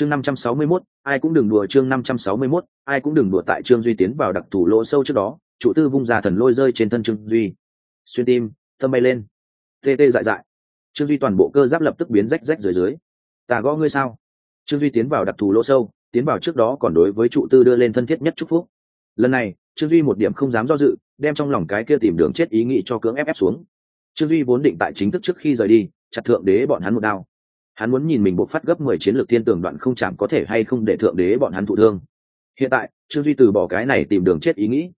chương năm trăm sáu mươi 561, ai cũng đừng đùa chương năm trăm sáu mươi 561, ai cũng đừng đùa tại trương duy tiến vào đặc thủ lỗ sâu trước đó chủ tư vung ra thần lôi rơi trên thân trương duy. Xuyên tim tâm bay lên. Tê tê dại dại. Trương duy toàn bộ cơ giáp lập tức biến rách rách dưới dưới. Tà gõ ngươi sao? Trương duy tiến vào đặc thù lỗ sâu tiến vào trước đó còn đối với trụ tư đưa lên thân thiết nhất chúc phúc. Lần này trương duy một điểm không dám do dự đem trong lòng cái kia tìm đường chết ý nghĩ cho cưỡng ép ép xuống. Trương duy vốn định tại chính thức trước khi rời đi chặt thượng đế bọn hắn một đao hắn muốn nhìn mình buộc phát gấp mười chiến lược tiên tường đoạn không chạm có thể hay không để thượng đế bọn hắn thụ thương. Hiện tại, trương duy từ bỏ cái này tìm đường chết ý nghĩ.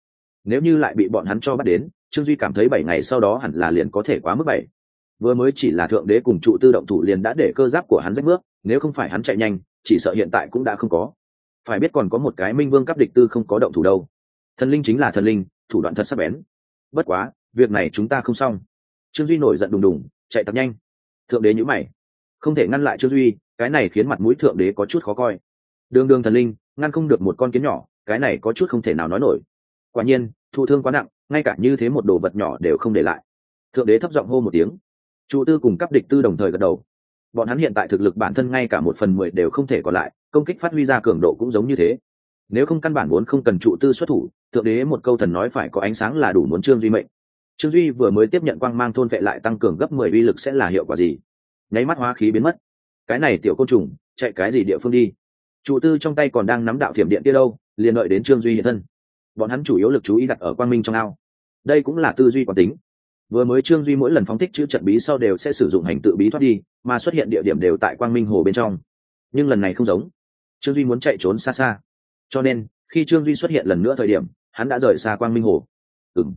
Nếu như lại bị bọn hắn cho bắt đến, trương duy cảm thấy bảy ngày sau đó hẳn là liền có thể quá mức bảy. Vừa mới chỉ là thượng đế cùng trụ tư động thủ liền đã để cơ giáp của hắn rách bước, nếu không phải hắn chạy nhanh, chỉ sợ hiện tại cũng đã không có. Phải biết còn có một cái minh vương cấp địch tư không có động thủ đâu. Thần linh chính là thần linh, thủ đoạn thật sắc bén. Bất quá, việc này chúng ta không xong. Trương duy nổi giận đùng đùng, chạy tập nhanh. Thượng đế nhữ mày không thể ngăn lại trương duy, cái này khiến mặt mũi thượng đế có chút khó coi. Đường đường thần linh, ngăn không được một con kiến nhỏ, cái này có chút không thể nào nói nổi. Quả nhiên, thụ thương quá nặng, ngay cả như thế một đồ vật nhỏ đều không để lại. Thượng đế thấp giọng hô một tiếng. Chủ tư cùng cấp địch tư đồng thời gật đầu. Bọn hắn hiện tại thực lực bản thân ngay cả một phần mười đều không thể còn lại, công kích phát huy ra cường độ cũng giống như thế. Nếu không căn bản muốn không cần trụ tư xuất thủ, thượng đế một câu thần nói phải có ánh sáng là đủ muốn trương duy mệnh. Trương duy vừa mới tiếp nhận quang mang thôn vệ lại tăng cường gấp mười uy lực sẽ là hiệu quả gì? Nháy mắt hóa khí biến mất. Cái này tiểu côn trùng, chạy cái gì địa phương đi? Trụ tư trong tay còn đang nắm đạo thiểm điện kia đâu, liền đợi đến trương duy hiện thân. Bọn hắn chủ yếu lực chú ý đặt ở quang minh trong ao. Đây cũng là tư duy quán tính. Vừa mới trương duy mỗi lần phóng thích chữ trận bí sau đều sẽ sử dụng hành tự bí thoát đi, mà xuất hiện địa điểm đều tại quang minh hồ bên trong. Nhưng lần này không giống. Trương duy muốn chạy trốn xa xa. Cho nên, khi trương duy xuất hiện lần nữa thời điểm, hắn đã rời xa quang minh hồ. Ừng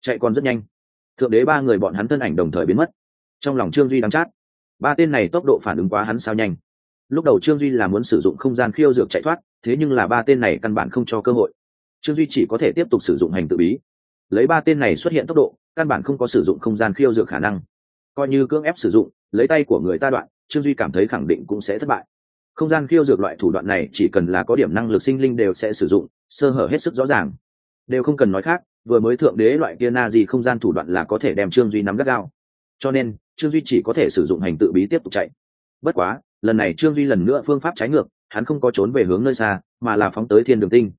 chạy còn rất nhanh. Thượng đế ba người bọn hắn thân ảnh đồng thời biến mất. Trong lòng trương duy đắng chát ba tên này tốc độ phản ứng quá hắn sao nhanh. Lúc đầu trương duy là muốn sử dụng không gian khiêu dược chạy thoát, thế nhưng là ba tên này căn bản không cho cơ hội. Trương duy chỉ có thể tiếp tục sử dụng hành tự bí. Lấy ba tên này xuất hiện tốc độ, căn bản không có sử dụng không gian khiêu dược khả năng. Coi như cưỡng ép sử dụng, lấy tay của người ta đoạn, trương duy cảm thấy khẳng định cũng sẽ thất bại. Không gian khiêu dược loại thủ đoạn này chỉ cần là có điểm năng lực sinh linh đều sẽ sử dụng, sơ hở hết sức rõ ràng. Đều không cần nói khác, vừa mới thượng đế loại kia na gì không gian thủ đoạn là có thể đem trương duy nắm gắt gao. Cho nên trương duy chỉ có thể sử dụng hành tự bí tiếp tục chạy. Bất quá, lần này trương duy lần nữa phương pháp trái ngược, hắn không có trốn về hướng nơi xa, mà là phóng tới thiên đường tinh.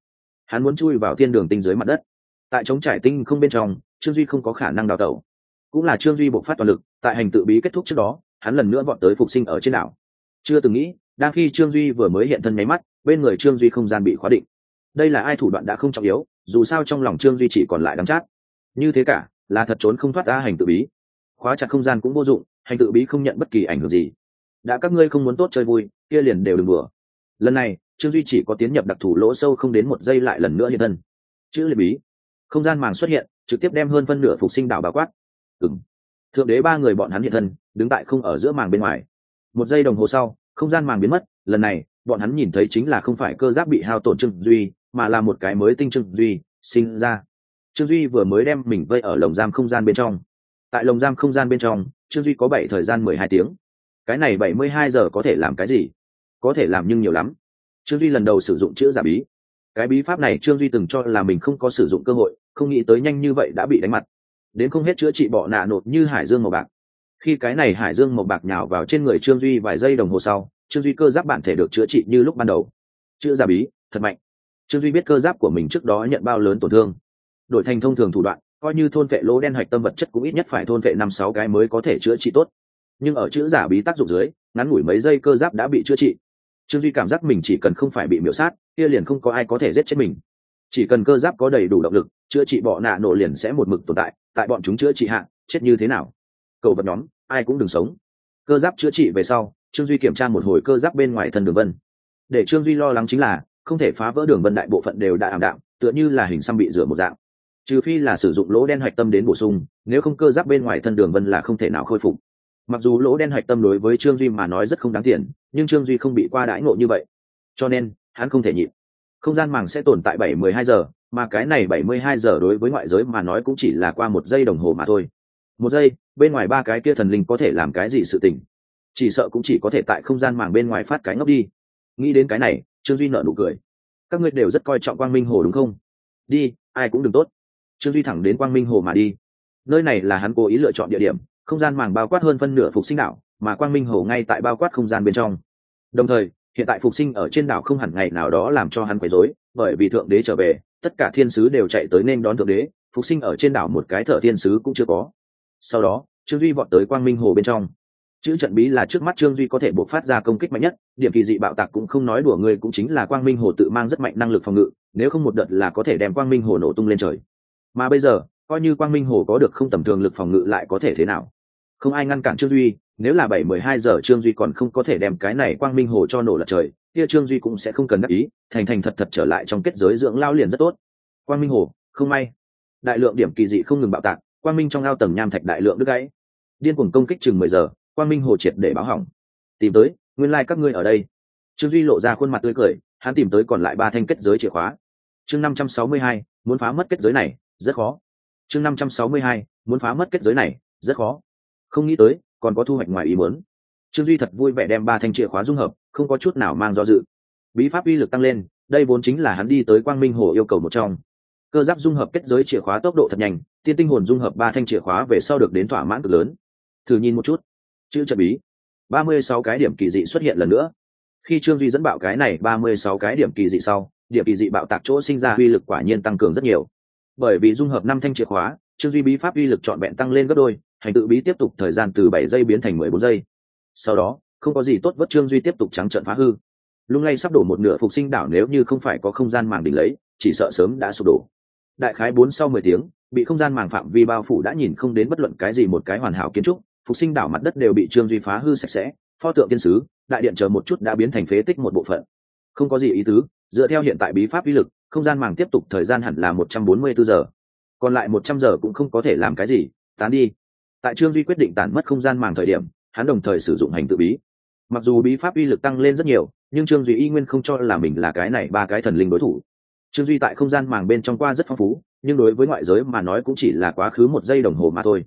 Hắn muốn chui vào thiên đường tinh dưới mặt đất. Tại chống trải tinh không bên trong, trương duy không có khả năng đào tẩu. Cũng là trương duy bộc phát toàn lực, tại hành tự bí kết thúc trước đó, hắn lần nữa vọt tới phục sinh ở trên đảo. Chưa từng nghĩ, đang khi trương duy vừa mới hiện thân nháy mắt, bên người trương duy không gian bị khóa định. Đây là ai thủ đoạn đã không trọng yếu, dù sao trong lòng trương duy chỉ còn lại đắm chát. Như thế cả, là thật trốn không thoát ra hành tự bí khóa chặt không gian cũng vô dụng, hành tự bí không nhận bất kỳ ảnh hưởng gì. Đã các ngươi không muốn tốt chơi vui, kia liền đều đừng bừa lần này, trương duy chỉ có tiến nhập đặc thù lỗ sâu không đến một giây lại lần nữa hiện thân. Chữ liệt bí. Không gian màng xuất hiện, trực tiếp đem hơn phân nửa phục sinh đảo bà quát. Ừng thượng đế ba người bọn hắn hiện thân, đứng tại không ở giữa màng bên ngoài. Một giây đồng hồ sau, không gian màng biến mất, lần này, bọn hắn nhìn thấy chính là không phải cơ giáp bị hao tổn trương duy, mà là một cái mới tinh trương duy sinh ra. Trương duy vừa mới đem mình vây ở lồng giam không gian bên trong tại lồng giam không gian bên trong, trương duy có bảy thời gian mười hai tiếng. Cái này bảy mươi hai giờ có thể làm cái gì? Có thể làm nhưng nhiều lắm. Trương duy lần đầu sử dụng chữ giả bí. Cái bí pháp này trương duy từng cho là mình không có sử dụng cơ hội, không nghĩ tới nhanh như vậy đã bị đánh mặt. Đến không hết chữa trị bọ nạ nột như hải dương màu bạc. Khi cái này hải dương màu bạc nhào vào trên người trương duy vài giây đồng hồ sau, trương duy cơ giáp bản thể được chữa trị như lúc ban đầu. Chữ giả bí, thật mạnh. Trương duy biết cơ giáp của mình trước đó nhận bao lớn tổn thương. Đổi thành thông thường thủ đoạn coi như thôn vệ lỗ đen hạch tâm vật chất cũng ít nhất phải thôn vệ năm sáu cái mới có thể chữa trị tốt. Nhưng ở chữ giả bí tác dụng dưới, ngắn ngủi mấy giây cơ giáp đã bị chữa trị. Trương duy cảm giác mình chỉ cần không phải bị miễu sát, kia liền không có ai có thể giết chết mình. Chỉ cần cơ giáp có đầy đủ động lực, chữa trị bọ nạ nổ liền sẽ một mực tồn tại tại bọn chúng chữa trị hạn chết như thế nào? Cầu vật nhóm, ai cũng đừng sống. Cơ giáp chữa trị về sau, trương duy kiểm tra một hồi cơ giáp bên ngoài thân đường vân. Để trương duy lo lắng chính là, không thể phá vỡ đường vân đại bộ phận đều đã ảm đạm, tựa như là hình xăm bị rửa một dạng trừ phi là sử dụng lỗ đen hạch tâm đến bổ sung, nếu không cơ giáp bên ngoài thân đường vân là không thể nào khôi phục. Mặc dù lỗ đen hạch tâm đối với trương duy mà nói rất không đáng tiền, nhưng trương duy không bị qua đãi ngộ như vậy. Cho nên, hắn không thể nhịn. Không gian màng sẽ tồn tại bảy mười hai giờ, mà cái này bảy mươi hai giờ đối với ngoại giới mà nói cũng chỉ là qua một giây đồng hồ mà thôi. Một giây, bên ngoài ba cái kia thần linh có thể làm cái gì sự tình? Chỉ sợ cũng chỉ có thể tại không gian màng bên ngoài phát cái ngốc đi. Nghĩ đến cái này, trương duy nợ nụ cười. Các ngươi đều rất coi trọng quang minh hồ đúng không? Đi, ai cũng đừng tốt trương duy thẳng đến quang minh hồ mà đi. Nơi này là hắn cố ý lựa chọn địa điểm không gian màng bao quát hơn phân nửa phục sinh đảo, mà quang minh hồ ngay tại bao quát không gian bên trong. Đồng thời hiện tại phục sinh ở trên đảo không hẳn ngày nào đó làm cho hắn quấy rối bởi vì thượng đế trở về tất cả thiên sứ đều chạy tới nên đón thượng đế phục sinh ở trên đảo một cái thợ thiên sứ cũng chưa có. Sau đó trương duy vọt tới quang minh hồ bên trong. Chữ trận bí là trước mắt trương duy có thể buộc phát ra công kích mạnh nhất điểm kỳ dị bạo tạc cũng không nói đùa người cũng chính là quang minh hồ tự mang rất mạnh năng lực phòng ngự nếu không một đợt là có thể đem quang minh hồ nổ tung lên trời mà bây giờ, coi như quang minh hồ có được không tầm thường lực phòng ngự lại có thể thế nào? Không ai ngăn cản trương duy, nếu là bảy mười hai giờ trương duy còn không có thể đem cái này quang minh hồ cho nổ lật trời, kia trương duy cũng sẽ không cần đắc ý, thành thành thật thật trở lại trong kết giới dưỡng lao liền rất tốt. Quang minh hồ, không may. Đại lượng điểm kỳ dị không ngừng bạo tạc, quang minh trong ao tầng nham thạch đại lượng đứt gãy. Điên cuồng công kích chừng mười giờ, quang minh hồ triệt để báo hỏng. Tìm tới, nguyên lai、like、các ngươi ở đây. Trương duy lộ ra khuôn mặt tươi cười, hắn tìm tới còn lại ba thanh kết giới chìa khóa. Chương năm trăm sáu mươi hai, muốn phá mất kết giới này rất khó. Chương năm trăm sáu mươi hai, muốn phá mất kết giới này, rất khó. Không nghĩ tới, còn có thu hoạch ngoài ý muốn. Trương duy thật vui vẻ đem ba thanh chìa khóa dung hợp, không có chút nào mang do dự. Bí pháp uy lực tăng lên, đây vốn chính là hắn đi tới quang minh hồ yêu cầu một trong. Cơ giáp dung hợp kết giới chìa khóa tốc độ thật nhanh, tiên tinh hồn dung hợp ba thanh chìa khóa về sau được đến thỏa mãn cực lớn. Thử nhìn một chút. Chữ trợ bí. ba mươi sáu cái điểm kỳ dị xuất hiện lần nữa. Khi trương duy dẫn bạo cái này ba mươi sáu cái điểm kỳ dị sau, điểm kỳ dị bạo tạc chỗ sinh ra uy lực quả nhiên tăng cường rất nhiều bởi vì dung hợp năm thanh chìa khóa, trương duy bí pháp uy lực trọn vẹn tăng lên gấp đôi, hành tự bí tiếp tục thời gian từ bảy giây biến thành mười bốn giây. Sau đó, không có gì tốt vất trương duy tiếp tục trắng trợn phá hư. Lung lay sắp đổ một nửa phục sinh đảo nếu như không phải có không gian màng đỉnh lấy, chỉ sợ sớm đã sụp đổ. Đại khái bốn sau mười tiếng, bị không gian màng phạm vi bao phủ đã nhìn không đến bất luận cái gì một cái hoàn hảo kiến trúc, phục sinh đảo mặt đất đều bị trương duy phá hư sạch sẽ, pho tượng tiên sứ, đại điện chờ một chút đã biến thành phế tích một bộ phận. Không có gì ý tứ, dựa theo hiện tại bí pháp uy lực không gian màng tiếp tục thời gian hẳn là một trăm bốn mươi bốn giờ. Còn lại một trăm giờ cũng không có thể làm cái gì, tán đi. Tại trương duy quyết định tản mất không gian màng thời điểm, hắn đồng thời sử dụng hành tự bí. Mặc dù bí pháp uy lực tăng lên rất nhiều, nhưng trương duy y nguyên không cho là mình là cái này ba cái thần linh đối thủ. Trương duy tại không gian màng bên trong qua rất phong phú, nhưng đối với ngoại giới mà nói cũng chỉ là quá khứ một giây đồng hồ mà thôi.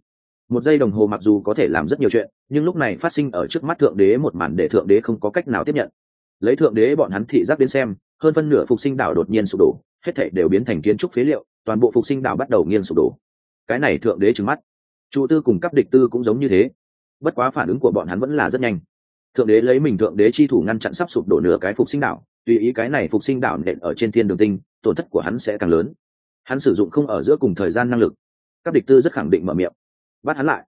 Một giây đồng hồ mặc dù có thể làm rất nhiều chuyện, nhưng lúc này phát sinh ở trước mắt thượng đế một màn để thượng đế không có cách nào tiếp nhận. Lấy thượng đế bọn hắn thị giác đến xem hơn phân nửa phục sinh đảo đột nhiên sụp đổ, hết thể đều biến thành kiến trúc phế liệu, toàn bộ phục sinh đảo bắt đầu nghiêng sụp đổ. Cái này thượng đế trừng mắt. Trụ tư cùng cấp địch tư cũng giống như thế. Bất quá phản ứng của bọn hắn vẫn là rất nhanh. Thượng đế lấy mình thượng đế chi thủ ngăn chặn sắp sụp đổ nửa cái phục sinh đảo, tùy ý cái này phục sinh đảo nện ở trên thiên đường tinh, tổn thất của hắn sẽ càng lớn. Hắn sử dụng không ở giữa cùng thời gian năng lực. Các địch tư rất khẳng định mở miệng. Bắt hắn lại.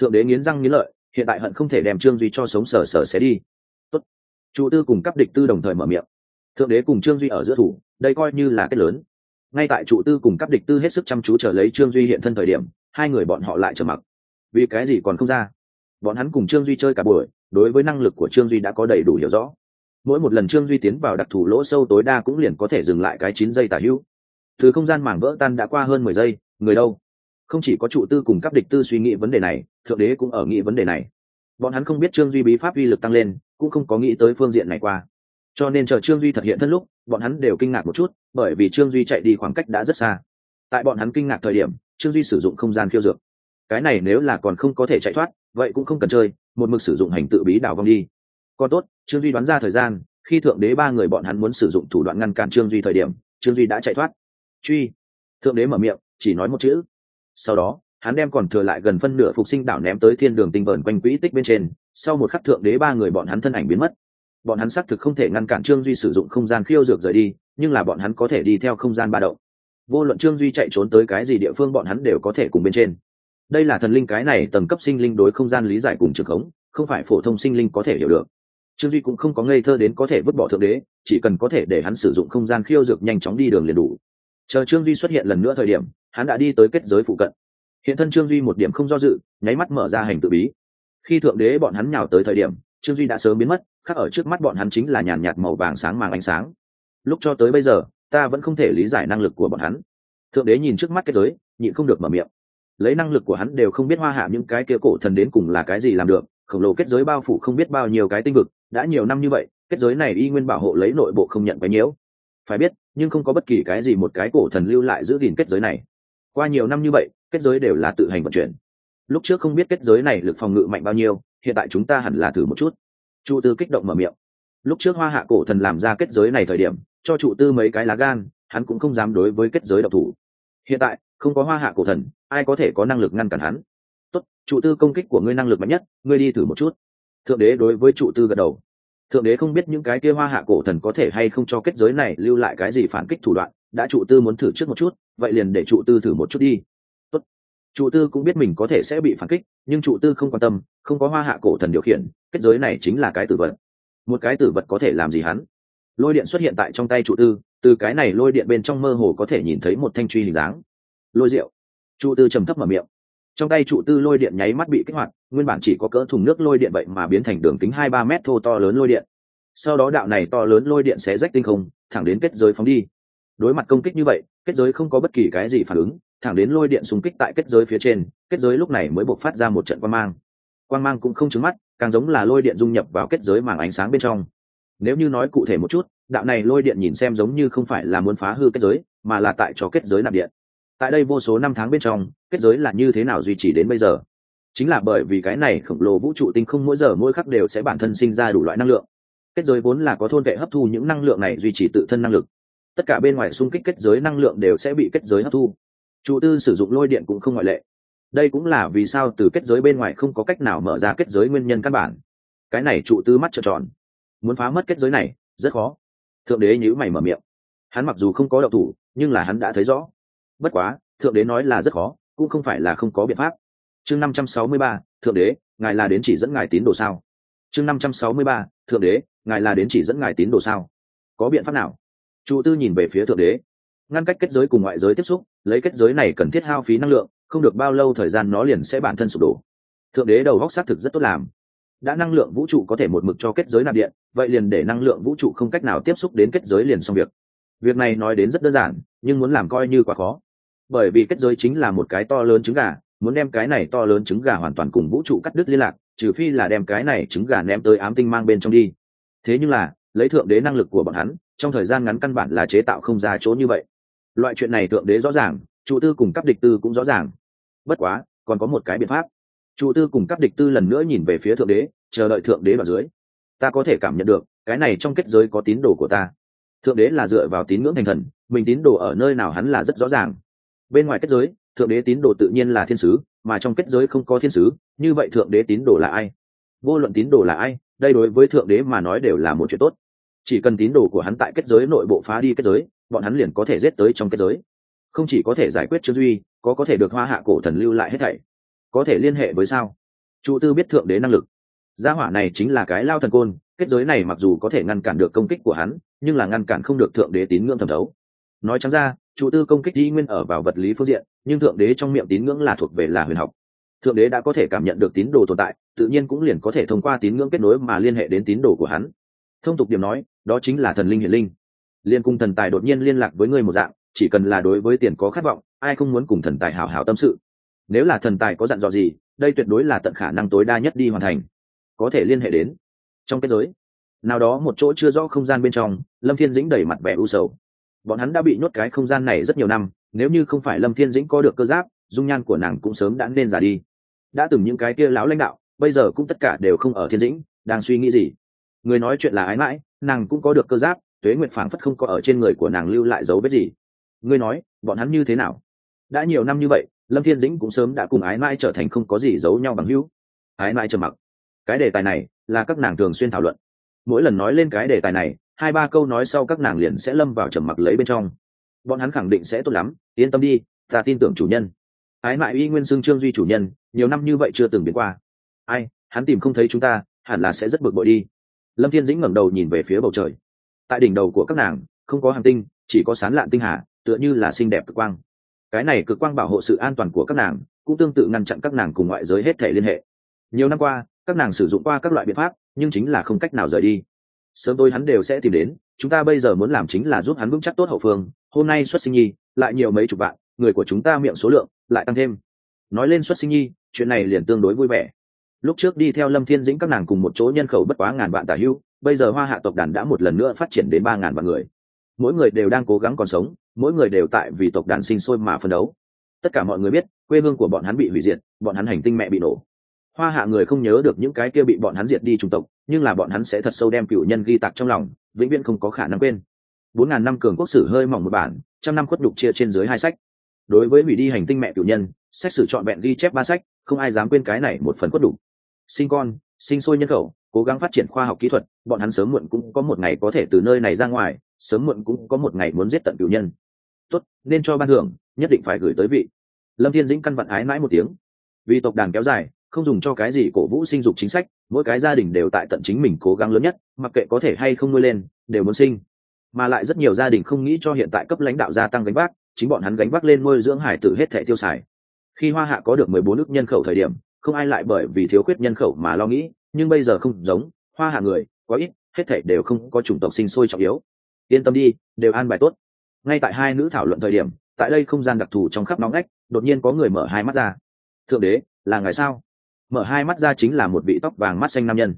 Thượng đế nghiến răng nghiến lợi, hiện tại hận không thể đem trương duy cho sống sờ sờ xé đi. Tốt. trụ tư cùng cấp địch tư đồng thời mở miệng thượng đế cùng trương duy ở giữa thủ, đây coi như là kết lớn. Ngay tại trụ tư cùng cấp địch tư hết sức chăm chú trở lấy trương duy hiện thân thời điểm, hai người bọn họ lại trở mặc. Vì cái gì còn không ra? Bọn hắn cùng trương duy chơi cả buổi, đối với năng lực của trương duy đã có đầy đủ hiểu rõ. Mỗi một lần trương duy tiến vào đặc thù lỗ sâu tối đa cũng liền có thể dừng lại cái chín giây tả hữu. Từ không gian mảng vỡ tan đã qua hơn mười giây, người đâu? Không chỉ có trụ tư cùng các địch tư suy nghĩ vấn đề này, thượng đế cũng ở nghĩ vấn đề này. Bọn hắn không biết trương duy bí pháp uy lực tăng lên, cũng không có nghĩ tới phương diện này qua cho nên chờ trương duy thực hiện thân lúc, bọn hắn đều kinh ngạc một chút, bởi vì trương duy chạy đi khoảng cách đã rất xa. Tại bọn hắn kinh ngạc thời điểm, trương duy sử dụng không gian khiêu dược. Cái này nếu là còn không có thể chạy thoát, vậy cũng không cần chơi, một mực sử dụng hành tự bí đảo vong đi. Còn tốt, trương duy đoán ra thời gian, khi thượng đế ba người bọn hắn muốn sử dụng thủ đoạn ngăn cản trương duy thời điểm, trương duy đã chạy thoát. Truy. Thượng đế mở miệng, chỉ nói một chữ. Sau đó, hắn đem còn thừa lại gần phân nửa phục sinh đảo ném tới thiên đường tinh vờn quanh quỹ tích bên trên, sau một khắc thượng đế ba người bọn hắn thân ảnh biến mất bọn hắn xác thực không thể ngăn cản trương duy sử dụng không gian khiêu dược rời đi, nhưng là bọn hắn có thể đi theo không gian ba động. Vô luận trương duy chạy trốn tới cái gì địa phương bọn hắn đều có thể cùng bên trên. Đây là thần linh cái này tầng cấp sinh linh đối không gian lý giải cùng trường khống, không phải phổ thông sinh linh có thể hiểu được. Trương duy cũng không có ngây thơ đến có thể vứt bỏ thượng đế, chỉ cần có thể để hắn sử dụng không gian khiêu dược nhanh chóng đi đường liền đủ. Chờ trương duy xuất hiện lần nữa thời điểm, hắn đã đi tới kết giới phụ cận. Hiện thân trương duy một điểm không do dự, nháy mắt mở ra hành tự bí. Khi thượng đế bọn hắn nhào tới thời điểm, trương duy đã sớm biến mất khác ở trước mắt bọn hắn chính là nhàn nhạt màu vàng sáng màng ánh sáng. Lúc cho tới bây giờ, ta vẫn không thể lý giải năng lực của bọn hắn. Thượng đế nhìn trước mắt kết giới, nhịn không được mở miệng. Lấy năng lực của hắn đều không biết hoa hạ những cái kia cổ thần đến cùng là cái gì làm được, khổng lồ kết giới bao phủ không biết bao nhiêu cái tinh vực, đã nhiều năm như vậy, kết giới này y nguyên bảo hộ lấy nội bộ không nhận cái nhiễu. Phải biết, nhưng không có bất kỳ cái gì một cái cổ thần lưu lại giữ gìn kết giới này. Qua nhiều năm như vậy, kết giới đều là tự hành vận chuyển. Lúc trước không biết kết giới này lực phòng ngự mạnh bao nhiêu, hiện tại chúng ta hẳn là thử một chút trụ tư kích động mở miệng. Lúc trước hoa hạ cổ thần làm ra kết giới này thời điểm, cho trụ tư mấy cái lá gan, hắn cũng không dám đối với kết giới độc thủ. Hiện tại, không có hoa hạ cổ thần, ai có thể có năng lực ngăn cản hắn? Tốt trụ tư công kích của ngươi năng lực mạnh nhất, ngươi đi thử một chút. Thượng đế đối với trụ tư gật đầu. Thượng đế không biết những cái kia hoa hạ cổ thần có thể hay không cho kết giới này lưu lại cái gì phản kích thủ đoạn, đã trụ tư muốn thử trước một chút, vậy liền để trụ tư thử một chút đi trụ tư cũng biết mình có thể sẽ bị phản kích, nhưng trụ tư không quan tâm, không có hoa hạ cổ thần điều khiển, kết giới này chính là cái tử vật. Một cái tử vật có thể làm gì hắn? Lôi điện xuất hiện tại trong tay trụ tư, từ cái này lôi điện bên trong mơ hồ có thể nhìn thấy một thanh truy hình dáng. Lôi rượu trụ tư trầm thấp mở miệng. Trong tay trụ tư lôi điện nháy mắt bị kích hoạt, nguyên bản chỉ có cỡ thùng nước lôi điện vậy mà biến thành đường kính hai ba mét thô to lớn lôi điện. Sau đó đạo này to lớn lôi điện sẽ rách tinh không, thẳng đến kết giới phóng đi. Đối mặt công kích như vậy, kết giới không có bất kỳ cái gì phản ứng thẳng đến lôi điện xung kích tại kết giới phía trên, kết giới lúc này mới bộc phát ra một trận quang mang. Quang mang cũng không trứng mắt, càng giống là lôi điện dung nhập vào kết giới màng ánh sáng bên trong. Nếu như nói cụ thể một chút, đạo này lôi điện nhìn xem giống như không phải là muốn phá hư kết giới, mà là tại cho kết giới nạp điện. Tại đây vô số năm tháng bên trong, kết giới là như thế nào duy trì đến bây giờ? Chính là bởi vì cái này khổng lồ vũ trụ tinh không mỗi giờ mỗi khắc đều sẽ bản thân sinh ra đủ loại năng lượng. Kết giới vốn là có thôn vệ hấp thu những năng lượng này duy trì tự thân năng lực. Tất cả bên ngoài xung kích kết giới năng lượng đều sẽ bị kết giới hấp thu chủ tư sử dụng lôi điện cũng không ngoại lệ. Đây cũng là vì sao từ kết giới bên ngoài không có cách nào mở ra kết giới nguyên nhân căn bản. Cái này trụ tư mắt trợn tròn. Muốn phá mất kết giới này, rất khó. Thượng đế nhữ mày mở miệng. Hắn mặc dù không có đậu thủ, nhưng là hắn đã thấy rõ. Bất quá, thượng đế nói là rất khó, cũng không phải là không có biện pháp. Chương năm trăm sáu mươi ba, thượng đế, ngài là đến chỉ dẫn ngài tín đồ sao? Chương năm trăm sáu mươi ba, thượng đế, ngài là đến chỉ dẫn ngài tín đồ sao? Có biện pháp nào? Trụ tư nhìn về phía thượng đế. Ngăn cách kết giới cùng ngoại giới tiếp xúc lấy kết giới này cần thiết hao phí năng lượng, không được bao lâu thời gian nó liền sẽ bản thân sụp đổ. Thượng đế đầu góc xác thực rất tốt làm. Đã năng lượng vũ trụ có thể một mực cho kết giới nạp điện, vậy liền để năng lượng vũ trụ không cách nào tiếp xúc đến kết giới liền xong việc. Việc này nói đến rất đơn giản, nhưng muốn làm coi như quá khó. Bởi vì kết giới chính là một cái to lớn trứng gà, muốn đem cái này to lớn trứng gà hoàn toàn cùng vũ trụ cắt đứt liên lạc, trừ phi là đem cái này trứng gà ném tới ám tinh mang bên trong đi. Thế nhưng là, lấy thượng đế năng lực của bọn hắn, trong thời gian ngắn căn bản là chế tạo không ra chỗ như vậy loại chuyện này thượng đế rõ ràng chủ tư cùng cấp địch tư cũng rõ ràng. Bất quá, còn có một cái biện pháp. Chủ tư cùng cấp địch tư lần nữa nhìn về phía thượng đế, chờ đợi thượng đế vào dưới. Ta có thể cảm nhận được, cái này trong kết giới có tín đồ của ta. Thượng đế là dựa vào tín ngưỡng thành thần, mình tín đồ ở nơi nào hắn là rất rõ ràng. Bên ngoài kết giới, thượng đế tín đồ tự nhiên là thiên sứ, mà trong kết giới không có thiên sứ, như vậy thượng đế tín đồ là ai? Vô luận tín đồ là ai, đây đối với thượng đế mà nói đều là một chuyện tốt. Chỉ cần tín đồ của hắn tại kết giới nội bộ phá đi kết giới bọn hắn liền có thể giết tới trong kết giới. Không chỉ có thể giải quyết trương duy, có có thể được hoa hạ cổ thần lưu lại hết thảy. Có thể liên hệ với sao? Trụ tư biết thượng đế năng lực. Gia hỏa này chính là cái lao thần côn, kết giới này mặc dù có thể ngăn cản được công kích của hắn, nhưng là ngăn cản không được thượng đế tín ngưỡng thẩm thấu. Nói chẳng ra trụ tư công kích Di nguyên ở vào vật lý phương diện, nhưng thượng đế trong miệng tín ngưỡng là thuộc về là huyền học. Thượng đế đã có thể cảm nhận được tín đồ tồn tại, tự nhiên cũng liền có thể thông qua tín ngưỡng kết nối mà liên hệ đến tín đồ của hắn. Thông tục điểm nói, đó chính là thần linh hiển linh liên cung thần tài đột nhiên liên lạc với người một dạng, chỉ cần là đối với tiền có khát vọng, ai không muốn cùng thần tài hào hào tâm sự. Nếu là thần tài có dặn dò gì, đây tuyệt đối là tận khả năng tối đa nhất đi hoàn thành. Có thể liên hệ đến. Trong kết giới, nào đó một chỗ chưa rõ không gian bên trong, lâm thiên dĩnh đẩy mặt vẻ u sầu. Bọn hắn đã bị nhốt cái không gian này rất nhiều năm, nếu như không phải lâm thiên dĩnh có được cơ giáp, dung nhan của nàng cũng sớm đã nên già đi. Đã từng những cái kia láo lãnh đạo, bây giờ cũng tất cả đều không ở thiên dĩnh, đang suy nghĩ gì. Người nói chuyện là ái mãi, nàng cũng có được cơ giáp tuế nguyệt phảng phất không có ở trên người của nàng lưu lại dấu vết gì. Ngươi nói, bọn hắn như thế nào? Đã nhiều năm như vậy, lâm thiên dĩnh cũng sớm đã cùng ái mãi trở thành không có gì giấu nhau bằng hữu. Ái mãi trầm mặc. Cái đề tài này là các nàng thường xuyên thảo luận. Mỗi lần nói lên cái đề tài này, hai ba câu nói sau các nàng liền sẽ lâm vào trầm mặc lấy bên trong. Bọn hắn khẳng định sẽ tốt lắm, yên tâm đi, ta tin tưởng chủ nhân. Ái mãi uy nguyên xưng trương duy chủ nhân, nhiều năm như vậy chưa từng biến qua. Ai, hắn tìm không thấy chúng ta, hẳn là sẽ rất bực bội đi. Lâm thiên dĩnh ngẩng đầu nhìn về phía bầu trời tại đỉnh đầu của các nàng, không có hàng tinh, chỉ có sán lạn tinh hà, tựa như là xinh đẹp cực quang. Cái này cực quang bảo hộ sự an toàn của các nàng, cũng tương tự ngăn chặn các nàng cùng ngoại giới hết thể liên hệ. Nhiều năm qua, các nàng sử dụng qua các loại biện pháp, nhưng chính là không cách nào rời đi. Sớm tôi hắn đều sẽ tìm đến, chúng ta bây giờ muốn làm chính là giúp hắn vững chắc tốt hậu phương. Hôm nay xuất sinh nhi, lại nhiều mấy chục vạn, người của chúng ta miệng số lượng lại tăng thêm. Nói lên xuất sinh nhi, chuyện này liền tương đối vui vẻ. Lúc trước đi theo lâm thiên dĩnh các nàng cùng một chỗ nhân khẩu bất quá ngàn vạn tả hưu bây giờ hoa hạ tộc đàn đã một lần nữa phát triển đến ba ngàn vạn người. Mỗi người đều đang cố gắng còn sống, mỗi người đều tại vì tộc đàn sinh sôi mà phân đấu. Tất cả mọi người biết, quê hương của bọn hắn bị hủy diệt, bọn hắn hành tinh mẹ bị nổ. Hoa hạ người không nhớ được những cái kia bị bọn hắn diệt đi chủng tộc, nhưng là bọn hắn sẽ thật sâu đem cựu nhân ghi tặc trong lòng, vĩnh viễn không có khả năng quên. Bốn ngàn năm cường quốc sử hơi mỏng một bản, trăm năm khuất đục chia trên dưới hai sách. Đối với hủy đi hành tinh mẹ cựu nhân, sách sử trọn vẹn ghi chép ba sách, không ai dám quên cái này một phần khuất đục. Sinh con, sinh sôi nhân khẩu cố gắng phát triển khoa học kỹ thuật, bọn hắn sớm muộn cũng có một ngày có thể từ nơi này ra ngoài, sớm muộn cũng có một ngày muốn giết tận cửu nhân. Tốt, nên cho ban hưởng nhất định phải gửi tới vị. Lâm thiên dĩnh căn vặn ái mãi một tiếng. Vì tộc đàn kéo dài, không dùng cho cái gì cổ vũ sinh dục chính sách, mỗi cái gia đình đều tại tận chính mình cố gắng lớn nhất, mặc kệ có thể hay không nuôi lên, đều muốn sinh. Mà lại rất nhiều gia đình không nghĩ cho hiện tại cấp lãnh đạo gia tăng gánh vác, chính bọn hắn gánh vác lên nuôi dưỡng hải tử hết thẻ tiêu xài. Khi hoa hạ có được mười bốn nước nhân khẩu thời điểm, không ai lại bởi vì thiếu khuyết nhân khẩu mà lo nghĩ nhưng bây giờ không giống, hoa hạ người, quá ít, hết thảy đều không có chủng tộc sinh sôi trọng yếu. Yên tâm đi, đều an bài tốt. Ngay tại hai nữ thảo luận thời điểm, tại đây không gian đặc thù trong khắp nóng ngách, đột nhiên có người mở hai mắt ra. Thượng đế, là ngày sao? Mở hai mắt ra chính là một vị tóc vàng mắt xanh nam nhân.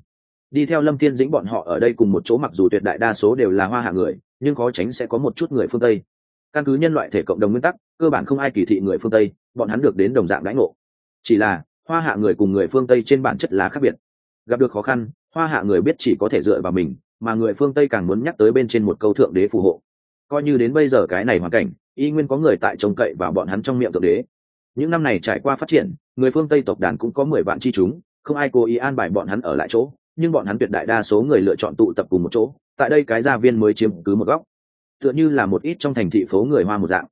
Đi theo lâm thiên dĩnh bọn họ ở đây cùng một chỗ mặc dù tuyệt đại đa số đều là hoa hạ người, nhưng khó tránh sẽ có một chút người phương tây. Căn cứ nhân loại thể cộng đồng nguyên tắc, cơ bản không ai kỳ thị người phương tây, bọn hắn được đến đồng dạng đãi ngộ. Chỉ là, hoa hạ người cùng người phương tây trên bản chất là khác biệt gặp được khó khăn, hoa hạ người biết chỉ có thể dựa vào mình, mà người phương tây càng muốn nhắc tới bên trên một câu thượng đế phù hộ. Coi như đến bây giờ cái này hoàn cảnh, y nguyên có người tại trông cậy vào bọn hắn trong miệng thượng đế. Những năm này trải qua phát triển, người phương tây tộc đàn cũng có mười vạn chi chúng, không ai cố ý an bài bọn hắn ở lại chỗ, nhưng bọn hắn tuyệt đại đa số người lựa chọn tụ tập cùng một chỗ, tại đây cái gia viên mới chiếm cứ một góc. Tựa như là một ít trong thành thị phố người hoa một dạng.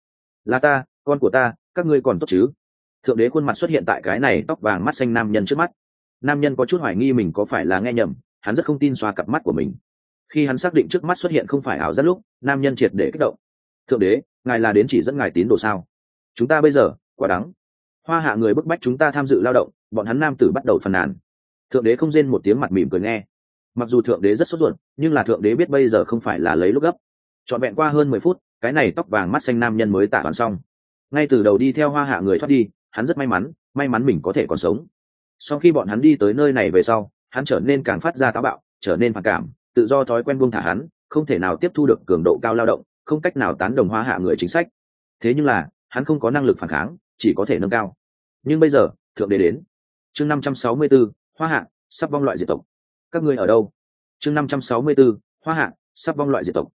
Là ta, con của ta, các ngươi còn tốt chứ? Thượng đế khuôn mặt xuất hiện tại cái này tóc vàng mắt xanh nam nhân trước mắt nam nhân có chút hoài nghi mình có phải là nghe nhầm, hắn rất không tin xoa cặp mắt của mình. Khi hắn xác định trước mắt xuất hiện không phải ảo giác lúc, nam nhân triệt để kích động. Thượng đế, ngài là đến chỉ dẫn ngài tín đồ sao? Chúng ta bây giờ quả đắng. Hoa hạ người bức bách chúng ta tham dự lao động, bọn hắn nam tử bắt đầu phàn nàn. Thượng đế không rên một tiếng mặt mỉm cười nghe. Mặc dù thượng đế rất sốt ruột, nhưng là thượng đế biết bây giờ không phải là lấy lúc gấp. Trọn vẹn qua hơn mười phút, cái này tóc vàng mắt xanh nam nhân mới tả hoàn xong. Ngay từ đầu đi theo hoa hạ người thoát đi, hắn rất may mắn may mắn mình có thể còn sống sau khi bọn hắn đi tới nơi này về sau, hắn trở nên càng phát ra táo bạo, trở nên phản cảm, tự do thói quen buông thả hắn, không thể nào tiếp thu được cường độ cao lao động, không cách nào tán đồng hóa hạ người chính sách. Thế nhưng là, hắn không có năng lực phản kháng, chỉ có thể nâng cao. Nhưng bây giờ, thượng đế đến. Chương năm trăm sáu mươi b ố hoa hạ, sắp vong loại diệt tộc. Các ngươi ở đâu? Chương năm trăm sáu mươi b ố hoa hạ, sắp vong loại diệt tộc.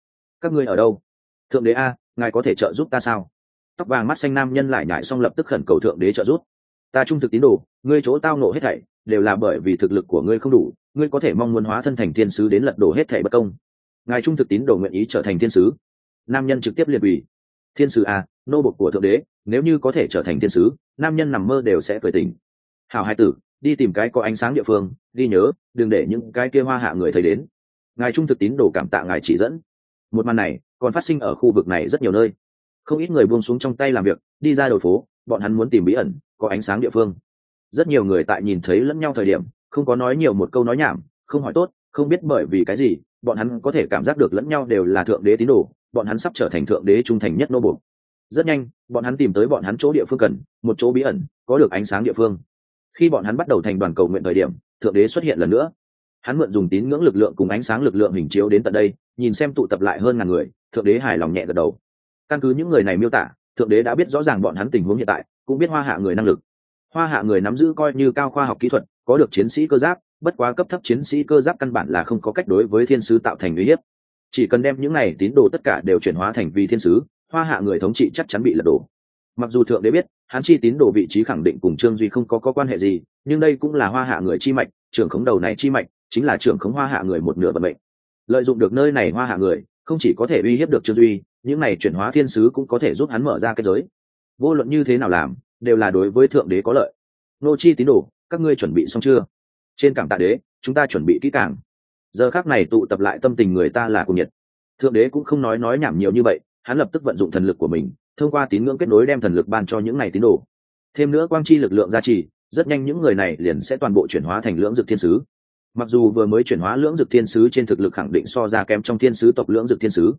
Các ngươi ở đâu? Thượng đế a, ngài có thể trợ giúp ta sao? Tóc vàng mắt xanh nam nhân lại nhại xong lập tức khẩn cầu thượng đế trợ giúp ta trung thực tín đồ, ngươi chỗ tao nộ hết thảy, đều là bởi vì thực lực của ngươi không đủ, ngươi có thể mong muốn hóa thân thành thiên sứ đến lật đổ hết thảy bất công. Ngài trung thực tín đồ nguyện ý trở thành thiên sứ. Nam nhân trực tiếp liệt ủy thiên sứ à nô bộc của thượng đế, nếu như có thể trở thành thiên sứ, nam nhân nằm mơ đều sẽ cười tình hảo hai tử, đi tìm cái có ánh sáng địa phương, ghi nhớ, đừng để những cái kia hoa hạ người thấy đến. Ngài trung thực tín đồ cảm tạ ngài chỉ dẫn. Một màn này, còn phát sinh ở khu vực này rất nhiều nơi. Không ít người buông xuống trong tay làm việc, đi ra đầu phố bọn hắn muốn tìm bí ẩn, có ánh sáng địa phương. Rất nhiều người tại nhìn thấy lẫn nhau thời điểm, không có nói nhiều một câu nói nhảm, không hỏi tốt, không biết bởi vì cái gì, bọn hắn có thể cảm giác được lẫn nhau đều là thượng đế tín đồ, bọn hắn sắp trở thành thượng đế trung thành nhất nô buộc. Rất nhanh, bọn hắn tìm tới bọn hắn chỗ địa phương cần, một chỗ bí ẩn, có được ánh sáng địa phương. Khi bọn hắn bắt đầu thành đoàn cầu nguyện thời điểm, thượng đế xuất hiện lần nữa. Hắn mượn dùng tín ngưỡng lực lượng cùng ánh sáng lực lượng hình chiếu đến tận đây, nhìn xem tụ tập lại hơn ngàn người, thượng đế hài lòng nhẹ gật đầu. Căn cứ những người này miêu tả thượng đế đã biết rõ ràng bọn hắn tình huống hiện tại cũng biết hoa hạ người năng lực. Hoa hạ người nắm giữ coi như cao khoa học kỹ thuật có được chiến sĩ cơ giáp bất quá cấp thấp chiến sĩ cơ giáp căn bản là không có cách đối với thiên sứ tạo thành uy hiếp. Chỉ cần đem những này tín đồ tất cả đều chuyển hóa thành vì thiên sứ hoa hạ người thống trị chắc chắn bị lật đổ. Mặc dù thượng đế biết hắn chi tín đồ vị trí khẳng định cùng trương duy không có, có quan hệ gì nhưng đây cũng là hoa hạ người chi mạch trưởng khống đầu này chi mạch chính là trưởng khống hoa hạ người một nửa vận mệnh. Lợi dụng được nơi này hoa hạ người không chỉ có thể uy hiếp được trương duy, những này chuyển hóa thiên sứ cũng có thể giúp hắn mở ra cái giới. Vô luận như thế nào làm, đều là đối với thượng đế có lợi. Nô chi tín đồ, các ngươi chuẩn bị xong chưa? Trên cảm tạ đế, chúng ta chuẩn bị kỹ càng. Giờ khác này tụ tập lại tâm tình người ta là cùng nhiệt. Thượng đế cũng không nói nói nhảm nhiều như vậy, hắn lập tức vận dụng thần lực của mình, thông qua tín ngưỡng kết nối đem thần lực ban cho những này tín đồ. Thêm nữa quang chi lực lượng gia trì, rất nhanh những người này liền sẽ toàn bộ chuyển hóa thành lưỡng dực thiên sứ mặc dù vừa mới chuyển hóa lưỡng dực thiên sứ trên thực lực khẳng định so ra kém trong thiên sứ tộc lưỡng dực thiên sứ,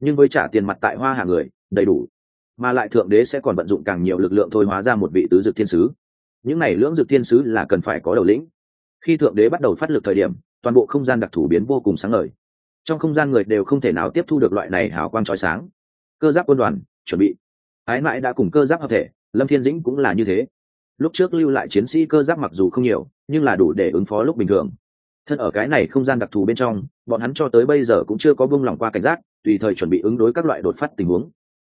nhưng với trả tiền mặt tại hoa hạ người, đầy đủ. Mà lại thượng đế sẽ còn vận dụng càng nhiều lực lượng thôi hóa ra một vị tứ dực thiên sứ. Những này lưỡng dực thiên sứ là cần phải có đầu lĩnh. Khi thượng đế bắt đầu phát lực thời điểm, toàn bộ không gian đặc thù biến vô cùng sáng ngời. Trong không gian người đều không thể nào tiếp thu được loại này hào quang trói sáng. Cơ giáp quân đoàn, chuẩn bị. Ái mãi đã cùng cơ giáp hợp thể, lâm thiên dĩnh cũng là như thế. Lúc trước lưu lại chiến sĩ cơ giáp mặc dù không nhiều, nhưng là đủ để ứng phó lúc bình thường thân ở cái này không gian đặc thù bên trong, bọn hắn cho tới bây giờ cũng chưa có buông lỏng qua cảnh giác, tùy thời chuẩn bị ứng đối các loại đột phát tình huống.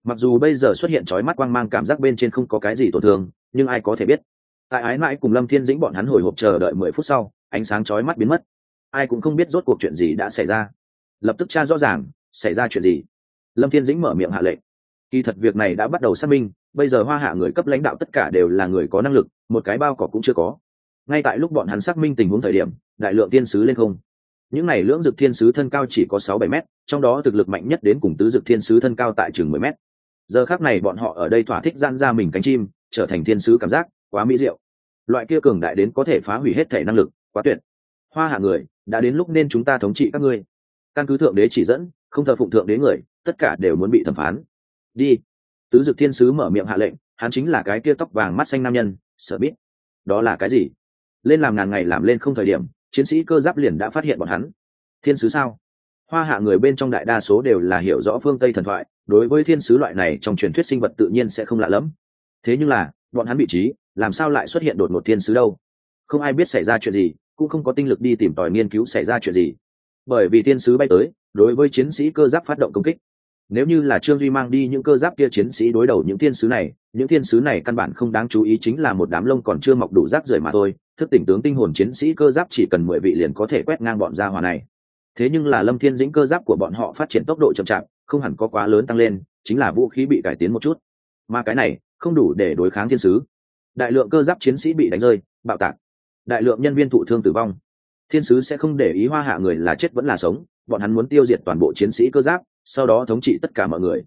Mặc dù bây giờ xuất hiện trói mắt quang mang cảm giác bên trên không có cái gì tổn thương, nhưng ai có thể biết. Tại ái mãi cùng lâm thiên dĩnh bọn hắn hồi hộp chờ đợi mười phút sau, ánh sáng chói mắt biến mất. Ai cũng không biết rốt cuộc chuyện gì đã xảy ra. Lập tức tra rõ ràng, xảy ra chuyện gì. Lâm thiên dĩnh mở miệng hạ lệnh. Kỳ thật việc này đã bắt đầu xác minh, bây giờ hoa hạ người cấp lãnh đạo tất cả đều là người có năng lực, một cái bao cỏ cũng chưa có. Ngay tại lúc bọn hắn xác minh tình huống thời điểm đại lượng thiên sứ lên không. Những này lưỡng dực thiên sứ thân cao chỉ có sáu bảy m trong đó thực lực mạnh nhất đến cùng tứ dực thiên sứ thân cao tại chừng mười m giờ khác này bọn họ ở đây thỏa thích gian ra mình cánh chim, trở thành thiên sứ cảm giác, quá mỹ diệu. Loại kia cường đại đến có thể phá hủy hết thể năng lực, quá tuyệt. Hoa hạ người, đã đến lúc nên chúng ta thống trị các ngươi. Căn cứ thượng đế chỉ dẫn, không thờ phụng thượng đế người, tất cả đều muốn bị thẩm phán. Đi. Tứ dực thiên sứ mở miệng hạ lệnh, hắn chính là cái kia tóc vàng mắt xanh nam nhân, sợ biết. Đó là cái gì? Lên làm ngàn ngày làm lên không thời điểm chiến sĩ cơ giáp liền đã phát hiện bọn hắn. Thiên sứ sao? Hoa hạ người bên trong đại đa số đều là hiểu rõ phương tây thần thoại, đối với thiên sứ loại này trong truyền thuyết sinh vật tự nhiên sẽ không lạ lẫm. Thế nhưng là, bọn hắn vị trí, làm sao lại xuất hiện đột ngột thiên sứ đâu? Không ai biết xảy ra chuyện gì, cũng không có tinh lực đi tìm tòi nghiên cứu xảy ra chuyện gì. Bởi vì thiên sứ bay tới, đối với chiến sĩ cơ giáp phát động công kích nếu như là trương duy mang đi những cơ giáp kia chiến sĩ đối đầu những thiên sứ này, những thiên sứ này căn bản không đáng chú ý chính là một đám lông còn chưa mọc đủ rác rưởi mà thôi. Thức tỉnh tướng tinh hồn chiến sĩ cơ giáp chỉ cần mười vị liền có thể quét ngang bọn gia hòa này. Thế nhưng là lâm thiên dĩnh cơ giáp của bọn họ phát triển tốc độ chậm chạp, không hẳn có quá lớn tăng lên, chính là vũ khí bị cải tiến một chút. Mà cái này, không đủ để đối kháng thiên sứ. Đại lượng cơ giáp chiến sĩ bị đánh rơi, bạo tạc. Đại lượng nhân viên thụ thương tử vong. Thiên sứ sẽ không để ý hoa hạ người là chết vẫn là sống, bọn hắn muốn tiêu diệt toàn bộ chiến sĩ cơ giáp sau đó thống trị tất cả mọi người.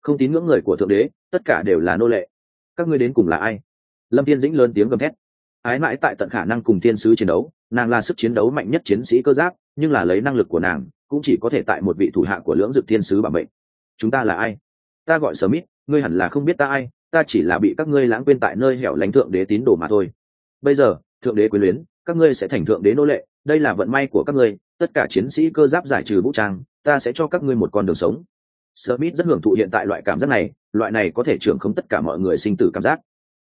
Không tín ngưỡng người của thượng đế, tất cả đều là nô lệ. Các ngươi đến cùng là ai? Lâm thiên dĩnh lớn tiếng gầm thét. Ái mãi tại tận khả năng cùng thiên sứ chiến đấu, nàng là sức chiến đấu mạnh nhất chiến sĩ cơ giáp, nhưng là lấy năng lực của nàng, cũng chỉ có thể tại một vị thủ hạ của lưỡng dực thiên sứ bảo mệnh. Chúng ta là ai? Ta gọi sở mít, ngươi hẳn là không biết ta ai, ta chỉ là bị các ngươi lãng quên tại nơi hẻo lánh thượng đế tín đồ mà thôi. Bây giờ, thượng đế quyền luyến, các ngươi sẽ thành thượng đế nô lệ, đây là vận may của các ngươi tất cả chiến sĩ cơ giáp giải trừ vũ trang ta sẽ cho các ngươi một con đường sống Smith rất hưởng thụ hiện tại loại cảm giác này, loại này có thể trưởng không tất cả mọi người sinh tử cảm giác.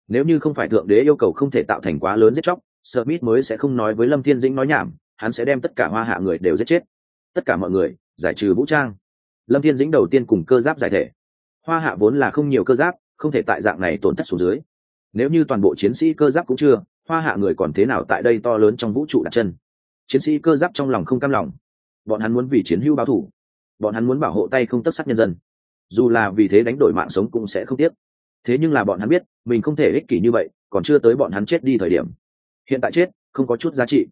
Nếu như không phải thượng đế yêu cầu không thể tạo thành quá lớn giết chóc, Smith mới sẽ không nói với Lâm Thiên Dĩnh nói nhảm, hắn sẽ đem tất cả hoa hạ người đều giết chết. Tất cả mọi người, giải trừ vũ trang. Lâm Thiên Dĩnh đầu tiên cùng cơ giáp giải thể. Hoa hạ vốn là không nhiều cơ giáp, không thể tại dạng này tổn thất xuống dưới. Nếu như toàn bộ chiến sĩ cơ giáp cũng chưa, hoa hạ người còn thế nào tại đây to lớn trong vũ trụ đặt chân? Chiến sĩ cơ giáp trong lòng không cam lòng, bọn hắn muốn vì chiến hữu báo thủ bọn hắn muốn bảo hộ tay không tất sắc nhân dân. Dù là vì thế đánh đổi mạng sống cũng sẽ không tiếc. Thế nhưng là bọn hắn biết mình không thể ích kỷ như vậy còn chưa tới bọn hắn chết đi thời điểm. Hiện tại chết không có chút giá trị.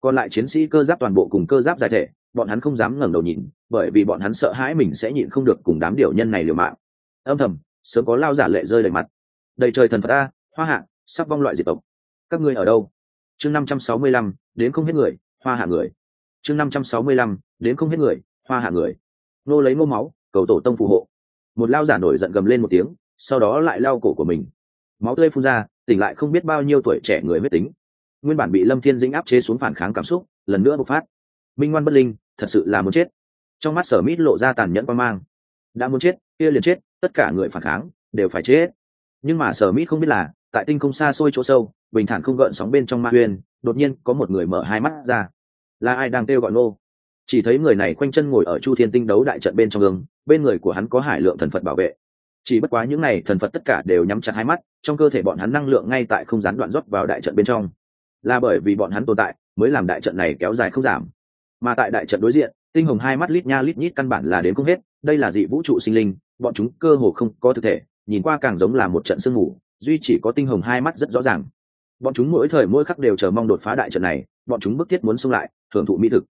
Còn lại chiến sĩ cơ giáp toàn bộ cùng cơ giáp giải thể bọn hắn không dám ngẩng đầu nhìn bởi vì bọn hắn sợ hãi mình sẽ nhịn không được cùng đám điều nhân này liều mạng. Âm thầm sớm có lao giả lệ rơi đầy mặt. Đầy trời thần phật a hoa hạ sắp vong loại diệt tộc. Các ngươi ở đâu? Chương năm trăm sáu mươi lăm đến không hết người hoa hạ người. Chương năm trăm sáu mươi lăm, đến không hết người, hoa hạ người. Nô lấy ngô máu, cầu tổ tông phù hộ. Một lao giả nổi giận gầm lên một tiếng, sau đó lại lao cổ của mình. Máu tươi phun ra, tỉnh lại không biết bao nhiêu tuổi trẻ người huyết tính. Nguyên bản bị lâm thiên dĩnh áp chế xuống phản kháng cảm xúc, lần nữa bộc phát. Minh ngoan bất linh, thật sự là muốn chết. Trong mắt sở mít lộ ra tàn nhẫn quan mang. Đã muốn chết, kia liền chết, tất cả người phản kháng, đều phải chết. Nhưng mà sở mít không biết là, tại tinh không xa xôi chỗ sâu bình thản không gợn sóng bên trong ma huyền đột nhiên có một người mở hai mắt ra. Là ai đang kêu gọi nô chỉ thấy người này quanh chân ngồi ở chu thiên tinh đấu đại trận bên trong gương bên người của hắn có hải lượng thần phật bảo vệ. Chỉ bất quá những n à y thần phật tất cả đều nhắm chặt hai mắt, trong cơ thể bọn hắn năng lượng ngay tại không gián đoạn rót vào đại trận bên trong. Là bởi vì bọn hắn tồn tại, mới làm đại trận này kéo dài không giảm. Mà tại đại trận đối diện, tinh hồng hai mắt lít nha lít nhít căn bản là đến không hết, đây là dị vũ trụ sinh linh, bọn chúng cơ hồ không có thực thể, nhìn qua càng giống là một trận sương mù, duy chỉ có tinh hồng hai mắt rất rõ ràng bọn chúng mỗi thời mỗi khắc đều chờ mong đột phá đại trận này, bọn chúng bức thiết muốn xung lại, thưởng thụ mỹ thực.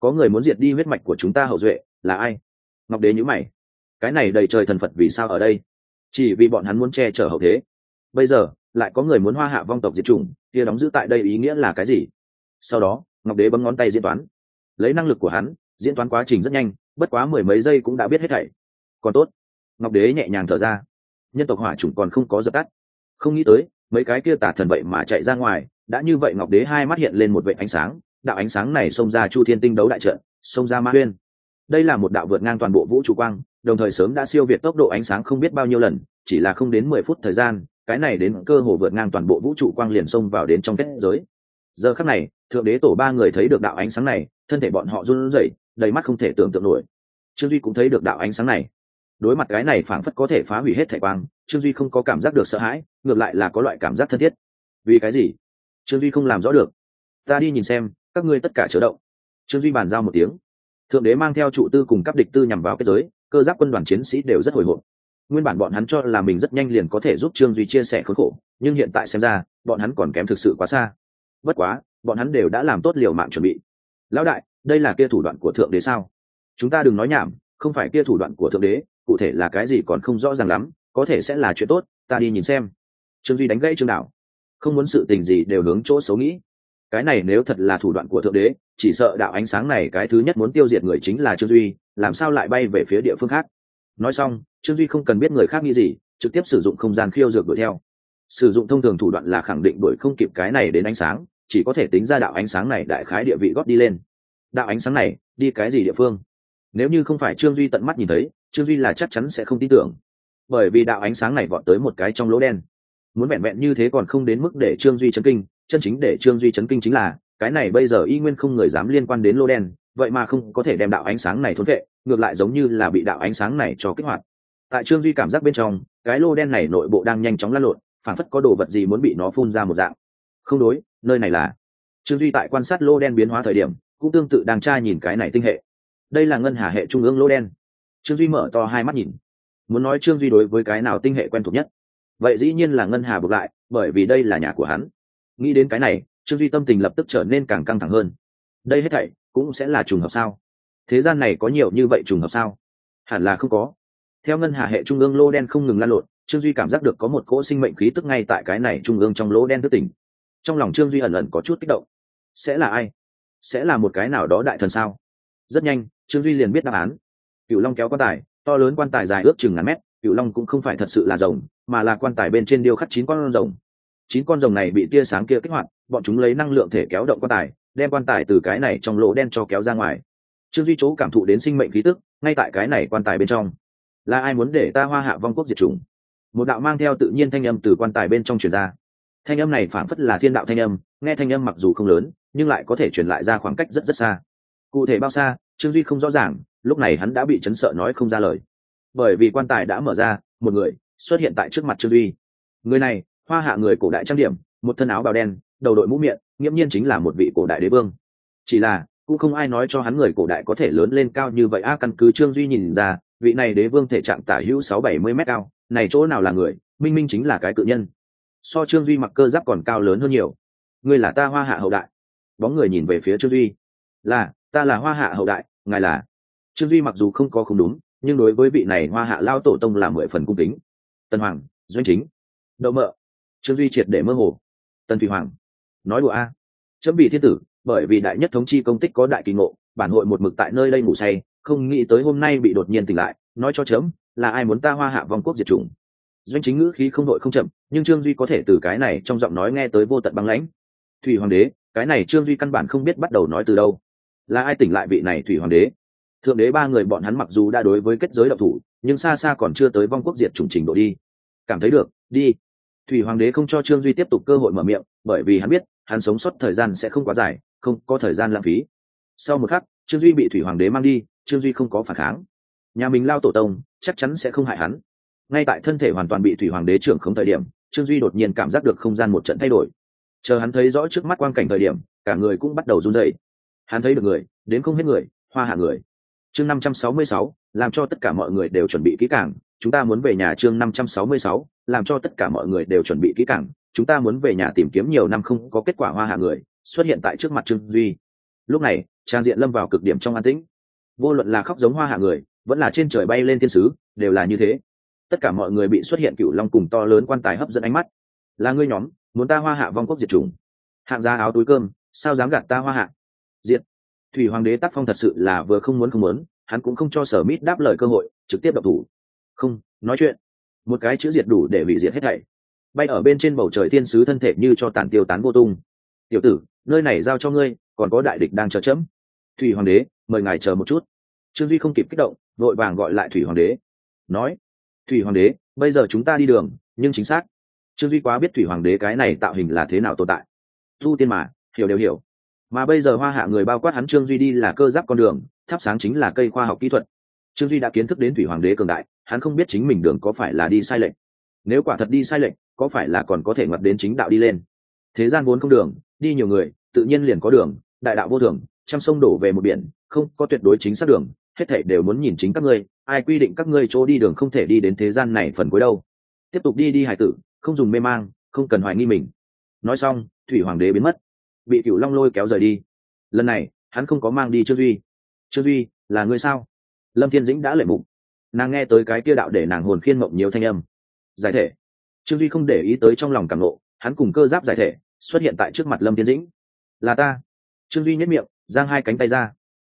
Có người muốn diệt đi huyết mạch của chúng ta hậu duệ, là ai? Ngọc đế nhữ mày. Cái này đầy trời thần phật vì sao ở đây? Chỉ vì bọn hắn muốn che chở hậu thế. Bây giờ, lại có người muốn hoa hạ vong tộc diệt chủng, kia đóng giữ tại đây ý nghĩa là cái gì? Sau đó, ngọc đế bấm ngón tay diễn toán. Lấy năng lực của hắn, diễn toán quá trình rất nhanh, bất quá mười mấy giây cũng đã biết hết thảy. Còn tốt. Ngọc đế nhẹ nhàng thở ra. Nhân tộc hỏa chủng còn không có dập tắt. Không nghĩ tới mấy cái kia tả thần vậy mà chạy ra ngoài, đã như vậy ngọc đế hai mắt hiện lên một vệ ánh sáng, đạo ánh sáng này xông ra chu thiên tinh đấu đại trận, xông ra ma huyên. Đây là một đạo vượt ngang toàn bộ vũ trụ quang, đồng thời sớm đã siêu việt tốc độ ánh sáng không biết bao nhiêu lần, chỉ là không đến mười phút thời gian, cái này đến cơ hồ vượt ngang toàn bộ vũ trụ quang liền xông vào đến trong kết giới. Giờ khắc này, thượng đế tổ ba người thấy được đạo ánh sáng này, thân thể bọn họ run rẩy, đầy mắt không thể tưởng tượng nổi. Trương duy cũng thấy được đạo ánh sáng này. Đối mặt cái này phảng phất có thể phá hủy hết thể quang, trương duy không có cảm giác được sợ hãi ngược lại là có loại cảm giác thân thiết. Vì cái gì? Trương duy không làm rõ được. Ta đi nhìn xem, các ngươi tất cả chớ động trương duy bàn giao một tiếng. Thượng đế mang theo trụ tư cùng các địch tư nhằm vào kết giới, cơ giáp quân đoàn chiến sĩ đều rất hồi hộp. Nguyên bản bọn hắn cho là mình rất nhanh liền có thể giúp trương duy chia sẻ khốn khổ, nhưng hiện tại xem ra, bọn hắn còn kém thực sự quá xa. Bất quá, bọn hắn đều đã làm tốt liều mạng chuẩn bị. Lão đại, đây là kia thủ đoạn của thượng đế sao? Chúng ta đừng nói nhảm, không phải kia thủ đoạn của thượng đế, cụ thể là cái gì còn không rõ ràng lắm, có thể sẽ là chuyện tốt, ta đi nhìn xem trương duy đánh gãy trương đạo không muốn sự tình gì đều hướng chỗ xấu nghĩ. Cái này nếu thật là thủ đoạn của thượng đế, chỉ sợ đạo ánh sáng này cái thứ nhất muốn tiêu diệt người chính là trương duy, làm sao lại bay về phía địa phương khác? Nói xong, trương duy không cần biết người khác nghĩ gì, trực tiếp sử dụng không gian khiêu dược đuổi theo. Sử dụng thông thường thủ đoạn là khẳng định đuổi không kịp cái này đến ánh sáng, chỉ có thể tính ra đạo ánh sáng này đại khái địa vị góp đi lên. Đạo ánh sáng này, đi cái gì địa phương? Nếu như không phải trương duy tận mắt nhìn thấy, trương duy là chắc chắn sẽ không tin tưởng. Bởi vì đạo ánh sáng này vọt tới một cái trong lỗ đen muốn vẹn vẹn như thế còn không đến mức để trương duy chấn kinh, chân chính để trương duy chấn kinh chính là, cái này bây giờ y nguyên không người dám liên quan đến lô đen, vậy mà không có thể đem đạo ánh sáng này thốn vệ, ngược lại giống như là bị đạo ánh sáng này cho kích hoạt. Tại trương duy cảm giác bên trong, cái lô đen này nội bộ đang nhanh chóng lăn lộn, phản phất có đồ vật gì muốn bị nó phun ra một dạng. Không đối, nơi này là. Trương duy tại quan sát lô đen biến hóa thời điểm, cũng tương tự đang tra nhìn cái này tinh hệ. Đây là ngân hà hệ trung ương lô đen. Trương duy mở to hai mắt nhìn. Muốn nói trương duy đối với cái nào tinh hệ quen thuộc nhất? Vậy dĩ nhiên là ngân hà buộc lại, bởi vì đây là nhà của hắn. Nghĩ đến cái này, trương duy tâm tình lập tức trở nên càng căng thẳng hơn. Đây hết thảy cũng sẽ là trùng hợp sao? Thế gian này có nhiều như vậy trùng hợp sao? Hẳn là không có. Theo ngân hà hệ trung ương lô đen không ngừng lan lộn, trương duy cảm giác được có một cỗ sinh mệnh khí tức ngay tại cái này trung ương trong lỗ đen thức tỉnh. Trong lòng trương duy ẩn ẩn có chút kích động. Sẽ là ai? Sẽ là một cái nào đó đại thần sao? Rất nhanh, trương duy liền biết đáp án. Cựu long kéo quan tài, to lớn quan tài dài ước chừng ngàn mét cựu long cũng không phải thật sự là rồng, mà là quan tài bên trên điêu khắc chín con rồng. Chín con rồng này bị tia sáng kia kích hoạt, bọn chúng lấy năng lượng thể kéo động quan tài, đem quan tài từ cái này trong lỗ đen cho kéo ra ngoài. Trương duy chỗ cảm thụ đến sinh mệnh khí tức, ngay tại cái này quan tài bên trong. Là ai muốn để ta hoa hạ vong quốc diệt chủng? Một đạo mang theo tự nhiên thanh âm từ quan tài bên trong truyền ra. Thanh âm này phảng phất là thiên đạo thanh âm, nghe thanh âm mặc dù không lớn, nhưng lại có thể truyền lại ra khoảng cách rất rất xa. Cụ thể bao xa, trương duy không rõ ràng, lúc này hắn đã bị chấn sợ nói không ra lời bởi vì quan tài đã mở ra, một người xuất hiện tại trước mặt trương duy. Người này, hoa hạ người cổ đại trang điểm, một thân áo bào đen, đầu đội mũ miệng, nghiễm nhiên chính là một vị cổ đại đế vương. Chỉ là, cũng không ai nói cho hắn người cổ đại có thể lớn lên cao như vậy. A, căn cứ trương duy nhìn ra, vị này đế vương thể trạng tả hữu sáu bảy mươi m cao, này chỗ nào là người, minh minh chính là cái cự nhân. So trương duy mặc cơ giáp còn cao lớn hơn nhiều. Ngươi là ta hoa hạ hậu đại. Bóng người nhìn về phía trương duy. Là, ta là hoa hạ hậu đại, ngài là. Trương duy mặc dù không có không đúng nhưng đối với vị này hoa hạ lao tổ tông là mười phần cung kính. Tân hoàng, doanh chính, đậu mợ, trương duy triệt để mơ hồ. Tân thủy hoàng, nói đùa a. Chấm bị thiên tử, bởi vì đại nhất thống chi công tích có đại kỳ ngộ, bản hội một mực tại nơi đây ngủ say, không nghĩ tới hôm nay bị đột nhiên tỉnh lại, nói cho chấm, là ai muốn ta hoa hạ vong quốc diệt chủng. Doanh chính ngữ khí không đội không chậm, nhưng trương duy có thể từ cái này trong giọng nói nghe tới vô tận băng lãnh. Thủy hoàng đế, cái này trương duy căn bản không biết bắt đầu nói từ đâu. Là ai tỉnh lại vị này thủy hoàng đế? Thượng đế ba người bọn hắn mặc dù đã đối với kết giới độc thủ, nhưng xa xa còn chưa tới vong quốc diệt chủng trình độ đi. Cảm thấy được, đi. Thủy hoàng đế không cho trương duy tiếp tục cơ hội mở miệng, bởi vì hắn biết, hắn sống sót thời gian sẽ không quá dài, không có thời gian lãng phí. Sau một khắc, trương duy bị thủy hoàng đế mang đi, trương duy không có phản kháng. Nhà mình lao tổ tông, chắc chắn sẽ không hại hắn. Ngay tại thân thể hoàn toàn bị thủy hoàng đế trưởng không thời điểm, trương duy đột nhiên cảm giác được không gian một trận thay đổi. Chờ hắn thấy rõ trước mắt quang cảnh thời điểm, cả người cũng bắt đầu run dậy hắn thấy được người, đến không hết người, hoa hạ người chương năm trăm sáu mươi sáu, làm cho tất cả mọi người đều chuẩn bị kỹ càng, chúng ta muốn về nhà chương năm trăm sáu mươi sáu, làm cho tất cả mọi người đều chuẩn bị kỹ càng, chúng ta muốn về nhà tìm kiếm nhiều năm không có kết quả hoa hạ người, xuất hiện tại trước mặt trương duy. Lúc này, trang diện lâm vào cực điểm trong an tĩnh. Vô luận là khóc giống hoa hạ người, vẫn là trên trời bay lên thiên sứ, đều là như thế. Tất cả mọi người bị xuất hiện cựu long cùng to lớn quan tài hấp dẫn ánh mắt. Là ngươi nhóm, muốn ta hoa hạ vong quốc diệt chủng. Hạng giá áo túi cơm, sao dám gạt ta hoa hạ? Diệt thủy hoàng đế tác phong thật sự là vừa không muốn không muốn, hắn cũng không cho sở mít đáp lời cơ hội, trực tiếp đập thủ. Không, nói chuyện. Một cái chữ diệt đủ để bị diệt hết thảy. Bay ở bên trên bầu trời thiên sứ thân thể như cho tàn tiêu tán vô tung. Tiểu tử, nơi này giao cho ngươi, còn có đại địch đang chờ chấm. Thủy hoàng đế, mời ngài chờ một chút. Trương duy không kịp kích động, vội vàng gọi lại thủy hoàng đế. Nói, thủy hoàng đế, bây giờ chúng ta đi đường, nhưng chính xác. Trương duy quá biết thủy hoàng đế cái này tạo hình là thế nào tồn tại. Thu tiên mà, hiểu đều hiểu mà bây giờ hoa hạ người bao quát hắn trương duy đi là cơ giáp con đường, thắp sáng chính là cây khoa học kỹ thuật. Trương duy đã kiến thức đến thủy hoàng đế cường đại, hắn không biết chính mình đường có phải là đi sai lệch. Nếu quả thật đi sai lệch, có phải là còn có thể ngập đến chính đạo đi lên? Thế gian vốn không đường, đi nhiều người, tự nhiên liền có đường, đại đạo vô thường, trăm sông đổ về một biển, không có tuyệt đối chính xác đường, hết thảy đều muốn nhìn chính các ngươi, ai quy định các ngươi chỗ đi đường không thể đi đến thế gian này phần cuối đâu. Tiếp tục đi đi hải tử, không dùng mê mang, không cần hoài nghi mình. Nói xong, thủy hoàng đế biến mất bị cửu long lôi kéo rời đi. Lần này, hắn không có mang đi trương duy. Trương duy, là ngươi sao? Lâm thiên dĩnh đã lệ mục. Nàng nghe tới cái kia đạo để nàng hồn khiên mộng nhiều thanh âm. Giải thể. Trương duy không để ý tới trong lòng cảm lộ hắn cùng cơ giáp giải thể, xuất hiện tại trước mặt lâm thiên dĩnh. Là ta. Trương duy nhất miệng, giang hai cánh tay ra.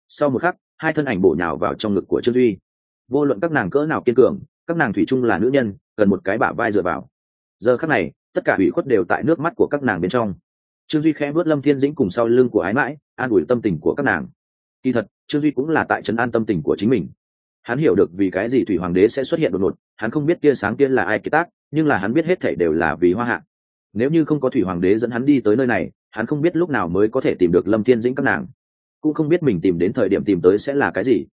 Sau một khắc, hai thân ảnh bổ nhào vào trong ngực của trương duy. Vô luận các nàng cỡ nào kiên cường, các nàng thủy chung là nữ nhân, cần một cái bả vai dựa vào. Giờ khắc này, tất cả hủy khuất đều tại nước mắt của các nàng bên trong trương duy khẽ vớt lâm thiên dĩnh cùng sau lưng của ái mãi, an ủi tâm tình của các nàng. Kỳ thật, trương duy cũng là tại trấn an tâm tình của chính mình. Hắn hiểu được vì cái gì thủy hoàng đế sẽ xuất hiện đột ngột, hắn không biết tia sáng kia là ai kế tác, nhưng là hắn biết hết thể đều là vì hoa hạ. Nếu như không có thủy hoàng đế dẫn hắn đi tới nơi này, hắn không biết lúc nào mới có thể tìm được lâm thiên dĩnh các nàng. Cũng không biết mình tìm đến thời điểm tìm tới sẽ là cái gì.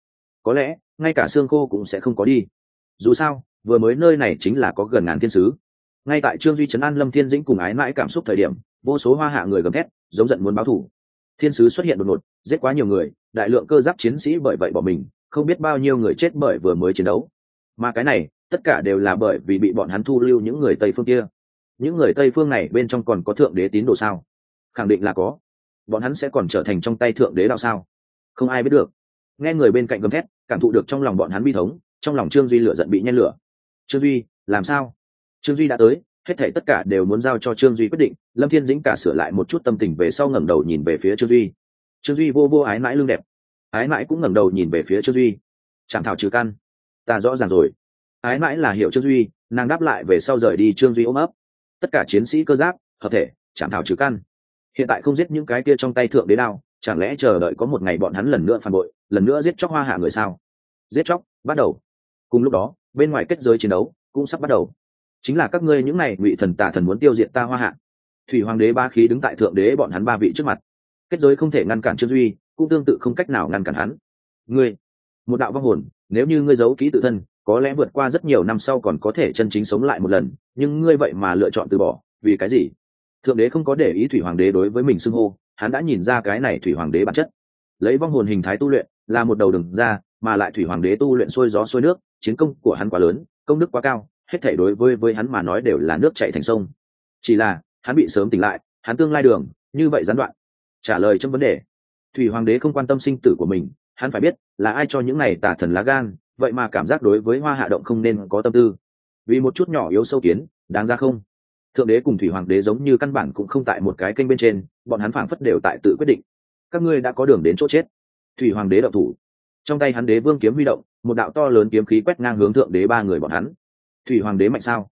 Có lẽ, ngay cả xương khô cũng sẽ không có đi. Dù sao, vừa mới nơi này chính là có gần ngàn thiên sứ. Ngay tại trương duy trấn an lâm thiên dĩnh cùng ái mãi cảm xúc thời điểm vô số hoa hạ người gầm thét, giống giận muốn báo thủ. Thiên sứ xuất hiện đột ngột, giết quá nhiều người, đại lượng cơ giáp chiến sĩ bởi vậy bỏ mình, không biết bao nhiêu người chết bởi vừa mới chiến đấu. Mà cái này, tất cả đều là bởi vì bị bọn hắn thu lưu những người tây phương kia. Những người tây phương này bên trong còn có thượng đế tín đồ sao? Khẳng định là có. Bọn hắn sẽ còn trở thành trong tay thượng đế đạo sao? Không ai biết được. Nghe người bên cạnh gầm thét, cảm thụ được trong lòng bọn hắn bi thống, trong lòng trương duy lửa giận bị nhen lửa. Trương duy, làm sao? Trương duy đã tới hết thể tất cả đều muốn giao cho trương duy quyết định, lâm thiên dĩnh cả sửa lại một chút tâm tình về sau ngẩng đầu nhìn về phía trương duy. Trương duy vô vô ái mãi lương đẹp. Ái mãi cũng ngẩng đầu nhìn về phía trương duy. Chẳng thảo trừ căn. Ta rõ ràng rồi. Ái mãi là hiểu trương duy, nàng đáp lại về sau rời đi trương duy ôm ấp. Tất cả chiến sĩ cơ giáp, hợp thể chẳng thảo trừ căn. Hiện tại không giết những cái kia trong tay thượng đế đao, chẳng lẽ chờ đợi có một ngày bọn hắn lần nữa phản bội, lần nữa giết chóc hoa hạ người sao? Giết chóc, bắt đầu. Cùng lúc đó, bên ngoài kết giới chiến đấu cũng sắp bắt đầu chính là các ngươi những này ngụy thần tà thần muốn tiêu diệt ta hoa hạ. Thủy hoàng đế ba khí đứng tại thượng đế bọn hắn ba vị trước mặt. Kết giới không thể ngăn cản trương duy, cũng tương tự không cách nào ngăn cản hắn. Ngươi, một đạo vong hồn, nếu như ngươi giấu ký tự thân, có lẽ vượt qua rất nhiều năm sau còn có thể chân chính sống lại một lần, nhưng ngươi vậy mà lựa chọn từ bỏ, vì cái gì? Thượng đế không có để ý thủy hoàng đế đối với mình xưng hô, hắn đã nhìn ra cái này thủy hoàng đế bản chất. Lấy vong hồn hình thái tu luyện, là một đầu đừng ra, mà lại thủy hoàng đế tu luyện sôi gió sôi nước, chiến công của hắn quá lớn, công đức quá cao hết thể đối với với hắn mà nói đều là nước chảy thành sông. Chỉ là, hắn bị sớm tỉnh lại, hắn tương lai đường, như vậy gián đoạn. Trả lời trong vấn đề, thủy hoàng đế không quan tâm sinh tử của mình, hắn phải biết là ai cho những này tả thần lá gan, vậy mà cảm giác đối với hoa hạ động không nên có tâm tư. Vì một chút nhỏ yếu sâu kiến, đáng ra không. Thượng đế cùng thủy hoàng đế giống như căn bản cũng không tại một cái kênh bên trên, bọn hắn phảng phất đều tại tự quyết định. Các ngươi đã có đường đến chỗ chết. Thủy hoàng đế đậu thủ. Trong tay hắn đế vương kiếm huy động, một đạo to lớn kiếm khí quét ngang hướng thượng đế ba người bọn hắn thủy hoàng đế mạnh sao?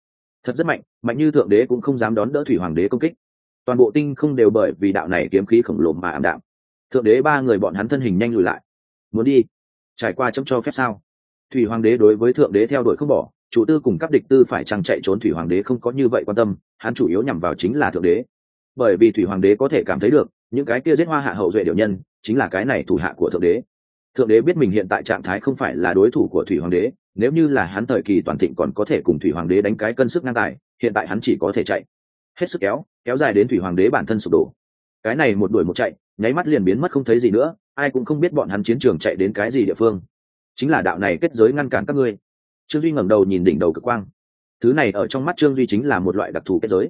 Thật rất mạnh mạnh như thượng đế cũng không dám đón đỡ thủy hoàng đế công kích. Toàn bộ tinh không đều bởi vì đạo này kiếm khí khổng lồ mà ảm đạm. Thượng đế ba người bọn hắn thân hình nhanh lùi lại. Muốn đi? Trải qua chấm cho phép sao? Thủy hoàng đế đối với thượng đế theo đuổi không bỏ, chủ tư cùng các địch tư phải chăng chạy trốn thủy hoàng đế không có như vậy quan tâm, hắn chủ yếu nhằm vào chính là thượng đế. Bởi vì thủy hoàng đế có thể cảm thấy được, những cái kia giết hoa hạ hậu duệ điều nhân, chính là cái này thủ hạ của thượng đế. Thượng đế biết mình hiện tại trạng thái không phải là đối thủ của thủy hoàng đế nếu như là hắn thời kỳ toàn thịnh còn có thể cùng thủy hoàng đế đánh cái cân sức ngang tài, hiện tại hắn chỉ có thể chạy. Hết sức kéo kéo dài đến thủy hoàng đế bản thân sụp đổ. Cái này một đuổi một chạy, nháy mắt liền biến mất không thấy gì nữa, ai cũng không biết bọn hắn chiến trường chạy đến cái gì địa phương. Chính là đạo này kết giới ngăn cản các ngươi. Trương duy ngẩng đầu nhìn đỉnh đầu cực quang. Thứ này ở trong mắt trương duy chính là một loại đặc thù kết giới.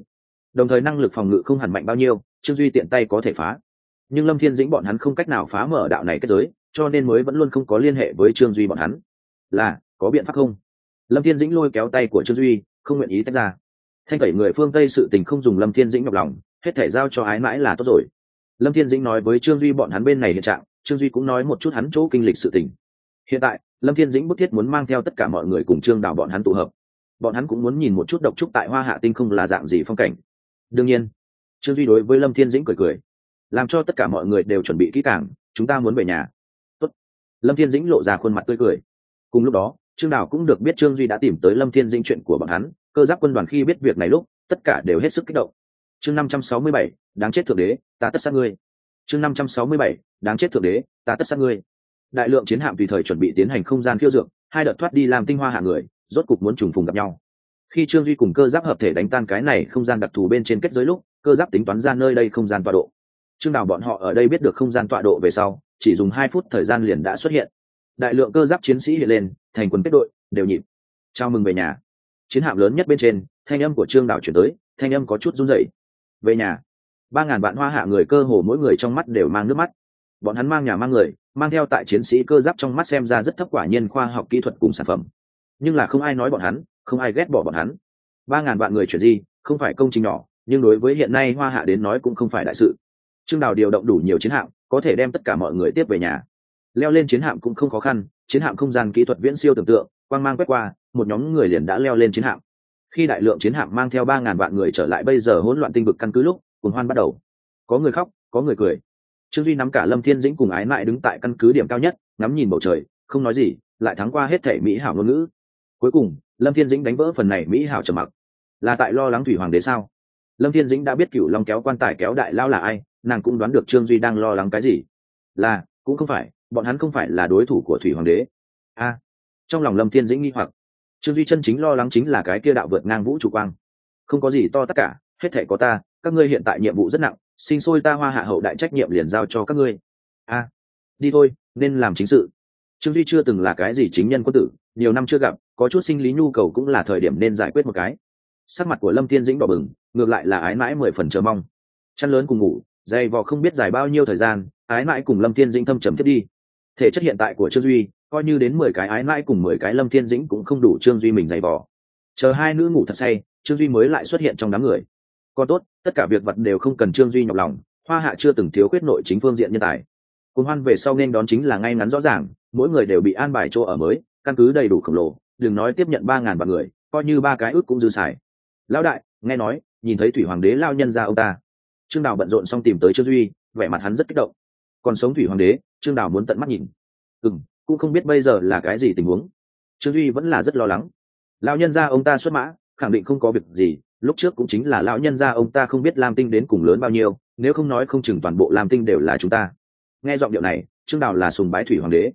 Đồng thời năng lực phòng ngự không hẳn mạnh bao nhiêu, trương duy tiện tay có thể phá. Nhưng lâm thiên dĩnh bọn hắn không cách nào phá mở đạo này kết giới, cho nên mới vẫn luôn không có liên hệ với trương duy bọn hắn. Là có biện pháp không? Lâm thiên dĩnh lôi kéo tay của trương duy, không nguyện ý tách ra. Thanh tẩy người phương tây sự tình không dùng lâm thiên dĩnh nhọc lòng, hết thể giao cho ái mãi là tốt rồi. Lâm thiên dĩnh nói với trương duy bọn hắn bên này hiện trạng, trương duy cũng nói một chút hắn chỗ kinh lịch sự tình. Hiện tại, lâm thiên dĩnh bức thiết muốn mang theo tất cả mọi người cùng trương đào bọn hắn tụ hợp. Bọn hắn cũng muốn nhìn một chút độc trúc tại hoa hạ tinh không là dạng gì phong cảnh. Đương nhiên, trương duy đối với lâm thiên dĩnh cười cười, làm cho tất cả mọi người đều chuẩn bị kỹ càng, chúng ta muốn về nhà. Tốt. lâm thiên dĩnh lộ ra khuôn mặt tươi cười. Cùng lúc đó trương đào cũng được biết trương duy đã tìm tới lâm thiên dinh chuyện của bọn hắn, cơ giáp quân đoàn khi biết việc này lúc, tất cả đều hết sức kích động. Chương năm trăm sáu mươi bảy, đáng chết thượng đế, ta tất sát ngươi. Chương năm trăm sáu mươi bảy, đáng chết thượng đế, ta tất sát ngươi. Đại lượng chiến hạm tùy thời chuẩn bị tiến hành không gian khiêu dược, hai đợt thoát đi làm tinh hoa hạ người, rốt cục muốn trùng phùng gặp nhau. Khi trương duy cùng cơ giáp hợp thể đánh tan cái này không gian đặc thù bên trên kết giới lúc, cơ giáp tính toán ra nơi đây không gian tọa độ. Trương nào bọn họ ở đây biết được không gian tọa độ về sau, chỉ dùng hai phút thời gian liền đã xuất hiện đại lượng cơ giáp chiến sĩ hiện lên, thành quân kết đội, đều nhịp. Chào mừng về nhà. Chiến hạm lớn nhất bên trên, thanh âm của trương đảo chuyển tới, thanh âm có chút run rẩy. Về nhà. Ba ngàn vạn hoa hạ người cơ hồ mỗi người trong mắt đều mang nước mắt. Bọn hắn mang nhà mang người, mang theo tại chiến sĩ cơ giáp trong mắt xem ra rất thấp quả nhiên khoa học kỹ thuật cùng sản phẩm. Nhưng là không ai nói bọn hắn, không ai ghét bỏ bọn hắn. Ba ngàn vạn người chuyển di, không phải công trình nhỏ, nhưng đối với hiện nay hoa hạ đến nói cũng không phải đại sự. Trương đào điều động đủ nhiều chiến hạm, có thể đem tất cả mọi người tiếp về nhà leo lên chiến hạm cũng không khó khăn, chiến hạm không gian kỹ thuật viễn siêu tưởng tượng, quang mang quét qua, một nhóm người liền đã leo lên chiến hạm. Khi đại lượng chiến hạm mang theo ba ngàn vạn người trở lại bây giờ hỗn loạn tinh vực căn cứ lúc cùng hoan bắt đầu. Có người khóc, có người cười. Trương duy nắm cả lâm thiên dĩnh cùng ái mại đứng tại căn cứ điểm cao nhất, ngắm nhìn bầu trời, không nói gì, lại thắng qua hết thể mỹ hảo ngôn ngữ. Cuối cùng, lâm thiên dĩnh đánh vỡ phần này mỹ hảo trầm mặc. Là tại lo lắng thủy hoàng đế sao? Lâm thiên dĩnh đã biết cựu long kéo quan tài kéo đại lao là ai, nàng cũng đoán được trương duy đang lo lắng cái gì. Là, cũng không phải bọn hắn không phải là đối thủ của thủy hoàng đế. A, trong lòng lâm thiên dĩnh nghi hoặc. Trương duy chân chính lo lắng chính là cái kia đạo vượt ngang vũ trụ quang. Không có gì to tất cả, hết thể có ta, các ngươi hiện tại nhiệm vụ rất nặng, sinh sôi ta hoa hạ hậu đại trách nhiệm liền giao cho các ngươi. A, đi thôi, nên làm chính sự. Trương duy chưa từng là cái gì chính nhân quân tử, nhiều năm chưa gặp, có chút sinh lý nhu cầu cũng là thời điểm nên giải quyết một cái. Sắc mặt của lâm thiên dĩnh đỏ bừng, ngược lại là ái mãi mười phần chờ mong. Chăn lớn cùng ngủ, dày vò không biết dài bao nhiêu thời gian, ái mãi cùng lâm thiên dĩnh thâm trầm thiết đi thể chất hiện tại của trương duy, coi như đến mười cái ái mãi cùng mười cái lâm thiên dĩnh cũng không đủ trương duy mình dày vò. Chờ hai nữ ngủ thật say, trương duy mới lại xuất hiện trong đám người. Còn tốt, tất cả việc vật đều không cần trương duy nhọc lòng, hoa hạ chưa từng thiếu khuyết nội chính phương diện nhân tài. Cùng hoan về sau nên đón chính là ngay ngắn rõ ràng, mỗi người đều bị an bài chỗ ở mới, căn cứ đầy đủ khổng lồ, đừng nói tiếp nhận ba ngàn vạn người, coi như ba cái ước cũng dư xài. Lão đại, nghe nói, nhìn thấy thủy hoàng đế lao nhân ra ông ta. Trương đào bận rộn xong tìm tới trương duy, vẻ mặt hắn rất kích động còn sống thủy hoàng đế, trương đào muốn tận mắt nhìn. Ừ m cũng không biết bây giờ là cái gì tình huống. Trương duy vẫn là rất lo lắng. Lão nhân gia ông ta xuất mã, khẳng định không có việc gì, lúc trước cũng chính là lão nhân gia ông ta không biết lam tinh đến cùng lớn bao nhiêu, nếu không nói không chừng toàn bộ lam tinh đều là chúng ta. Nghe giọng điệu này, trương đào là sùng bái thủy hoàng đế.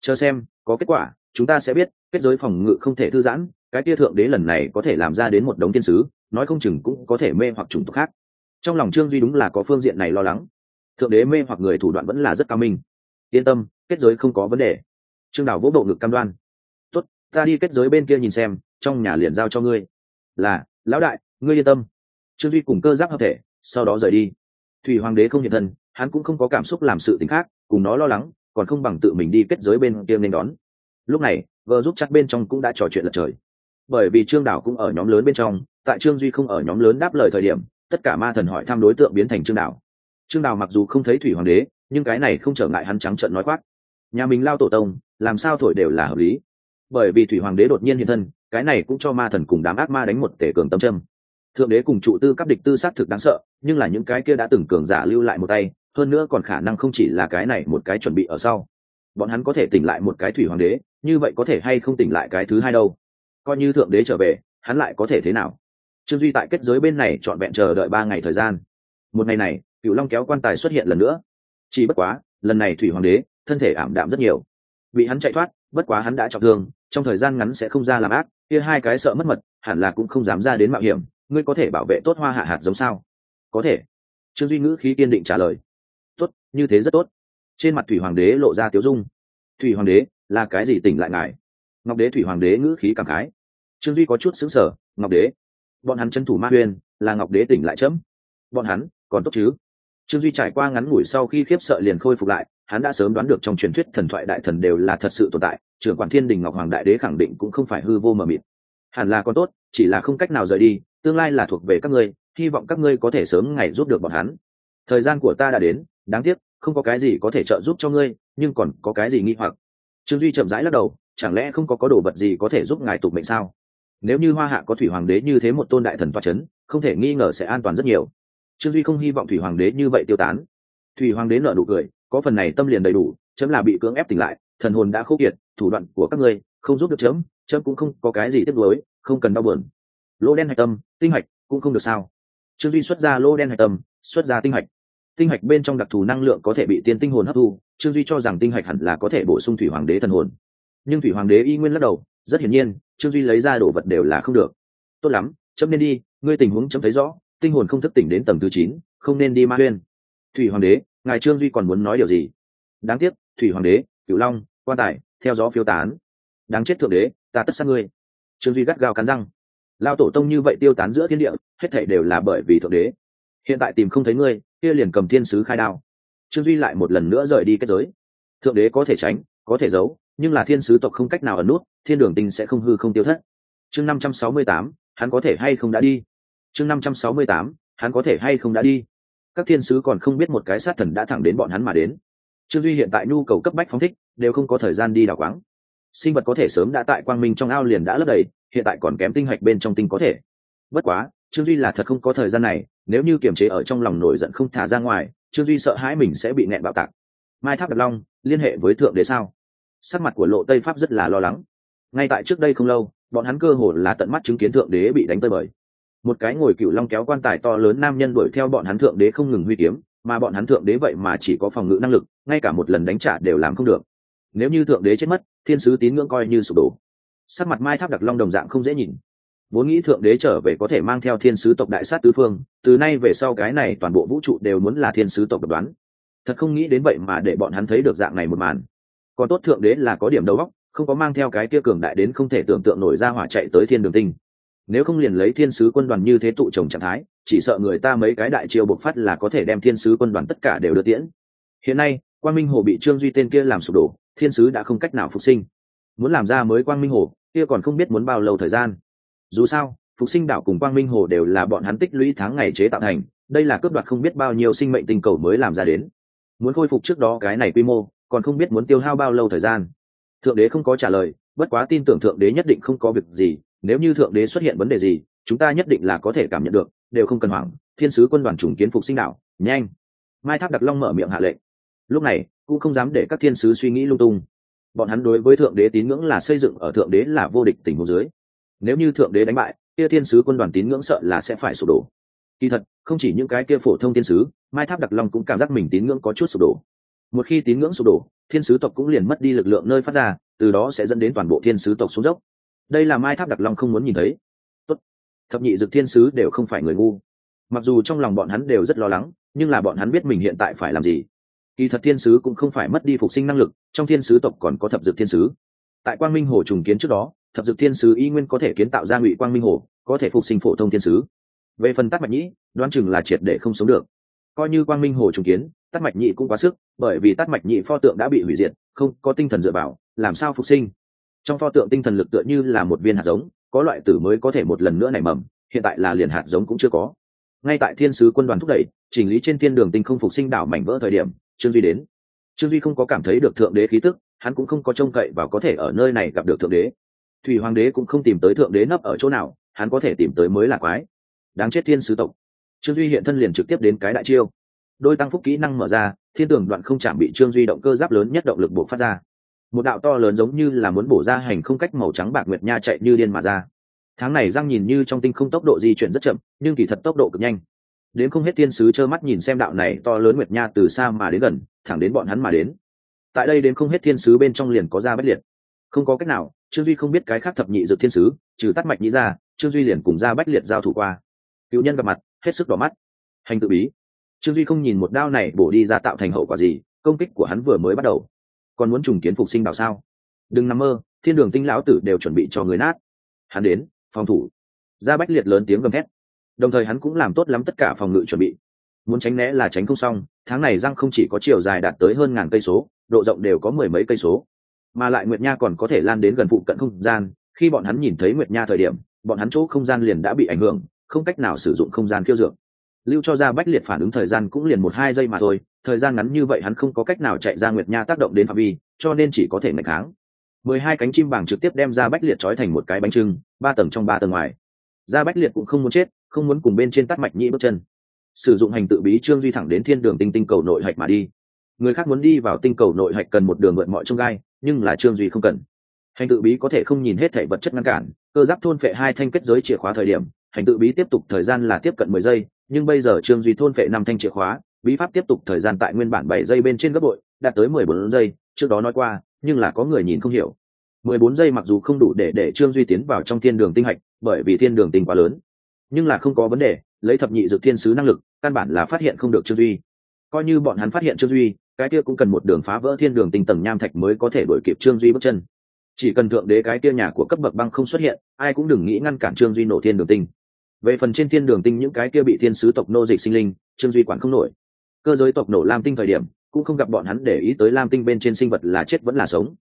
Chờ xem, có kết quả, chúng ta sẽ biết, kết giới phòng ngự không thể thư giãn, cái tia thượng đế lần này có thể làm ra đến một đống thiên sứ, nói không chừng cũng có thể mê hoặc chủng tộc khác. Trong lòng trương duy đúng là có phương diện này lo lắng thượng đế mê hoặc người thủ đoạn vẫn là rất cao minh. Yên tâm, kết giới không có vấn đề. Trương đảo vỗ bộ ngực cam đoan. Tốt, ta đi kết giới bên kia nhìn xem, trong nhà liền giao cho ngươi. Là, lão đại, ngươi yên tâm. Trương duy cùng cơ giáp hợp thể, sau đó rời đi. Thủy hoàng đế không hiện thân, hắn cũng không có cảm xúc làm sự t ì n h khác, cùng nó lo lắng, còn không bằng tự mình đi kết giới bên kia nên đón. Lúc này, vợ giúp chắc bên trong cũng đã trò chuyện lật trời. Bởi vì trương đảo cũng ở nhóm lớn bên trong, tại trương duy không ở nhóm lớn đáp lời thời điểm, tất cả ma thần hỏi thăm đối tượng biến thành trương đảo trương Đào mặc dù không thấy thủy hoàng đế, nhưng cái này không trở ngại hắn trắng trợn nói khoác. Nhà mình lao tổ tông, làm sao thổi đều là hợp lý. Bởi vì thủy hoàng đế đột nhiên hiện thân, cái này cũng cho ma thần cùng đám ác ma đánh một tể cường tâm trâm thượng đế cùng trụ tư cấp địch tư xác thực đáng sợ, nhưng là những cái kia đã từng cường giả lưu lại một tay, hơn nữa còn khả năng không chỉ là cái này một cái chuẩn bị ở sau. Bọn hắn có thể tỉnh lại một cái thủy hoàng đế, như vậy có thể hay không tỉnh lại cái thứ hai đâu? Coi như thượng đế trở về, hắn lại có thể thế nào? Trương duy tại kết giới bên này trọn vẹn chờ đợi ba ngày thời gian. Một ngày này cựu long kéo quan tài xuất hiện lần nữa. Chỉ bất quá, lần này thủy hoàng đế, thân thể ảm đạm rất nhiều. Bị hắn chạy thoát, bất quá hắn đã trọng thương, trong thời gian ngắn sẽ không ra làm ác, kia hai cái sợ mất mật, hẳn là cũng không dám ra đến mạo hiểm, ngươi có thể bảo vệ tốt hoa hạ hạt giống sao? Có thể. Trương duy ngữ khí kiên định trả lời. Tốt, như thế rất tốt. Trên mặt thủy hoàng đế lộ ra tiếu dung. Thủy hoàng đế, là cái gì tỉnh lại ngài? Ngọc đế thủy hoàng đế ngữ khí cảm khái. Trương duy có chút xứng sở ngọc đế. Bọn hắn chân thủ ma huyên là ngọc đế tỉnh lại chấm. Bọn hắn, còn tốt chứ? Trương duy trải qua ngắn ngủi sau khi khiếp sợ liền khôi phục lại, hắn đã sớm đoán được trong truyền thuyết thần thoại đại thần đều là thật sự tồn tại, trưởng quản thiên đình ngọc hoàng đại đế khẳng định cũng không phải hư vô mờ mịt. Hẳn là còn tốt, chỉ là không cách nào rời đi, tương lai là thuộc về các ngươi, hy vọng các ngươi có thể sớm ngày giúp được bọn hắn. Thời gian của ta đã đến, đáng tiếc, không có cái gì có thể trợ giúp cho ngươi, nhưng còn có cái gì nghi hoặc? Trương duy chậm rãi lắc đầu, chẳng lẽ không có có đồ vật gì có thể giúp ngài tục mệnh sao? Nếu như hoa hạ có thủy hoàng đế như thế một tôn đại thần toa c h ấ n không thể nghi ngờ sẽ an toàn rất nhiều trương duy không hy vọng thủy hoàng đế như vậy tiêu tán. Thủy hoàng đế nợ nụ cười, có phần này tâm liền đầy đủ, chấm là bị cưỡng ép tỉnh lại, thần hồn đã khô kiệt, thủ đoạn của các ngươi không giúp được chấm chấm cũng không có cái gì tiếc nuối, không cần đau buồn. Lô đen hạch tâm, tinh hạch cũng không được sao. Trương duy xuất ra lô đen hạch tâm, xuất ra tinh hạch. Tinh hạch bên trong đặc thù năng lượng có thể bị tiên tinh hồn hấp thu, trương duy cho rằng tinh hạch hẳn là có thể bổ sung thủy hoàng đế thần hồn. Nhưng thủy hoàng đế y nguyên lắc đầu, rất hiển nhiên, trương duy lấy ra đồ vật đều là không được. Tốt lắm, chấm nên đi, ngươi tình huống chấm thấy rõ tinh hồn không thức tỉnh đến tầng thứ chín, không nên đi ma huyên. Thủy hoàng đế, ngài trương duy còn muốn nói điều gì? Đáng tiếc, thủy hoàng đế, cửu long, quan tài, theo gió phiêu tán. Đáng chết thượng đế, ta tất sát ngươi. Trương duy gắt gao cắn răng. Lao tổ tông như vậy tiêu tán giữa thiên địa, hết thảy đều là bởi vì thượng đế. Hiện tại tìm không thấy ngươi, kia liền cầm thiên sứ khai đao. Trương duy lại một lần nữa rời đi kết giới. Thượng đế có thể tránh, có thể giấu, nhưng là thiên sứ tộc không cách nào ẩn nút, thiên đường tinh sẽ không hư không tiêu thất. Chương năm trăm sáu mươi tám, hắn có thể hay không đã đi? Chương năm trăm sáu mươi tám, hắn có thể hay không đã đi? Các thiên sứ còn không biết một cái sát thần đã thẳng đến bọn hắn mà đến. Trương duy hiện tại nhu cầu cấp bách phóng thích, đều không có thời gian đi đào quáng. Sinh vật có thể sớm đã tại quang minh trong ao liền đã lấp đầy, hiện tại còn kém tinh hạch bên trong tinh có thể. Bất quá, trương duy là thật không có thời gian này, nếu như kiềm chế ở trong lòng nổi giận không thả ra ngoài, trương duy sợ hãi mình sẽ bị nẹn bạo tạc. Mai tháp đặt long, liên hệ với thượng đế sao? Sắc mặt của lộ tây pháp rất là lo lắng. Ngay tại trước đây không lâu, bọn hắn cơ hồ là tận mắt chứng kiến thượng đế bị đánh tơi bời một cái ngồi cựu long kéo quan tài to lớn nam nhân đuổi theo bọn hắn thượng đế không ngừng huy kiếm, mà bọn hắn thượng đế vậy mà chỉ có phòng ngự năng lực, ngay cả một lần đánh trả đều làm không được. Nếu như thượng đế chết mất, thiên sứ tín ngưỡng coi như sụp đổ. Sắc mặt mai tháp đặc long đồng dạng không dễ nhìn. Vốn nghĩ thượng đế trở về có thể mang theo thiên sứ tộc đại sát tứ phương, từ nay về sau cái này toàn bộ vũ trụ đều muốn là thiên sứ tộc độc đoán. Thật không nghĩ đến vậy mà để bọn hắn thấy được dạng này một màn. Còn tốt thượng đế là có điểm đầu óc, không có mang theo cái kia cường đại đến không thể tưởng tượng nổi ra hỏa chạy tới thiên đường tinh nếu không liền lấy thiên sứ quân đoàn như thế tụ trồng trạng thái, chỉ sợ người ta mấy cái đại chiêu bộc phát là có thể đem thiên sứ quân đoàn tất cả đều đưa tiễn. Hiện nay, quang minh hồ bị trương duy tên kia làm sụp đổ, thiên sứ đã không cách nào phục sinh. Muốn làm ra mới quang minh hồ, kia còn không biết muốn bao lâu thời gian. Dù sao, phục sinh đảo cùng quang minh hồ đều là bọn hắn tích lũy tháng ngày chế tạo thành, đây là cướp đoạt không biết bao nhiêu sinh mệnh tình cầu mới làm ra đến. Muốn khôi phục trước đó cái này quy mô, còn không biết muốn tiêu hao bao lâu thời gian. Thượng đế không có trả lời, bất quá tin tưởng thượng đế nhất định không có việc gì nếu như thượng đế xuất hiện vấn đề gì, chúng ta nhất định là có thể cảm nhận được, đều không cần hoảng, thiên sứ quân đoàn trùng kiến phục sinh đảo nhanh. Mai tháp đặc long mở miệng hạ lệnh. Lúc này, cũng không dám để các thiên sứ suy nghĩ lung tung. Bọn hắn đối với thượng đế tín ngưỡng là xây dựng ở thượng đế là vô địch tình hồ dưới. Nếu như thượng đế đánh bại, kia thiên sứ quân đoàn tín ngưỡng sợ là sẽ phải sụp đổ. Kỳ thật, không chỉ những cái kia phổ thông thiên sứ, mai tháp đặc long cũng cảm giác mình tín ngưỡng có chút sụp đổ. Một khi tín ngưỡng sụp đổ, thiên sứ tộc cũng liền mất đi lực lượng nơi phát ra, từ đó sẽ dẫn đến toàn bộ thiên sứ tộc xuống dốc đây là mai tháp đặc long không muốn nhìn thấy. Tốt. thập nhị dực thiên sứ đều không phải người ngu. Mặc dù trong lòng bọn hắn đều rất lo lắng, nhưng là bọn hắn biết mình hiện tại phải làm gì. Kỳ thật thiên sứ cũng không phải mất đi phục sinh năng lực, trong thiên sứ tộc còn có thập dực thiên sứ. Tại quang minh hồ trùng kiến trước đó, thập dực thiên sứ y nguyên có thể kiến tạo ra ngụy quang minh hồ, có thể phục sinh phổ thông thiên sứ. Về phần tắt mạch nhĩ, đoán chừng là triệt để không sống được. Coi như quang minh hồ trùng kiến tắt mạch nhĩ cũng quá sức, bởi vì tắt mạch nhĩ pho tượng đã bị hủy diệt, không có tinh thần dựa vào, làm sao phục sinh? Trong pho tượng tinh thần lực tựa như là một viên hạt giống, có loại tử mới có thể một lần nữa nảy mầm, hiện tại là liền hạt giống cũng chưa có. Ngay tại thiên sứ quân đoàn thúc đẩy, chỉnh lý trên thiên đường tinh không phục sinh đảo mảnh vỡ thời điểm, trương duy đến. Trương duy không có cảm thấy được thượng đế khí tức, hắn cũng không có trông cậy và có thể ở nơi này gặp được thượng đế. Thủy hoàng đế cũng không tìm tới thượng đế nấp ở chỗ nào, hắn có thể tìm tới mới là quái. Đáng chết thiên sứ tộc. Trương duy hiện thân liền trực tiếp đến cái đại chiêu. Đôi tăng phúc kỹ năng mở ra, thiên tường đoạn không chạm bị trương duy động cơ giáp lớn nhất động lực buộc phát ra một đạo to lớn giống như là muốn bổ ra hành không cách màu trắng bạc nguyệt nha chạy như điên mà ra. Tháng này răng nhìn như trong tinh không tốc độ di chuyển rất chậm, nhưng kỳ thật tốc độ cực nhanh. Đến không hết thiên sứ trơ mắt nhìn xem đạo này to lớn nguyệt nha từ xa mà đến gần, thẳng đến bọn hắn mà đến. Tại đây đến không hết thiên sứ bên trong liền có ra bất liệt. Không có cách nào, trương duy không biết cái khác thập nhị dược thiên sứ, trừ tắt mạch nhĩ ra, trương duy liền cùng ra bách liệt giao thủ qua. Cựu nhân gặp mặt, hết sức đỏ mắt. Hành tự bí. Trương duy không nhìn một đao này bổ đi ra tạo thành hậu quả gì, công kích của hắn vừa mới bắt đầu còn muốn trùng kiến phục sinh bảo sao? Đừng nằm mơ, thiên đường tinh lão tử đều chuẩn bị cho người nát. Hắn đến, phòng thủ. Ra bách liệt lớn tiếng gầm thét. Đồng thời hắn cũng làm tốt lắm tất cả phòng ngự chuẩn bị. Muốn tránh né là tránh không xong, tháng này răng không chỉ có chiều dài đạt tới hơn ngàn cây số, độ rộng đều có mười mấy cây số. Mà lại nguyệt nha còn có thể lan đến gần phụ cận không gian, khi bọn hắn nhìn thấy nguyệt nha thời điểm, bọn hắn chỗ không gian liền đã bị ảnh hưởng, không cách nào sử dụng không gian khiêu dược lưu cho ra bách liệt phản ứng thời gian cũng liền một hai giây mà thôi, thời gian ngắn như vậy hắn không có cách nào chạy ra nguyệt nha tác động đến phạm vi, cho nên chỉ có thể ngạch kháng. Mười hai cánh chim vàng trực tiếp đem ra bách liệt trói thành một cái bánh trưng, ba tầng trong ba tầng ngoài. Ra bách liệt cũng không muốn chết, không muốn cùng bên trên tắt mạch nhĩ bước chân. Sử dụng hành tự bí trương duy thẳng đến thiên đường tinh tinh cầu nội hạch mà đi. Người khác muốn đi vào tinh cầu nội hạch cần một đường mượn mọi trông gai, nhưng là trương duy không cần. Hành tự bí có thể không nhìn hết thể vật chất ngăn cản, cơ giáp thôn phệ hai thanh kết giới chìa khóa thời điểm, hành tự bí tiếp tục thời gian là tiếp cận mười giây nhưng bây giờ trương duy thôn phệ năm thanh chìa khóa, bí pháp tiếp tục thời gian tại nguyên bản bảy giây bên trên gấp bội, đạt tới mười bốn giây, trước đó nói qua, nhưng là có người nhìn không hiểu. Mười bốn giây mặc dù không đủ để để trương duy tiến vào trong thiên đường tinh hạch, bởi vì thiên đường tinh quá lớn. Nhưng là không có vấn đề, lấy thập nhị dược thiên sứ năng lực, căn bản là phát hiện không được trương duy. Coi như bọn hắn phát hiện trương duy, cái kia cũng cần một đường phá vỡ thiên đường tinh tầng nham thạch mới có thể đuổi kịp trương duy bước chân. Chỉ cần thượng đế cái kia nhà của cấp bậc băng không xuất hiện, ai cũng đừng nghĩ ngăn cản trương duy nổ thiên đường tinh về phần trên thiên đường tinh những cái kia bị thiên sứ tộc nô dịch sinh linh, trương duy quản không nổi. Cơ giới tộc nổ lam tinh thời điểm, cũng không gặp bọn hắn để ý tới lam tinh bên trên sinh vật là chết vẫn là sống.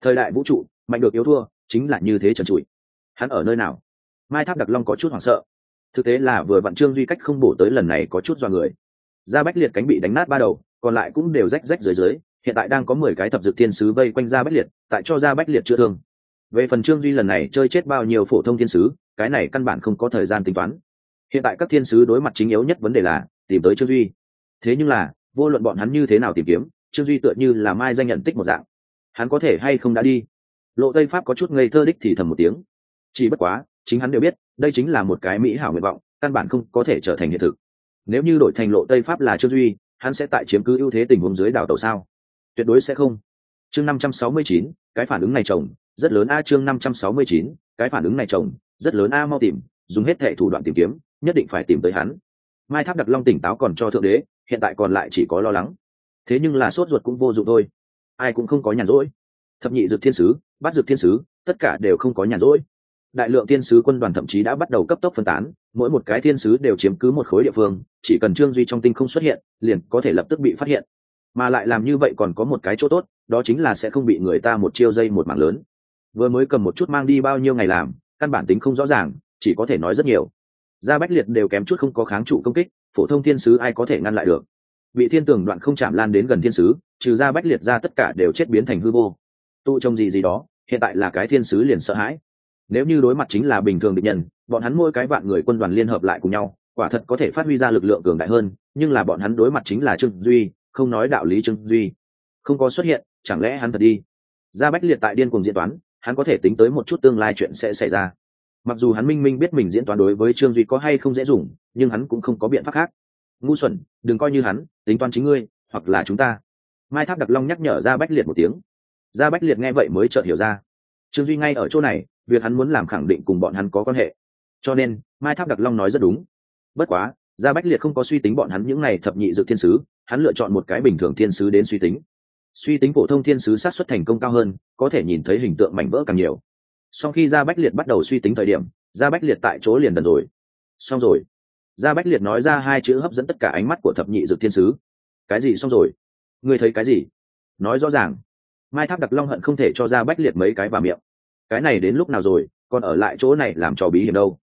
Thời đại vũ trụ, mạnh được yếu thua, chính là như thế trần trụi. Hắn ở nơi nào? Mai tháp đặc long có chút hoảng sợ. Thực tế là vừa vặn trương duy cách không bổ tới lần này có chút do người. Da bách liệt cánh bị đánh nát ba đầu, còn lại cũng đều rách rách dưới dưới, hiện tại đang có mười cái thập dược thiên sứ vây quanh da bách liệt, tại cho da bách liệt chữa thương về phần trương duy lần này chơi chết bao nhiêu phổ thông thiên sứ, cái này căn bản không có thời gian tính toán. Hiện tại các thiên sứ đối mặt chính yếu nhất vấn đề là tìm tới trương duy. Thế nhưng là, vô luận bọn hắn như thế nào tìm kiếm, trương duy tựa như là mai danh nhận tích một dạng. Hắn có thể hay không đã đi? Lộ tây pháp có chút ngây thơ đích thì thầm một tiếng. Chỉ bất quá, chính hắn đều biết, đây chính là một cái mỹ hảo nguyện vọng, căn bản không có thể trở thành hiện thực. Nếu như đổi thành lộ tây pháp là trương duy, hắn sẽ tại chiếm cứ ưu thế tình huống dưới đảo tàu sao? Tuyệt đối sẽ không. Chương năm trăm sáu mươi chín, cái phản ứng này chồng rất lớn a chương năm trăm sáu mươi chín, cái phản ứng này chồng, rất lớn a mau tìm, dùng hết thệ thủ đoạn tìm kiếm, nhất định phải tìm tới hắn. Mai tháp đặc long tỉnh táo còn cho thượng đế, hiện tại còn lại chỉ có lo lắng. Thế nhưng là sốt ruột cũng vô dụng thôi. Ai cũng không có nhàn rỗi. Thập nhị dược thiên sứ bắt dược thiên sứ, tất cả đều không có nhàn rỗi. Đại lượng thiên sứ quân đoàn thậm chí đã bắt đầu cấp tốc phân tán, mỗi một cái thiên sứ đều chiếm cứ một khối địa phương, chỉ cần trương duy trong tinh không xuất hiện, liền có thể lập tức bị phát hiện. Mà lại làm như vậy còn có một cái chỗ tốt, đó chính là sẽ không bị người ta một chiêu dây một mạng lớn vừa mới cầm một chút mang đi bao nhiêu ngày làm, căn bản tính không rõ ràng, chỉ có thể nói rất nhiều. Gia bách liệt đều kém chút không có kháng trụ công kích, phổ thông thiên sứ ai có thể ngăn lại được? Bị thiên tường đoạn không chạm lan đến gần thiên sứ, trừ gia bách liệt ra tất cả đều chết biến thành hư vô. Tụ trông gì gì đó, hiện tại là cái thiên sứ liền sợ hãi. Nếu như đối mặt chính là bình thường định nhân, bọn hắn mỗi cái vạn người quân đoàn liên hợp lại cùng nhau, quả thật có thể phát huy ra lực lượng cường đại hơn, nhưng là bọn hắn đối mặt chính là trương duy, không nói đạo lý trương duy. Không có xuất hiện, chẳng lẽ hắn thật đi? Gia bách liệt tại điên cùng diễn toán hắn có thể tính tới một chút tương lai chuyện sẽ xảy ra. Mặc dù hắn minh minh biết mình diễn toán đối với trương duy có hay không dễ dùng, nhưng hắn cũng không có biện pháp khác. Ngu xuẩn, đừng coi như hắn, tính toán chính ngươi, hoặc là chúng ta. Mai tháp đặc long nhắc nhở ra bách liệt một tiếng. Ra bách liệt nghe vậy mới chợt hiểu ra. Trương duy ngay ở chỗ này, việc hắn muốn làm khẳng định cùng bọn hắn có quan hệ. Cho nên, mai tháp đặc long nói rất đúng. Bất quá, gia bách liệt không có suy tính bọn hắn những n à y thập nhị dự thiên sứ, hắn lựa chọn một cái bình thường thiên sứ đến suy tính suy tính phổ thông thiên sứ sát xuất thành công cao hơn, có thể nhìn thấy hình tượng mảnh vỡ càng nhiều. Sau khi gia bách liệt bắt đầu suy tính thời điểm, gia bách liệt tại chỗ liền đần rồi. Xong rồi. Gia bách liệt nói ra hai chữ hấp dẫn tất cả ánh mắt của thập nhị dược thiên sứ. Cái gì xong rồi? Ngươi thấy cái gì? Nói rõ ràng. Mai tháp đặc long hận không thể cho gia bách liệt mấy cái vào miệng. Cái này đến lúc nào rồi? Còn ở lại chỗ này làm trò bí hiểm đâu.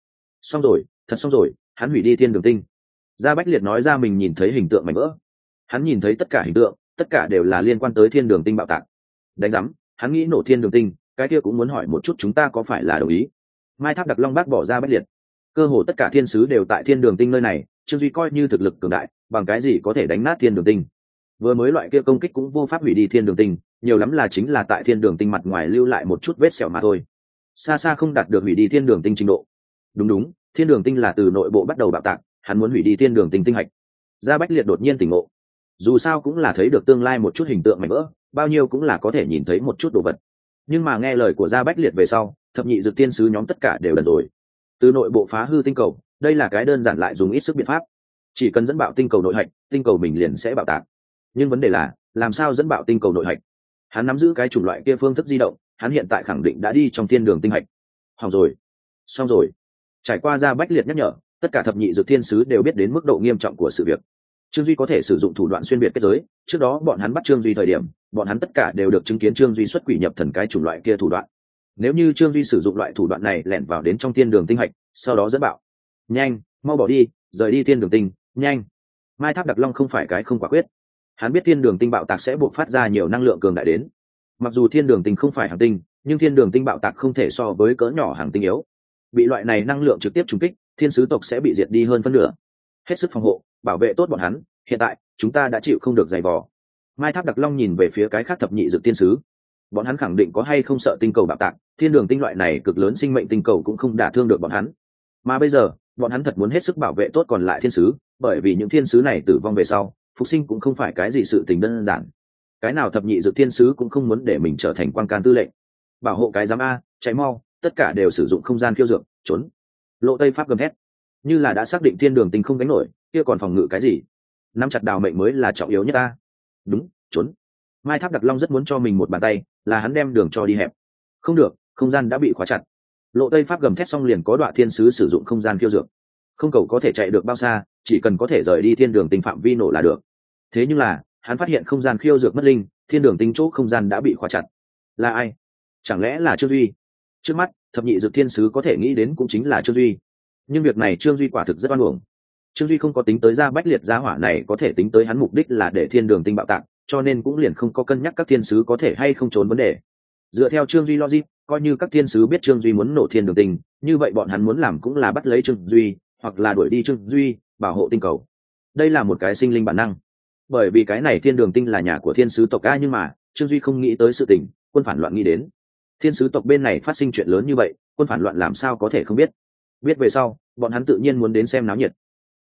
Xong rồi, thật xong rồi, hắn hủy đi thiên đường tinh. Gia bách liệt nói ra mình nhìn thấy hình tượng mảnh vỡ. Hắn nhìn thấy tất cả hình tượng tất cả đều là liên quan tới thiên đường tinh bạo tạc. Đánh giám, hắn nghĩ nổ thiên đường tinh, cái kia cũng muốn hỏi một chút chúng ta có phải là đồng ý? Mai tháp đặc long bác bỏ ra bách liệt. Cơ hồ tất cả thiên sứ đều tại thiên đường tinh nơi này, trương duy coi như thực lực cường đại, bằng cái gì có thể đánh nát thiên đường tinh? Vừa mới loại kia công kích cũng vô pháp hủy đi thiên đường tinh, nhiều lắm là chính là tại thiên đường tinh mặt ngoài lưu lại một chút vết sẹo mà thôi. Xa xa không đạt được hủy đi thiên đường tinh trình độ. Đúng đúng, thiên đường tinh là từ nội bộ bắt đầu bạo tạc, hắn muốn hủy đi thiên đường tinh tinh hạch. Gia bách liệt đột nhiên tỉnh ngộ dù sao cũng là thấy được tương lai một chút hình tượng mảnh vỡ, bao nhiêu cũng là có thể nhìn thấy một chút đồ vật. Nhưng mà nghe lời của gia bách liệt về sau, thập nhị dược tiên sứ nhóm tất cả đều lần rồi. Từ nội bộ phá hư tinh cầu, đây là cái đơn giản lại dùng ít sức biện pháp. Chỉ cần dẫn bạo tinh cầu nội hạch, tinh cầu mình liền sẽ bạo tạc. Nhưng vấn đề là, làm sao dẫn bạo tinh cầu nội hạch? Hắn nắm giữ cái chủng loại kia phương thức di động, hắn hiện tại khẳng định đã đi trong thiên đường tinh hạch. Hỏng rồi. Xong rồi. Trải qua ra bách liệt nhắc nhở, tất cả thập nhị dược thiên sứ đều biết đến mức độ nghiêm trọng của sự việc trương duy có thể sử dụng thủ đoạn xuyên biệt kết giới. Trước đó, bọn hắn bắt trương duy thời điểm, bọn hắn tất cả đều được chứng kiến trương duy xuất quỷ nhập thần cái chủng loại kia thủ đoạn. Nếu như trương duy sử dụng loại thủ đoạn này lẻn vào đến trong thiên đường tinh hạch, sau đó dẫn bạo. Nhanh, mau bỏ đi, rời đi thiên đường tinh, nhanh. Mai tháp đặc long không phải cái không quả quyết. Hắn biết thiên đường tinh bạo tạc sẽ buộc phát ra nhiều năng lượng cường đại đến. Mặc dù thiên đường tinh không phải hàng tinh, nhưng thiên đường tinh bạo tạc không thể so với cỡ nhỏ hàng tinh yếu. Bị loại này năng lượng trực tiếp trúng kích, thiên sứ tộc sẽ bị diệt đi hơn phân nửa. Hết sức phòng hộ bảo vệ tốt bọn hắn, hiện tại, chúng ta đã chịu không được giày vò. Mai tháp đặc long nhìn về phía cái khác thập nhị dược tiên sứ. Bọn hắn khẳng định có hay không sợ tinh cầu bạo tạc, thiên đường tinh loại này cực lớn sinh mệnh tinh cầu cũng không đả thương được bọn hắn. Mà bây giờ, bọn hắn thật muốn hết sức bảo vệ tốt còn lại thiên sứ, bởi vì những thiên sứ này tử vong về sau, phục sinh cũng không phải cái gì sự tình đơn giản. Cái nào thập nhị dược thiên sứ cũng không muốn để mình trở thành quan can tư lệnh. Bảo hộ cái giám a cháy mau, tất cả đều sử dụng không gian khiêu dược, trốn. Lộ tây pháp gầm thét. Như là đã xác định thiên đường tinh không đánh nổi kia còn phòng ngự cái gì? Nắm chặt đào mệnh mới là trọng yếu nhất ta. Đúng, trốn. Mai tháp đặc long rất muốn cho mình một bàn tay, là hắn đem đường cho đi hẹp. Không được, không gian đã bị khóa chặt. Lộ tây pháp gầm thét xong liền có đoạn thiên sứ sử dụng không gian khiêu dược. Không cầu có thể chạy được bao xa, chỉ cần có thể rời đi thiên đường tình phạm vi nổ là được. Thế nhưng là, hắn phát hiện không gian khiêu dược mất linh, thiên đường tính chỗ không gian đã bị khóa chặt. Là ai? Chẳng lẽ là trương duy? Trước mắt, thập nhị dược thiên sứ có thể nghĩ đến cũng chính là trương duy. Nhưng việc này trương duy quả thực rất oan uổng trương duy không có tính tới ra bách liệt gia hỏa này có thể tính tới hắn mục đích là để thiên đường tinh bạo tạc, cho nên cũng liền không có cân nhắc các thiên sứ có thể hay không trốn vấn đề. Dựa theo trương duy logic, coi như các thiên sứ biết trương duy muốn nổ thiên đường tinh, như vậy bọn hắn muốn làm cũng là bắt lấy trương duy, hoặc là đuổi đi trương duy, bảo hộ tinh cầu. Đây là một cái sinh linh bản năng. Bởi vì cái này thiên đường tinh là nhà của thiên sứ tộc a nhưng mà, trương duy không nghĩ tới sự tình, quân phản loạn nghĩ đến. Thiên sứ tộc bên này phát sinh chuyện lớn như vậy, quân phản loạn làm sao có thể không biết. Biết về sau, bọn hắn tự nhiên muốn đến xem náo nhiệt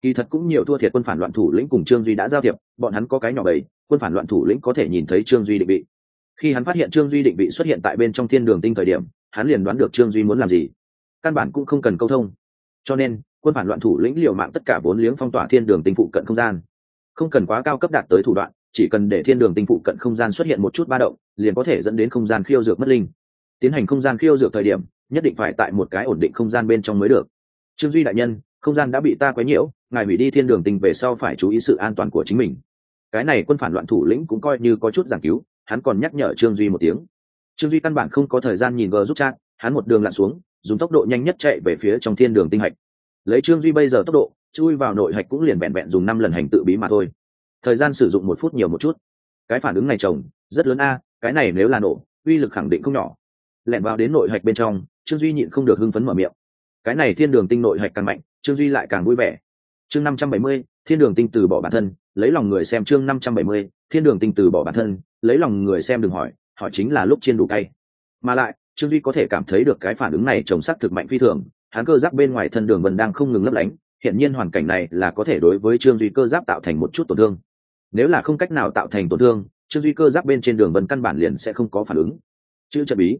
kỳ thật cũng nhiều thua thiệt quân phản loạn thủ lĩnh cùng trương duy đã giao thiệp, bọn hắn có cái nhỏ bầy, quân phản loạn thủ lĩnh có thể nhìn thấy trương duy định vị. Khi hắn phát hiện trương duy định vị xuất hiện tại bên trong thiên đường tinh thời điểm, hắn liền đoán được trương duy muốn làm gì. Căn bản cũng không cần câu thông. Cho nên, quân phản loạn thủ lĩnh liều mạng tất cả vốn liếng phong tỏa thiên đường tinh phụ cận không gian. Không cần quá cao cấp đạt tới thủ đoạn, chỉ cần để thiên đường tinh phụ cận không gian xuất hiện một chút ba động, liền có thể dẫn đến không gian khiêu dược mất linh. Tiến hành không gian khiêu dược thời điểm, nhất định phải tại một cái ổn định không gian bên trong mới được. Trương duy đại nhân, không gian đã bị ta quấy nhiễu ngài hủy đi thiên đường tinh về sau phải chú ý sự an toàn của chính mình. Cái này quân phản loạn thủ lĩnh cũng coi như có chút giảng cứu, hắn còn nhắc nhở trương duy một tiếng. Trương duy căn bản không có thời gian nhìn gờ giúp chat, hắn một đường lặn xuống, dùng tốc độ nhanh nhất chạy về phía trong thiên đường tinh hạch. Lấy trương duy bây giờ tốc độ, chui vào nội hạch cũng liền vẹn vẹn dùng năm lần hành tự bí mà thôi. Thời gian sử dụng một phút nhiều một chút. Cái phản ứng này chồng, rất lớn a, cái này nếu là nổ, uy lực khẳng định không nhỏ. Lẹn vào đến nội hạch bên trong, trương duy nhịn không được hưng phấn mở miệng. Cái này thiên đường tinh nội hạch càng mạnh, trương duy lại càng vui vẻ chương năm trăm bảy mươi, thiên đường tinh từ bỏ bản thân, lấy lòng người xem chương năm trăm bảy mươi, thiên đường tinh từ bỏ bản thân, lấy lòng người xem đừng hỏi họ chính là lúc chiên đủ cay. Mà lại, trương duy có thể cảm thấy được cái phản ứng này trồng sắc thực mạnh phi thường, hắn cơ giáp bên ngoài thân đường vẫn đang không ngừng lấp lánh, hiện nhiên hoàn cảnh này là có thể đối với trương duy cơ giáp tạo thành một chút tổn thương. Nếu là không cách nào tạo thành tổn thương, trương duy cơ giáp bên trên đường vân căn bản liền sẽ không có phản ứng. Chữ trận bí.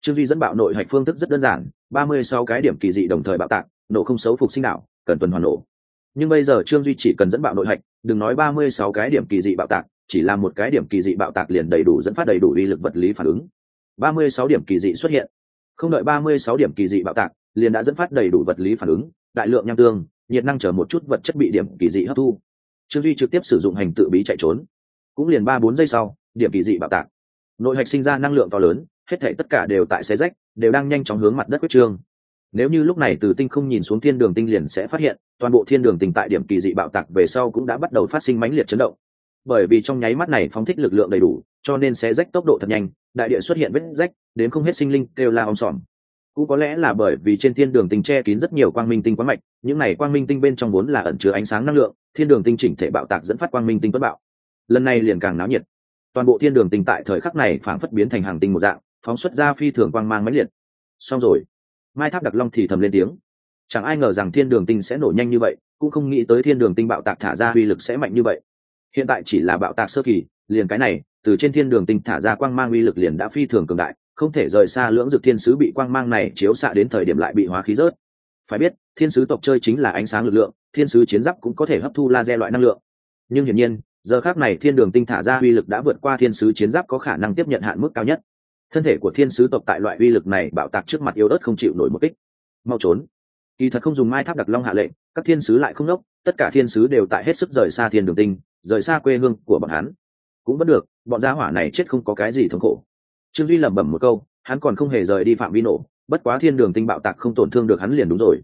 Trương duy dẫn bạo nội hạch phương thức rất đơn giản, ba mươi sáu cái điểm kỳ dị đồng thời bạo tạc, nổ không xấu phục sinh đạo, cần tuần hoàn nổ nhưng bây giờ trương duy chỉ cần dẫn bạo nội hạch, đừng nói ba mươi sáu cái điểm kỳ dị bạo tạc, chỉ là một cái điểm kỳ dị bạo tạc liền đầy đủ dẫn phát đầy đủ uy lực vật lý phản ứng. ba mươi sáu điểm kỳ dị xuất hiện. Không đợi ba mươi sáu điểm kỳ dị bạo tạc, liền đã dẫn phát đầy đủ vật lý phản ứng, đại lượng nham tương, nhiệt năng chở một chút vật chất bị điểm kỳ dị hấp thu. Trương duy trực tiếp sử dụng hành tự bí chạy trốn. Cũng liền ba bốn giây sau, điểm kỳ dị bạo tạc. Nội hạch sinh ra năng lượng to lớn, hết thể tất cả đều tại xe rách, đều đang nhanh chóng hướng mặt đất quyết trương nếu như lúc này từ tinh không nhìn xuống thiên đường tinh liền sẽ phát hiện, toàn bộ thiên đường tinh tại điểm kỳ dị bạo tạc về sau cũng đã bắt đầu phát sinh mãnh liệt chấn động. Bởi vì trong nháy mắt này phóng thích lực lượng đầy đủ, cho nên sẽ rách tốc độ thật nhanh, đại địa xuất hiện vết rách, đến không hết sinh linh đều la om sòm. Cũng có lẽ là bởi vì trên thiên đường tinh che kín rất nhiều quang minh tinh quán mạch, những này quang minh tinh bên trong vốn là ẩn chứa ánh sáng năng lượng, thiên đường tinh chỉnh thể bạo tạc dẫn phát quang minh tinh tuất bạo. Lần này liền càng náo nhiệt. Toàn bộ thiên đường tinh tại thời khắc này phảng phất biến thành hàng tinh một dạng, phóng xuất ra phi thường quang mang mãnh liệt. Xong rồi mai tháp đặc long thì thầm lên tiếng. Chẳng ai ngờ rằng thiên đường tinh sẽ nổ nhanh như vậy, cũng không nghĩ tới thiên đường tinh bạo tạc thả ra uy lực sẽ mạnh như vậy. Hiện tại chỉ là bạo tạc sơ kỳ, liền cái này, từ trên thiên đường tinh thả ra quang mang uy lực liền đã phi thường cường đại, không thể rời xa lưỡng dực thiên sứ bị quang mang này chiếu xạ đến thời điểm lại bị hóa khí rớt. Phải biết, thiên sứ tộc chơi chính là ánh sáng lực lượng, thiên sứ chiến giáp cũng có thể hấp thu laser loại năng lượng. Nhưng hiển nhiên, giờ khác này thiên đường tinh thả ra uy lực đã vượt qua thiên sứ chiến giáp có khả năng tiếp nhận hạn mức cao nhất thân thể của thiên sứ tộc tại loại uy lực này bạo tạc trước mặt yếu ớt không chịu nổi một kích. Mau trốn. Kỳ thật không dùng mai tháp đặc long hạ lệnh, các thiên sứ lại không đốc, tất cả thiên sứ đều tại hết sức rời xa thiên đường tinh, rời xa quê hương của bọn hắn. Cũng vẫn được, bọn gia hỏa này chết không có cái gì thống khổ. Trương duy lẩm bẩm một câu, hắn còn không hề rời đi phạm vi nổ, bất quá thiên đường tinh bạo tạc không tổn thương được hắn liền đúng rồi.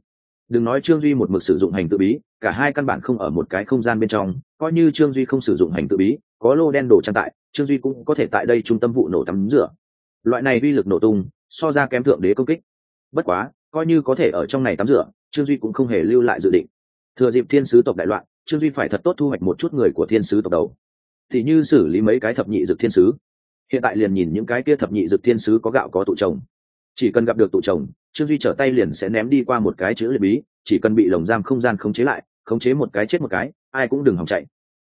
Đừng nói trương duy một mực sử dụng hành tự bí, cả hai căn bản không ở một cái không gian bên trong, coi như trương duy không sử dụng hành tự bí, có lô đen đồ trang tại, trương duy cũng có thể tại đây trung tâm vụ nổ tắm rửa loại này uy lực nổ tung, so ra kém thượng đế công kích. Bất quá, coi như có thể ở trong này tắm rửa, trương duy cũng không hề lưu lại dự định. Thừa dịp thiên sứ tộc đại loạn, trương duy phải thật tốt thu hoạch một chút người của thiên sứ tộc đầu. Thì như xử lý mấy cái thập nhị dực thiên sứ. Hiện tại liền nhìn những cái kia thập nhị dực thiên sứ có gạo có tụ chồng chỉ cần gặp được tụ chồng trương duy trở tay liền sẽ ném đi qua một cái chữ liệt bí, chỉ cần bị lồng giam không gian khống chế lại, khống chế một cái chết một cái, ai cũng đừng hòng chạy.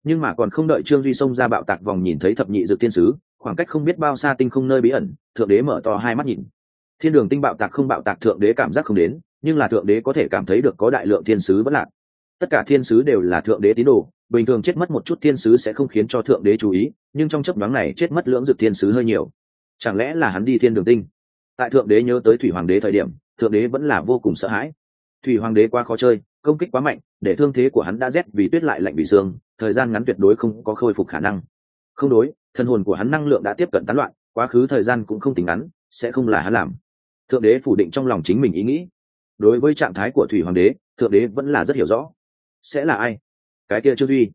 Nhưng mà còn không đợi trương duy xông ra bạo tạc vòng nhìn thấy thập nhị dực thiên sứ khoảng cách không biết bao xa tinh không nơi bí ẩn, thượng đế mở to hai mắt nhìn. Thiên đường tinh bạo tạc không bạo tạc thượng đế cảm giác không đến, nhưng là thượng đế có thể cảm thấy được có đại lượng thiên sứ vẫn lạc. Tất cả thiên sứ đều là thượng đế tín đồ, bình thường chết mất một chút thiên sứ sẽ không khiến cho thượng đế chú ý, nhưng trong chấp đoán này chết mất lưỡng dực thiên sứ hơi nhiều. Chẳng lẽ là hắn đi thiên đường tinh? Tại thượng đế nhớ tới thủy hoàng đế thời điểm, thượng đế vẫn là vô cùng sợ hãi. Thủy hoàng đế quá khó chơi, công kích quá mạnh, để thương thế của hắn đã rét vì tuyết lại lạnh vì xương, thời gian ngắn tuyệt đối không có khôi phục khả năng không đối thân hồn của hắn năng lượng đã tiếp cận tán loạn, quá khứ thời gian cũng không tính ngắn, sẽ không là hắn làm. Thượng đế phủ định trong lòng chính mình ý nghĩ. Đối với trạng thái của thủy hoàng đế, thượng đế vẫn là rất hiểu rõ. Sẽ là ai? Cái kia trương duy.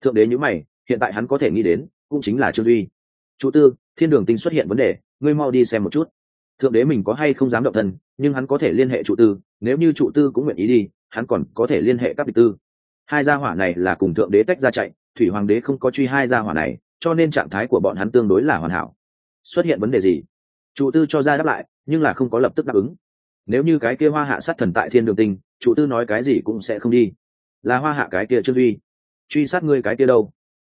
Thượng đế nhữ mày, hiện tại hắn có thể nghĩ đến, cũng chính là trương duy. Chú tư, thiên đường tinh xuất hiện vấn đề, ngươi mau đi xem một chút. Thượng đế mình có hay không dám động thân nhưng hắn có thể liên hệ chủ tư, nếu như chủ tư cũng nguyện ý đi, hắn còn có thể liên hệ các vị tư. Hai gia hỏa này là cùng thượng đế tách ra chạy, thủy hoàng đế không có truy hai gia hỏa này cho nên trạng thái của bọn hắn tương đối là hoàn hảo. Xuất hiện vấn đề gì? Chủ tư cho ra đáp lại, nhưng là không có lập tức đáp ứng. Nếu như cái kia hoa hạ sát thần tại thiên đường tinh, chủ tư nói cái gì cũng sẽ không đi. Là hoa hạ cái kia trương duy. Truy sát ngươi cái kia đâu?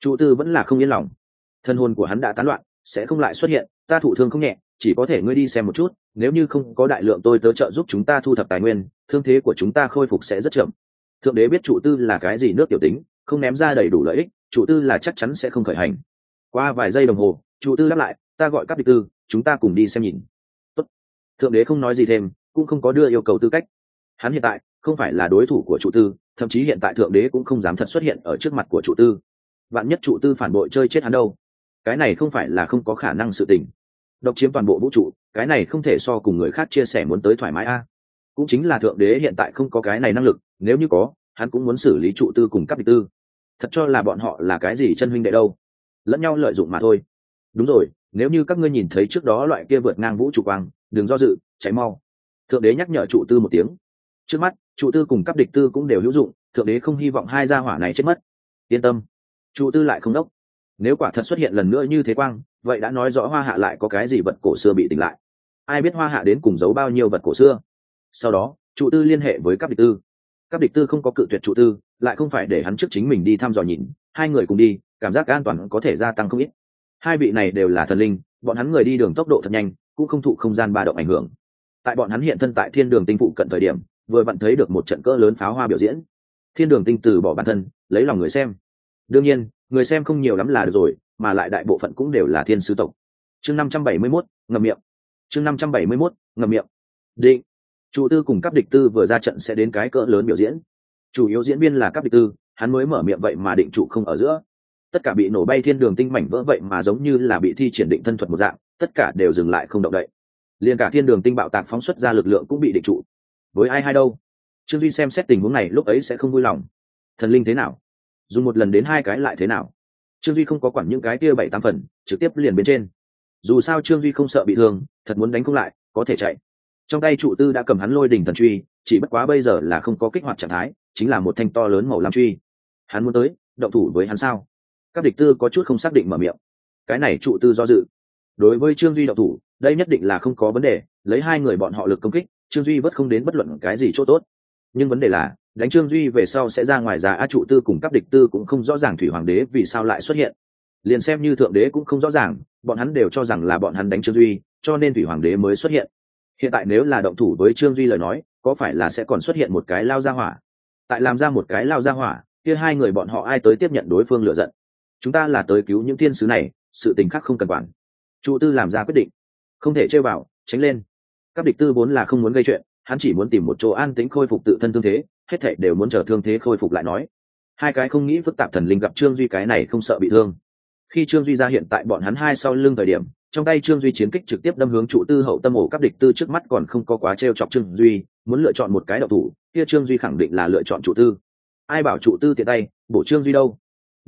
Chủ tư vẫn là không yên lòng. Thân hồn của hắn đã tán loạn, sẽ không lại xuất hiện, ta thụ thương không nhẹ, chỉ có thể ngươi đi xem một chút, nếu như không có đại lượng tôi tớ trợ giúp chúng ta thu thập tài nguyên, thương thế của chúng ta khôi phục sẽ rất chậm. Thượng đế biết chủ tư là cái gì nước tiểu tính, không ném ra đầy đủ lợi ích, chủ tư là chắc chắn sẽ không khởi hành qua vài giây đồng hồ, chủ tư đáp lại, ta gọi các địch tư, chúng ta cùng đi xem nhìn. Tốt. thượng đế không nói gì thêm, cũng không có đưa yêu cầu tư cách. Hắn hiện tại không phải là đối thủ của chủ tư, thậm chí hiện tại thượng đế cũng không dám thật xuất hiện ở trước mặt của chủ tư. Vạn nhất chủ tư phản bội chơi chết hắn đâu? Cái này không phải là không có khả năng sự tình. Độc chiếm toàn bộ vũ trụ, cái này không thể so cùng người khác chia sẻ muốn tới thoải mái a. Cũng chính là thượng đế hiện tại không có cái này năng lực, nếu như có, hắn cũng muốn xử lý trụ tư cùng các địch tư. Thật cho là bọn họ là cái gì chân huynh đệ đâu? Lẫn nhau lợi dụng mà thôi. Đúng rồi, nếu như các ngươi nhìn thấy trước đó loại kia vượt ngang vũ trụ quang, đừng do dự cháy mau. Thượng đế nhắc nhở trụ tư một tiếng. Trước mắt, trụ tư cùng các địch tư cũng đều hữu dụng, thượng đế không hy vọng hai gia hỏa này chết mất. Yên tâm. Trụ tư lại không đốc. Nếu quả thật xuất hiện lần nữa như thế quang, vậy đã nói rõ hoa hạ lại có cái gì vật cổ xưa bị tỉnh lại. Ai biết hoa hạ đến cùng giấu bao nhiêu vật cổ xưa. Sau đó, trụ tư liên hệ với các địch tư. Các địch tư không có cự tuyệt trụ tư, lại không phải để hắn trước chính mình đi thăm dò nhìn, hai người cùng đi cảm giác an toàn có thể gia tăng không ít. Hai vị này đều là thần linh bọn hắn người đi đường tốc độ thật nhanh cũng không thụ không gian ba động ảnh hưởng. Tại bọn hắn hiện thân tại thiên đường tinh phụ cận thời điểm vừa vặn thấy được một trận cỡ lớn pháo hoa biểu diễn. Thiên đường tinh từ bỏ bản thân lấy lòng người xem. Đương nhiên người xem không nhiều lắm là được rồi mà lại đại bộ phận cũng đều là thiên sứ tộc. Chương năm trăm bảy mươi 571, ngậm miệng. Chương năm trăm bảy mươi 571, ngậm miệng. Định. Chủ tư cùng cấp địch tư vừa ra trận sẽ đến cái cỡ lớn biểu diễn. Chủ yếu diễn viên là cấp địch tư hắn mới mở miệng vậy mà định chủ không ở giữa tất cả bị nổ bay thiên đường tinh mảnh vỡ vậy mà giống như là bị thi triển định thân thuật một dạng, tất cả đều dừng lại không động đậy. Liền cả thiên đường tinh bạo tạc phóng xuất ra lực lượng cũng bị định trụ. Với ai hay đâu? Trương duy xem xét tình huống này, lúc ấy sẽ không vui lòng. Thần linh thế nào? Dùng một lần đến hai cái lại thế nào? Trương duy không có quản những cái kia bảy tám phần, trực tiếp liền bên trên. Dù sao trương duy không sợ bị thương, thật muốn đánh không lại, có thể chạy. Trong tay trụ tư đã cầm hắn lôi đỉnh thần truy, chỉ bất quá bây giờ là không có kích hoạt trạng thái, chính là một thanh to lớn màu lam truy. Hắn muốn tới, động thủ với hắn sao? Các địch tư có chút không xác định mở miệng. Cái này trụ tư do dự. Đối với trương duy động thủ, đây nhất định là không có vấn đề, lấy hai người bọn họ lực công kích, trương duy vẫn không đến bất luận cái gì chỗ tốt. Nhưng vấn đề là, đánh trương duy về sau sẽ ra ngoài giá a trụ tư cùng các địch tư cũng không rõ ràng thủy hoàng đế vì sao lại xuất hiện. Liền xem như thượng đế cũng không rõ ràng, bọn hắn đều cho rằng là bọn hắn đánh trương duy, cho nên thủy hoàng đế mới xuất hiện. Hiện tại nếu là động thủ với trương duy lời nói, có phải là sẽ còn xuất hiện một cái lao ra hỏa? Tại làm ra một cái lao ra hỏa, kia hai người bọn họ ai tới tiếp nhận đối phương lựa giận? Chúng ta là tới cứu những thiên sứ này, sự tình khác không cần quản. Trụ tư làm ra quyết định. Không thể chơi vào, tránh lên. Các địch tư vốn là không muốn gây chuyện, hắn chỉ muốn tìm một chỗ an tĩnh khôi phục tự thân thương thế, hết thảy đều muốn chờ thương thế khôi phục lại nói. Hai cái không nghĩ phức tạp thần linh gặp trương duy cái này không sợ bị thương. Khi trương duy ra hiện tại bọn hắn hai sau lưng thời điểm, trong tay trương duy chiến kích trực tiếp đâm hướng trụ tư hậu tâm ổ các địch tư trước mắt còn không có quá t r e o chọc trương duy, muốn lựa chọn một cái đậu thủ, kia trương duy khẳng định là lựa chọn trụ tư. Ai bảo trụ tư tiện tay, bổ trương duy đâu?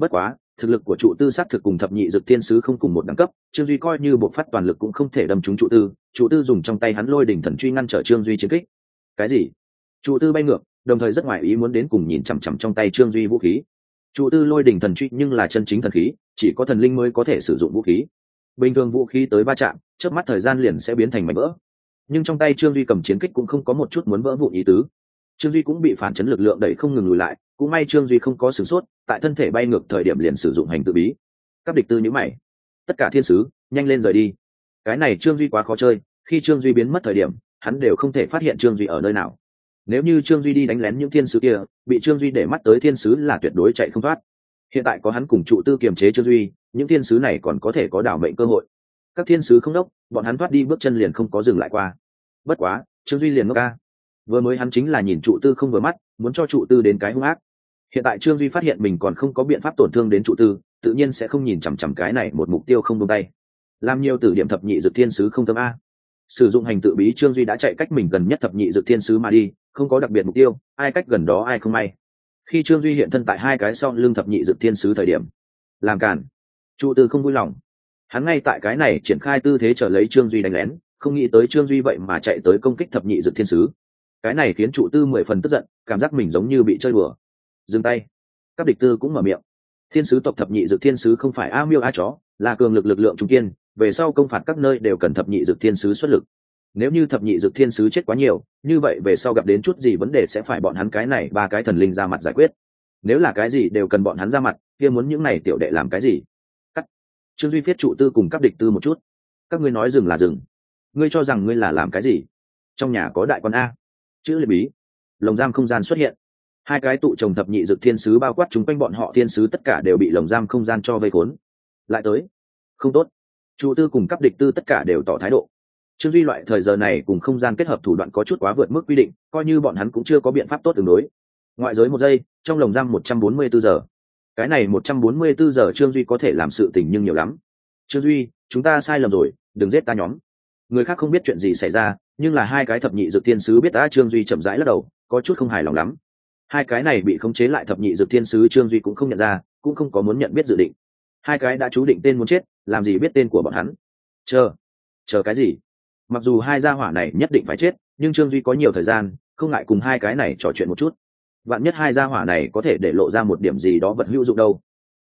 Bất quá thực lực của trụ tư s á t thực cùng thập nhị dực thiên sứ không cùng một đẳng cấp, trương duy coi như bộ phát toàn lực cũng không thể đâm trúng trụ tư trụ tư dùng trong tay hắn lôi đỉnh thần truy ngăn trở trương duy chiến kích. Cái gì? Trụ tư bay ngược, đồng thời rất ngoài ý muốn đến cùng nhìn chằm chằm trong tay trương duy vũ khí. Trụ tư lôi đỉnh thần truy nhưng là chân chính thần khí, chỉ có thần linh mới có thể sử dụng vũ khí. Bình thường vũ khí tới va chạm trước mắt thời gian liền sẽ biến thành mảnh vỡ. Nhưng trong tay trương duy cầm chiến kích cũng không có một chút muốn vỡ vụn ý tứ trương duy cũng bị phản chấn lực lượng đẩy không ngừng lùi lại, cũng may trương duy không có sửng sốt, tại thân thể bay ngược thời điểm liền sử dụng hành tự bí. Các địch tư nhữ mày. Tất cả thiên sứ, nhanh lên rời đi. Cái này trương duy quá khó chơi, khi trương duy biến mất thời điểm, hắn đều không thể phát hiện trương duy ở nơi nào. Nếu như trương duy đi đánh lén những thiên sứ kia, bị trương duy để mắt tới thiên sứ là tuyệt đối chạy không thoát. Hiện tại có hắn cùng trụ tư kiềm chế trương duy, những thiên sứ này còn có thể có đảo mệnh cơ hội. Các thiên sứ không đốc, bọn hắn thoát đi bước chân liền không có dừng lại qua. Bất quá, trương duy liền ngốc ca vừa mới hắn chính là nhìn trụ tư không vừa mắt, muốn cho trụ tư đến cái hung ác. Hiện tại trương duy phát hiện mình còn không có biện pháp tổn thương đến trụ tư, tự nhiên sẽ không nhìn chằm chằm cái này một mục tiêu không tung tay. Làm nhiều từ điểm thập nhị dược thiên sứ không tâm a. Sử dụng hành tự bí trương duy đã chạy cách mình gần nhất thập nhị dược thiên sứ mà đi, không có đặc biệt mục tiêu, ai cách gần đó ai không may. Khi trương duy hiện thân tại hai cái sau lưng thập nhị dược thiên sứ thời điểm, làm cản trụ tư không vui lòng. Hắn ngay tại cái này triển khai tư thế trở lấy trương duy đánh lén, không nghĩ tới trương duy vậy mà chạy tới công kích thập nhị dược thiên sứ cái này khiến trụ tư mười phần tức giận, cảm giác mình giống như bị chơi bừa dừng tay. Các địch tư cũng mở miệng. Thiên sứ tộc thập nhị dực thiên sứ không phải a miêu a chó, là cường lực lực lượng trung kiên, về sau công phạt các nơi đều cần thập nhị dực thiên sứ xuất lực. Nếu như thập nhị dực thiên sứ chết quá nhiều, như vậy về sau gặp đến chút gì vấn đề sẽ phải bọn hắn cái này ba cái thần linh ra mặt giải quyết. Nếu là cái gì đều cần bọn hắn ra mặt, kia muốn những này tiểu đệ làm cái gì? Cắt. Trương duy viết trụ tư cùng các địch tư một chút. Các ngươi nói dừng là dừng. Ngươi cho rằng ngươi là làm cái gì? Trong nhà có đại quan a chữ liệt bí. Lồng giam không gian xuất hiện. Hai cái tụ trồng thập nhị dực thiên sứ bao quát chúng quanh bọn họ thiên sứ tất cả đều bị lồng giam không gian cho vây khốn. Lại tới. Không tốt. Chủ tư cùng cấp địch tư tất cả đều tỏ thái độ. Trương duy loại thời giờ này cùng không gian kết hợp thủ đoạn có chút quá vượt mức quy định, coi như bọn hắn cũng chưa có biện pháp tốt tương đối. Ngoại giới một giây, trong lồng giam một trăm bốn mươi bốn giờ. Cái này một trăm bốn mươi bốn giờ trương duy có thể làm sự tình nhưng nhiều lắm. Trương duy, chúng ta sai lầm rồi, đừng giết ta nhóm người khác không biết chuyện gì xảy ra, nhưng là hai cái thập nhị dược thiên sứ biết đã trương duy chậm rãi lắc đầu, có chút không hài lòng lắm. Hai cái này bị khống chế lại thập nhị dược thiên sứ trương duy cũng không nhận ra, cũng không có muốn nhận biết dự định. Hai cái đã chú định tên muốn chết, làm gì biết tên của bọn hắn? Chờ chờ cái gì? Mặc dù hai gia hỏa này nhất định phải chết, nhưng trương duy có nhiều thời gian, không ngại cùng hai cái này trò chuyện một chút. Vạn nhất hai gia hỏa này có thể để lộ ra một điểm gì đó vật hữu dụng đâu.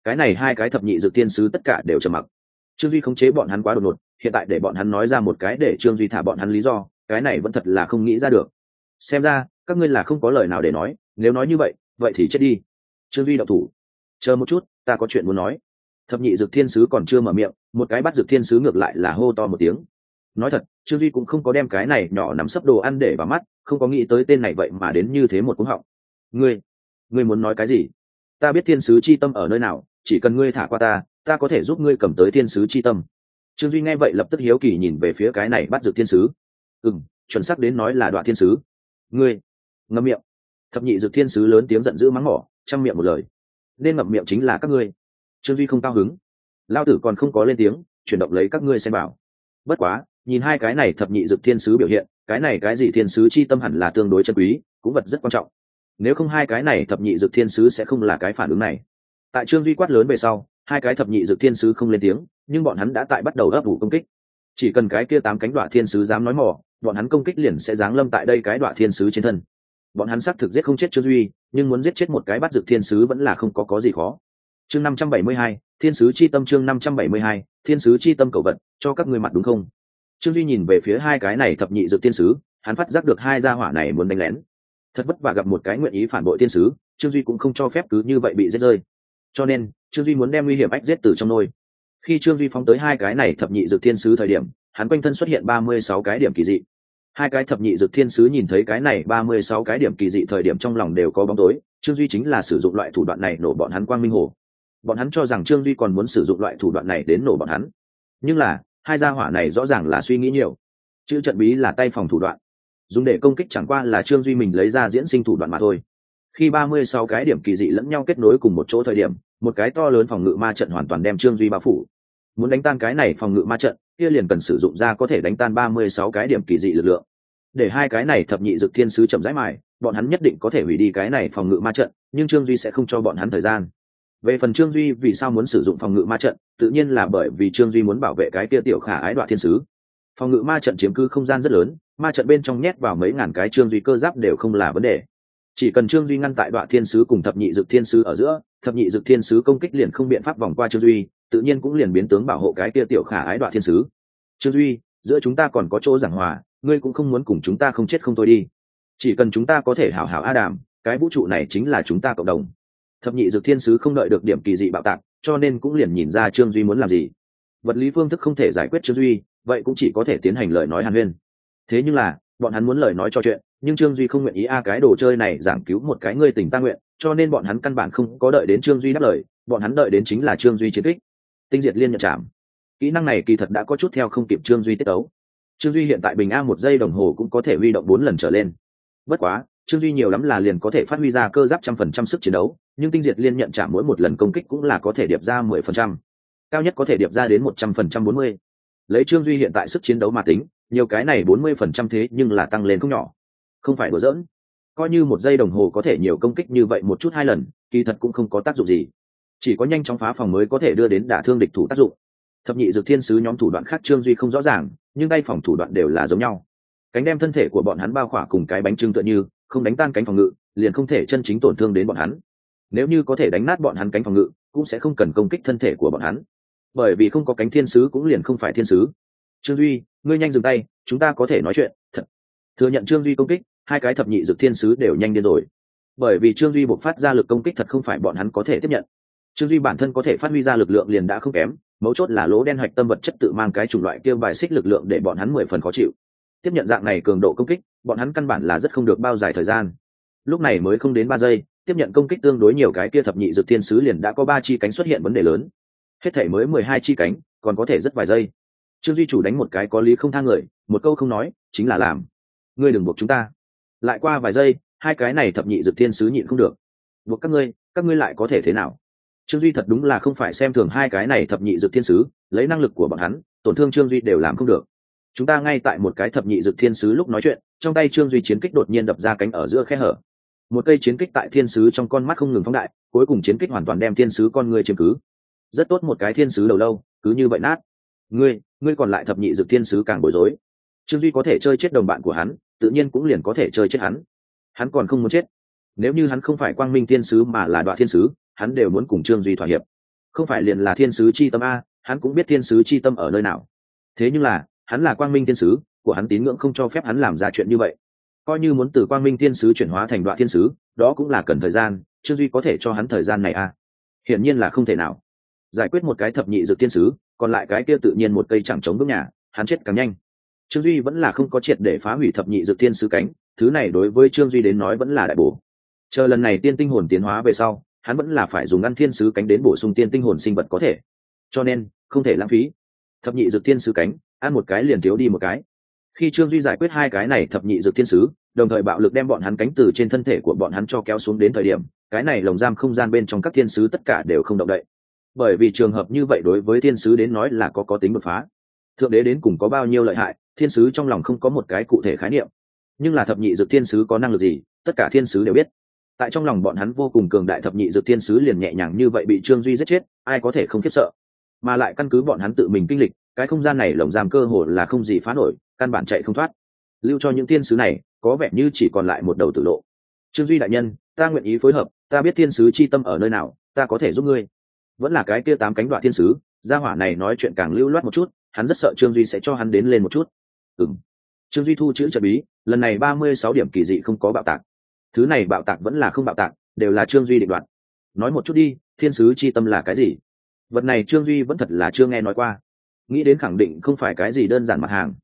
Cái này hai cái thập nhị dược thiên sứ tất cả đều trầm mặc trương duy khống chế bọn hắn quá đột ngột, hiện tại để bọn hắn nói ra một cái để trương duy thả bọn hắn lý do, cái này vẫn thật là không nghĩ ra được. Xem ra, các ngươi là không có lời nào để nói, nếu nói như vậy vậy thì chết đi. Trương duy đậu thủ. Chờ một chút, ta có chuyện muốn nói. Thập nhị dược thiên sứ còn chưa mở miệng, một cái bắt dược thiên sứ ngược lại là hô to một tiếng. Nói thật, trương duy cũng không có đem cái này nhỏ nắm sấp đồ ăn để vào mắt, không có nghĩ tới tên này vậy mà đến như thế một cúng họng. Ngươi ngươi muốn nói cái gì? Ta biết thiên sứ c h i tâm ở nơi nào, chỉ cần ngươi thả qua ta ta có thể giúp ngươi cầm tới thiên sứ c h i tâm. Trương duy nghe vậy lập tức hiếu kỳ nhìn về phía cái này bắt dược thiên sứ. Ừ m chuẩn sắc đến nói là đoạn thiên sứ. Ngươi, ngậm miệng. Thập nhị dược thiên sứ lớn tiếng giận dữ mắng mỏ chăm miệng một lời. Nên ngậm miệng chính là các ngươi. Trương duy không cao hứng. Lao tử còn không có lên tiếng, chuyển động lấy các ngươi xem bảo. Bất quá, nhìn hai cái này thập nhị dực thiên sứ biểu hiện, cái này cái gì thiên sứ chi tâm hẳn là tương đối chân quý, cũng vật rất quan trọng. Nếu không hai cái này thập nhị dực thiên sứ sẽ không là cái phản ứng này. Tại trương duy quát lớn về sau hai cái thập nhị dực thiên sứ không lên tiếng, nhưng bọn hắn đã tại bắt đầu ấp ủ công kích. Chỉ cần cái kia tám cánh đoạn thiên sứ dám nói mỏ, bọn hắn công kích liền sẽ giáng lâm tại đây cái đoạn thiên sứ trên thân. Bọn hắn xác thực giết không chết trương duy, nhưng muốn giết chết một cái bắt dực thiên sứ vẫn là không có có gì khó. Chương năm trăm bảy mươi hai, thiên sứ chi tâm chương năm trăm bảy mươi hai, thiên sứ chi tâm cầu vật, cho các ngươi mặt đúng không? Trương duy nhìn về phía hai cái này thập nhị dược thiên sứ, hắn phát giác được hai gia hỏa này muốn đánh lén. Thật vất vả gặp một cái nguyện ý phản bội thiên sứ, trương duy cũng không cho phép cứ như vậy bị giết rơi cho nên, trương duy muốn đem nguy hiểm ách giết từ trong nôi. Khi trương duy phóng tới hai cái này thập nhị dược thiên sứ thời điểm, hắn quanh thân xuất hiện ba mươi sáu cái điểm kỳ dị. Hai cái thập nhị dược thiên sứ nhìn thấy cái này ba mươi sáu cái điểm kỳ dị thời điểm trong lòng đều có bóng tối, trương duy chính là sử dụng loại thủ đoạn này nổ bọn hắn quang minh hồ. Bọn hắn cho rằng trương duy còn muốn sử dụng loại thủ đoạn này đến nổ bọn hắn. Nhưng là, hai gia hỏa này rõ ràng là suy nghĩ nhiều. Chữ trận bí là tay phòng thủ đoạn. Dùng để công kích chẳng qua là trương duy mình lấy ra diễn sinh thủ đoạn mà thôi. Khi ba mươi sáu cái điểm kỳ dị lẫn nhau kết nối cùng một chỗ thời điểm một cái to lớn phòng ngự ma trận hoàn toàn đem trương duy bao phủ. Muốn đánh tan cái này phòng ngự ma trận, kia liền cần sử dụng ra có thể đánh tan ba mươi sáu cái điểm kỳ dị lực lượng. Để hai cái này thập nhị dực thiên sứ chậm rãi mài, bọn hắn nhất định có thể hủy đi cái này phòng ngự ma trận, nhưng trương duy sẽ không cho bọn hắn thời gian. Về phần trương duy vì sao muốn sử dụng phòng ngự ma trận, tự nhiên là bởi vì trương duy muốn bảo vệ cái kia tiểu khả ái đoạn thiên sứ. Phòng ngự ma trận chiếm cứ không gian rất lớn, ma trận bên trong nhét vào mấy ngàn cái trương duy cơ giáp đều không là vấn đề. Chỉ cần trương duy ngăn tại đoạn thiên sứ cùng thập nhị dực thiên sứ ở giữa thập nhị dực thiên sứ công kích liền không biện pháp vòng qua trương duy, tự nhiên cũng liền biến tướng bảo hộ cái kia tiểu khả ái đoạn thiên sứ. Trương duy, giữa chúng ta còn có chỗ giảng hòa, ngươi cũng không muốn cùng chúng ta không chết không thôi đi. Chỉ cần chúng ta có thể hảo hảo a đàm, cái vũ trụ này chính là chúng ta cộng đồng. Thập nhị Dực thiên sứ không đợi được điểm kỳ dị bạo tạc, cho nên cũng liền nhìn ra trương duy muốn làm gì. Vật lý phương thức không thể giải quyết trương duy, vậy cũng chỉ có thể tiến hành lời nói hàn huyên. Thế nhưng là, bọn hắn muốn lời nói cho chuyện nhưng trương duy không nguyện ý, a, cái đồ chơi này giảng cứu một cái ngươi tình ta nguyện, cho nên bọn hắn căn bản không có đợi đến trương duy đáp lời, bọn hắn đợi đến chính là trương duy chiến kích. Tinh diệt liên nhận chạm kỹ năng này kỳ thật đã có chút theo không kịp trương duy tiết ấu trương duy hiện tại bình a một giây đồng hồ cũng có thể huy động bốn lần trở lên. Bất quá, trương duy nhiều lắm là liền có thể phát huy ra cơ giáp trăm phần trăm sức chiến đấu, nhưng tinh diệt liên nhận chạm mỗi một lần công kích cũng là có thể điệp ra mười phần trăm. Cao nhất có thể điệp ra đến một trăm phần trăm bốn mươi. Lấy trương duy hiện tại sức chiến đấu mà tính, nhiều cái này bốn mươi phần trăm thế nhưng là tăng lên không nhỏ không phải đùa giỡn. Coi như một giây đồng hồ có thể nhiều công kích như vậy một chút hai lần, kỳ thật cũng không có tác dụng gì. Chỉ có nhanh chóng phá phòng mới có thể đưa đến đả thương địch thủ tác dụng. Thập nhị dược thiên sứ nhóm thủ đoạn khác trương duy không rõ ràng, nhưng tay phòng thủ đoạn đều là giống nhau. Cánh đem thân thể của bọn hắn bao khỏa cùng cái bánh trưng tựa như, không đánh tan cánh phòng ngự, liền không thể chân chính tổn thương đến bọn hắn. Nếu như có thể đánh nát bọn hắn cánh phòng ngự, cũng sẽ không cần công kích thân thể của bọn hắn. Bởi vì không có cánh thiên sứ cũng liền không phải thiên sứ. Trương duy, ngươi nhanh dừng tay, chúng ta có thể nói chuyện, thật. Thừa nhận trương duy công kích hai cái thập nhị dược thiên sứ đều nhanh điên rồi. Bởi vì trương duy buộc phát ra lực công kích thật không phải bọn hắn có thể tiếp nhận. Trương duy bản thân có thể phát huy ra lực lượng liền đã không kém, mấu chốt là lỗ đen hạch tâm vật chất tự mang cái chủng loại kia bài xích lực lượng để bọn hắn mười phần khó chịu. Tiếp nhận dạng này cường độ công kích, bọn hắn căn bản là rất không được bao dài thời gian. Lúc này mới không đến ba giây, tiếp nhận công kích tương đối nhiều cái kia thập nhị dược thiên sứ liền đã có ba chi cánh xuất hiện vấn đề lớn. Hết thể mới mười hai chi cánh, còn có thể rất vài giây. Trương duy chủ đánh một cái có lý không thang người, một câu không nói, chính là làm. Ngươi đừng buộc chúng ta lại qua vài giây, hai cái này thập nhị dược thiên sứ nhịn không được. Buộc các ngươi các ngươi lại có thể thế nào? Trương duy thật đúng là không phải xem thường hai cái này thập nhị dược thiên sứ, lấy năng lực của bọn hắn, tổn thương trương duy đều làm không được. Chúng ta ngay tại một cái thập nhị dược thiên sứ lúc nói chuyện, trong tay trương duy chiến kích đột nhiên đập ra cánh ở giữa khe hở. Một cây chiến kích tại thiên sứ trong con mắt không ngừng phóng đại, cuối cùng chiến kích hoàn toàn đem thiên sứ con người chiếm cứ. Rất tốt một cái thiên sứ đầu lâu, cứ như vậy nát. Ngươi ngươi còn lại thập nhị dược thiên sứ càng bối rối. Trương duy có thể chơi chết đồng bạn của hắn tự nhiên cũng liền có thể chơi chết hắn. Hắn còn không muốn chết. Nếu như hắn không phải quang minh thiên sứ mà là đoạn thiên sứ, hắn đều muốn cùng trương duy thỏa hiệp. Không phải liền là thiên sứ c h i tâm a, hắn cũng biết thiên sứ c h i tâm ở nơi nào. Thế nhưng là, hắn là quang minh thiên sứ, của hắn tín ngưỡng không cho phép hắn làm ra chuyện như vậy. Coi như muốn từ quang minh thiên sứ chuyển hóa thành đoạn thiên sứ, đó cũng là cần thời gian, trương duy có thể cho hắn thời gian này a. Hiển nhiên là không thể nào. Giải quyết một cái thập nhị dược thiên sứ, còn lại cái kia tự nhiên một cây chẳng chống bước nhà, hắn chết càng nhanh trương duy vẫn là không có triệt để phá hủy thập nhị dược thiên sứ cánh, thứ này đối với trương duy đến nói vẫn là đại bổ. Chờ lần này tiên tinh hồn tiến hóa về sau, hắn vẫn là phải dùng ngăn thiên sứ cánh đến bổ sung tiên tinh hồn sinh vật có thể. Cho nên, không thể lãng phí. Thập nhị dược thiên sứ cánh, ăn một cái liền thiếu đi một cái. Khi trương duy giải quyết hai cái này thập nhị dược thiên sứ, đồng thời bạo lực đem bọn hắn cánh từ trên thân thể của bọn hắn cho kéo xuống đến thời điểm, cái này lồng giam không gian bên trong các thiên sứ tất cả đều không động đậy. Bởi vì trường hợp như vậy đối với thiên sứ đến nói là có có tính đột phá thượng đế đến cùng có bao nhiêu lợi hại, thiên sứ trong lòng không có một cái cụ thể khái niệm. Nhưng là thập nhị dược thiên sứ có năng lực gì, tất cả thiên sứ đều biết. Tại trong lòng bọn hắn vô cùng cường đại thập nhị dược thiên sứ liền nhẹ nhàng như vậy bị trương duy giết chết, ai có thể không khiếp sợ? Mà lại căn cứ bọn hắn tự mình kinh lịch, cái không gian này lồng giam cơ hồ là không gì phá nổi, căn bản chạy không thoát. Lưu cho những thiên sứ này, có vẻ như chỉ còn lại một đầu tử lộ. Trương duy đại nhân, ta nguyện ý phối hợp, ta biết thiên sứ chi tâm ở nơi nào, ta có thể giúp ngươi. Vẫn là cái kia tám cánh đoạn thiên sứ, gia hỏa này nói chuyện càng lưu loát một chút hắn rất sợ trương duy sẽ cho hắn đến lên một chút. Ừng trương duy thu chữ trợ bí, lần này ba mươi sáu điểm kỳ dị không có bạo tạc. Thứ này bạo tạc vẫn là không bạo tạc, đều là trương duy định đoạt. Nói một chút đi, thiên sứ c h i tâm là cái gì? Vật này trương duy vẫn thật là chưa nghe nói qua. Nghĩ đến khẳng định không phải cái gì đơn giản mặt hàng.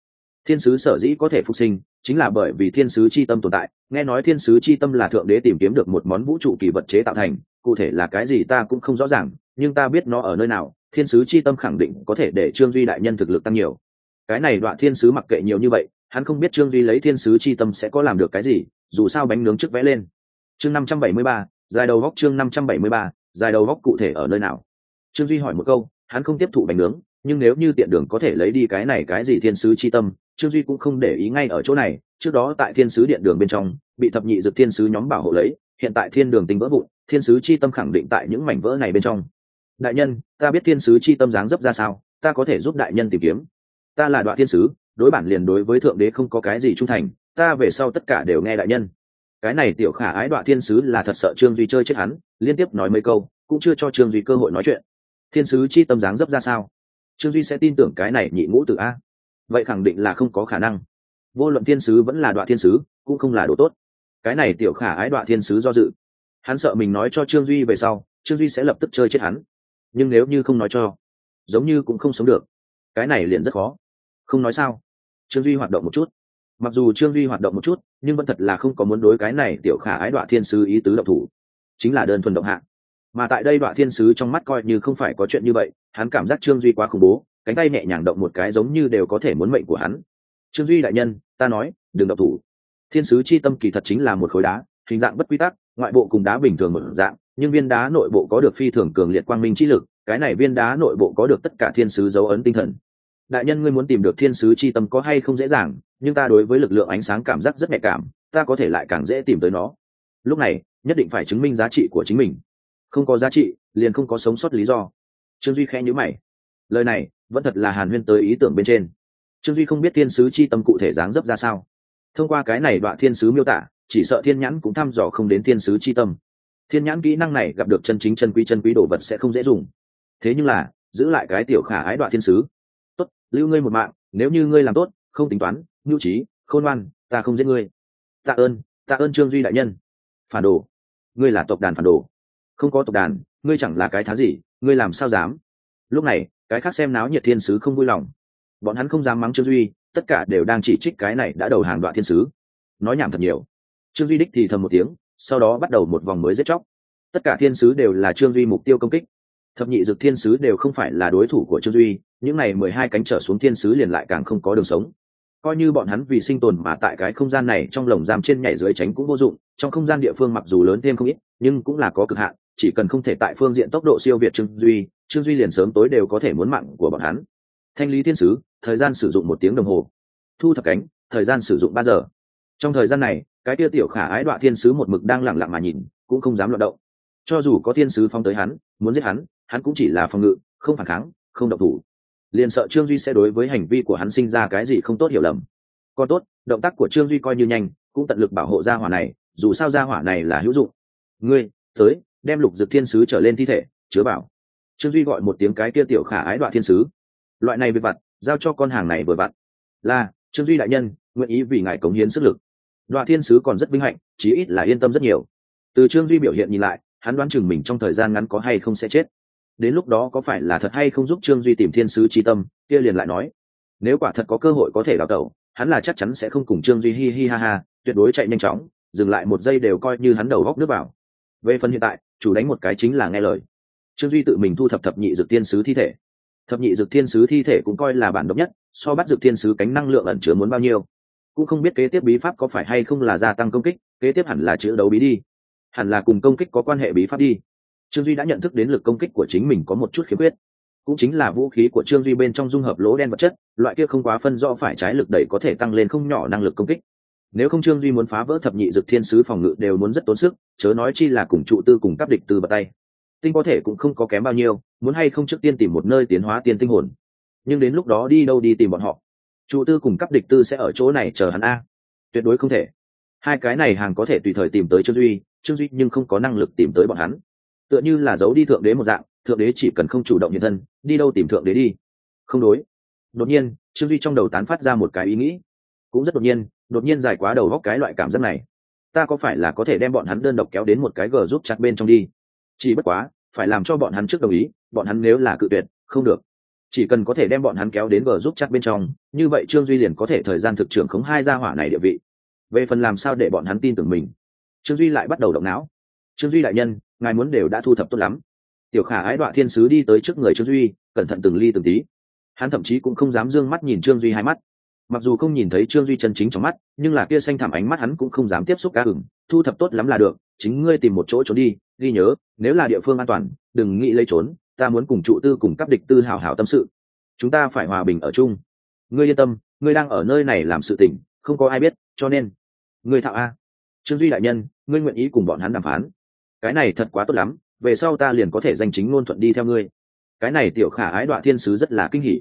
Thiên sứ sở dĩ có thể phục sinh, chính là bởi vì thiên sứ c h i tâm tồn tại. Nghe nói thiên sứ c h i tâm là thượng đế tìm kiếm được một món vũ trụ kỳ vật chế tạo thành, cụ thể là cái gì ta cũng không rõ ràng, nhưng ta biết nó ở nơi nào thiên sứ chi tâm khẳng định có thể để trương duy đại nhân thực lực tăng nhiều. Cái này đoạn thiên sứ mặc kệ nhiều như vậy, hắn không biết trương duy lấy thiên sứ chi tâm sẽ có làm được cái gì, dù sao bánh nướng trước vẽ lên. Chương năm trăm bảy mươi ba, dài đầu góc chương năm trăm bảy mươi ba, dài đầu góc cụ thể ở nơi nào? Trương duy hỏi một câu, hắn không tiếp thụ bánh nướng, nhưng nếu như tiện đường có thể lấy đi cái này cái gì thiên sứ chi tâm, trương duy cũng không để ý ngay ở chỗ này. Trước đó tại thiên sứ điện đường bên trong, bị thập nhị dược thiên sứ nhóm bảo hộ lấy, hiện tại thiên đường tinh vỡ vụn, thiên sứ chi tâm khẳng định tại những mảnh vỡ này bên trong đại nhân, ta biết thiên sứ chi tâm dáng dấp ra sao, ta có thể giúp đại nhân tìm kiếm. Ta là đoạn thiên sứ, đối bản liền đối với thượng đế không có cái gì trung thành, ta về sau tất cả đều nghe đại nhân. Cái này tiểu khả ái đoạn thiên sứ là thật sợ trương duy chơi chết hắn, liên tiếp nói mấy câu, cũng chưa cho trương duy cơ hội nói chuyện. Thiên sứ chi tâm dáng dấp ra sao? Trương duy sẽ tin tưởng cái này nhị ngũ từ a. Vậy khẳng định là không có khả năng. Vô luận thiên sứ vẫn là đoạn thiên sứ, cũng không là đồ tốt. Cái này tiểu khả ái đoạn thiên sứ do dự. Hắn sợ mình nói cho trương duy về sau, trương duy sẽ lập tức chơi chết hắn nhưng nếu như không nói cho, giống như cũng không sống được. Cái này liền rất khó. Không nói sao? Trương duy hoạt động một chút. Mặc dù trương duy hoạt động một chút, nhưng vẫn thật là không có muốn đối cái này tiểu khả ái đoạn thiên sứ ý tứ độc thủ. Chính là đơn thuần động hạ. Mà tại đây đoạn thiên sứ trong mắt coi như không phải có chuyện như vậy, hắn cảm giác trương duy quá khủng bố, cánh tay nhẹ nhàng động một cái giống như đều có thể muốn mệnh của hắn. Trương duy đại nhân, ta nói, đừng độc thủ. Thiên sứ chi tâm kỳ thật chính là một khối đá, hình dạng bất quy tắc, ngoại bộ cùng đá bình thường một dạng nhưng viên đá nội bộ có được phi thường cường liệt quang minh chi lực, cái này viên đá nội bộ có được tất cả thiên sứ dấu ấn tinh thần. Đại nhân ngươi muốn tìm được thiên sứ chi tâm có hay không dễ dàng, nhưng ta đối với lực lượng ánh sáng cảm giác rất nhạy cảm, ta có thể lại càng dễ tìm tới nó. Lúc này, nhất định phải chứng minh giá trị của chính mình. Không có giá trị, liền không có sống sót lý do. Trương duy khẽ nhữ mày. Lời này, vẫn thật là hàn huyên tới ý tưởng bên trên. Trương duy không biết thiên sứ chi tâm cụ thể dáng dấp ra sao. Thông qua cái này đoạn thiên sứ miêu tả, chỉ sợ thiên nhãn cũng thăm dò không đến thiên sứ chi tâm thiên nhãn kỹ năng này gặp được chân chính chân quý chân quý đồ vật sẽ không dễ dùng. Thế nhưng là, giữ lại cái tiểu khả ái đoạn thiên sứ. Tốt, lưu ngươi một mạng, nếu như ngươi làm tốt, không tính toán, nhu trí, khôn ngoan, ta không giết ngươi. Tạ ơn tạ ơn trương duy đại nhân. Phản đồ. Ngươi là tộc đàn phản đồ. Không có tộc đàn, ngươi chẳng là cái thá gì, ngươi làm sao dám? Lúc này, cái khác xem náo nhiệt thiên sứ không vui lòng. Bọn hắn không dám mắng trương duy, tất cả đều đang chỉ trích cái này đã đầu hàng đoạn thiên sứ. Nói nhảm thật nhiều. Trương duy đích thì thầm một tiếng sau đó bắt đầu một vòng mới giết chóc. Tất cả thiên sứ đều là trương duy mục tiêu công kích. Thập nhị dực thiên sứ đều không phải là đối thủ của trương duy, những n à y mười hai cánh trở xuống thiên sứ liền lại càng không có đường sống. Coi như bọn hắn vì sinh tồn mà tại cái không gian này trong lồng giam trên nhảy dưới tránh cũng vô dụng, trong không gian địa phương mặc dù lớn thêm không ít, nhưng cũng là có cực hạn, chỉ cần không thể tại phương diện tốc độ siêu việt trương duy trương duy liền sớm tối đều có thể muốn mạng của bọn hắn. Thanh lý thiên sứ, thời gian sử dụng một tiếng đồng hồ. Thu thập cánh, thời gian sử dụng ba giờ. Trong thời gian này cái tia tiểu khả ái đoạn thiên sứ một mực đang lẳng lặng mà nhìn, cũng không dám loạt động. Cho dù có thiên sứ phong tới hắn, muốn giết hắn hắn cũng chỉ là phòng ngự, không phản kháng, không động thủ. Liền sợ trương duy sẽ đối với hành vi của hắn sinh ra cái gì không tốt hiểu lầm. Còn tốt, động tác của trương duy coi như nhanh, cũng tận lực bảo hộ gia hỏa này, dù sao gia hỏa này là hữu dụng. Ngươi, tới, đem lục dực thiên sứ trở lên thi thể, chứa bảo trương duy gọi một tiếng cái kia tiểu khả ái đoạn thiên sứ. Loại này về vặt, giao cho con hàng này vừa vặt là, trương duy đại nhân, nguyện ý vì ngài cống hiến sức lực đoạn thiên sứ còn rất vinh hạnh, chí ít là yên tâm rất nhiều. Từ trương duy biểu hiện nhìn lại, hắn đoán chừng mình trong thời gian ngắn có hay không sẽ chết. Đến lúc đó có phải là thật hay không giúp trương duy tìm thiên sứ tri tâm, kia liền lại nói. Nếu quả thật có cơ hội có thể đào tẩu, hắn là chắc chắn sẽ không cùng trương duy hi hi ha ha, tuyệt đối chạy nhanh chóng, dừng lại một giây đều coi như hắn đầu góc nước vào. Về phần hiện tại, chủ đánh một cái chính là nghe lời. Trương duy tự mình thu thập thập nhị dược thiên sứ thi thể. Thập nhị dược thiên sứ thi thể cũng coi là bản độc nhất, so bắt dược thiên sứ cánh năng lượng ẩn chứa muốn bao nhiêu cũng không biết kế tiếp bí pháp có phải hay không là gia tăng công kích, kế tiếp hẳn là chữ đấu bí đi. Hẳn là cùng công kích có quan hệ bí pháp đi. Trương duy đã nhận thức đến lực công kích của chính mình có một chút khiếm khuyết. Cũng chính là vũ khí của trương duy bên trong dung hợp lỗ đen vật chất, loại kia không quá phân do phải trái lực đẩy có thể tăng lên không nhỏ năng lực công kích. Nếu không trương duy muốn phá vỡ thập nhị dực thiên sứ phòng ngự đều muốn rất tốn sức, chớ nói chi là cùng trụ tư cùng cắp địch từ bật tay. Tinh có thể cũng không có kém bao nhiêu, muốn hay không trước tiên tìm một nơi tiến hóa tiên tinh hồn. Nhưng đến lúc đó đi đâu đi tìm bọn họ trụ tư cùng cấp địch tư sẽ ở chỗ này chờ hắn a. Tuyệt đối không thể. Hai cái này hàng có thể tùy thời tìm tới trương duy trương duy nhưng không có năng lực tìm tới bọn hắn. Tựa như là giấu đi thượng đế một dạng, thượng đế chỉ cần không chủ động hiện thân, đi đâu tìm thượng đế đi. Không đối. Đột nhiên, trương duy trong đầu tán phát ra một cái ý nghĩ. Cũng rất đột nhiên đột nhiên dài quá đầu góc cái loại cảm giác này. Ta có phải là có thể đem bọn hắn đơn độc kéo đến một cái gờ giúp chặt bên trong đi? Chỉ bất quá, phải làm cho bọn hắn trước đồng ý, bọn hắn nếu là cự tuyệt, không được chỉ cần có thể đem bọn hắn kéo đến g giúp chặt bên trong, như vậy trương duy liền có thể thời gian thực trưởng khống hai gia hỏa này địa vị. Về phần làm sao để bọn hắn tin tưởng mình? Trương duy lại bắt đầu động não. Trương duy đại nhân, ngài muốn đều đã thu thập tốt lắm. Tiểu khả ái đọa thiên sứ đi tới trước người trương duy, cẩn thận từng ly từng tí. Hắn thậm chí cũng không dám d ư ơ n g mắt nhìn trương duy hai mắt. Mặc dù không nhìn thấy trương duy chân chính trong mắt, nhưng là kia xanh thảm ánh mắt hắn cũng không dám tiếp xúc cá ửng. Thu thập tốt lắm là được, chính ngươi tìm một chỗ trốn đi, ghi nhớ, nếu là địa phương an toàn, đừng nghĩ lấy trốn ta muốn cùng trụ tư cùng các địch tư hào hào tâm sự. Chúng ta phải hòa bình ở chung. Ngươi yên tâm, ngươi đang ở nơi này làm sự tình, không có ai biết, cho nên, ngươi thạo a. Trương duy đại nhân, ngươi nguyện ý cùng bọn hắn đàm phán. Cái này thật quá tốt lắm, về sau ta liền có thể danh chính ngôn thuận đi theo ngươi. Cái này tiểu khả ái đoạn thiên sứ rất là kinh hỉ.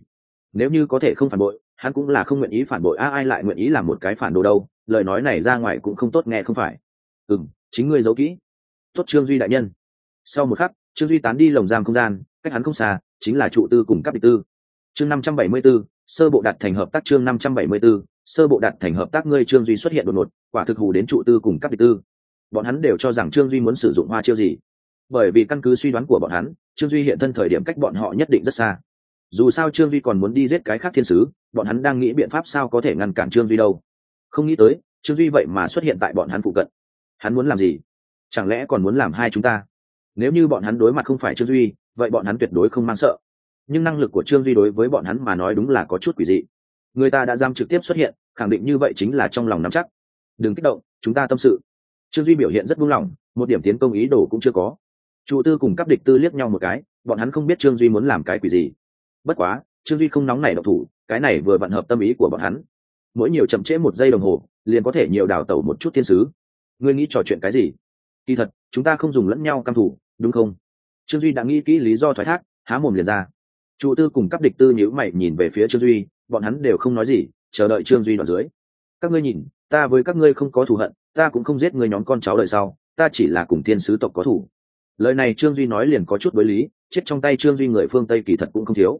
Nếu như có thể không phản bội, hắn cũng là không nguyện ý phản bội, a ai lại nguyện ý làm một cái phản đồ đâu, lời nói này ra ngoài cũng không tốt nghe không phải. Ừ m chính ngươi giấu kỹ. Tốt trương duy đại nhân. Sau một khắc, trương duy tán đi lồng giam không gian cách hắn không xa, chính là trụ tư cùng các địch tư. Chương năm trăm bảy mươi b ố sơ bộ đặt thành hợp tác chương năm trăm bảy mươi b ố sơ bộ đặt thành hợp tác ngươi trương duy xuất hiện đột ngột, quả thực hù đến trụ tư cùng các địch tư. Bọn hắn đều cho rằng trương duy muốn sử dụng hoa chiêu gì. Bởi vì căn cứ suy đoán của bọn hắn, trương duy hiện thân thời điểm cách bọn họ nhất định rất xa. Dù sao trương duy còn muốn đi giết cái khác thiên sứ, bọn hắn đang nghĩ biện pháp sao có thể ngăn cản trương duy đâu. Không nghĩ tới, trương duy vậy mà xuất hiện tại bọn hắn phụ cận. Hắn muốn làm gì? Chẳng lẽ còn muốn làm hai chúng ta? Nếu như bọn hắn đối mặt không phải trương duy vậy bọn hắn tuyệt đối không mang sợ. Nhưng năng lực của trương duy đối với bọn hắn mà nói đúng là có chút quỷ dị. Người ta đã giam trực tiếp xuất hiện, khẳng định như vậy chính là trong lòng nắm chắc. Đừng kích động, chúng ta tâm sự. Trương duy biểu hiện rất buông lỏng, một điểm tiến công ý đồ cũng chưa có. Chủ tư cùng các địch tư liếc nhau một cái, bọn hắn không biết trương duy muốn làm cái quỷ gì. Bất quá, trương duy không nóng nảy độc thủ, cái này vừa vận hợp tâm ý của bọn hắn. Mỗi nhiều chậm trễ một giây đồng hồ, liền có thể nhiều đào tẩu một chút thiên sứ. Ngươi nghĩ trò chuyện cái gì? Kỳ thật, chúng ta không dùng lẫn nhau căm thủ đúng không? Trương duy đã nghĩ kỹ lý do thoái thác, há mồm liền ra. Trụ tư cùng các địch tư nhữ mày nhìn về phía trương duy, bọn hắn đều không nói gì, chờ đợi trương duy đoạn dưới. Các ngươi nhìn, ta với các ngươi không có thù hận, ta cũng không giết người nhóm con cháu đời sau, ta chỉ là cùng thiên sứ tộc có thủ lời này trương duy nói liền có chút đối lý, chết trong tay trương duy người phương tây kỳ thật cũng không thiếu.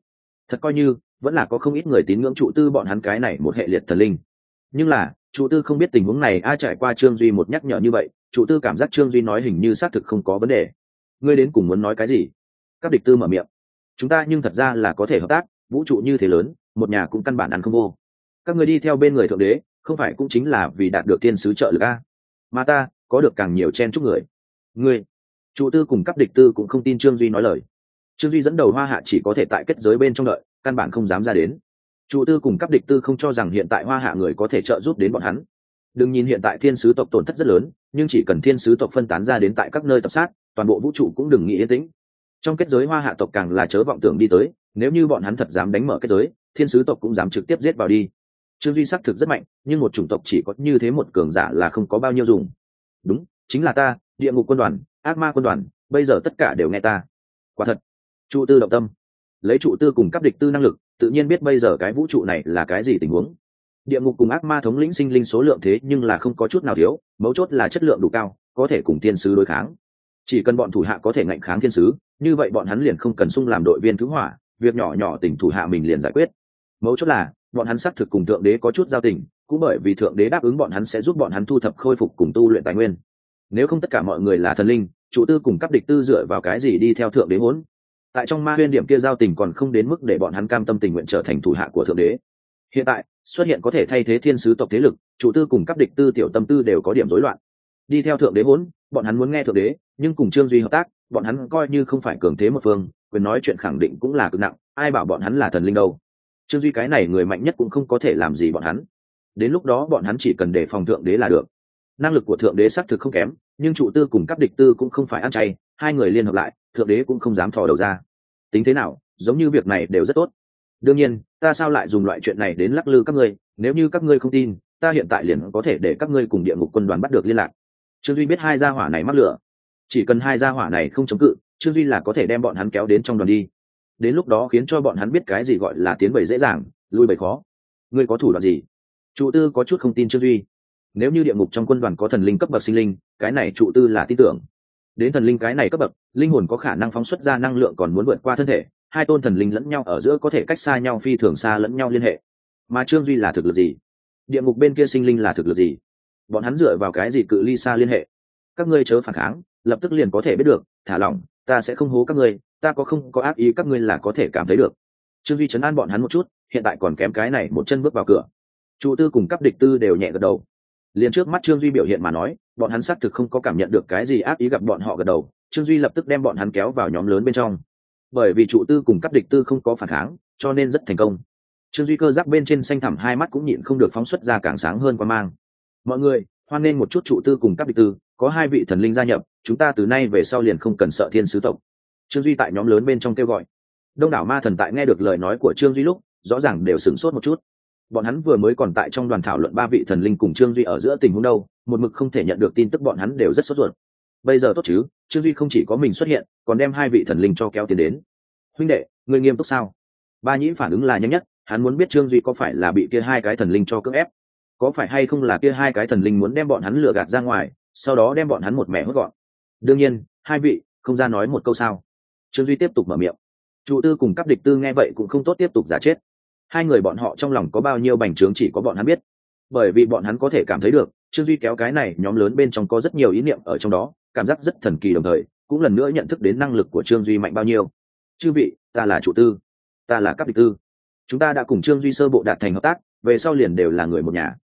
Thật coi như, vẫn là có không ít người tín ngưỡng trụ tư bọn hắn cái này một hệ liệt thần linh. Nhưng là, trụ tư không biết tình huống này, ai trải qua trương duy một nhắc nhở như vậy, trụ tư cảm giác trương duy nói hình như xác thực không có vấn đề ngươi đến cùng muốn nói cái gì? Các địch tư mở miệng. Chúng ta nhưng thật ra là có thể hợp tác, vũ trụ như thế lớn, một nhà cũng căn bản ăn không vô. Các người đi theo bên người thượng đế, không phải cũng chính là vì đạt được tiên sứ trợ lực a? Mà ta, có được càng nhiều chen chúc người. Ngươi trụ tư cùng cấp địch tư cũng không tin trương duy nói lời. Trương duy dẫn đầu hoa hạ chỉ có thể tại kết giới bên trong đợi, căn bản không dám ra đến. Trụ tư cùng cấp địch tư không cho rằng hiện tại hoa hạ người có thể trợ giúp đến bọn hắn. Đừng nhìn hiện tại thiên sứ tộc tổn thất rất lớn, nhưng chỉ cần thiên sứ tộc phân tán ra đến tại các nơi tập sát toàn bộ vũ trụ cũng đừng nghĩ yên tĩnh. Trong kết giới hoa hạ tộc càng là chớ vọng tưởng đi tới, nếu như bọn hắn thật dám đánh mở kết giới, thiên sứ tộc cũng dám trực tiếp giết vào đi. Trương duy xác thực rất mạnh, nhưng một chủng tộc chỉ có như thế một cường giả là không có bao nhiêu dùng. Đúng, chính là ta, địa ngục quân đoàn, ác ma quân đoàn, bây giờ tất cả đều nghe ta. Quả thật, trụ tư động tâm. Lấy trụ tư cùng cấp địch tư năng lực, tự nhiên biết bây giờ cái vũ trụ này là cái gì tình huống. Địa ngục cùng ác ma thống lĩnh sinh linh số lượng thế nhưng là không có chút nào thiếu, mấu chốt là chất lượng đủ cao, có thể cùng thiên sứ đối kháng chỉ cần bọn thủ hạ có thể ngạnh kháng thiên sứ, như vậy bọn hắn liền không cần sung làm đội viên cứu hỏa, việc nhỏ nhỏ tỉnh thủ hạ mình liền giải quyết. Mấu chốt là, bọn hắn xác thực cùng thượng đế có chút giao tình, cũng bởi vì thượng đế đáp ứng bọn hắn sẽ giúp bọn hắn thu thập khôi phục cùng tu luyện tài nguyên. Nếu không tất cả mọi người là thần linh, chủ tư cùng cấp địch tư dựa vào cái gì đi theo thượng đế muốn tại trong ma huyên điểm kia giao tình còn không đến mức để bọn hắn cam tâm tình nguyện trở thành thủ hạ của thượng đế. Hiện tại, xuất hiện có thể thay thế thiên sứ tộc thế lực, chủ tư cùng cấp địch tư tiểu tâm tư đều có điểm rối loạn. Đi theo thượng đế muốn bọn hắn muốn nghe thượng đế nhưng cùng trương duy hợp tác, bọn hắn coi như không phải cường thế một phương, quyền nói chuyện khẳng định cũng là cực nặng, ai bảo bọn hắn là thần linh đâu. Trương duy cái này người mạnh nhất cũng không có thể làm gì bọn hắn. Đến lúc đó bọn hắn chỉ cần để phòng thượng đế là được. Năng lực của thượng đế xác thực không kém, nhưng trụ tư cùng các địch tư cũng không phải ăn chay, hai người liên hợp lại, thượng đế cũng không dám thò đầu ra. Tính thế nào, giống như việc này đều rất tốt. Đương nhiên, ta sao lại dùng loại chuyện này đến lắc lư các ngươi, nếu như các ngươi không tin, ta hiện tại liền có thể để các ngươi cùng địa ngục quân đoàn bắt được liên lạc. Trương duy biết hai gia hỏa này mắc lửa chỉ cần hai gia hỏa này không chống cự, trương duy là có thể đem bọn hắn kéo đến trong đoàn đi. Đến lúc đó khiến cho bọn hắn biết cái gì gọi là tiến bày dễ dàng, lui bày khó. Ngươi có thủ đoạn gì? Trụ tư có chút không tin trương duy. Nếu như địa ngục trong quân đoàn có thần linh cấp bậc sinh linh, cái này trụ tư là tin tưởng. Đến thần linh cái này cấp bậc, linh hồn có khả năng phóng xuất ra năng lượng còn muốn vượt qua thân thể, hai tôn thần linh lẫn nhau ở giữa có thể cách xa nhau phi thường xa lẫn nhau liên hệ. Mà trương duy là thực lực gì? Địa ngục bên kia sinh linh là thực lực gì? Bọn hắn dựa vào cái gì cự ly xa liên hệ? Các ngươi chớ phản kháng, lập tức liền có thể biết được, thả lỏng, ta sẽ không hố các ngươi, ta có không có ác ý các ngươi là có thể cảm thấy được. Trương duy chấn an bọn hắn một chút, hiện tại còn kém cái này một chân bước vào cửa. Trụ tư cùng cấp địch tư đều nhẹ gật đầu. Liền trước mắt trương duy biểu hiện mà nói, bọn hắn xác thực không có cảm nhận được cái gì ác ý gặp bọn họ gật đầu, trương duy lập tức đem bọn hắn kéo vào nhóm lớn bên trong. Bởi vì trụ tư cùng cấp địch tư không có phản kháng, cho nên rất thành công. Trương duy cơ giác bên trên xanh thẳm hai mắt cũng nhịn không được phóng xuất ra càng sáng hơn qua mang. Mọi người, hoan nên một chút trụ tư cùng cấp địch tư có hai vị thần linh gia nhập, chúng ta từ nay về sau liền không cần sợ thiên sứ tộc. Trương duy tại nhóm lớn bên trong kêu gọi. Đông đảo ma thần tại nghe được lời nói của trương duy lúc, rõ ràng đều sửng sốt một chút. Bọn hắn vừa mới còn tại trong đoàn thảo luận ba vị thần linh cùng trương duy ở giữa tình huống đâu, một mực không thể nhận được tin tức bọn hắn đều rất sốt ruột. Bây giờ tốt chứ, trương duy không chỉ có mình xuất hiện, còn đem hai vị thần linh cho kéo tiền đến. Huynh đệ người nghiêm túc sao? Ba nhĩ phản ứng là nhanh nhất, hắn muốn biết trương duy có phải là bị kia hai cái thần linh cho cưỡng ép, có phải hay không là kia hai cái thần linh muốn đem bọn hắn lừa gạt ra ngoài sau đó đem bọn hắn một mẹ hốt gọn. Đương nhiên, hai vị, không ra nói một câu sao. Trương duy tiếp tục mở miệng. Trụ tư cùng cấp địch tư nghe vậy cũng không tốt tiếp tục giả chết. Hai người bọn họ trong lòng có bao nhiêu bành trướng chỉ có bọn hắn biết. Bởi vì bọn hắn có thể cảm thấy được, trương duy kéo cái này nhóm lớn bên trong có rất nhiều ý niệm ở trong đó, cảm giác rất thần kỳ đồng thời, cũng lần nữa nhận thức đến năng lực của trương duy mạnh bao nhiêu. Chư vị, ta là chủ tư, ta là cấp địch tư. Chúng ta đã cùng trương duy sơ bộ đạt thành hợp tác, về sau liền đều là người một nhà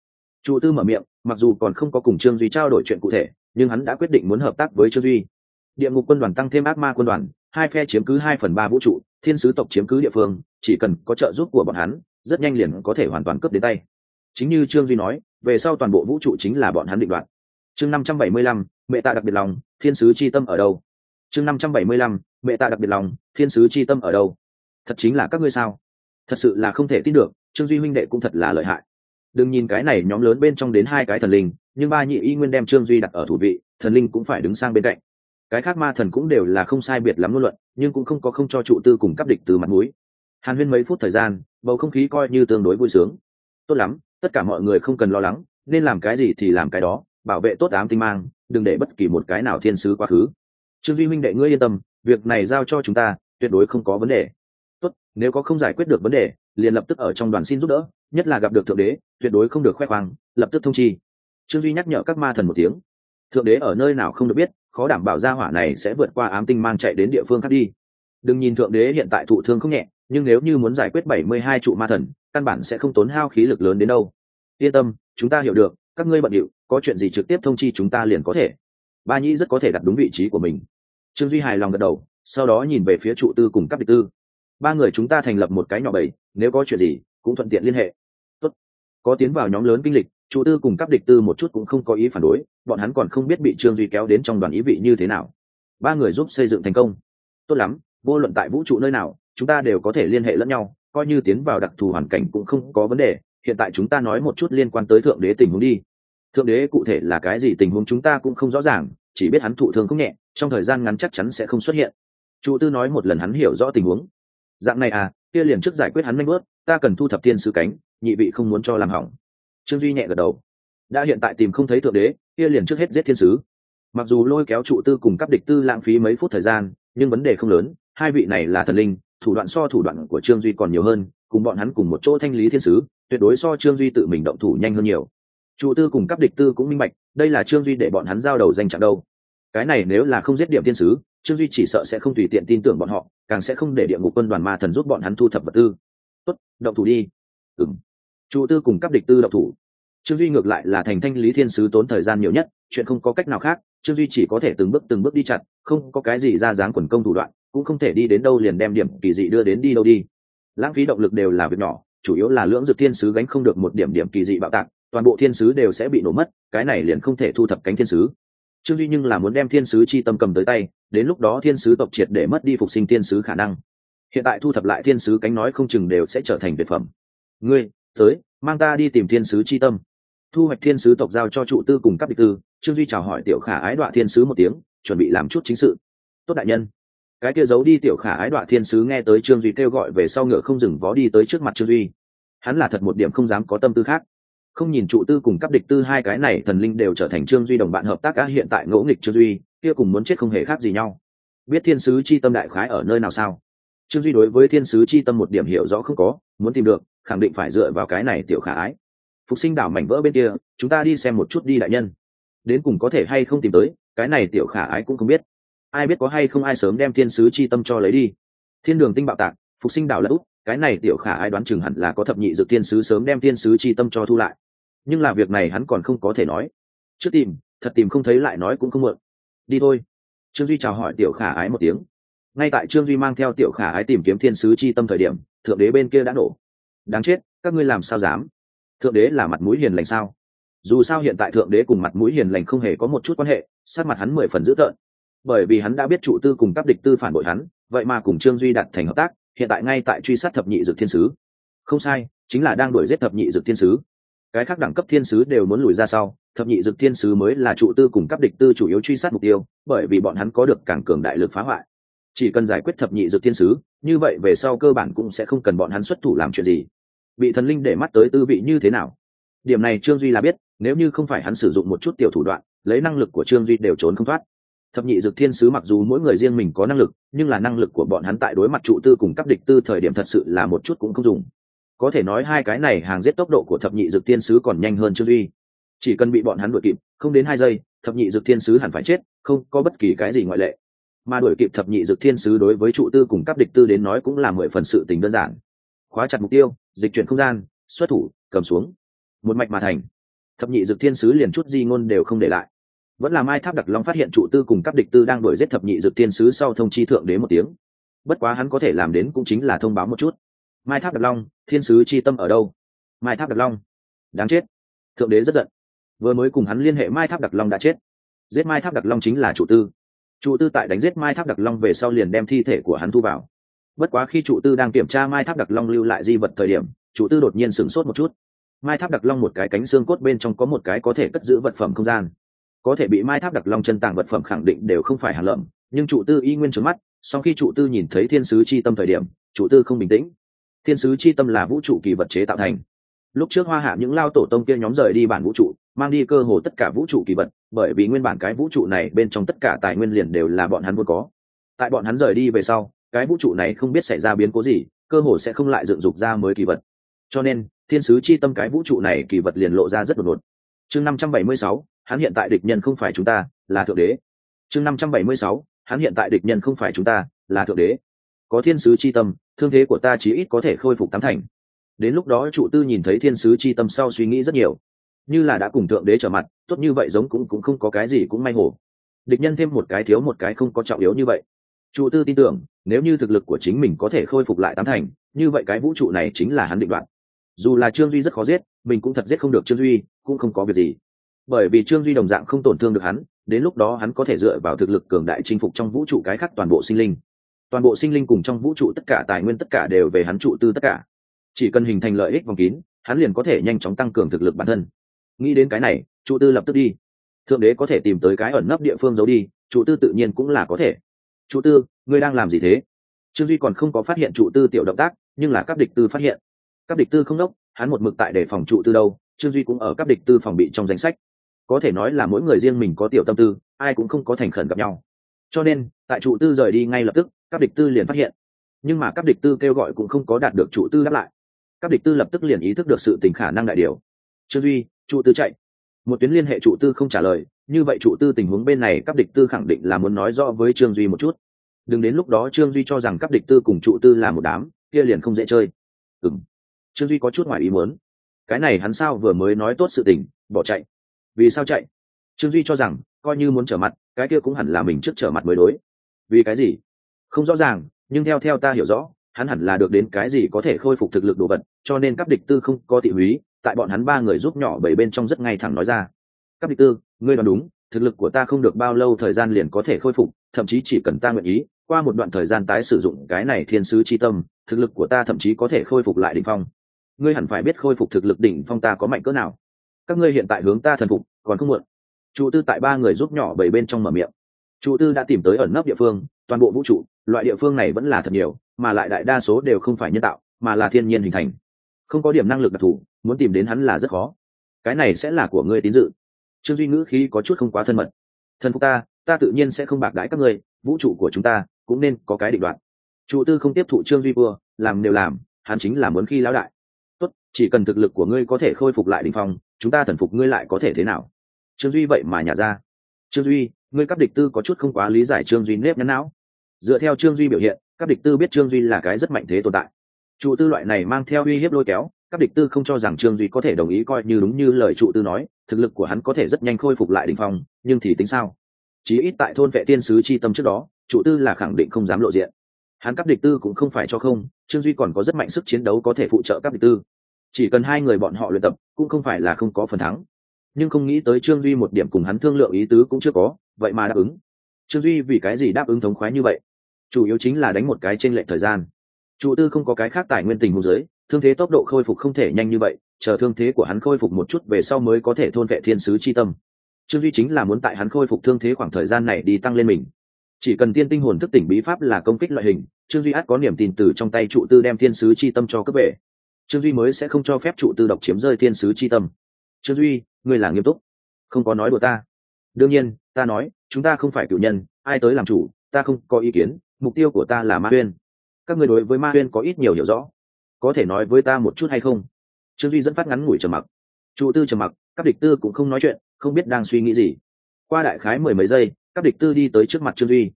trụ tư mở miệng, mặc dù còn không có cùng trương duy trao đổi chuyện cụ thể, nhưng hắn đã quyết định muốn hợp tác với trương duy. Địa ngục quân đoàn tăng thêm ác ma quân đoàn, hai phe chiếm cứ hai phần ba vũ trụ, thiên sứ tộc chiếm cứ địa phương, chỉ cần có trợ giúp của bọn hắn, rất nhanh liền có thể hoàn toàn cướp đến tay. Chính như trương duy nói, về sau toàn bộ vũ trụ chính là bọn hắn định đoạt. Chương năm trăm bảy mươi lăm, mẹ tạ đặc biệt lòng, thiên sứ c h i tâm ở đâu? Chương năm trăm bảy mươi lăm, mẹ tạ đặc biệt lòng, thiên sứ c h i tâm ở đâu? Thật chính là các ngươi sao? Thật sự là không thể tin được, trương duy huynh đệ cũng thật là lợi hại đừng nhìn cái này nhóm lớn bên trong đến hai cái thần linh, nhưng ba nhị y nguyên đem trương duy đặt ở thủ vị, thần linh cũng phải đứng sang bên cạnh. Cái khác ma thần cũng đều là không sai biệt lắm ngôn luận, nhưng cũng không có không cho trụ tư cùng cấp địch từ mặt mũi. Hàn huyên mấy phút thời gian, bầu không khí coi như tương đối vui sướng. Tốt lắm, tất cả mọi người không cần lo lắng, nên làm cái gì thì làm cái đó, bảo vệ tốt ám tinh mang, đừng để bất kỳ một cái nào thiên sứ quá khứ. Trương duy minh đệ ngươi yên tâm, việc này giao cho chúng ta, tuyệt đối không có vấn đề. Tốt, nếu có không giải quyết được vấn đề liền lập tức ở trong đoàn xin giúp đỡ, nhất là gặp được thượng đế, tuyệt đối không được khoe khoang, lập tức thông chi. Trương duy nhắc nhở các ma thần một tiếng. Thượng đế ở nơi nào không được biết, khó đảm bảo gia hỏa này sẽ vượt qua ám tinh mang chạy đến địa phương khác đi. Đừng nhìn thượng đế hiện tại thụ thương không nhẹ, nhưng nếu như muốn giải quyết bảy mươi hai trụ ma thần, căn bản sẽ không tốn hao khí lực lớn đến đâu. Yên tâm, chúng ta hiểu được, các ngươi bận điệu, có chuyện gì trực tiếp thông chi chúng ta liền có thể. Ba nhĩ rất có thể đặt đúng vị trí của mình. Trương duy hài lòng gật đầu, sau đó nhìn về phía trụ tư cùng các địch tư. Ba người chúng ta thành lập một cái nhỏ bầy nếu có chuyện gì, cũng thuận tiện liên hệ. Tốt. có tiến vào nhóm lớn kinh lịch, chủ tư cùng các địch tư một chút cũng không có ý phản đối, bọn hắn còn không biết bị trương duy kéo đến trong đoàn ý vị như thế nào. Ba người giúp xây dựng thành công. Tốt lắm, vô luận tại vũ trụ nơi nào, chúng ta đều có thể liên hệ lẫn nhau, coi như tiến vào đặc thù hoàn cảnh cũng không có vấn đề, hiện tại chúng ta nói một chút liên quan tới thượng đế tình huống đi. Thượng đế cụ thể là cái gì tình huống chúng ta cũng không rõ ràng, chỉ biết hắn thụ thương không nhẹ, trong thời gian ngắn chắc chắn sẽ không xuất hiện. Chủ tư nói một lần hắn hiểu rõ tình huống dạng này à kia liền trước giải quyết hắn manh bớt ta cần thu thập thiên sứ cánh, nhị vị không muốn cho làm hỏng. Trương duy nhẹ gật đầu. Đã hiện tại tìm không thấy thượng đế, kia liền trước hết giết thiên sứ. Mặc dù lôi kéo trụ tư cùng các địch tư lãng phí mấy phút thời gian, nhưng vấn đề không lớn, hai vị này là thần linh, thủ đoạn so thủ đoạn của trương duy còn nhiều hơn, cùng bọn hắn cùng một chỗ thanh lý thiên sứ, tuyệt đối so trương duy tự mình động thủ nhanh hơn nhiều. Trụ tư cùng các địch tư cũng minh bạch, đây là trương duy để bọn hắn giao đầu danh trạng đâu. Cái này nếu là không giết điểm thiên sứ trương duy chỉ sợ sẽ không tùy tiện tin tưởng bọn họ, càng sẽ không để địa ngục quân đoàn ma thần giúp bọn hắn thu thập vật tư. Tốt, động thủ đi. Ừng Chủ tư cùng các địch tư động thủ. Trương duy ngược lại là thành thanh lý thiên sứ tốn thời gian nhiều nhất, chuyện không có cách nào khác, trương duy chỉ có thể từng bước từng bước đi chặt, không có cái gì ra dáng quần công thủ đoạn, cũng không thể đi đến đâu liền đem điểm kỳ dị đưa đến đi đâu đi. Lãng phí động lực đều là việc nhỏ, chủ yếu là lưỡng dược thiên sứ gánh không được một điểm điểm kỳ dị bạo tạc, toàn bộ thiên sứ đều sẽ bị nổ mất, cái này liền không thể thu thập cánh thiên sứ trương duy nhưng là muốn đem thiên sứ chi tâm cầm tới tay, đến lúc đó thiên sứ tộc triệt để mất đi phục sinh thiên sứ khả năng. Hiện tại thu thập lại thiên sứ cánh nói không chừng đều sẽ trở thành việt phẩm. Ngươi, tới, mang ta đi tìm thiên sứ chi tâm. Thu hoạch thiên sứ tộc giao cho trụ tư cùng các địch tư, trương duy chào hỏi tiểu khả ái đọa thiên sứ một tiếng, chuẩn bị làm chút chính sự. Tốt đại nhân. Cái kia giấu đi tiểu khả ái đọa thiên sứ nghe tới trương duy kêu gọi về sau ngựa không dừng vó đi tới trước mặt trương duy. Hắn là thật một điểm không dám có tâm tư khác không nhìn trụ tư cùng cấp địch tư hai cái này thần linh đều trở thành trương duy đồng bạn hợp tác á, hiện tại ngỗ nghịch trương duy, kia cùng muốn chết không hề khác gì nhau. Biết thiên sứ chi tâm đại khái ở nơi nào sao? Trương duy đối với thiên sứ chi tâm một điểm hiểu rõ không có, muốn tìm được, khẳng định phải dựa vào cái này tiểu khả ái. Phục sinh đảo mảnh vỡ bên kia, chúng ta đi xem một chút đi đại nhân. Đến cùng có thể hay không tìm tới, cái này tiểu khả ái cũng không biết. Ai biết có hay không ai sớm đem thiên sứ chi tâm cho lấy đi. Thiên đường tinh bạo tạc, phục sinh đảo lẫn út, cái này tiểu khả ái đoán chừng hẳn là có thập nhị dự thiên sứ sớm đem thiên sứ chi tâm cho thu lại nhưng là việc này hắn còn không có thể nói. Trước tìm, thật tìm không thấy lại nói cũng không mượn. Đi thôi. Trương duy chào hỏi tiểu khả ái một tiếng. Ngay tại trương duy mang theo tiểu khả ái tìm kiếm thiên sứ chi tâm thời điểm, thượng đế bên kia đã nổ đáng chết, các ngươi làm sao dám? Thượng đế là mặt mũi hiền lành sao? Dù sao hiện tại thượng đế cùng mặt mũi hiền lành không hề có một chút quan hệ sát mặt hắn mười phần dữ tợn. Bởi vì hắn đã biết chủ tư cùng các địch tư phản bội hắn, vậy mà cùng trương duy đặt thành hợp tác, hiện tại ngay tại truy sát thập nhị dược thiên sứ. Không sai, chính là đang đuổi giết thập nhị dược thiên sứ cái khác đẳng cấp thiên sứ đều muốn lùi ra sau, thập nhị dực thiên sứ mới là trụ tư cùng các địch tư chủ yếu truy sát mục tiêu, bởi vì bọn hắn có được càng cường đại lực phá hoại. Chỉ cần giải quyết thập nhị dực thiên sứ, như vậy về sau cơ bản cũng sẽ không cần bọn hắn xuất thủ làm chuyện gì. Bị thần linh để mắt tới tư vị như thế nào? Điểm này trương duy là biết, nếu như không phải hắn sử dụng một chút tiểu thủ đoạn, lấy năng lực của trương duy đều trốn không thoát. Thập nhị dực thiên sứ mặc dù mỗi người riêng mình có năng lực, nhưng là năng lực của bọn hắn tại đối mặt trụ tư cùng các địch tư thời điểm thật sự là một chút cũng không dùng có thể nói hai cái này hàng giết tốc độ của thập nhị dược thiên sứ còn nhanh hơn trương duy. Chỉ cần bị bọn hắn đuổi kịp, không đến hai giây, thập nhị dược thiên sứ hẳn phải chết, không có bất kỳ cái gì ngoại lệ. Mà đuổi kịp thập nhị dược thiên sứ đối với trụ tư cùng các địch tư đến nói cũng là mười phần sự tình đơn giản. Khóa chặt mục tiêu, dịch chuyển không gian, xuất thủ, cầm xuống. Một mạch mà thành. Thập nhị dực thiên sứ liền chút di ngôn đều không để lại. Vẫn là mai tháp đặc long phát hiện trụ tư cùng các địch tư đang đuổi giết thập nhị dực thiên sứ sau thông chi thượng đế một tiếng. Bất quá hắn có thể làm đến cũng chính là thông báo một chút mai tháp đặc long, thiên sứ chi tâm ở đâu? Mai tháp đặc long. Đáng chết. Thượng đế rất giận. Vừa mới cùng hắn liên hệ mai tháp đặc long đã chết. Giết mai tháp đặc long chính là trụ tư. Trụ tư tại đánh giết mai tháp đặc long về sau liền đem thi thể của hắn thu vào. Bất quá khi trụ tư đang kiểm tra mai tháp đặc long lưu lại di vật thời điểm trụ tư đột nhiên sửng sốt một chút. Mai tháp đặc long một cái cánh xương cốt bên trong có một cái có thể cất giữ vật phẩm không gian. Có thể bị mai tháp đặc long chân tàng vật phẩm khẳng định đều không phải hàng lợm, nhưng trụ tư y nguyên trướng mắt, sau khi trụ tư nhìn thấy thiên sứ chi tâm thời điểm trụ tư không bình tĩnh thiên sứ chi tâm là vũ trụ kỳ vật chế tạo thành. Lúc trước hoa hạ những lao tổ tông kia nhóm rời đi bản vũ trụ, mang đi cơ hồ tất cả vũ trụ kỳ vật, bởi vì nguyên bản cái vũ trụ này bên trong tất cả tài nguyên liền đều là bọn hắn vốn có. Tại bọn hắn rời đi về sau, cái vũ trụ này không biết xảy ra biến cố gì, cơ hồ sẽ không lại dựng dục ra mới kỳ vật. Cho nên, thiên sứ chi tâm cái vũ trụ này kỳ vật liền lộ ra rất đột ngột. Chương năm trăm bảy mươi sáu, hắn hiện tại địch nhân không phải chúng ta, là thượng đế. Chương năm trăm bảy mươi sáu, hắn hiện tại địch nhân không phải chúng ta, là thượng đế có thiên sứ chi tâm, thương thế của ta chí ít có thể khôi phục tám thành. Đến lúc đó trụ tư nhìn thấy thiên sứ chi tâm sau suy nghĩ rất nhiều. Như là đã cùng thượng đế trở mặt, tốt như vậy giống cũng cũng không có cái gì cũng may hổ địch nhân thêm một cái thiếu một cái không có trọng yếu như vậy. Trụ tư tin tưởng, nếu như thực lực của chính mình có thể khôi phục lại tám thành, như vậy cái vũ trụ này chính là hắn định đoạn dù là trương duy rất khó giết, mình cũng thật giết không được trương duy, cũng không có việc gì. Bởi vì trương duy đồng dạng không tổn thương được hắn, đến lúc đó hắn có thể dựa vào thực lực cường đại chinh phục trong vũ trụ cái khác toàn bộ sinh linh toàn bộ sinh linh cùng trong vũ trụ tất cả tài nguyên tất cả đều về hắn trụ tư tất cả. Chỉ cần hình thành lợi ích vòng kín, hắn liền có thể nhanh chóng tăng cường thực lực bản thân. Nghĩ đến cái này, trụ tư lập tức đi. Thượng đế có thể tìm tới cái ẩn nấp địa phương giấu đi, trụ tư tự nhiên cũng là có thể. Trụ tư, ngươi đang làm gì thế? Trương duy còn không có phát hiện trụ tư tiểu động tác, nhưng là các địch tư phát hiện. Các địch tư không đốc, hắn một mực tại để phòng trụ tư đâu, trương duy cũng ở các địch tư phòng bị trong danh sách. Có thể nói là mỗi người riêng mình có tiểu tâm tư, ai cũng không có thành khẩn gặp nhau. Cho nên, tại trụ tư rời đi ngay lập tức các địch tư liền phát hiện. Nhưng mà các địch tư kêu gọi cũng không có đạt được trụ tư đáp lại. Các địch tư lập tức liền ý thức được sự tình khả năng đại điều. Trương duy trụ tư chạy. Một tuyến liên hệ trụ tư không trả lời, như vậy trụ tư tình huống bên này các địch tư khẳng định là muốn nói rõ với trương duy một chút. Đừng đến lúc đó trương duy cho rằng các địch tư cùng trụ tư là một đám, kia liền không dễ chơi. Ừ m trương duy có chút ngoài ý muốn. Cái này hắn sao vừa mới nói tốt sự tình, bỏ chạy. Vì sao chạy? Trương duy cho rằng, coi như muốn trở mặt, cái kia cũng hẳn là mình trước trở mặt mới đối. Vì cái gì? Không rõ ràng, nhưng theo theo ta hiểu rõ, hắn hẳn là được đến cái gì có thể khôi phục thực lực đồ vật, cho nên các địch tư không có thị húy, tại bọn hắn ba người giúp nhỏ bảy bên trong rất ngay thẳng nói ra. Các địch tư, ngươi đoán đúng, thực lực của ta không được bao lâu thời gian liền có thể khôi phục, thậm chí chỉ cần ta nguyện ý, qua một đoạn thời gian tái sử dụng cái này thiên sứ chi tâm, thực lực của ta thậm chí có thể khôi phục lại đỉnh phong. Ngươi hẳn phải biết khôi phục thực lực đỉnh phong ta có mạnh cỡ nào. Các ngươi hiện tại hướng ta thần phục, còn không muộn. Trụ tư tại ba người giúp nhỏ bảy bên trong mở miệng. Trụ tư đã tìm tới ẩn nấp địa phương, toàn bộ vũ trụ loại địa phương này vẫn là thật nhiều, mà lại đại đa số đều không phải nhân tạo, mà là thiên nhiên hình thành. Không có điểm năng lực đặc thù, muốn tìm đến hắn là rất khó. Cái này sẽ là của ngươi tín dự. Trương duy ngữ khí có chút không quá thân mật. Thần phục ta ta tự nhiên sẽ không bạc đãi các ngươi, vũ trụ của chúng ta cũng nên có cái định đoạn. Trụ tư không tiếp thụ trương duy vua, làm đều làm, hắn chính là muốn khi lão đại. Tốt, chỉ cần thực lực của ngươi có thể khôi phục lại đình phong, chúng ta thần phục ngươi lại có thể thế nào? Trương duy vậy mà nhả ra. Trương duy, ngươi cấp địch tư có chút không quá lý giải trương duy nếp nhắn não dựa theo trương duy biểu hiện các địch tư biết trương duy là cái rất mạnh thế tồn tại. Trụ tư loại này mang theo uy hiếp lôi kéo các địch tư không cho rằng trương duy có thể đồng ý coi như đúng như lời trụ tư nói, thực lực của hắn có thể rất nhanh khôi phục lại đ ỉ n h phong, nhưng thì tính sao? Chí ít tại thôn vệ tiên sứ c h i tâm trước đó trụ tư là khẳng định không dám lộ diện. Hắn các địch tư cũng không phải cho không, trương duy còn có rất mạnh sức chiến đấu có thể phụ trợ các địch tư. Chỉ cần hai người bọn họ luyện tập, cũng không phải là không có phần thắng. Nhưng không nghĩ tới trương duy một điểm cùng hắn thương lượng ý tứ cũng chưa có, vậy mà đáp ứng. Trương duy vì cái gì đáp ứng thống khoái như vậy? Chủ yếu chính là đánh một cái trên lệ lệch thời gian. Trụ tư không có cái khác tài nguyên tình hồ dưới, thương thế tốc độ khôi phục không thể nhanh như vậy, chờ thương thế của hắn khôi phục một chút về sau mới có thể thôn vệ thiên sứ chi tâm. Trương duy chính là muốn tại hắn khôi phục thương thế khoảng thời gian này đi tăng lên mình. Chỉ cần tiên tinh hồn thức tỉnh bí pháp là công kích loại hình, trương duy át có niềm tin từ trong tay trụ tư đem thiên sứ chi tâm cho cấp bệ. Trương duy mới sẽ không cho phép trụ tư độc chiếm rơi thiên sứ chi tâm. Trương duy, ngươi là nghiêm túc. Không có nói đùa ta. Đương nhiên, ta nói, chúng ta không phải cựu nhân, ai tới làm chủ ta không có ý kiến, mục tiêu của ta là ma uyên các người đối với ma uyên có ít nhiều hiểu rõ. Có thể nói với ta một chút hay không? Trương duy dẫn phát ngắn ngủi trầm mặc. Trụ tư trầm mặc, các địch tư cũng không nói chuyện, không biết đang suy nghĩ gì. Qua đại khái mười mấy giây, các địch tư đi tới trước mặt trương duy.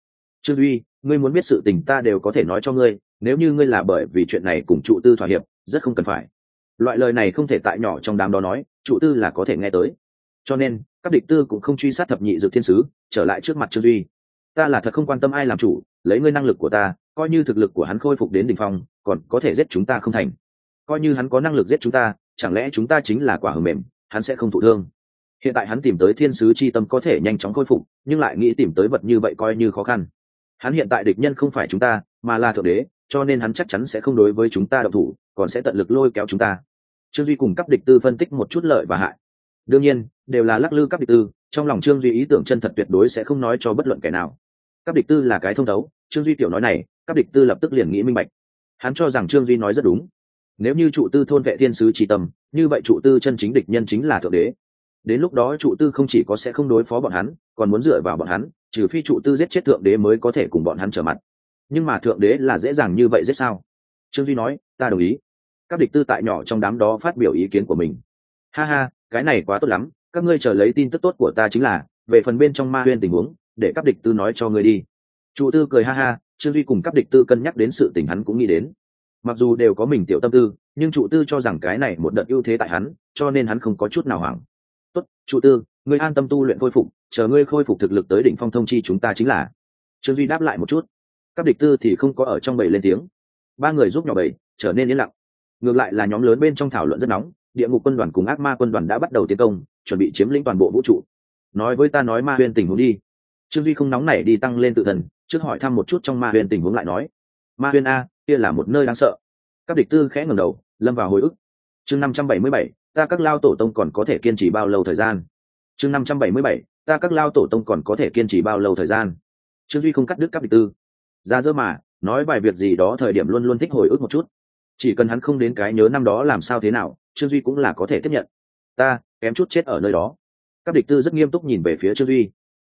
Trương duy, ngươi muốn biết sự tình ta đều có thể nói cho ngươi, nếu như ngươi là bởi vì chuyện này cùng trụ tư thỏa hiệp, rất không cần phải. Loại lời này không thể tại nhỏ trong đám đó nói trụ tư là có thể nghe tới. Cho nên, các địch tư cũng không truy sát thập nhị dược thiên sứ, trở lại trước mặt trương duy ta là thật không quan tâm ai làm chủ, lấy ngươi năng lực của ta, coi như thực lực của hắn khôi phục đến đ ỉ n h phong, còn có thể giết chúng ta không thành. Coi như hắn có năng lực giết chúng ta, chẳng lẽ chúng ta chính là quả hở mềm, hắn sẽ không thụ thương. Hiện tại hắn tìm tới thiên sứ c h i tâm có thể nhanh chóng khôi phục, nhưng lại nghĩ tìm tới vật như vậy coi như khó khăn. Hắn hiện tại địch nhân không phải chúng ta, mà là thượng đế, cho nên hắn chắc chắn sẽ không đối với chúng ta độc thủ, còn sẽ tận lực lôi kéo chúng ta. Trương duy cùng cấp địch tư phân tích một chút lợi và hại. Đương nhiên, đều là lắc lư cấp địch tư, trong lòng trương duy ý tưởng chân thật tuyệt đối sẽ không nói cho bất luận kẻ nào các địch tư là cái thông đấu trương duy tiểu nói này các địch tư lập tức liền nghĩ minh bạch. Hắn cho rằng trương duy nói rất đúng. Nếu như trụ tư thôn vệ thiên sứ trí tâm như vậy trụ tư chân chính địch nhân chính là thượng đế. Đến lúc đó trụ tư không chỉ có sẽ không đối phó bọn hắn, còn muốn dựa vào bọn hắn, trừ phi trụ tư giết chết thượng đế mới có thể cùng bọn hắn trở mặt. Nhưng mà thượng đế là dễ dàng như vậy giết sao? Trương duy nói, ta đồng ý. Các địch tư tại nhỏ trong đám đó phát biểu ý kiến của mình. Ha ha, cái này quá tốt lắm, các ngươi chờ lấy tin tức tốt của ta chính là, về phần bên trong ma huyên tình huống để các địch tư nói cho ngươi đi. Trụ tư cười ha ha, trương duy cùng các địch tư cân nhắc đến sự tình hắn cũng nghĩ đến. Mặc dù đều có mình tiểu tâm tư, nhưng trụ tư cho rằng cái này một đợt ưu thế tại hắn, cho nên hắn không có chút nào hoảng. Tốt trụ tư, ngươi an tâm tu luyện khôi phục, chờ ngươi khôi phục thực lực tới đỉnh phong thông chi chúng ta chính là. Trương duy đáp lại một chút. Các địch tư thì không có ở trong bầy lên tiếng. Ba người giúp nhỏ bầy, trở nên yên lặng. Ngược lại là nhóm lớn bên trong thảo luận rất nóng, địa ngục quân đoàn cùng ác ma quân đoàn đã bắt đầu tiến công, chuẩn bị chiếm lĩnh toàn bộ vũ trụ. Nói với ta nói ma huyên tình huống đi trương duy không nóng nảy đi tăng lên tự thần trước hỏi thăm một chút trong ma huyền tình huống lại nói ma huyền a kia là một nơi đáng sợ các địch tư khẽ ngẩng đầu lâm vào hồi ức chương năm trăm bảy mươi bảy ta các lao tổ tông còn có thể kiên trì bao lâu thời gian chương năm trăm bảy mươi bảy ta các lao tổ tông còn có thể kiên trì bao lâu thời gian trương duy không cắt đứt các địch tư ra dơ mà nói vài việc gì đó thời điểm luôn luôn thích hồi ức một chút chỉ cần hắn không đến cái nhớ năm đó làm sao thế nào trương duy cũng là có thể tiếp nhận ta kém chút chết ở nơi đó các địch tư rất nghiêm túc nhìn về phía trương duy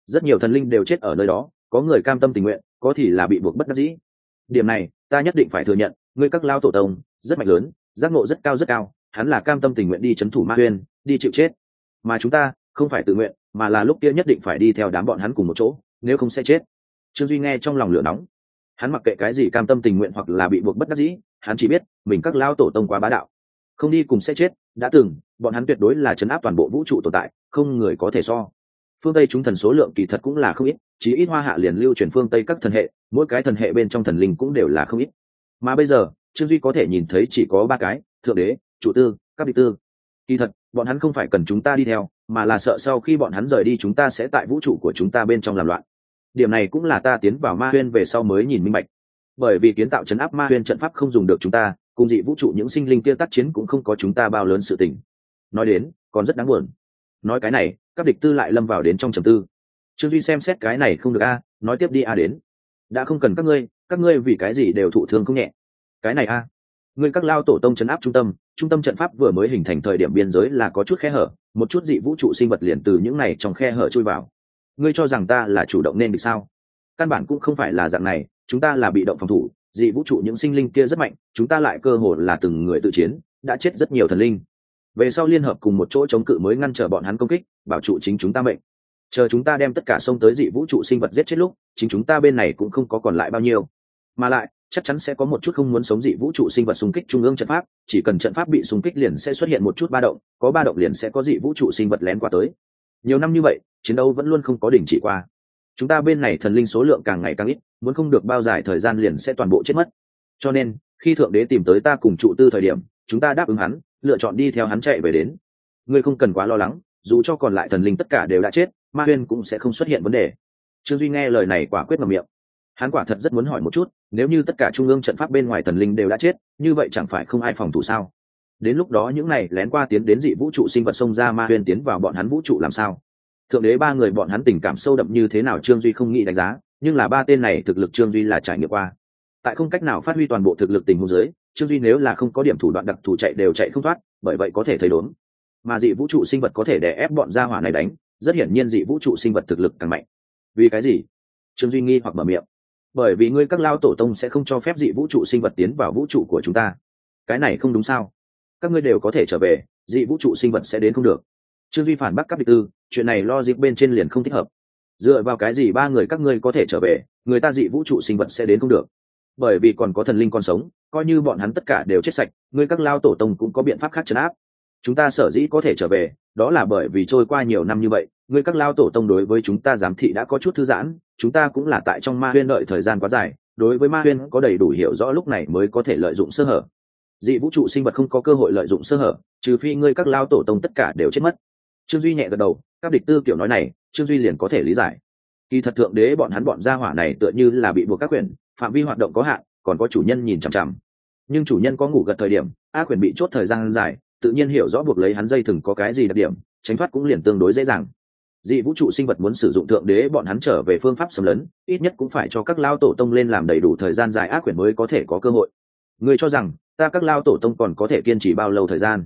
rất nhiều thần linh đều chết ở nơi đó, có người cam tâm tình nguyện, có thì là bị buộc bất đắc dĩ. Điểm này, ta nhất định phải thừa nhận, ngươi các lao tổ tông, rất mạnh lớn, giác ngộ rất cao rất cao, hắn là cam tâm tình nguyện đi c h ấ n thủ ma uyên đi chịu chết. Mà chúng ta, không phải tự nguyện, mà là lúc kia nhất định phải đi theo đám bọn hắn cùng một chỗ, nếu không sẽ chết. Trương duy nghe trong lòng lửa nóng. Hắn mặc kệ cái gì cam tâm tình nguyện hoặc là bị buộc bất đắc dĩ, hắn chỉ biết, mình các lao tổ tông quá bá đạo. Không đi cùng sẽ chết, đã từng, bọn hắn tuyệt đối là chấn áp toàn bộ vũ trụ tồn tại, không người có thể so phương tây chúng thần số lượng kỳ thật cũng là không ít chỉ ít hoa hạ liền lưu truyền phương tây các thần hệ mỗi cái thần hệ bên trong thần linh cũng đều là không ít mà bây giờ trương duy có thể nhìn thấy chỉ có ba cái thượng đế chủ tư các vị tư kỳ thật bọn hắn không phải cần chúng ta đi theo mà là sợ sau khi bọn hắn rời đi chúng ta sẽ tại vũ trụ của chúng ta bên trong làm loạn điểm này cũng là ta tiến vào ma huyên về sau mới nhìn minh bạch bởi vì kiến tạo chấn áp ma huyên trận pháp không dùng được chúng ta cùng dị vũ trụ những sinh linh kia tác chiến cũng không có chúng ta bao lớn sự tình nói đến còn rất đáng buồn nói cái này các địch tư lại lâm vào đến trong trầm tư. Trương duy xem xét cái này không được a, nói tiếp đi a đến. Đã không cần các ngươi các ngươi vì cái gì đều thụ thương không nhẹ. Cái này a, ngươi các lao tổ tông chấn áp trung tâm trung tâm trận pháp vừa mới hình thành thời điểm biên giới là có chút khe hở, một chút dị vũ trụ sinh vật liền từ những này trong khe hở chui vào. Ngươi cho rằng ta là chủ động nên bị sao? Căn bản cũng không phải là dạng này, chúng ta là bị động phòng thủ, dị vũ trụ những sinh linh kia rất mạnh, chúng ta lại cơ hồ là từng người tự chiến, đã chết rất nhiều thần linh về sau liên hợp cùng một chỗ chống cự mới ngăn trở bọn hắn công kích, bảo trụ chính chúng ta mệnh. Chờ chúng ta đem tất cả sông tới dị vũ trụ sinh vật giết chết lúc, chính chúng ta bên này cũng không có còn lại bao nhiêu. Mà lại, chắc chắn sẽ có một chút không muốn sống dị vũ trụ sinh vật xung kích trung ương trận pháp, chỉ cần trận pháp bị xung kích liền sẽ xuất hiện một chút ba động, có ba động liền sẽ có dị vũ trụ sinh vật lén qua tới. Nhiều năm như vậy, chiến đấu vẫn luôn không có đình chỉ qua. Chúng ta bên này thần linh số lượng càng ngày càng ít, muốn không được bao dài thời gian liền sẽ toàn bộ chết mất. Cho nên, khi thượng đế tìm tới ta cùng trụ tư thời điểm, chúng ta đáp ứng hắn lựa chọn đi theo hắn chạy về đến. Ngươi không cần quá lo lắng, dù cho còn lại thần linh tất cả đều đã chết, ma huyên cũng sẽ không xuất hiện vấn đề. Trương duy nghe lời này quả quyết ngầm miệng. Hắn quả thật rất muốn hỏi một chút, nếu như tất cả trung ương trận pháp bên ngoài thần linh đều đã chết, như vậy chẳng phải không ai phòng thủ sao? Đến lúc đó những này lén qua tiến đến dị vũ trụ sinh vật sông ra ma huyên tiến vào bọn hắn vũ trụ làm sao? Thượng đế ba người bọn hắn tình cảm sâu đậm như thế nào trương duy không nghĩ đánh giá, nhưng là ba tên này thực lực trương duy là trải nghiệm qua. Tại không cách nào phát huy toàn bộ thực lực tình huống giới trương duy nếu là không có điểm thủ đoạn đặc thù chạy đều chạy không thoát, bởi vậy có thể thấy đốn. Mà dị vũ trụ sinh vật có thể đè ép bọn gia hỏa này đánh, rất hiển nhiên dị vũ trụ sinh vật thực lực càng mạnh. Vì cái gì? Trương duy nghi hoặc mở miệng. Bởi vì ngươi các lao tổ tông sẽ không cho phép dị vũ trụ sinh vật tiến vào vũ trụ của chúng ta. Cái này không đúng sao? Các ngươi đều có thể trở về, dị vũ trụ sinh vật sẽ đến không được. Trương duy phản bác các địch tư, chuyện này lo dịp bên trên liền không thích hợp. Dựa vào cái gì ba người các ngươi có thể trở về, người ta dị vũ trụ sinh vật sẽ đến không được? Bởi vì còn có thần linh còn sống, coi như bọn hắn tất cả đều chết sạch, ngươi các lao tổ tông cũng có biện pháp khác chấn áp. Chúng ta sở dĩ có thể trở về, đó là bởi vì trôi qua nhiều năm như vậy, ngươi các lao tổ tông đối với chúng ta giám thị đã có chút thư giãn, chúng ta cũng là tại trong ma huyên đợi thời gian quá dài, đối với ma huyên có đầy đủ hiểu rõ lúc này mới có thể lợi dụng sơ hở. Dị vũ trụ sinh vật không có cơ hội lợi dụng sơ hở, trừ phi ngươi các lao tổ tông tất cả đều chết mất. Trương duy nhẹ gật đầu, các địch tư kiểu nói này, trương duy liền có thể lý giải. Kỳ thật thượng đế bọn hắn bọn gia hỏa này tựa như là bị buộc các quyền phạm vi hoạt động có hạn, còn có chủ nhân nhìn chằm chằm. Nhưng chủ nhân có ngủ gật thời điểm, a quyền bị chốt thời gian dài, tự nhiên hiểu rõ buộc lấy hắn dây thừng có cái gì đặc điểm, tránh thoát cũng liền tương đối dễ dàng. Dị vũ trụ sinh vật muốn sử dụng thượng đế, bọn hắn trở về phương pháp xâm lấn, ít nhất cũng phải cho các lao tổ tông lên làm đầy đủ thời gian dài ác quyền mới có thể có cơ hội. Người cho rằng, ta các lao tổ tông còn có thể kiên trì bao lâu thời gian?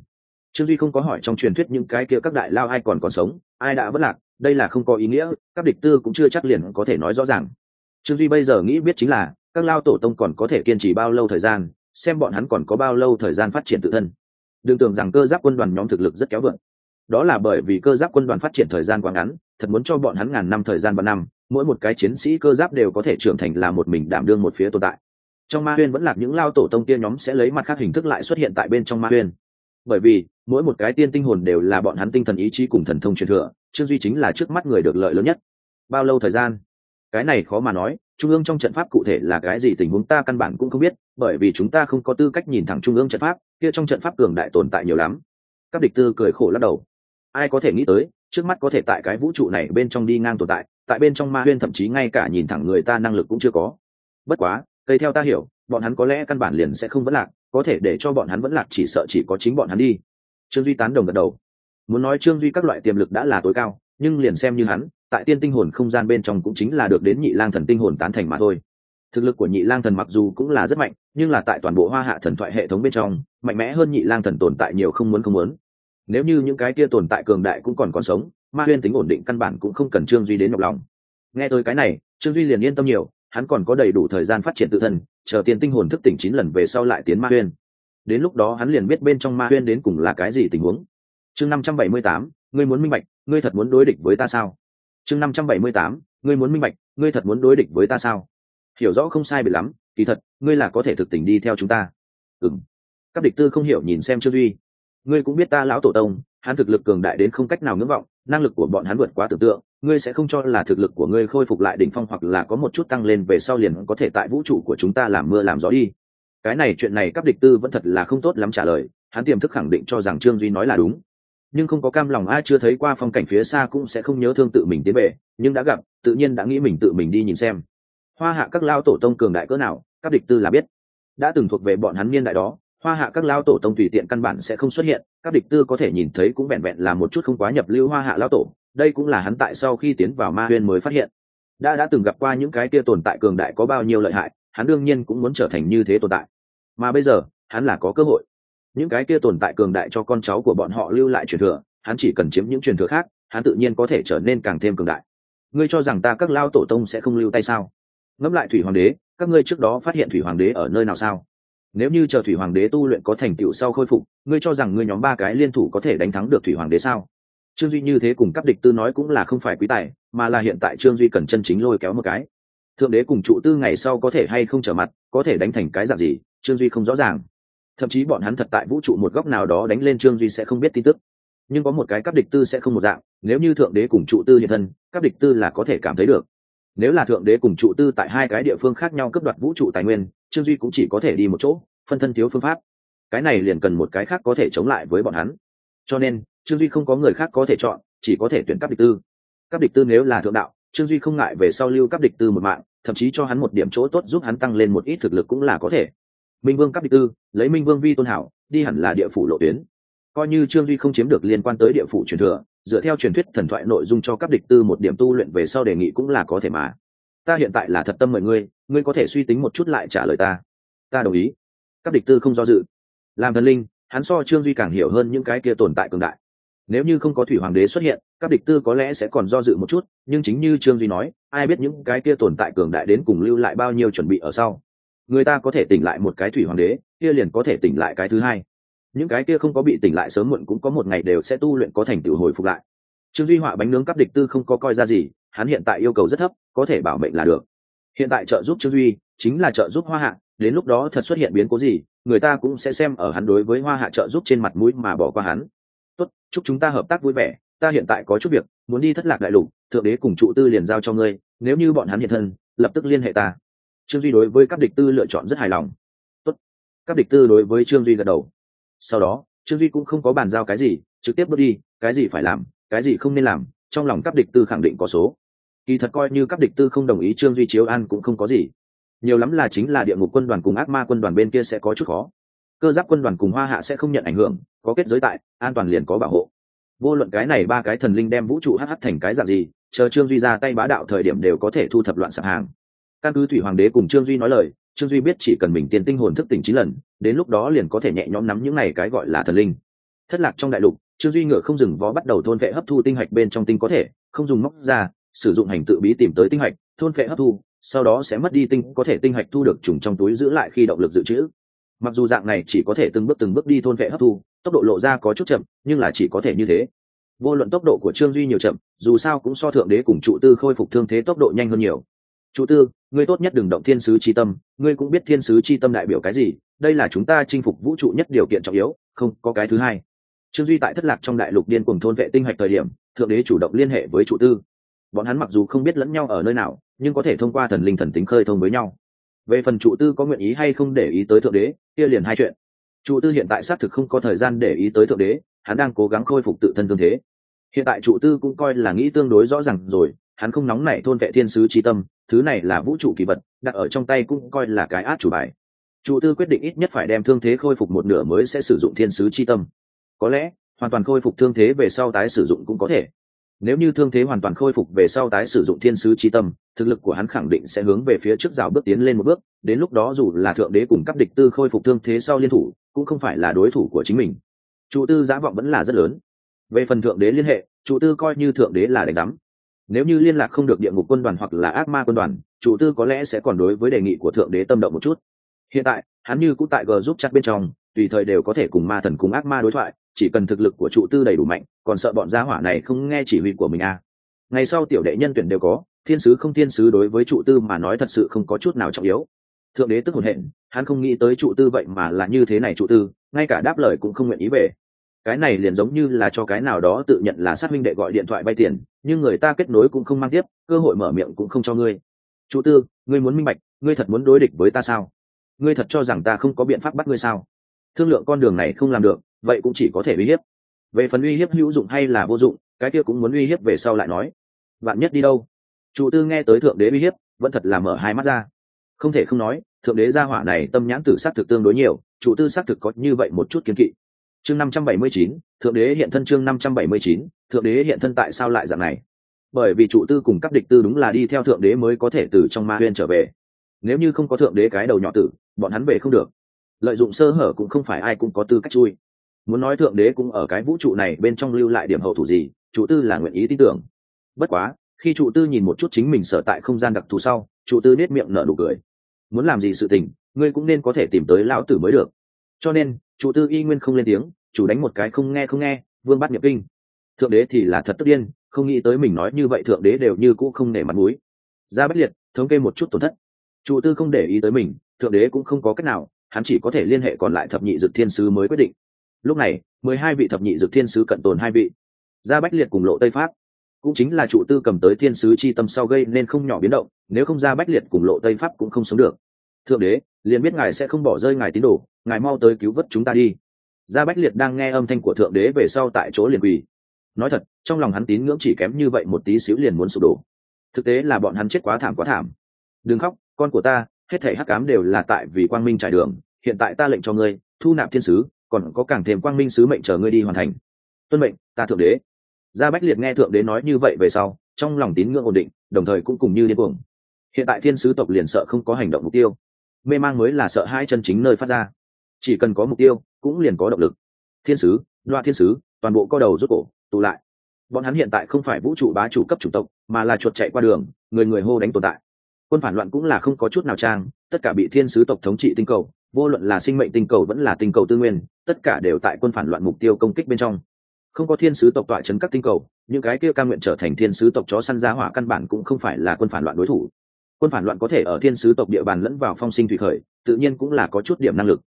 Trương duy không có hỏi trong truyền thuyết những cái kia các đại lao ai còn còn sống, ai đã vất lạc, đây là không có ý nghĩa, các địch tư cũng chưa chắc liền có thể nói rõ ràng trương duy bây giờ nghĩ biết chính là, các lao tổ tông còn có thể kiên trì bao lâu thời gian, xem bọn hắn còn có bao lâu thời gian phát triển tự thân. Đừng tưởng rằng cơ giáp quân đoàn nhóm thực lực rất kéo vượn đó là bởi vì cơ giáp quân đoàn phát triển thời gian quá ngắn, thật muốn cho bọn hắn ngàn năm thời gian và năm, mỗi một cái chiến sĩ cơ giáp đều có thể trưởng thành là một mình đảm đương một phía tồn tại. Trong ma huyên vẫn là những lao tổ tông tiên nhóm sẽ lấy mặt khác hình thức lại xuất hiện tại bên trong ma huyên. Bởi vì, mỗi một cái tiên tinh hồn đều là bọn hắn tinh thần ý chí cùng thần thông truyền thừa, trương duy chính là trước mắt người được lợi lớn nhất. Bao lâu thời gian? Cái này khó mà nói, trung ương trong trận pháp cụ thể là cái gì tình huống ta căn bản cũng không biết, bởi vì chúng ta không có tư cách nhìn thẳng trung ương trận pháp, kia trong trận pháp cường đại tồn tại nhiều lắm. Các địch tư cười khổ lắc đầu. Ai có thể nghĩ tới, trước mắt có thể tại cái vũ trụ này bên trong đi ngang tồn tại tại bên trong ma huyên thậm chí ngay cả nhìn thẳng người ta năng lực cũng chưa có. Bất quá, cây theo ta hiểu, bọn hắn có lẽ căn bản liền sẽ không vẫn lạc, có thể để cho bọn hắn vẫn lạc chỉ sợ chỉ có chính bọn hắn đi. Trương duy tán đồng gật đầu. Muốn nói trương duy các loại tiềm lực đã là tối cao, nhưng liền xem như hắn tại tiên tinh hồn không gian bên trong cũng chính là được đến nhị lang thần tinh hồn tán thành mà thôi. Thực lực của nhị lang thần mặc dù cũng là rất mạnh, nhưng là tại toàn bộ hoa hạ thần thoại hệ thống bên trong, mạnh mẽ hơn nhị lang thần tồn tại nhiều không muốn không muốn. Nếu như những cái kia tồn tại cường đại cũng còn còn sống, ma huyên tính ổn định căn bản cũng không cần trương duy đến nhọc lòng. Nghe tôi cái này, trương duy liền yên tâm nhiều, hắn còn có đầy đủ thời gian phát triển tự thân, chờ tiền tinh hồn thức tỉnh chín lần về sau lại tiến ma huyên. Đến lúc đó hắn liền biết bên trong ma huyên đến cùng là cái gì tình huống. Chương năm trăm bảy mươi tám, ngươi muốn minh bạch, ngươi thật muốn đối địch với ta sao? Chương năm trăm bảy mươi tám, ngươi muốn minh bạch, ngươi thật muốn đối địch với ta sao? Hiểu rõ không sai bị lắm, kỳ thật, ngươi là có thể thực tình đi theo chúng ta. Ừ m các địch tư không hiểu nhìn xem trương duy. Ngươi cũng biết ta lão tổ tông, hắn thực lực cường đại đến không cách nào ngưỡng vọng, năng lực của bọn hắn vượt quá tưởng tượng, ngươi sẽ không cho là thực lực của ngươi khôi phục lại đỉnh phong hoặc là có một chút tăng lên về sau liền có thể tại vũ trụ của chúng ta làm mưa làm gió đi. Cái này chuyện này các địch tư vẫn thật là không tốt lắm trả lời, hắn tiềm thức khẳng định cho rằng trương duy nói là đúng nhưng không có cam lòng ai chưa thấy qua phong cảnh phía xa cũng sẽ không nhớ thương tự mình tiến về, nhưng đã gặp, tự nhiên đã nghĩ mình tự mình đi nhìn xem. Hoa hạ các lao tổ tông cường đại cỡ nào, các địch tư là biết. Đã từng thuộc về bọn hắn niên đại đó, hoa hạ các lao tổ tông tùy tiện căn bản sẽ không xuất hiện, các địch tư có thể nhìn thấy cũng vẹn vẹn là một chút không quá nhập lưu hoa hạ lao tổ, đây cũng là hắn tại sau khi tiến vào ma huyên mới phát hiện. Đã đã từng gặp qua những cái kia tồn tại cường đại có bao nhiêu lợi hại, hắn đương nhiên cũng muốn trở thành như thế tồn tại. Mà bây giờ, hắn là có cơ hội những cái kia tồn tại cường đại cho con cháu của bọn họ lưu lại truyền thừa, hắn chỉ cần chiếm những truyền thừa khác, hắn tự nhiên có thể trở nên càng thêm cường đại. Ngươi cho rằng ta các lao tổ tông sẽ không lưu tay sao? Ngẫm lại thủy hoàng đế, các ngươi trước đó phát hiện thủy hoàng đế ở nơi nào sao? Nếu như chờ thủy hoàng đế tu luyện có thành tựu sau khôi phục, ngươi cho rằng ngươi nhóm ba cái liên thủ có thể đánh thắng được thủy hoàng đế sao? Trương duy như thế cùng các địch tư nói cũng là không phải quý tài, mà là hiện tại trương duy cần chân chính lôi kéo một cái. Thượng đế cùng trụ tư ngày sau có thể hay không trở mặt, có thể đánh thành cái dạng gì, trương duy không rõ ràng thậm chí bọn hắn thật tại vũ trụ một góc nào đó đánh lên trương duy sẽ không biết tin tức. Nhưng có một cái các địch tư sẽ không một dạng, nếu như thượng đế cùng trụ tư hiện thân các địch tư là có thể cảm thấy được. Nếu là thượng đế cùng trụ tư tại hai cái địa phương khác nhau cấp đoạt vũ trụ tài nguyên, trương duy cũng chỉ có thể đi một chỗ, phân thân thiếu phương pháp. Cái này liền cần một cái khác có thể chống lại với bọn hắn. Cho nên, trương duy không có người khác có thể chọn, chỉ có thể tuyển các địch tư. Các địch tư nếu là thượng đạo, trương duy không ngại về sau lưu các địch tư một mạng, thậm chí cho hắn một điểm chỗ tốt giúp hắn tăng lên một ít thực lực cũng là có thể minh vương cấp địch tư, lấy minh vương vi tôn hảo, đi hẳn là địa phủ lộ tuyến. Coi như trương duy không chiếm được liên quan tới địa phủ truyền thừa, dựa theo truyền thuyết thần thoại nội dung cho cấp địch tư một điểm tu luyện về sau đề nghị cũng là có thể mà. Ta hiện tại là thật tâm mời ngươi ngươi có thể suy tính một chút lại trả lời ta. Ta đồng ý. Cấp địch tư không do dự. Làm thần linh, hắn so trương duy càng hiểu hơn những cái kia tồn tại cường đại. Nếu như không có thủy hoàng đế xuất hiện các địch tư có lẽ sẽ còn do dự một chút, nhưng chính như trương duy nói, ai biết những cái kia tồn tại cường đại đến cùng lưu lại bao nhiêu chuẩn bị ở sau người ta có thể tỉnh lại một cái thủy hoàng đế, kia liền có thể tỉnh lại cái thứ hai. Những cái kia không có bị tỉnh lại sớm muộn cũng có một ngày đều sẽ tu luyện có thành tựu hồi phục lại. Trương duy họa bánh nướng cấp địch tư không có coi ra gì, hắn hiện tại yêu cầu rất thấp, có thể bảo mệnh là được. Hiện tại trợ giúp trương duy chính là trợ giúp hoa hạ, đến lúc đó thật xuất hiện biến cố gì, người ta cũng sẽ xem ở hắn đối với hoa hạ trợ giúp trên mặt mũi mà bỏ qua hắn. Tốt, chúc chúng ta hợp tác vui vẻ, ta hiện tại có chút việc, muốn đi thất lạc đại lục, thượng đế cùng trụ tư liền giao cho ngươi, nếu như bọn hắn hiện thân, lập tức liên hệ ta trương duy đối với các địch tư lựa chọn rất hài lòng. Tốt. Các địch tư đối với trương duy gật đầu. Sau đó, trương duy cũng không có bàn giao cái gì, trực tiếp bước đi, cái gì phải làm, cái gì không nên làm, trong lòng các địch tư khẳng định có số. Kỳ thật coi như các địch tư không đồng ý trương duy chiếu an cũng không có gì. Nhiều lắm là chính là địa ngục quân đoàn cùng ác ma quân đoàn bên kia sẽ có chút khó. Cơ giáp quân đoàn cùng hoa hạ sẽ không nhận ảnh hưởng, có kết giới tại, an toàn liền có bảo hộ. Vô luận cái này ba cái thần linh đem vũ trụ hh thành cái dạng gì, chờ trương duy ra tay bá đạo thời điểm đều có thể thu thập loạn sạp hàng căn cứ thủy hoàng đế cùng trương duy nói lời, trương duy biết chỉ cần mình tiền tinh hồn thức tỉnh chín lần, đến lúc đó liền có thể nhẹ nhõm nắm những này cái gọi là thần linh. Thất lạc trong đại lục, trương duy ngựa không dừng vó bắt đầu thôn vệ hấp thu tinh hạch bên trong tinh có thể, không dùng móc ra, sử dụng hành tự bí tìm tới tinh hạch, thôn vệ hấp thu, sau đó sẽ mất đi tinh có thể tinh hạch thu được trùng trong túi giữ lại khi động lực dự trữ. Mặc dù dạng này chỉ có thể từng bước từng bước đi thôn vệ hấp thu, tốc độ lộ ra có chút chậm, nhưng là chỉ có thể như thế. Vô luận tốc độ của trương duy nhiều chậm, dù sao cũng so thượng đế cùng trụ tư khôi phục thương thế tốc độ nhanh hơn nhiều. Trụ tư ngươi tốt nhất đừng động thiên sứ c h i tâm, ngươi cũng biết thiên sứ c h i tâm đại biểu cái gì, đây là chúng ta chinh phục vũ trụ nhất điều kiện trọng yếu, không, có cái thứ hai. Trương duy tại thất lạc trong đại lục điên cùng thôn vệ tinh hạch thời điểm, thượng đế chủ động liên hệ với trụ tư. Bọn hắn mặc dù không biết lẫn nhau ở nơi nào, nhưng có thể thông qua thần linh thần tính khơi thông với nhau. Về phần trụ tư có nguyện ý hay không để ý tới thượng đế, kia liền hai chuyện. Trụ tư hiện tại xác thực không có thời gian để ý tới thượng đế, hắn đang cố gắng khôi phục tự thân tương thế. Hiện tại trụ tư cũng coi là nghĩ tương đối rõ ràng rồi hắn không nóng nảy thôn vệ thiên sứ trí tâm, thứ này là vũ trụ kỳ vật, đặt ở trong tay cũng coi là cái át chủ bài. Chủ tư quyết định ít nhất phải đem thương thế khôi phục một nửa mới sẽ sử dụng thiên sứ chi tâm. Có lẽ, hoàn toàn khôi phục thương thế về sau tái sử dụng cũng có thể. Nếu như thương thế hoàn toàn khôi phục về sau tái sử dụng thiên sứ chi tâm, thực lực của hắn khẳng định sẽ hướng về phía trước rào bước tiến lên một bước, đến lúc đó dù là thượng đế cùng các địch tư khôi phục thương thế sau liên thủ, cũng không phải là đối thủ của chính mình. Chủ tư giả vọng vẫn là rất lớn. Về phần thượng đế liên hệ, chủ tư coi như thượng đế là đánh giám nếu như liên lạc không được địa ngục quân đoàn hoặc là ác ma quân đoàn trụ tư có lẽ sẽ còn đối với đề nghị của thượng đế tâm động một chút. Hiện tại, hắn như cũng tại g giúp chặt bên trong, tùy thời đều có thể cùng ma thần cùng ác ma đối thoại, chỉ cần thực lực của trụ tư đầy đủ mạnh, còn sợ bọn gia hỏa này không nghe chỉ huy của mình à. ngày sau tiểu đệ nhân tuyển đều có, thiên sứ không thiên sứ đối với trụ tư mà nói thật sự không có chút nào trọng yếu. Thượng đế tức hồn hện, hắn không nghĩ tới trụ tư vậy mà là như thế này trụ tư, ngay cả đáp lời cũng không nguyện ý về cái này liền giống như là cho cái nào đó tự nhận là sát minh đệ gọi điện thoại vay tiền, nhưng người ta kết nối cũng không mang tiếp, cơ hội mở miệng cũng không cho ngươi. Chú tư, ngươi muốn minh bạch, ngươi thật muốn đối địch với ta sao? Ngươi thật cho rằng ta không có biện pháp bắt ngươi sao? Thương lượng con đường này không làm được, vậy cũng chỉ có thể uy hiếp. Về phần uy hiếp hữu dụng hay là vô dụng, cái kia cũng muốn uy hiếp về sau lại nói. Bạn nhất đi đâu? Chủ tư nghe tới thượng đế uy hiếp, vẫn thật là mở hai mắt ra. Không thể không nói, thượng đế gia hỏa này tâm nhãn tử s á c thực tương đối nhiều chủ tư xác thực có như vậy một chút kiến kỵ chương năm trăm bảy mươi chín, thượng đế hiện thân chương năm trăm bảy mươi chín, thượng đế hiện thân tại sao lại dạng này? Bởi vì trụ tư cùng các địch tư đúng là đi theo thượng đế mới có thể từ trong ma huyên trở về. Nếu như không có thượng đế cái đầu nhỏ tử, bọn hắn về không được. Lợi dụng sơ hở cũng không phải ai cũng có tư cách chui. Muốn nói thượng đế cũng ở cái vũ trụ này bên trong lưu lại điểm hậu thủ gì, trụ tư là nguyện ý tin tưởng. Bất quá, khi trụ tư nhìn một chút chính mình sở tại không gian đặc thù sau, trụ tư nết miệng nở nụ cười. Muốn làm gì sự tình, ngươi cũng nên có thể tìm tới lão tử mới được. Cho nên Chủ tư y nguyên không lên tiếng, chủ đánh một cái không nghe không nghe, vương bắt nhập kinh. Thượng đế thì là thật tức điên, không nghĩ tới mình nói như vậy thượng đế đều như cũ không nể mặt mũi. Ra bất liệt, thống kê một chút tổn thất. Chủ tư không để ý tới mình, thượng đế cũng không có cách nào, hắn chỉ có thể liên hệ còn lại thập nhị dực thiên sứ mới quyết định. Lúc này, mười hai vị thập nhị dực thiên sứ cận tồn hai vị. Ra bách liệt cùng lộ tây pháp. Cũng chính là Chủ tư cầm tới thiên sứ chi tâm sau gây nên không nhỏ biến động, nếu không ra bách liệt cùng lộ tây pháp cũng không sống được. Thượng đế, liền biết ngài sẽ không bỏ rơi ngài tín đồ ngài mau tới cứu vớt chúng ta đi. Gia bách liệt đang nghe âm thanh của thượng đế về sau tại chỗ liền quỳ. Nói thật, trong lòng hắn tín ngưỡng chỉ kém như vậy một tí xíu liền muốn sụp đổ. Thực tế là bọn hắn chết quá thảm quá thảm. Đừng khóc, con của ta, hết thể hắc cám đều là tại vì quang minh trải đường, hiện tại ta lệnh cho ngươi, thu nạp thiên sứ, còn có càng thêm quang minh sứ mệnh chờ ngươi đi hoàn thành. Tuân mệnh, ta thượng đế. Gia bách liệt nghe thượng đế nói như vậy về sau, trong lòng tín ngưỡng ổn định, đồng thời cũng cùng như điên cuồng. Hiện tại thiên sứ tộc liền sợ không có hành động mục tiêu. Mê mang mới là sợ hai chân chính nơi phát ra chỉ cần có mục tiêu, cũng liền có động lực. Thiên sứ, loa thiên sứ, toàn bộ co đầu rút cổ, tụ lại. Bọn hắn hiện tại không phải vũ trụ bá chủ cấp chủng tộc, mà là chuột chạy qua đường, người người hô đánh tồn tại. Quân phản loạn cũng là không có chút nào trang, tất cả bị thiên sứ tộc thống trị tinh cầu, vô luận là sinh mệnh tinh cầu vẫn là tinh cầu tư nguyên, tất cả đều tại quân phản loạn mục tiêu công kích bên trong. Không có thiên sứ tộc tọa chấn các tinh cầu, những cái kia ca nguyện trở thành thiên sứ tộc chó săn giá hỏa căn bản cũng không phải là quân phản loạn đối thủ. Quân phản loạn có thể ở thiên sứ tộc địa bàn lẫn vào phong sinh thủy khởi, tự nhiên cũng là có chút điểm năng lực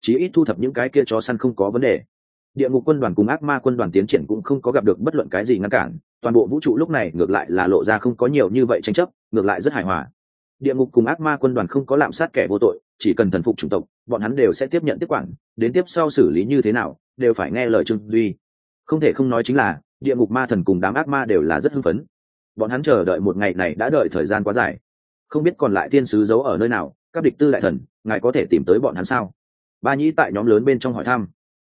chí ít thu thập những cái kia chó săn không có vấn đề. Địa ngục quân đoàn cùng ác ma quân đoàn tiến triển cũng không có gặp được bất luận cái gì ngăn cản, toàn bộ vũ trụ lúc này ngược lại là lộ ra không có nhiều như vậy tranh chấp, ngược lại rất hài hòa. Địa ngục cùng ác ma quân đoàn không có lạm sát kẻ vô tội, chỉ cần thần phục chủng tộc, bọn hắn đều sẽ tiếp nhận tiếp quản, đến tiếp sau xử lý như thế nào, đều phải nghe lời trương duy. Không thể không nói chính là, địa ngục ma thần cùng đám ác ma đều là rất hưng phấn. Bọn hắn chờ đợi một ngày này đã đợi thời gian quá dài. Không biết còn lại thiên sứ giấu ở nơi nào, các địch tư đại thần, ngài có thể tìm tới bọn hắn sao? Ba nhĩ tại nhóm lớn bên trong hỏi thăm.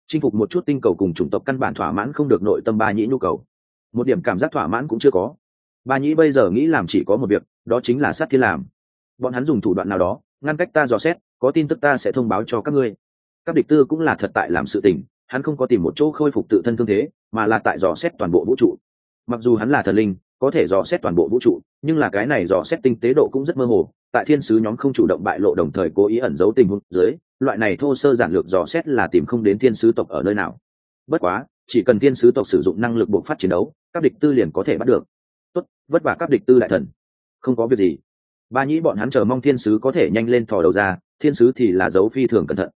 Chinh phục một chút tinh cầu cùng chủng tộc căn bản thỏa mãn không được nội tâm ba nhĩ nhu cầu. Một điểm cảm giác thỏa mãn cũng chưa có. Ba nhĩ bây giờ nghĩ làm chỉ có một việc, đó chính là sát thiên làm. Bọn hắn dùng thủ đoạn nào đó, ngăn cách ta dò xét, có tin tức ta sẽ thông báo cho các ngươi. Các địch tư cũng là thật tại làm sự tình, hắn không có tìm một chỗ khôi phục tự thân thương thế, mà là tại dò xét toàn bộ vũ trụ. Mặc dù hắn là thần linh, có thể dò xét toàn bộ vũ trụ, nhưng là cái này dò xét tinh tế độ cũng rất mơ hồ. Tại thiên sứ nhóm không chủ động bại lộ đồng thời cố ý ẩn giấu tình huống dưới loại này thô sơ giản lược dò xét là tìm không đến thiên sứ tộc ở nơi nào. Bất quá, chỉ cần thiên sứ tộc sử dụng năng lực buộc phát chiến đấu, các địch tư liền có thể bắt được. Tốt, vất vả các địch tư đại thần. Không có việc gì. Ba nhĩ bọn hắn chờ mong thiên sứ có thể nhanh lên thò đầu ra, thiên sứ thì là dấu phi thường cẩn thận.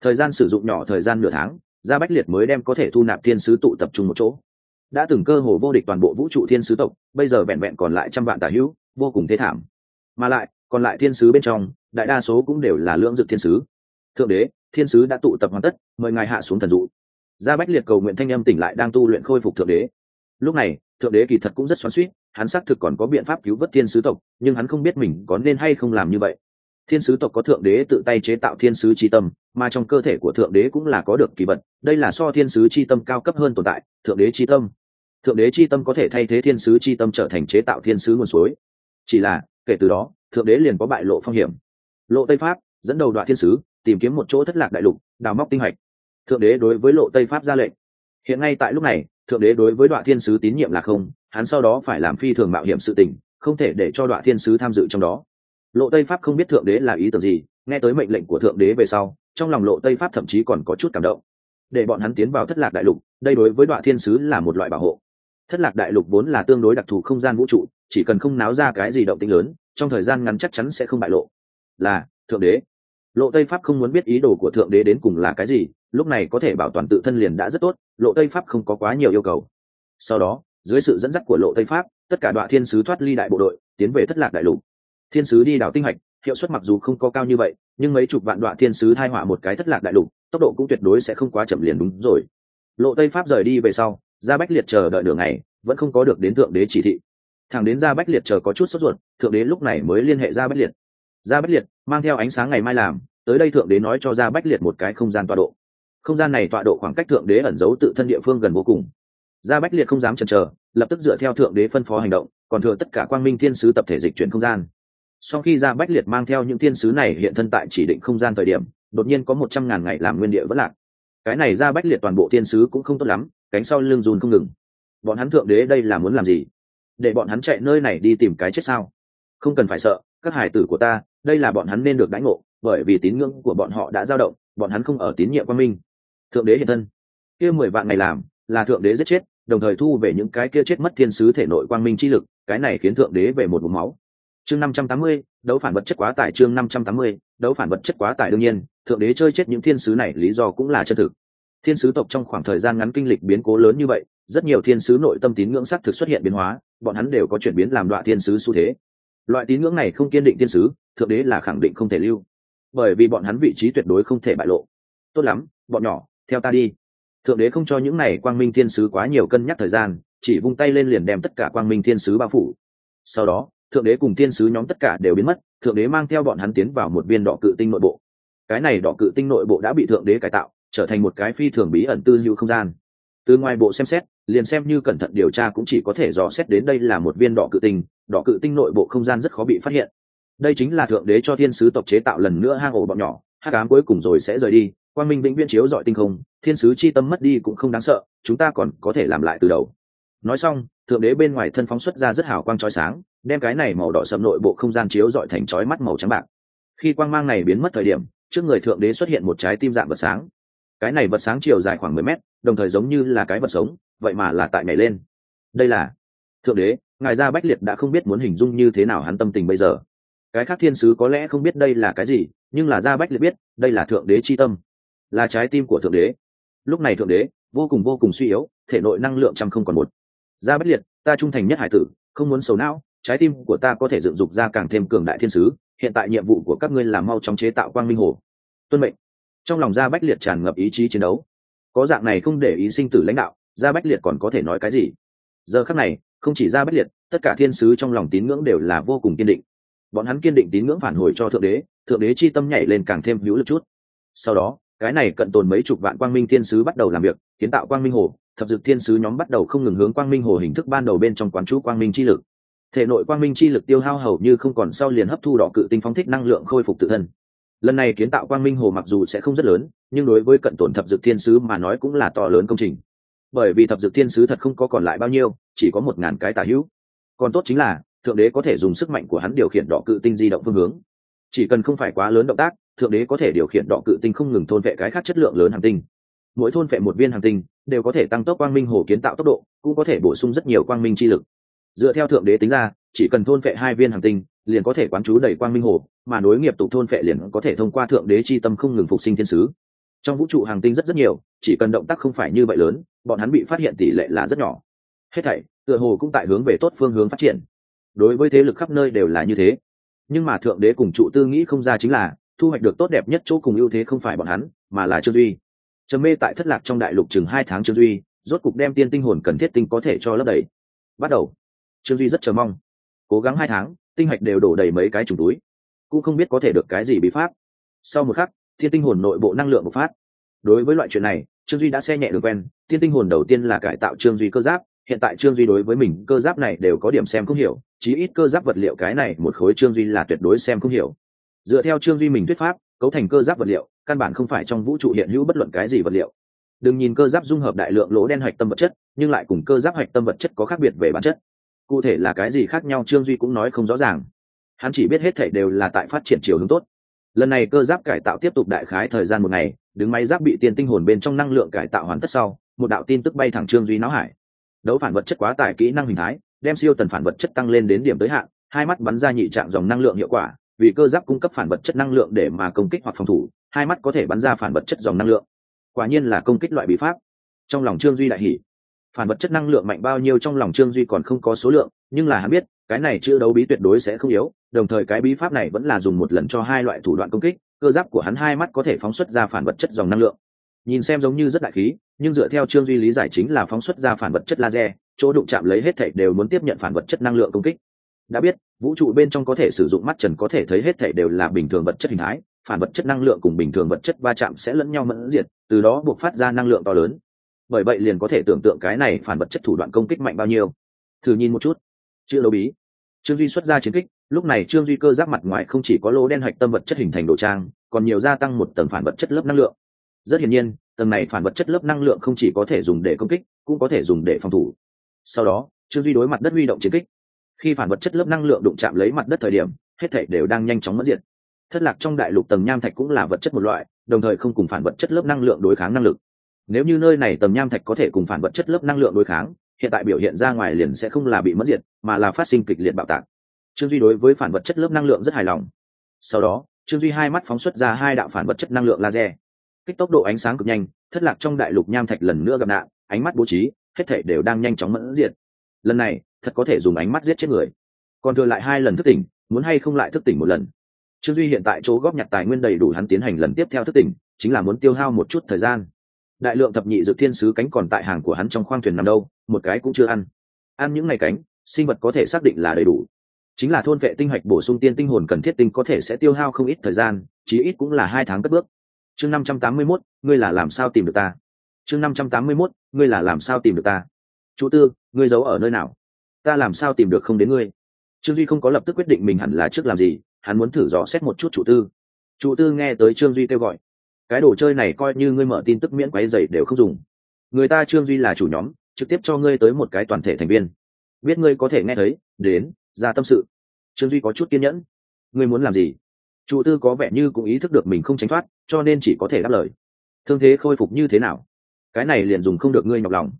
Thời gian sử dụng nhỏ thời gian nửa tháng, gia bách liệt mới đem có thể thu nạp thiên sứ tụ tập trung một chỗ. Đã từng cơ hồ vô địch toàn bộ vũ trụ thiên sứ tộc, bây giờ vẹn vẹn còn lại trăm vạn tả hữu, vô cùng thế thảm. Mà lại, còn lại thiên sứ bên trong, đại đa số cũng đều là lưỡng dực thiên sứ thượng đế, thiên sứ đã tụ tập hoàn tất, mời ngài hạ xuống thần dụ. Gia bách liệt cầu nguyện thanh âm tỉnh lại đang tu luyện khôi phục thượng đế. Lúc này, thượng đế kỳ thật cũng rất xoắn suýt hắn xác thực còn có biện pháp cứu vớt thiên sứ tộc, nhưng hắn không biết mình có nên hay không làm như vậy. Thiên sứ tộc có thượng đế tự tay chế tạo thiên sứ c tâm, mà trong cơ thể của thượng đế cũng là có được kỳ vật, đây là so thiên sứ c tâm cao cấp hơn tồn tại, thượng đế c tâm. Thượng đế c tâm có thể thay thế thiên sứ c tâm trở thành chế tạo thiên sứ nguồn suối. Chỉ là, kể từ đó, thượng đế liền có bại lộ phong hiểm. Lộ tây pháp, dẫn đầu đoạn thiên sứ tìm kiếm một chỗ thất lạc đại lục, đào móc tinh hạch thượng đế đối với lộ tây pháp ra lệnh. Hiện ngay tại lúc này, thượng đế đối với đoạn thiên sứ tín nhiệm là không, hắn sau đó phải làm phi thường mạo hiểm sự tình, không thể để cho đoạn thiên sứ tham dự trong đó. Lộ tây pháp không biết thượng đế là ý tưởng gì, nghe tới mệnh lệnh của thượng đế về sau, trong lòng lộ tây pháp thậm chí còn có chút cảm động. Để bọn hắn tiến vào thất lạc đại lục, đây đối với đoạn thiên sứ là một loại bảo hộ. Thất lạc đại lục vốn là tương đối đặc thù không gian vũ trụ, chỉ cần không náo ra cái gì động tĩnh lớn, trong thời gian ngắn chắc chắn sẽ không bại lộ. Là, thượng đế lộ tây pháp không muốn biết ý đồ của thượng đế đến cùng là cái gì, lúc này có thể bảo toàn tự thân liền đã rất tốt, lộ tây pháp không có quá nhiều yêu cầu. Sau đó, dưới sự dẫn dắt của lộ tây pháp, tất cả đoạn thiên sứ thoát ly đại bộ đội, tiến về thất lạc đại lục. Thiên sứ đi đảo tinh hạch hiệu suất mặc dù không có cao như vậy, nhưng mấy chục vạn đoạn thiên sứ thai họa một cái thất lạc đại lục, tốc độ cũng tuyệt đối sẽ không quá chậm liền đúng rồi. Lộ tây pháp rời đi về sau ra bách liệt chờ đợi đường này vẫn không có được đến thượng đế chỉ thị. Thằng đến ra bách liệt chờ có chút sốt ruột, thượng đế lúc này mới liên hệ ra bách liệt ra bách liệt, mang theo ánh sáng ngày mai làm, tới đây thượng đế nói cho ra bách liệt một cái không gian tọa độ. Không gian này tọa độ khoảng cách thượng đế ẩn giấu tự thân địa phương gần vô cùng. Ra bách liệt không dám chần chờ, lập tức dựa theo thượng đế phân phó hành động, còn thừa tất cả quang minh thiên sứ tập thể dịch chuyển không gian. Sau khi ra bách liệt mang theo những thiên sứ này hiện thân tại chỉ định không gian thời điểm, đột nhiên có một trăm ngàn ngày làm nguyên địa vẫn lạc. Cái này ra bách liệt toàn bộ thiên sứ cũng không tốt lắm, cánh sau lưng dùn không ngừng. Bọn hắn thượng đế đây là muốn làm gì? Để bọn hắn chạy nơi này đi tìm cái chết sao? Không cần phải sợ các hải tử của ta, đây là bọn hắn nên được đánh ngộ, bởi vì tín ngưỡng của bọn họ đã dao động, bọn hắn không ở tín nhiệm quan minh. Thượng đế hiện thân. Kia mười vạn ngày làm, là thượng đế giết chết, đồng thời thu về những cái kia chết mất thiên sứ thể nội quang minh chi lực, cái này khiến thượng đế về một vùng máu. Chương năm trăm tám mươi, đấu phản vật chất quá tải chương năm trăm tám mươi, đấu phản vật chất quá tải đương nhiên, thượng đế chơi chết những thiên sứ này lý do cũng là chân thực. Thiên sứ tộc trong khoảng thời gian ngắn kinh lịch biến cố lớn như vậy, rất nhiều thiên sứ nội tâm tín ngưỡng sắc thực xuất hiện biến hóa, bọn hắn đều có chuyển biến làm đoạn thiên sứ xu thế loại tín ngưỡng này không kiên định thiên sứ, thượng đế là khẳng định không thể lưu. Bởi vì bọn hắn vị trí tuyệt đối không thể bại lộ. Tốt lắm, bọn nhỏ, theo ta đi. Thượng đế không cho những này quang minh thiên sứ quá nhiều cân nhắc thời gian, chỉ vung tay lên liền đem tất cả quang minh thiên sứ bao phủ. Sau đó, thượng đế cùng thiên sứ nhóm tất cả đều biến mất, thượng đế mang theo bọn hắn tiến vào một viên đỏ cự tinh nội bộ. Cái này đỏ cự tinh nội bộ đã bị thượng đế cải tạo, trở thành một cái phi thường bí ẩn tư hữu không gian. Từ ngoài bộ xem xét, liền xem như cẩn thận điều tra cũng chỉ có thể dò xét đến đây là một viên đỏ cự tinh đỏ cự tinh nội bộ không gian rất khó bị phát hiện. Đây chính là thượng đế cho thiên sứ tộc chế tạo lần nữa hang ổ bọn nhỏ hát cám cuối cùng rồi sẽ rời đi, quang minh vĩnh viễn chiếu dọi tinh không, thiên sứ chi tâm mất đi cũng không đáng sợ, chúng ta còn có thể làm lại từ đầu. Nói xong, thượng đế bên ngoài thân phóng xuất ra rất hào quang trói sáng, đem cái này màu đỏ sầm nội bộ không gian chiếu dọi thành trói mắt màu trắng bạc. Khi quang mang này biến mất thời điểm, trước người thượng đế xuất hiện một trái tim dạng vật sáng. Cái này vật sáng chiều dài khoảng mười mét, đồng thời giống như là cái vật sống, vậy mà là tại nhảy lên. Đây là thượng đế, ngài Ra bách liệt đã không biết muốn hình dung như thế nào hắn tâm tình bây giờ. Cái khác thiên sứ có lẽ không biết đây là cái gì, nhưng là Ra bách liệt biết, đây là thượng đế c h i tâm. Là trái tim của thượng đế. Lúc này thượng đế, vô cùng vô cùng suy yếu, thể nội năng lượng trăm không còn một. Ra Bách liệt, ta trung thành nhất hải tử, không muốn xấu não, trái tim của ta có thể dựng dục ra càng thêm cường đại thiên sứ, hiện tại nhiệm vụ của các ngươi là mau chóng chế tạo quang minh hồ. Tuân mệnh. Trong lòng gia bách liệt tràn ngập ý chí chiến đấu. Có dạng này không để ý sinh tử lãnh đạo gia bách liệt còn có thể nói cái gì? Giờ khắc này không chỉ ra bách liệt, tất cả thiên sứ trong lòng tín ngưỡng đều là vô cùng kiên định. Bọn hắn kiên định tín ngưỡng phản hồi cho thượng đế thượng đế chi tâm nhảy lên càng thêm hữu lực chút. Sau đó, cái này cận tồn mấy chục vạn quang minh thiên sứ bắt đầu làm việc, kiến tạo quang minh hồ, thập dực thiên sứ nhóm bắt đầu không ngừng hướng quang minh hồ hình thức ban đầu bên trong quán chú quang minh chi lực. Thể nội quang minh chi lực tiêu hao hầu như không còn sau liền hấp thu đỏ cự tinh phóng thích năng lượng khôi phục tự thân. Lần này kiến tạo quang minh hồ mặc dù sẽ không rất lớn, nhưng đối với cận tổn thập dực thiên sứ mà nói cũng là to lớn công trình bởi vì thập dược thiên sứ thật không có còn lại bao nhiêu, chỉ có một ngàn cái tả hữu. Còn tốt chính là, thượng đế có thể dùng sức mạnh của hắn điều khiển đỏ cự tinh di động phương hướng. Chỉ cần không phải quá lớn động tác, thượng đế có thể điều khiển đỏ cự tinh không ngừng thôn vệ cái khác chất lượng lớn hàng tinh. Mỗi thôn vệ một viên hàng tinh, đều có thể tăng tốc quang minh hồ kiến tạo tốc độ, cũng có thể bổ sung rất nhiều quang minh chi lực. Dựa theo thượng đế tính ra, chỉ cần thôn vệ hai viên hàng tinh, liền có thể quán chú đầy quang minh hồ, mà nối nghiệp tục thôn vệ liền có thể thông qua thượng đế chi tâm không ngừng phục sinh thiên sứ trong vũ trụ hàng tinh rất rất nhiều, chỉ cần động tác không phải như vậy lớn, bọn hắn bị phát hiện tỷ lệ là rất nhỏ. Hết thảy, tựa hồ cũng tại hướng về tốt phương hướng phát triển. Đối với thế lực khắp nơi đều là như thế. Nhưng mà thượng đế cùng trụ tư nghĩ không ra chính là, thu hoạch được tốt đẹp nhất chỗ cùng ưu thế không phải bọn hắn, mà là trương duy. Trầm mê tại thất lạc trong đại lục chừng hai tháng trương duy, rốt cục đem tiên tinh hồn cần thiết tinh có thể cho lấp đầy. Bắt đầu. Trương duy rất chờ mong. Cố gắng hai tháng, tinh hạch đều đổ đầy mấy cái trùng túi. Cũng không biết có thể được cái gì bí pháp. Sau một khắc thiên tinh hồn nội bộ năng lượng bộc phát. Đối với loại chuyện này, trương duy đã xe nhẹ được quen. Thiên tinh hồn đầu tiên là cải tạo trương duy cơ giáp. Hiện tại trương duy đối với mình, cơ giáp này đều có điểm xem không hiểu. Chí ít cơ giáp vật liệu cái này một khối trương duy là tuyệt đối xem không hiểu. Dựa theo trương duy mình thuyết pháp, cấu thành cơ giáp vật liệu, căn bản không phải trong vũ trụ hiện hữu bất luận cái gì vật liệu. Đừng nhìn cơ giáp dung hợp đại lượng lỗ đen hạch tâm vật chất, nhưng lại cùng cơ giáp hạch tâm vật chất có khác biệt về bản chất. Cụ thể là cái gì khác nhau trương duy cũng nói không rõ ràng. Hắn chỉ biết hết thể đều là tại phát triển chiều hướng tốt lần này cơ giáp cải tạo tiếp tục đại khái thời gian một ngày, đứng máy giáp bị tiên tinh hồn bên trong năng lượng cải tạo hoàn tất sau, một đạo tin tức bay thẳng trương duy não hải. Đấu phản vật chất quá tải kỹ năng hình thái, đem siêu tần phản vật chất tăng lên đến điểm tới hạn, hai mắt bắn ra nhị trạng dòng năng lượng hiệu quả, vì cơ giáp cung cấp phản vật chất năng lượng để mà công kích hoặc phòng thủ, hai mắt có thể bắn ra phản vật chất dòng năng lượng. Quả nhiên là công kích loại bí pháp. Trong lòng trương duy đại hỷ phản vật chất năng lượng mạnh bao nhiêu trong lòng trương duy còn không có số lượng, nhưng là hắn biết cái này chưa đấu bí tuyệt đối sẽ không yếu, đồng thời cái bí pháp này vẫn là dùng một lần cho hai loại thủ đoạn công kích, cơ giáp của hắn hai mắt có thể phóng xuất ra phản vật chất dòng năng lượng. Nhìn xem giống như rất đại khí, nhưng dựa theo trương duy lý giải chính là phóng xuất ra phản vật chất laser, chỗ đụng chạm lấy hết thảy đều muốn tiếp nhận phản vật chất năng lượng công kích. Đã biết, vũ trụ bên trong có thể sử dụng mắt trần có thể thấy hết thảy đều là bình thường vật chất hình thái, phản vật chất năng lượng cùng bình thường vật chất va chạm sẽ lẫn nhau mẫn diệt, từ đó buộc phát ra năng lượng to lớn. Bởi vậy liền có thể tưởng tượng cái này phản vật chất thủ đoạn công kích mạnh bao nhiêu. Thử nhìn một chút chữ lô bí. Trương duy xuất ra chiến kích, lúc này trương duy cơ giáp mặt ngoài không chỉ có lỗ đen hạch tâm vật chất hình thành đồ trang, còn nhiều gia tăng một tầng phản vật chất lớp năng lượng. Rất hiển nhiên, tầng này phản vật chất lớp năng lượng không chỉ có thể dùng để công kích, cũng có thể dùng để phòng thủ. Sau đó, trương duy đối mặt đất huy động chiến kích. Khi phản vật chất lớp năng lượng đụng chạm lấy mặt đất thời điểm, hết thể đều đang nhanh chóng mất diện thất lạc trong đại lục tầng nham thạch cũng là vật chất một loại, đồng thời không cùng phản vật chất lớp năng lượng đối kháng năng lực. Nếu như nơi này tầng nham thạch có thể cùng phản vật chất lớp năng lượng đối kháng hiện tại biểu hiện ra ngoài liền sẽ không là bị mất diệt, mà là phát sinh kịch liệt bạo tạc. Trương duy đối với phản vật chất lớp năng lượng rất hài lòng. Sau đó, trương duy hai mắt phóng xuất ra hai đạo phản vật chất năng lượng laser. Kích tốc độ ánh sáng cực nhanh, thất lạc trong đại lục nham thạch lần nữa gặp nạn, ánh mắt bố trí, hết thể đều đang nhanh chóng mẫn diệt. Lần này, thật có thể dùng ánh mắt giết chết người. Còn thừa lại hai lần thức tỉnh, muốn hay không lại thức tỉnh một lần? Trương duy hiện tại chỗ góp nhặt tài nguyên đầy đủ hắn tiến hành lần tiếp theo thức tỉnh, chính là muốn tiêu hao một chút thời gian đại lượng thập nhị dự thiên sứ cánh còn tại hàng của hắn trong khoang thuyền nằm đâu, một cái cũng chưa ăn. Ăn những ngày cánh, sinh vật có thể xác định là đầy đủ. Chính là thôn vệ tinh hạch bổ sung tiên tinh hồn cần thiết tinh có thể sẽ tiêu hao không ít thời gian, chí ít cũng là hai tháng cất bước. Chương năm trăm tám mươi mốt, ngươi là làm sao tìm được ta? Chương năm trăm tám mươi mốt, ngươi là làm sao tìm được ta? Chủ tư, ngươi giấu ở nơi nào? Ta làm sao tìm được không đến ngươi? Trương duy không có lập tức quyết định mình hẳn là trước làm gì, hắn muốn thử dò xét một chút chủ tư. Chủ tư nghe tới trương duy kêu gọi cái đồ chơi này coi như ngươi mở tin tức miễn quáy dày đều không dùng. Người ta trương duy là chủ nhóm, trực tiếp cho ngươi tới một cái toàn thể thành viên. Biết ngươi có thể nghe thấy, đến, ra tâm sự. Trương duy có chút kiên nhẫn. Ngươi muốn làm gì? Chủ tư có vẻ như cũng ý thức được mình không tránh thoát, cho nên chỉ có thể đáp lời. Thương thế khôi phục như thế nào? Cái này liền dùng không được ngươi nhọc lòng.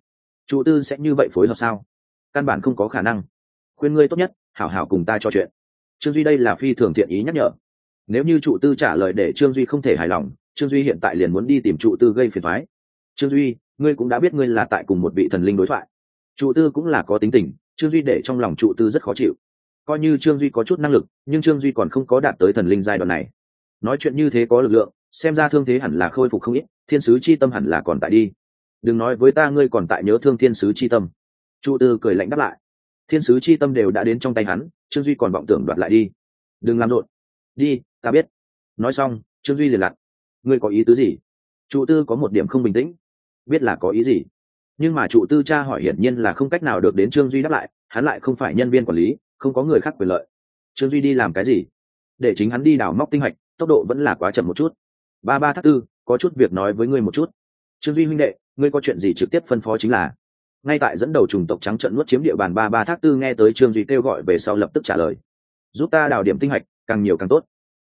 Chủ tư sẽ như vậy phối hợp sao? Căn bản không có khả năng. Khuyên ngươi tốt nhất, hảo hảo cùng ta trò chuyện. Trương duy đây là phi thường thiện ý nhắc nhở. Nếu như chủ tư trả lời để trương duy không thể hài lòng trương duy hiện tại liền muốn đi tìm trụ tư gây phiền thoái. Trương duy, ngươi cũng đã biết ngươi là tại cùng một vị thần linh đối thoại. Trụ tư cũng là có tính tình, trương duy để trong lòng trụ tư rất khó chịu. Coi như trương duy có chút năng lực, nhưng trương duy còn không có đạt tới thần linh giai đoạn này. Nói chuyện như thế có lực lượng, xem ra thương thế hẳn là khôi phục không ít, thiên sứ c h i tâm hẳn là còn tại đi. Đừng nói với ta ngươi còn tại nhớ thương thiên sứ c h i tâm. Trụ tư cười lạnh đáp lại. Thiên sứ c h i tâm đều đã đến trong tay hắn, trương duy còn vọng tưởng đoạt lại đi. Đừng làm rộn. Đi, ta biết. Nói xong, trương duy liền lặn ngươi có ý tứ gì? Trụ tư có một điểm không bình tĩnh. Biết là có ý gì. Nhưng mà trụ tư cha hỏi hiển nhiên là không cách nào được đến trương duy đáp lại, hắn lại không phải nhân viên quản lý, không có người khác quyền lợi. Trương duy đi làm cái gì? Để chính hắn đi đào móc tinh hạch tốc độ vẫn là quá chậm một chút. Ba ba thác tư, có chút việc nói với ngươi một chút. Trương duy huynh đệ, ngươi có chuyện gì trực tiếp phân phó chính là. Ngay tại dẫn đầu chủng tộc trắng trận nuốt chiếm địa bàn ba ba thác tư nghe tới trương duy kêu gọi về sau lập tức trả lời. Giúp ta đào điểm tinh hạch càng nhiều càng tốt.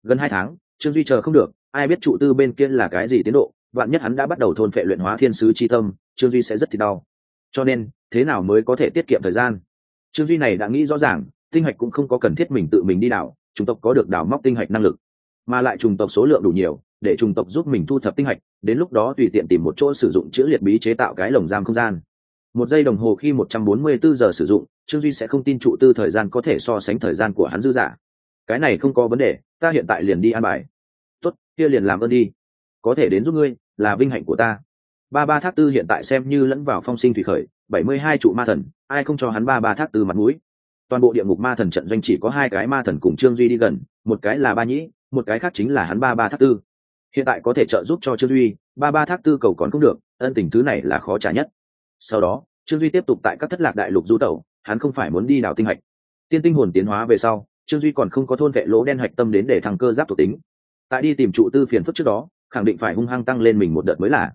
Gần hai tháng, trương duy chờ không được ai biết trụ tư bên kia là cái gì tiến độ, vạn nhất hắn đã bắt đầu thôn phệ luyện hóa thiên sứ chi tâm, trương duy sẽ rất thì đau. Cho nên, thế nào mới có thể tiết kiệm thời gian? Trương duy này đã nghĩ rõ ràng, tinh hạch cũng không có cần thiết mình tự mình đi đảo, chủng tộc có được đảo móc tinh hạch năng lực. Mà lại chủng tộc số lượng đủ nhiều, để chủng tộc giúp mình thu thập tinh hạch, đến lúc đó tùy tiện tìm một chỗ sử dụng chữa liệt bí chế tạo cái lồng giam không gian. Một giây đồng hồ khi một trăm bốn mươi bốn giờ sử dụng, trương duy sẽ không tin trụ tư thời gian có thể so sánh thời gian của hắn dư giả cái này không có vấn đề, ta hiện tại liền đi an bài tốt, kia liền làm ơn đi. Có thể đến giúp ngươi, là vinh hạnh của ta. Ba ba thác tư hiện tại xem như lẫn vào phong sinh thủy khởi, bảy mươi hai trụ ma thần, ai không cho hắn ba ba thác tư mặt mũi. Toàn bộ địa ngục ma thần trận doanh chỉ có hai cái ma thần cùng trương duy đi gần, một cái là ba nhĩ, một cái khác chính là hắn ba ba thác tư. Hiện tại có thể trợ giúp cho trương duy, ba ba thác tư cầu còn cũng được, ân tình thứ này là khó trả nhất. Sau đó, trương duy tiếp tục tại các thất lạc đại lục du tẩu, hắn không phải muốn đi đào tinh hạch. Tiên tinh hồn tiến hóa về sau, trương duy còn không có thôn vệ lỗ đen hạch tâm đến để thằng cơ giáp thuộc tính tại đi tìm trụ tư phiền phức trước đó, khẳng định phải hung hăng tăng lên mình một đợt mới là.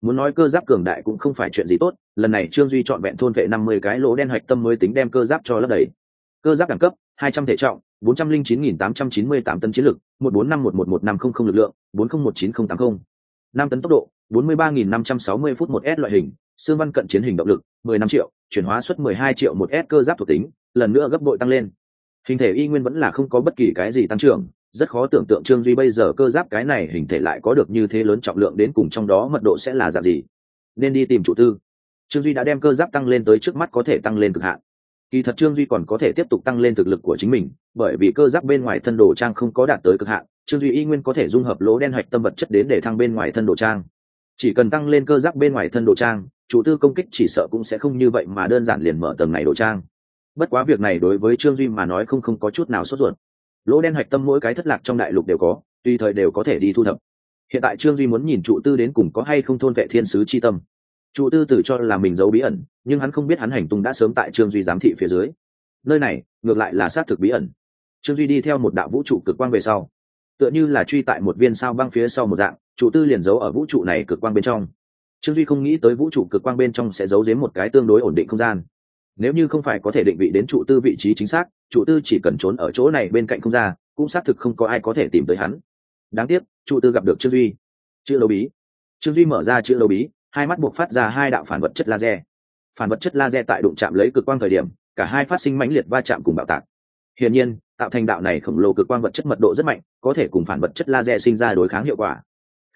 Muốn nói cơ giáp cường đại cũng không phải chuyện gì tốt, lần này trương duy chọn vẹn thôn vệ năm mươi cái lỗ đen hạch tâm mới tính đem cơ giáp cho lấp đầy. Cơ giáp đẳng cấp, hai trăm thể trọng, bốn trăm linh chín nghìn tám trăm chín mươi tám tấn chiến lực, một bốn năm một một một năm không không lực lượng, bốn không một chín không tám không. Năm tấn tốc độ, bốn mươi ba nghìn năm trăm sáu mươi phút một s loại hình, xương văn cận chiến hình động lực, mười năm triệu, chuyển hóa suất mười hai triệu một s cơ giáp thuộc tính, lần nữa gấp bội tăng lên. Hình thể y nguyên vẫn là không có bất kỳ cái gì tăng trưởng rất khó tưởng tượng trương duy bây giờ cơ giáp cái này hình thể lại có được như thế lớn trọng lượng đến cùng trong đó mật độ sẽ là dạng gì. Nên đi tìm chủ tư. Trương duy đã đem cơ giáp tăng lên tới trước mắt có thể tăng lên cực hạn. Kỳ thật trương duy còn có thể tiếp tục tăng lên thực lực của chính mình, bởi vì cơ giáp bên ngoài thân đồ trang không có đạt tới cực hạn, trương duy y nguyên có thể dung hợp lỗ đen hạch tâm vật chất đến để thăng bên ngoài thân đồ trang. Chỉ cần tăng lên cơ giáp bên ngoài thân đồ trang, chủ tư công kích chỉ sợ cũng sẽ không như vậy mà đơn giản liền mở tầng này đồ trang. Bất quá việc này đối với trương duy mà nói không không có chút nào sốt ruột lỗ đen hạch tâm mỗi cái thất lạc trong đại lục đều có, tùy thời đều có thể đi thu thập. Hiện tại trương duy muốn nhìn trụ tư đến cùng có hay không thôn vệ thiên sứ c h i tâm. Trụ tư tự cho là mình giấu bí ẩn, nhưng hắn không biết hắn hành tung đã sớm tại trương duy giám thị phía dưới. Nơi này, ngược lại là xác thực bí ẩn. Trương duy đi theo một đạo vũ trụ cực quang về sau. Tựa như là truy tại một viên sao băng phía sau một dạng, trụ tư liền giấu ở vũ trụ này cực quang bên trong. Trương duy không nghĩ tới vũ trụ cực quang bên trong sẽ giấu dếm một cái tương đối ổn định không gian nếu như không phải có thể định vị đến trụ tư vị trí chính xác trụ tư chỉ cần trốn ở chỗ này bên cạnh không ra, cũng xác thực không có ai có thể tìm tới hắn. Đáng tiếc trụ tư gặp được trương duy. Chữ lâu bí. Trương duy mở ra chữ lâu bí, hai mắt buộc phát ra hai đạo phản vật chất laser. Phản vật chất laser tại đụng chạm lấy cực quang thời điểm, cả hai phát sinh mãnh liệt va chạm cùng bạo tạc. Hiển nhiên, tạo thành đạo này khổng lồ cực quang vật chất mật độ rất mạnh, có thể cùng phản vật chất laser sinh ra đối kháng hiệu quả.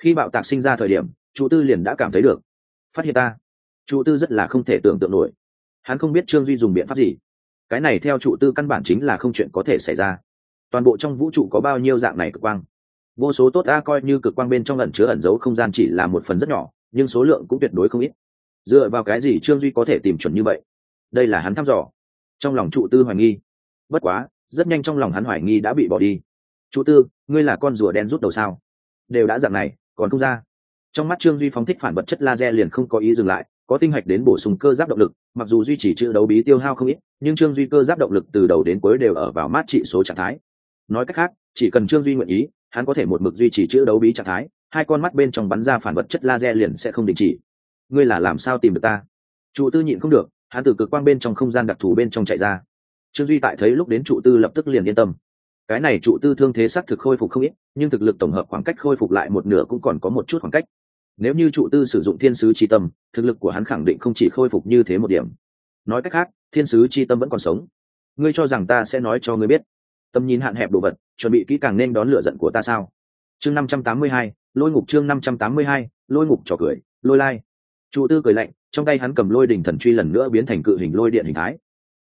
Khi bạo tạc sinh ra thời điểm trụ tư liền đã cảm thấy được. Phát hiện ta. Trụ tư rất là không thể tưởng tượng nổi hắn không biết trương duy dùng biện pháp gì. Cái này theo trụ tư căn bản chính là không chuyện có thể xảy ra. Toàn bộ trong vũ trụ có bao nhiêu dạng này cực quang? Vô số tốt a coi như cực quang bên trong ẩn chứa ẩn giấu không gian chỉ là một phần rất nhỏ, nhưng số lượng cũng tuyệt đối không ít. Dựa vào cái gì trương duy có thể tìm chuẩn như vậy? Đây là hắn thăm dò. Trong lòng trụ tư hoài nghi. Bất quá, rất nhanh trong lòng hắn hoài nghi đã bị bỏ đi. Trụ tư, ngươi là con rùa đen rút đầu sao? Đều đã dạng này, còn không ra. Trong mắt trương duy phóng thích phản vật chất laser liền không có ý dừng lại có tinh hạch đến bổ sung cơ giáp động lực, mặc dù duy trì chữ đấu bí tiêu hao không ít, nhưng trương duy cơ giáp động lực từ đầu đến cuối đều ở vào mát trị số trạng thái. Nói cách khác, chỉ cần trương duy nguyện ý, hắn có thể một mực duy trì chữ đấu bí trạng thái, hai con mắt bên trong bắn ra phản vật chất laser liền sẽ không đình chỉ. Ngươi là làm sao tìm được ta? Trụ tư nhịn không được, hắn từ cực quang bên trong không gian đặc thù bên trong chạy ra. Trương duy tại thấy lúc đến trụ tư lập tức liền yên tâm. Cái này trụ tư thương thế xác thực khôi phục không ít, nhưng thực lực tổng hợp khoảng cách khôi phục lại một nửa cũng còn có một chút khoảng cách nếu như trụ tư sử dụng thiên sứ tri tâm, thực lực của hắn khẳng định không chỉ khôi phục như thế một điểm. Nói cách khác, thiên sứ tri tâm vẫn còn sống. Ngươi cho rằng ta sẽ nói cho ngươi biết. Tâm nhìn hạn hẹp đồ vật, chuẩn bị kỹ càng nên đón lửa giận của ta sao? Chương năm trăm tám mươi hai, lôi ngục chương năm trăm tám mươi hai, lôi ngục trò cười, lôi lai. Trụ tư cười lạnh, trong tay hắn cầm lôi đỉnh thần truy lần nữa biến thành cự hình lôi điện hình thái.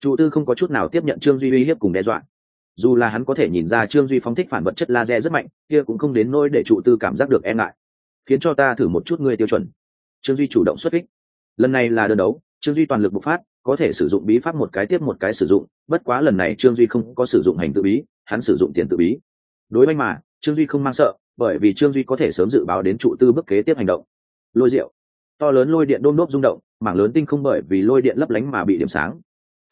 Trụ tư không có chút nào tiếp nhận trương duy uy hiếp cùng đe dọa. Dù là hắn có thể nhìn ra trương duy phóng thích phản vật chất laser rất mạnh, kia cũng không đến nỗi để trụ tư cảm giác được e ngại khiến cho ta thử một chút ngươi tiêu chuẩn. Trương duy chủ động xuất kích. Lần này là đơn đấu, trương duy toàn lực bộc phát, có thể sử dụng bí pháp một cái tiếp một cái sử dụng, bất quá lần này trương duy không có sử dụng hành tự bí, hắn sử dụng tiền tự bí. Đối với mà, trương duy không mang sợ, bởi vì trương duy có thể sớm dự báo đến trụ tư bước kế tiếp hành động. Lôi rượu to lớn lôi điện đôm nốt rung động, mảng lớn tinh không bởi vì lôi điện lấp lánh mà bị điểm sáng.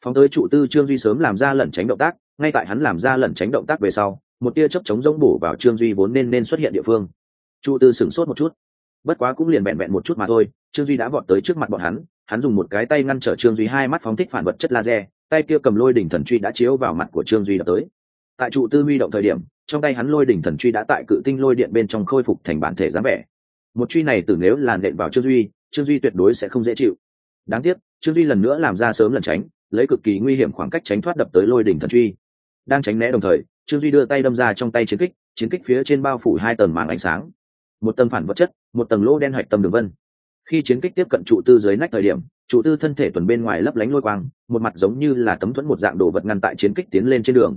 Phóng tới trụ tư trương duy sớm làm ra lẩn tránh động tác, ngay tại hắn làm ra lẩn tránh động tác về sau, một tia chớp chống rỗng bổ vào trương duy vốn nên nên xuất hiện địa phương. Chu tư sửng sốt một chút. Bất quá cũng liền vẹn vẹn một chút mà thôi, trương duy đã vọt tới trước mặt bọn hắn hắn dùng một cái tay ngăn trở trương duy hai mắt phóng thích phản vật chất laser, tay kia cầm lôi đỉnh thần truy đã chiếu vào mặt của trương duy đập tới. Tại trụ tư huy động thời điểm, trong tay hắn lôi đỉnh thần truy đã tại cự tinh lôi điện bên trong khôi phục thành bản thể dáng vẻ. Một truy này từ nếu làn đệm vào trương duy trương duy tuyệt đối sẽ không dễ chịu. Đáng tiếc, trương duy lần nữa làm ra sớm lần tránh, lấy cực kỳ nguy hiểm khoảng cách tránh thoát đập tới lôi đỉnh thần truy. Đang tránh né đồng thời, trương duy đưa tay đâm ra trong tay chiến kích chiến kích phía trên bao phủ hai tầng màng ánh sáng một tầng phản vật chất, một tầng lỗ đen hạch tầm đường vân. Khi chiến kích tiếp cận trụ tư dưới nách thời điểm, trụ tư thân thể tuần bên ngoài lấp lánh lôi quang, một mặt giống như là tấm thuẫn một dạng đồ vật ngăn tại chiến kích tiến lên trên đường.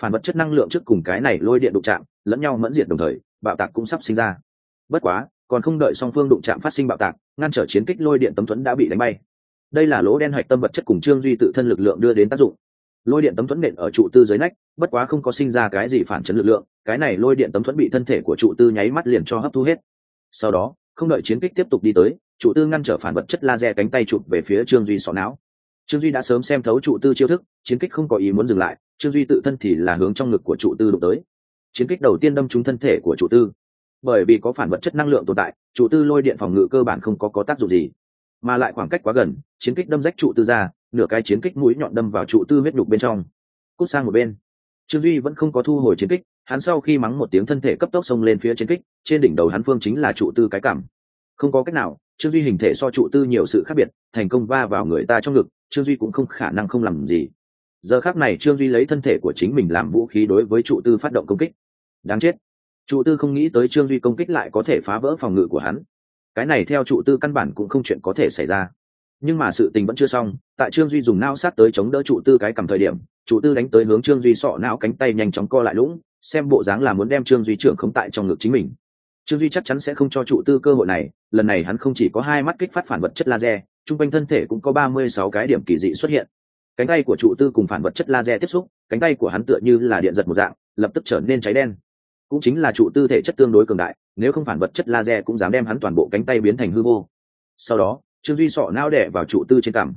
Phản vật chất năng lượng trước cùng cái này lôi điện đụng chạm, lẫn nhau mẫn diệt đồng thời, bạo tạc cũng sắp sinh ra. Bất quá, còn không đợi song phương đụng chạm phát sinh bạo tạc, ngăn trở chiến kích lôi điện tấm thuẫn đã bị đánh bay. Đây là lỗ đen hạch tâm vật chất cùng trương duy tự thân lực lượng đưa đến tác dụng lôi điện tấm thuẫn nện ở trụ tư dưới nách, bất quá không có sinh ra cái gì phản chấn lực lượng, cái này lôi điện tấm thuẫn bị thân thể của trụ tư nháy mắt liền cho hấp thu hết. Sau đó, không đợi chiến kích tiếp tục đi tới, trụ tư ngăn trở phản vật chất laser cánh tay chụp về phía trương duy sọ não. Trương duy đã sớm xem thấu trụ tư chiêu thức, chiến kích không có ý muốn dừng lại, trương duy tự thân thì là hướng trong ngực của trụ tư đụng tới. Chiến kích đầu tiên đâm trúng thân thể của trụ tư. Bởi vì có phản vật chất năng lượng tồn tại, trụ tư lôi điện phòng ngự cơ bản không có có tác dụng gì. Mà lại khoảng cách quá gần, chiến kích đâm rách trụ tư ra nửa cái chiến kích mũi nhọn đâm vào trụ tư huyết nhục bên trong. Cút sang một bên. Trương duy vẫn không có thu hồi chiến kích, hắn sau khi mắng một tiếng thân thể cấp tốc xông lên phía chiến kích, trên đỉnh đầu hắn phương chính là trụ tư cái cảm. Không có cách nào, trương duy hình thể so trụ tư nhiều sự khác biệt, thành công va vào người ta trong ngực, trương duy cũng không khả năng không làm gì. Giờ khác này trương duy lấy thân thể của chính mình làm vũ khí đối với trụ tư phát động công kích. Đáng chết. Trụ tư không nghĩ tới trương duy công kích lại có thể phá vỡ phòng ngự của hắn. Cái này theo trụ tư căn bản cũng không chuyện có thể xảy ra nhưng mà sự tình vẫn chưa xong, tại trương duy dùng nao sát tới chống đỡ trụ tư cái cầm thời điểm, trụ tư đánh tới hướng trương duy sọ não cánh tay nhanh chóng co lại lũng, xem bộ dáng là muốn đem trương duy trưởng không tại trong ngực chính mình. Trương duy chắc chắn sẽ không cho trụ tư cơ hội này, lần này hắn không chỉ có hai mắt kích phát phản vật chất laser chung quanh thân thể cũng có ba mươi sáu cái điểm kỳ dị xuất hiện. Cánh tay của trụ tư cùng phản vật chất laser tiếp xúc, cánh tay của hắn tựa như là điện giật một dạng, lập tức trở nên cháy đen. Cũng chính là trụ tư thể chất tương đối cường đại, nếu không phản vật chất laser cũng dám đem hắn toàn bộ cánh tay biến thành hư vô. Sau đó trương duy sọ nao đẻ vào trụ tư trên cằm.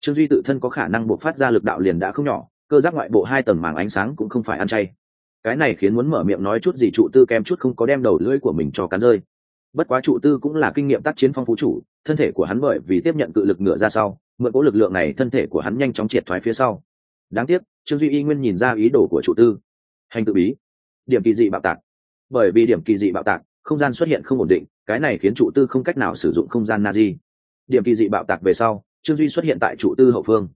Trương duy tự thân có khả năng buộc phát ra lực đạo liền đã không nhỏ, cơ giác ngoại bộ hai tầng màng ánh sáng cũng không phải ăn chay. Cái này khiến muốn mở miệng nói chút gì trụ tư kem chút không có đem đầu lưỡi của mình cho cắn rơi. Bất quá trụ tư cũng là kinh nghiệm tác chiến phong phú chủ, thân thể của hắn bởi vì tiếp nhận cự lực ngựa ra sau, mượn cố lực lượng này thân thể của hắn nhanh chóng triệt thoái phía sau. Đáng tiếc, trương duy y nguyên nhìn ra ý đồ của trụ tư. Hành tự bí. Điểm kỳ dị bạo tạc. Bởi vì điểm kỳ dị bạo tạc, không gian xuất hiện không ổn định, cái này khiến trụ tư không cách nào sử dụng không gian na di điểm kỳ dị bạo tạc về sau, trương duy xuất hiện tại trụ tư hậu phương.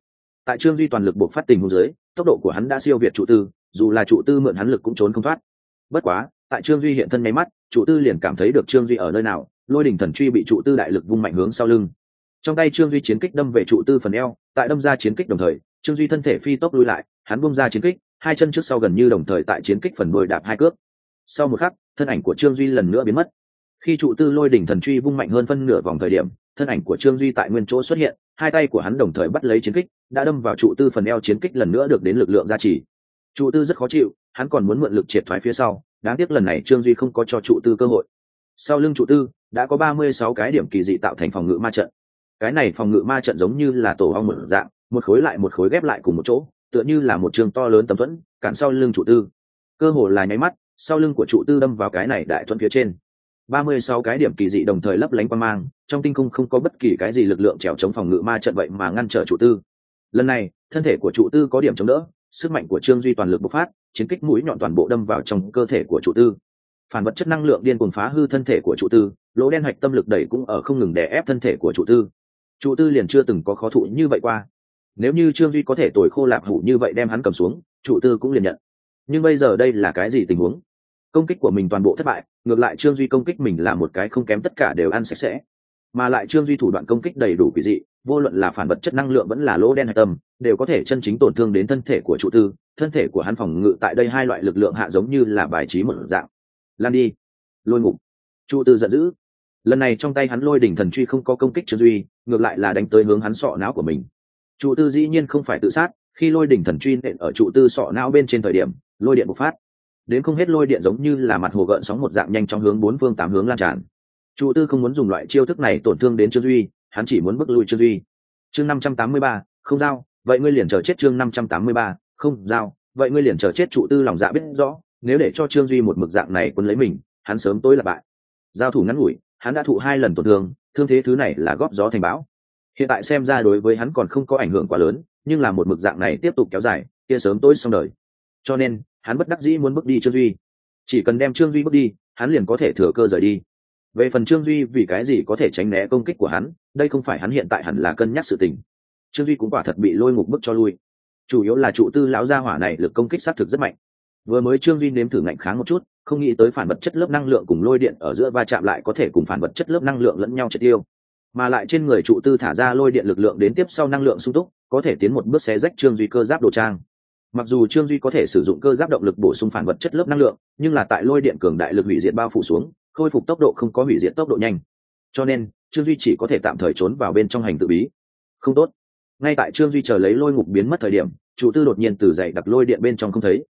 Tại trương duy toàn lực buộc phát tình hô dưới, tốc độ của hắn đã siêu việt trụ tư, dù là trụ tư mượn hắn lực cũng trốn không thoát. Bất quá, tại trương duy hiện thân máy mắt, trụ tư liền cảm thấy được trương duy ở nơi nào, lôi đình thần truy bị trụ tư đại lực vung mạnh hướng sau lưng. Trong tay trương duy chiến kích đâm về trụ tư phần eo, tại đâm ra chiến kích đồng thời, trương duy thân thể phi tốc lui lại, hắn bung ra chiến kích, hai chân trước sau gần như đồng thời tại chiến kích phần đuôi đạp hai cước. Sau một khắc, thân ảnh của trương duy lần nữa biến mất. Khi trụ tư lôi đỉnh thần truy vung mạnh hơn phân nửa vòng thời điểm thân ảnh của trương duy tại nguyên chỗ xuất hiện, hai tay của hắn đồng thời bắt lấy chiến kích, đã đâm vào trụ tư phần eo chiến kích lần nữa được đến lực lượng gia trì. Trụ tư rất khó chịu, hắn còn muốn mượn lực triệt thoái phía sau, đáng tiếc lần này trương duy không có cho trụ tư cơ hội. Sau lưng trụ tư, đã có ba mươi sáu cái điểm kỳ dị tạo thành phòng ngự ma trận. Cái này phòng ngự ma trận giống như là tổ ong mở dạng, một khối lại một khối ghép lại cùng một chỗ, tựa như là một trường to lớn tầm thuẫn, cản sau lưng trụ tư. Cơ hồ là nháy mắt, sau lưng của trụ tư đâm vào cái này đại thuận phía trên ba mươi sáu cái điểm kỳ dị đồng thời lấp lánh qua mang, trong tinh không không có bất kỳ cái gì lực lượng trèo chống phòng ngự ma trận vậy mà ngăn trở trụ tư. Lần này, thân thể của trụ tư có điểm chống đỡ, sức mạnh của trương duy toàn lực bộc phát, chiến kích mũi nhọn toàn bộ đâm vào trong cơ thể của trụ tư. Phản vật chất năng lượng điên cuồng phá hư thân thể của trụ tư, lỗ đen hạch tâm lực đẩy cũng ở không ngừng đè ép thân thể của trụ tư. Trụ tư liền chưa từng có khó thụ như vậy qua. Nếu như trương duy có thể tồi khô lạp hủ như vậy đem hắn cầm xuống trụ tư cũng liền nhận. Nhưng bây giờ đây là cái gì tình huống? Công kích của mình toàn bộ thất bại, ngược lại trương duy công kích mình là một cái không kém tất cả đều ăn sạch sẽ. Mà lại trương duy thủ đoạn công kích đầy đủ quỷ dị, vô luận là phản vật chất năng lượng vẫn là lỗ đen hạch tâm, đều có thể chân chính tổn thương đến thân thể của trụ tư, thân thể của hắn phòng ngự tại đây hai loại lực lượng hạ giống như là bài trí một dạng. Lan đi. Lôi ngục. Trụ tư giận dữ. Lần này trong tay hắn lôi đỉnh thần truy không có công kích trương duy, ngược lại là đánh tới hướng hắn sọ não của mình. Trụ tư dĩ nhiên không phải tự sát, khi lôi đỉnh thần truy nện ở trụ tư sọ não bên trên thời điểm, lôi điện bộc phát đến không hết lôi điện giống như là mặt hồ gợn sóng một dạng nhanh trong hướng bốn phương tám hướng lan tràn. Chủ tư không muốn dùng loại chiêu thức này tổn thương đến trương duy, hắn chỉ muốn bước lui trương duy. Chương năm trăm tám mươi ba, không giao, vậy ngươi liền chờ chết chương năm trăm tám mươi ba, không giao, vậy ngươi liền chờ chết trụ tư lòng dạ biết rõ, nếu để cho trương duy một mực dạng này quân lấy mình, hắn sớm tối là bại. Giao thủ ngắn ngủi, hắn đã thụ hai lần tổn thương thương thế thứ này là góp gió thành bão. Hiện tại xem ra đối với hắn còn không có ảnh hưởng quá lớn, nhưng là một mực dạng này tiếp tục kéo dài, kia sớm tối xong đời. Cho nên hắn bất đắc dĩ muốn bước đi trương duy. Chỉ cần đem trương duy bước đi, hắn liền có thể thừa cơ rời đi. Về phần trương duy vì cái gì có thể tránh né công kích của hắn, đây không phải hắn hiện tại hẳn là cân nhắc sự tình. Trương duy cũng quả thật bị lôi ngục bức cho lui. Chủ yếu là trụ tư lão gia hỏa này lực công kích xác thực rất mạnh. Vừa mới trương duy nếm thử ngạnh kháng một chút, không nghĩ tới phản vật chất lớp năng lượng cùng lôi điện ở giữa va chạm lại có thể cùng phản vật chất lớp năng lượng lẫn nhau triệt tiêu. Mà lại trên người trụ tư thả ra lôi điện lực lượng đến tiếp sau năng lượng sung túc, có thể tiến một bước xé rách trương duy cơ giáp đồ trang mặc dù trương duy có thể sử dụng cơ giáp động lực bổ sung phản vật chất lớp năng lượng, nhưng là tại lôi điện cường đại lực hủy diệt bao phủ xuống, khôi phục tốc độ không có hủy diệt tốc độ nhanh. Cho nên, trương duy chỉ có thể tạm thời trốn vào bên trong hành tự bí. Không tốt. Ngay tại trương duy chờ lấy lôi ngục biến mất thời điểm, trụ tư đột nhiên từ dậy đặt lôi điện bên trong không thấy.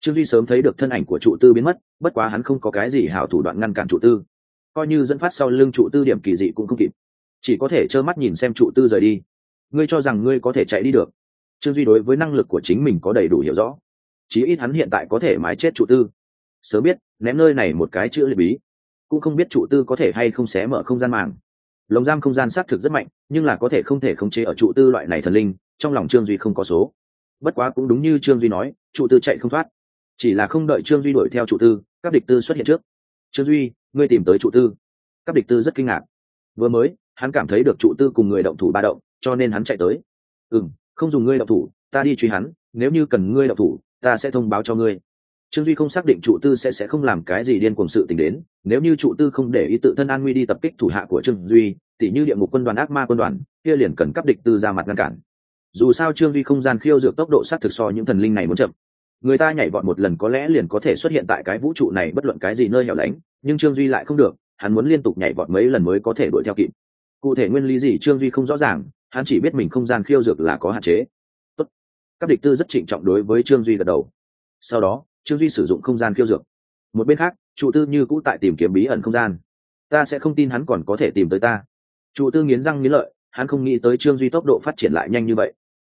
Trương duy sớm thấy được thân ảnh của trụ tư biến mất, bất quá hắn không có cái gì hảo thủ đoạn ngăn cản trụ tư. Coi như dẫn phát sau lưng trụ tư điểm kỳ dị cũng không kịp. Chỉ có thể trơ mắt nhìn xem trụ tư rời đi. Ngươi cho rằng ngươi có thể chạy đi được trương duy đối với năng lực của chính mình có đầy đủ hiểu rõ. Chí ít hắn hiện tại có thể mái chết trụ tư. Sớm biết, ném nơi này một cái chữ liệt bí. Cũng không biết trụ tư có thể hay không xé mở không gian màng. lồng giam không gian xác thực rất mạnh, nhưng là có thể không thể khống chế ở trụ tư loại này thần linh, trong lòng trương duy không có số. Bất quá cũng đúng như trương duy nói, trụ tư chạy không thoát. Chỉ là không đợi trương duy đuổi theo trụ tư, các địch tư xuất hiện trước. Trương duy, ngươi tìm tới trụ tư. Các địch tư rất kinh ngạc. Vừa mới, hắn cảm thấy được trụ tư cùng người động thủ ba động, cho nên hắn chạy tới. Ừ m không dùng ngươi động thủ, ta đi truy hắn, nếu như cần ngươi động thủ, ta sẽ thông báo cho ngươi. Trương duy không xác định trụ tư sẽ sẽ không làm cái gì điên cuồng sự t ì n h đến, nếu như trụ tư không để ý tự thân an nguy đi tập kích thủ hạ của trương duy, tỉ như địa ngục quân đoàn ác ma quân đoàn, kia liền cần cấp địch tư ra mặt ngăn cản. Dù sao trương duy không gian khiêu dược tốc độ s á t thực so những thần linh này muốn chậm. Người ta nhảy vọt một lần có lẽ liền có thể xuất hiện tại cái vũ trụ này bất luận cái gì nơi hẻo lánh, nhưng trương duy lại không được, hắn muốn liên tục nhảy vọt mấy lần mới có thể đuổi theo kịp. Cụ thể nguyên lý gì trương duy không rõ ràng hắn chỉ biết mình không gian khiêu dược là có hạn chế. Tốt. các địch tư rất trịnh trọng đối với trương duy gật đầu. Sau đó, trương duy sử dụng không gian khiêu dược. Một bên khác, trụ tư như cũ tại tìm kiếm bí ẩn không gian. Ta sẽ không tin hắn còn có thể tìm tới ta. Trụ tư nghiến răng nghiến lợi, hắn không nghĩ tới trương duy tốc độ phát triển lại nhanh như vậy.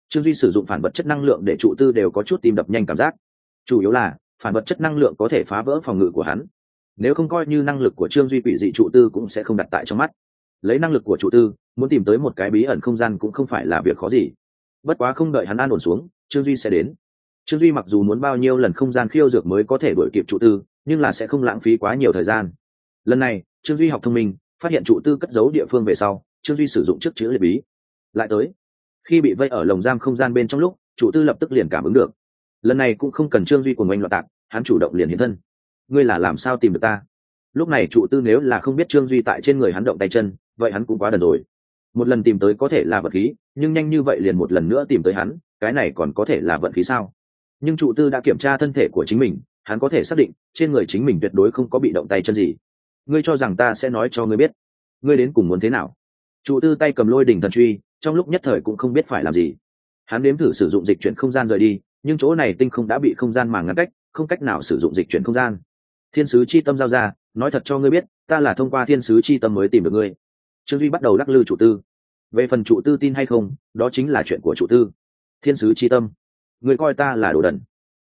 Trương duy sử dụng phản vật chất năng lượng để trụ tư đều có chút tìm đập nhanh cảm giác. Chủ yếu là, phản vật chất năng lượng có thể phá vỡ phòng ngự của hắn. Nếu không coi như năng lực của trương duy quỷ dị, trụ tư cũng sẽ không đặt tại trong mắt lấy năng lực của chủ tư, muốn tìm tới một cái bí ẩn không gian cũng không phải là việc khó gì. Bất quá không đợi hắn an ổn xuống, trương duy sẽ đến. Trương duy mặc dù muốn bao nhiêu lần không gian khiêu dược mới có thể đuổi kịp chủ tư, nhưng là sẽ không lãng phí quá nhiều thời gian. Lần này, trương duy học thông minh, phát hiện chủ tư cất giấu địa phương về sau, trương duy sử dụng chiếc chữ liệt bí. Lại tới, khi bị vây ở lồng giam không gian bên trong lúc, chủ tư lập tức liền cảm ứng được. Lần này cũng không cần trương duy cùng oanh loạn tạc, hắn chủ động liền hiện thân. Ngươi là làm sao tìm được ta? Lúc này chủ tư nếu là không biết trương duy tại trên người hắn động tay chân vậy hắn cũng quá đần rồi. Một lần tìm tới có thể là vật khí, nhưng nhanh như vậy liền một lần nữa tìm tới hắn, cái này còn có thể là vận khí sao? Nhưng trụ tư đã kiểm tra thân thể của chính mình, hắn có thể xác định, trên người chính mình tuyệt đối không có bị động tay chân gì. Ngươi cho rằng ta sẽ nói cho ngươi biết. Ngươi đến cùng muốn thế nào? Trụ tư tay cầm lôi đỉnh thần truy, trong lúc nhất thời cũng không biết phải làm gì. Hắn đếm thử sử dụng dịch chuyển không gian rời đi, nhưng chỗ này tinh không đã bị không gian màng ngăn cách, không cách nào sử dụng dịch chuyển không gian. Thiên sứ chi tâm giao ra, nói thật cho ngươi biết, ta là thông qua thiên sứ chi tâm mới tìm được ngươi trương duy bắt đầu lắc lư chủ tư. Về phần chủ tư tin hay không, đó chính là chuyện của chủ tư. Thiên sứ chi tâm. Người coi ta là đồ đần.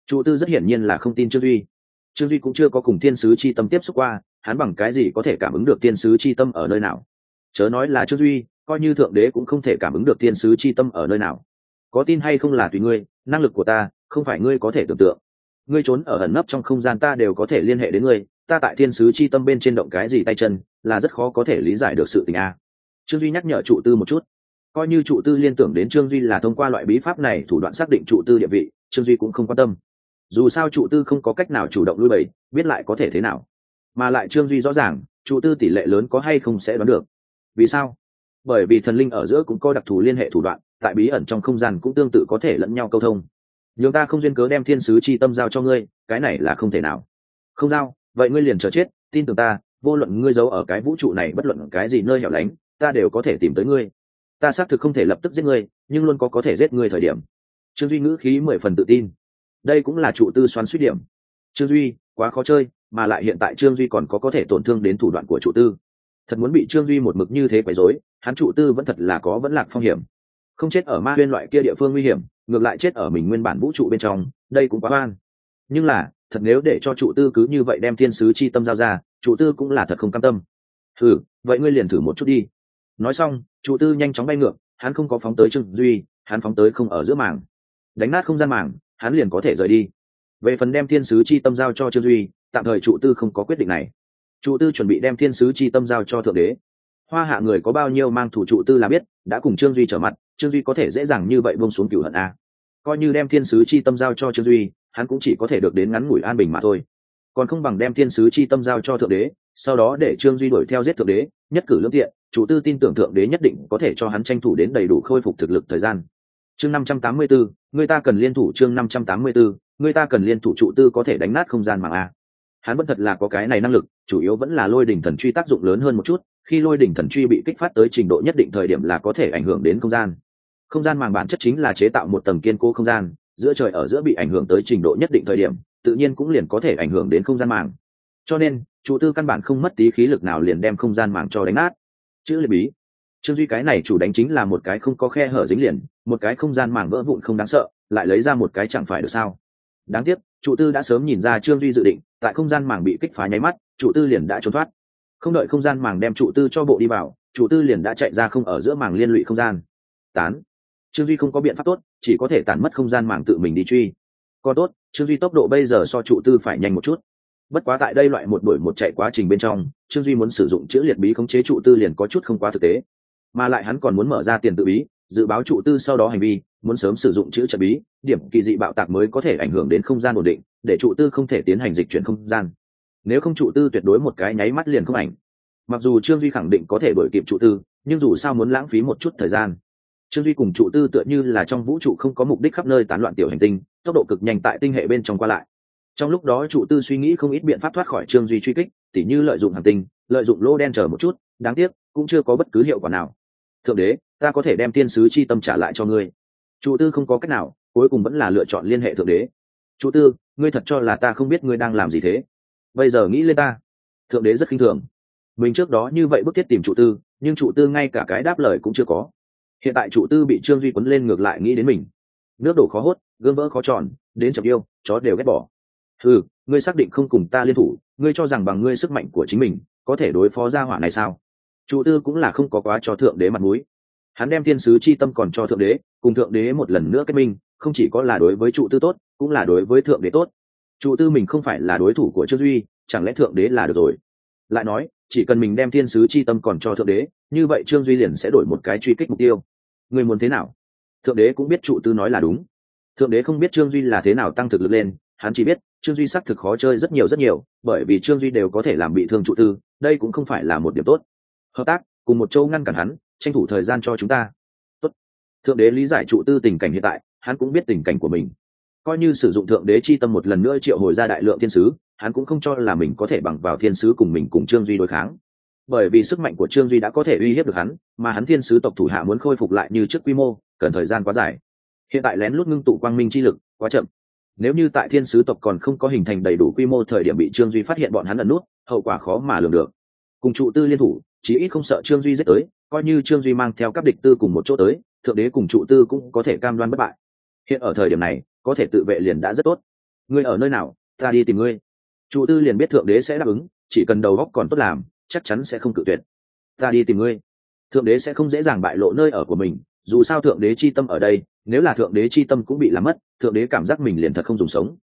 Chủ tư rất hiển nhiên là không tin trương duy. Trương duy cũng chưa có cùng thiên sứ chi tâm tiếp xúc qua, hắn bằng cái gì có thể cảm ứng được thiên sứ chi tâm ở nơi nào? Chớ nói là trương duy, coi như thượng đế cũng không thể cảm ứng được thiên sứ chi tâm ở nơi nào. Có tin hay không là tùy ngươi, năng lực của ta, không phải ngươi có thể tưởng tượng. Ngươi trốn ở ẩn nấp trong không gian ta đều có thể liên hệ đến ngươi ta tại thiên sứ chi tâm bên trên động cái gì tay chân, là rất khó có thể lý giải được sự tình a. Trương duy nhắc nhở trụ tư một chút. Coi như trụ tư liên tưởng đến trương duy là thông qua loại bí pháp này thủ đoạn xác định trụ tư địa vị, trương duy cũng không quan tâm. Dù sao trụ tư không có cách nào chủ động lui bày biết lại có thể thế nào. Mà lại trương duy rõ ràng, trụ tư tỷ lệ lớn có hay không sẽ đoán được. Vì sao? Bởi vì thần linh ở giữa cũng có đặc thù liên hệ thủ đoạn, tại bí ẩn trong không gian cũng tương tự có thể lẫn nhau câu thông. Nhường ta không duyên cớ đem thiên sứ chi tâm giao cho ngươi, cái này là không thể nào. Không giao vậy ngươi liền chờ chết, tin tưởng ta, vô luận ngươi giấu ở cái vũ trụ này bất luận cái gì nơi hẻo lánh, ta đều có thể tìm tới ngươi. Ta xác thực không thể lập tức giết ngươi, nhưng luôn có có thể giết ngươi thời điểm. Trương duy ngữ khí mười phần tự tin. Đây cũng là trụ tư xoắn suýt điểm. Trương duy, quá khó chơi, mà lại hiện tại trương duy còn có có thể tổn thương đến thủ đoạn của trụ tư. Thật muốn bị trương duy một mực như thế quấy rối, hắn trụ tư vẫn thật là có vẫn lạc phong hiểm. Không chết ở ma huyên loại kia địa phương nguy hiểm, ngược lại chết ở mình nguyên bản vũ trụ bên trong, đây cũng quá oan. Nhưng là thật nếu để cho trụ tư cứ như vậy đem thiên sứ chi tâm giao ra, trụ tư cũng là thật không cam tâm. Thử, vậy ngươi liền thử một chút đi. Nói xong, trụ tư nhanh chóng bay ngược, hắn không có phóng tới trương duy, hắn phóng tới không ở giữa mảng. Đánh nát không gian mảng, hắn liền có thể rời đi. Về phần đem thiên sứ chi tâm giao cho trương duy, tạm thời trụ tư không có quyết định này. Trụ tư chuẩn bị đem thiên sứ chi tâm giao cho thượng đế. Hoa hạ người có bao nhiêu mang thủ trụ tư là biết, đã cùng trương duy trở mặt, trương duy có thể dễ dàng như vậy bông xuống cửu hận a. Coi như đem thiên sứ chi tâm giao cho trương duy hắn cũng chỉ có thể được đến ngắn ngủi an bình mà thôi. Còn không bằng đem thiên sứ chi tâm giao cho thượng đế sau đó để trương duy đuổi theo giết thượng đế nhất cử lương thiện, chủ tư tin tưởng thượng đế nhất định có thể cho hắn tranh thủ đến đầy đủ khôi phục thực lực thời gian. Chương năm trăm tám mươi bốn người ta cần liên thủ chương năm trăm tám mươi bốn người ta cần liên thủ trụ tư có thể đánh nát không gian mạng a. Hắn vẫn thật là có cái này năng lực chủ yếu vẫn là lôi đỉnh thần truy tác dụng lớn hơn một chút khi lôi đỉnh thần truy bị kích phát tới trình độ nhất định thời điểm là có thể ảnh hưởng đến không gian. Không gian màng bản chất chính là chế tạo một tầng kiên cố không gian giữa trời ở giữa bị ảnh hưởng tới trình độ nhất định thời điểm, tự nhiên cũng liền có thể ảnh hưởng đến không gian màng cho nên, chủ tư căn bản không mất tí khí lực nào liền đem không gian màng cho đánh nát. Chữ liệt bí. Trương duy cái này chủ đánh chính là một cái không có khe hở dính liền, một cái không gian màng vỡ vụn không đáng sợ, lại lấy ra một cái chẳng phải được sao. Đáng tiếc, chủ tư đã sớm nhìn ra trương duy dự định, tại không gian màng bị kích phá nháy mắt, chủ tư liền đã trốn thoát. Không đợi không gian màng đem chủ tư cho bộ đi vào, chủ tư liền đã chạy ra không ở giữa màng liên lụy không gian. Tán trương duy không có biện pháp tốt, chỉ có thể tản mất không gian mảng tự mình đi truy. Còn tốt, trương duy tốc độ bây giờ so trụ tư phải nhanh một chút. Bất quá tại đây loại một đổi một chạy quá trình bên trong, trương duy muốn sử dụng chữ liệt bí khống chế trụ tư liền có chút không quá thực tế. Mà lại hắn còn muốn mở ra tiền tự bí, dự báo trụ tư sau đó hành vi, muốn sớm sử dụng chữ trợ bí, điểm kỳ dị bạo tạc mới có thể ảnh hưởng đến không gian ổn định, để trụ tư không thể tiến hành dịch chuyển không gian. Nếu không trụ tư tuyệt đối một cái nháy mắt liền không ảnh. Mặc dù trương duy khẳng định có thể đổi kịp trụ tư, nhưng dù sao muốn lãng phí một chút thời gian trương duy cùng trụ tư tựa như là trong vũ trụ không có mục đích khắp nơi tán loạn tiểu hành tinh, tốc độ cực nhanh tại tinh hệ bên trong qua lại. Trong lúc đó trụ tư suy nghĩ không ít biện pháp thoát khỏi trương duy truy kích, tỉ như lợi dụng hành tinh, lợi dụng lô đen chờ một chút, đáng tiếc, cũng chưa có bất cứ hiệu quả nào. Thượng đế, ta có thể đem tiên sứ chi tâm trả lại cho ngươi. Trụ tư không có cách nào, cuối cùng vẫn là lựa chọn liên hệ thượng đế. Trụ tư, ngươi thật cho là ta không biết ngươi đang làm gì thế? Bây giờ nghĩ lên ta. Thượng đế rất khinh thường. Mình trước đó như vậy bức thiết tìm trụ tư, nhưng trụ tư ngay cả cái đáp lời cũng chưa có hiện tại trụ tư bị trương duy quấn lên ngược lại nghĩ đến mình. Nước đổ khó hốt gương vỡ khó tròn, đến chậm yêu, chó đều ghét bỏ. Ừ ngươi xác định không cùng ta liên thủ, ngươi cho rằng bằng ngươi sức mạnh của chính mình, có thể đối phó gia hỏa này sao? Trụ tư cũng là không có quá cho thượng đế mặt mũi. Hắn đem thiên sứ chi tâm còn cho thượng đế, cùng thượng đế một lần nữa kết minh, không chỉ có là đối với trụ tư tốt, cũng là đối với thượng đế tốt. Trụ tư mình không phải là đối thủ của trương duy, chẳng lẽ thượng đế là được rồi? Lại nói, chỉ cần mình đem thiên sứ chi tâm còn cho thượng đế, như vậy trương duy liền sẽ đổi một cái truy kích mục tiêu người muốn thế nào? Thượng đế cũng biết trụ tư nói là đúng. Thượng đế không biết trương duy là thế nào tăng thực lực lên, hắn chỉ biết trương duy xác thực khó chơi rất nhiều rất nhiều, bởi vì trương duy đều có thể làm bị thương trụ tư, đây cũng không phải là một điểm tốt. Hợp tác, cùng một châu ngăn cản hắn, tranh thủ thời gian cho chúng ta. Tốt. thượng đế lý giải trụ tư tình cảnh hiện tại, hắn cũng biết tình cảnh của mình. Coi như sử dụng thượng đế chi tâm một lần nữa triệu hồi ra đại lượng thiên sứ, hắn cũng không cho là mình có thể bằng vào thiên sứ cùng mình cùng trương duy đối kháng bởi vì sức mạnh của trương duy đã có thể uy hiếp được hắn, mà hắn thiên sứ tộc thủ hạ muốn khôi phục lại như trước quy mô, cần thời gian quá dài. Hiện tại lén lút ngưng tụ quang minh chi lực, quá chậm. Nếu như tại thiên sứ tộc còn không có hình thành đầy đủ quy mô thời điểm bị trương duy phát hiện bọn hắn ẩn nút, hậu quả khó mà lường được. Cùng trụ tư liên thủ, chí ít không sợ trương duy giết tới, coi như trương duy mang theo các địch tư cùng một chỗ tới, thượng đế cùng trụ tư cũng có thể cam đoan bất bại. Hiện ở thời điểm này, có thể tự vệ liền đã rất tốt. Ngươi ở nơi nào, ta đi tìm ngươi. Trụ tư liền biết thượng đế sẽ đáp ứng, chỉ cần đầu góc còn tốt làm chắc chắn sẽ không cự tuyệt. Ta đi tìm ngươi. Thượng đế sẽ không dễ dàng bại lộ nơi ở của mình, dù sao thượng đế chi tâm ở đây, nếu là thượng đế chi tâm cũng bị làm mất, thượng đế cảm giác mình liền thật không dùng sống.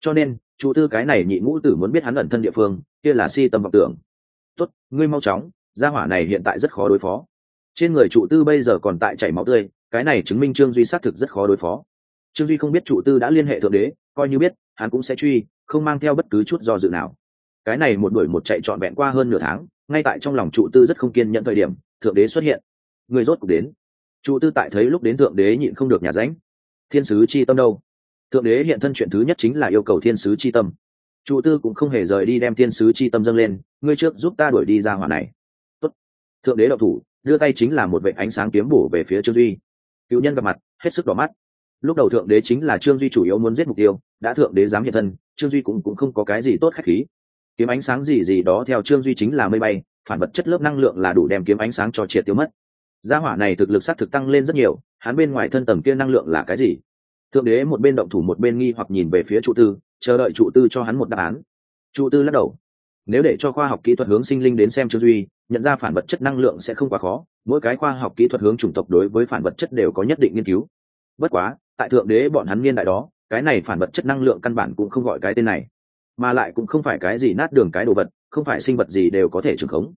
Cho nên, chủ tư cái này nhị ngũ tử muốn biết hắn ẩn thân địa phương, kia là si tâm vọng tưởng. Tốt, ngươi mau chóng, gia hỏa này hiện tại rất khó đối phó. Trên người trụ tư bây giờ còn tại chảy máu tươi, cái này chứng minh trương duy xác thực rất khó đối phó. Trương duy không biết trụ tư đã liên hệ thượng đế, coi như biết, hắn cũng sẽ truy, không mang theo bất cứ chút do dự nào cái này một đuổi một chạy trọn vẹn qua hơn nửa tháng, ngay tại trong lòng trụ tư rất không kiên nhẫn thời điểm, thượng đế xuất hiện. Người rốt cuộc đến. Trụ tư tại thấy lúc đến thượng đế nhịn không được nhà ránh. Thiên sứ chi tâm đâu? Thượng đế hiện thân chuyện thứ nhất chính là yêu cầu thiên sứ chi tâm. Trụ tư cũng không hề rời đi đem thiên sứ chi tâm dâng lên, ngươi trước giúp ta đuổi đi ra hỏa này. Tốt. thượng đế đậu thủ, đưa tay chính là một vệ ánh sáng kiếm bổ về phía trương duy. Cựu nhân gặp mặt, hết sức đỏ mắt. Lúc đầu thượng đế chính là trương duy chủ yếu muốn giết mục tiêu, đã thượng đế dám hiện thân, trương duy cũng cũng không có cái gì tốt khách khí kiếm ánh sáng gì gì đó theo trương duy chính là mây bay, phản vật chất lớp năng lượng là đủ đem kiếm ánh sáng cho triệt tiêu mất. Gia hỏa này thực lực s á t thực tăng lên rất nhiều, hắn bên ngoài thân tầng kia năng lượng là cái gì? Thượng đế một bên động thủ một bên nghi hoặc nhìn về phía trụ tư, chờ đợi trụ tư cho hắn một đáp án. Trụ tư lắc đầu. Nếu để cho khoa học kỹ thuật hướng sinh linh đến xem trương duy, nhận ra phản vật chất năng lượng sẽ không quá khó, mỗi cái khoa học kỹ thuật hướng chủng tộc đối với phản vật chất đều có nhất định nghiên cứu. Bất quá, tại thượng đế bọn hắn niên đại đó, cái này phản vật chất năng lượng căn bản cũng không gọi cái tên này mà lại cũng không phải cái gì nát đường cái đồ vật, không phải sinh vật gì đều có thể trưởng khống.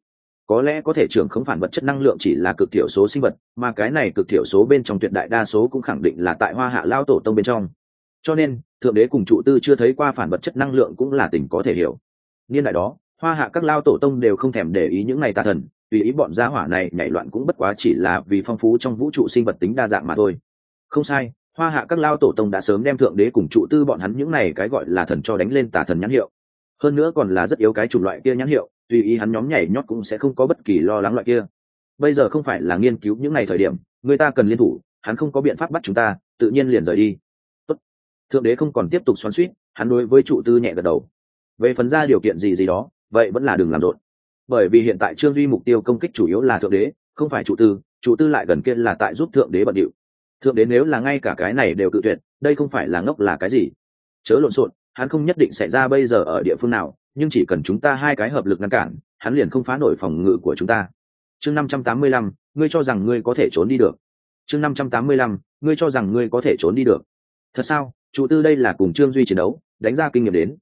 Có lẽ có thể trưởng khống phản vật chất năng lượng chỉ là cực thiểu số sinh vật, mà cái này cực thiểu số bên trong tuyệt đại đa số cũng khẳng định là tại hoa hạ lao tổ tông bên trong. Cho nên, thượng đế cùng trụ tư chưa thấy qua phản vật chất năng lượng cũng là tình có thể hiểu. Niên đại đó, hoa hạ các lao tổ tông đều không thèm để ý những này tà thần tùy ý bọn gia hỏa này nhảy loạn cũng bất quá chỉ là vì phong phú trong vũ trụ sinh vật tính đa dạng mà thôi. Không sai hoa hạ các lao tổ tông đã sớm đem thượng đế cùng trụ tư bọn hắn những này cái gọi là thần cho đánh lên tà thần nhãn hiệu. Hơn nữa còn là rất yếu cái chủng loại kia nhãn hiệu, tùy ý hắn nhóm nhảy nhót cũng sẽ không có bất kỳ lo lắng loại kia. Bây giờ không phải là nghiên cứu những ngày thời điểm, người ta cần liên thủ, hắn không có biện pháp bắt chúng ta, tự nhiên liền rời đi. Tốt. thượng đế không còn tiếp tục xoắn suýt, hắn đối với trụ tư nhẹ gật đầu. Về phần ra điều kiện gì gì đó, vậy vẫn là đừng làm rộn. Bởi vì hiện tại trương duy mục tiêu công kích chủ yếu là thượng đế, không phải trụ tư trụ tư lại gần kia là tại giúp thượng đế bận điệu thượng đế nếu là ngay cả cái này đều cự tuyệt, đây không phải là ngốc là cái gì? Chớ lộn xộn, hắn không nhất định xảy ra bây giờ ở địa phương nào, nhưng chỉ cần chúng ta hai cái hợp lực ngăn cản, hắn liền không phá nổi phòng ngự của chúng ta. Chương năm trăm tám mươi lăm, ngươi cho rằng ngươi có thể trốn đi được. Chương năm trăm tám mươi lăm, ngươi cho rằng ngươi có thể trốn đi được. Thật sao? Trụ tư đây là cùng trương duy chiến đấu, đánh ra kinh nghiệm đến.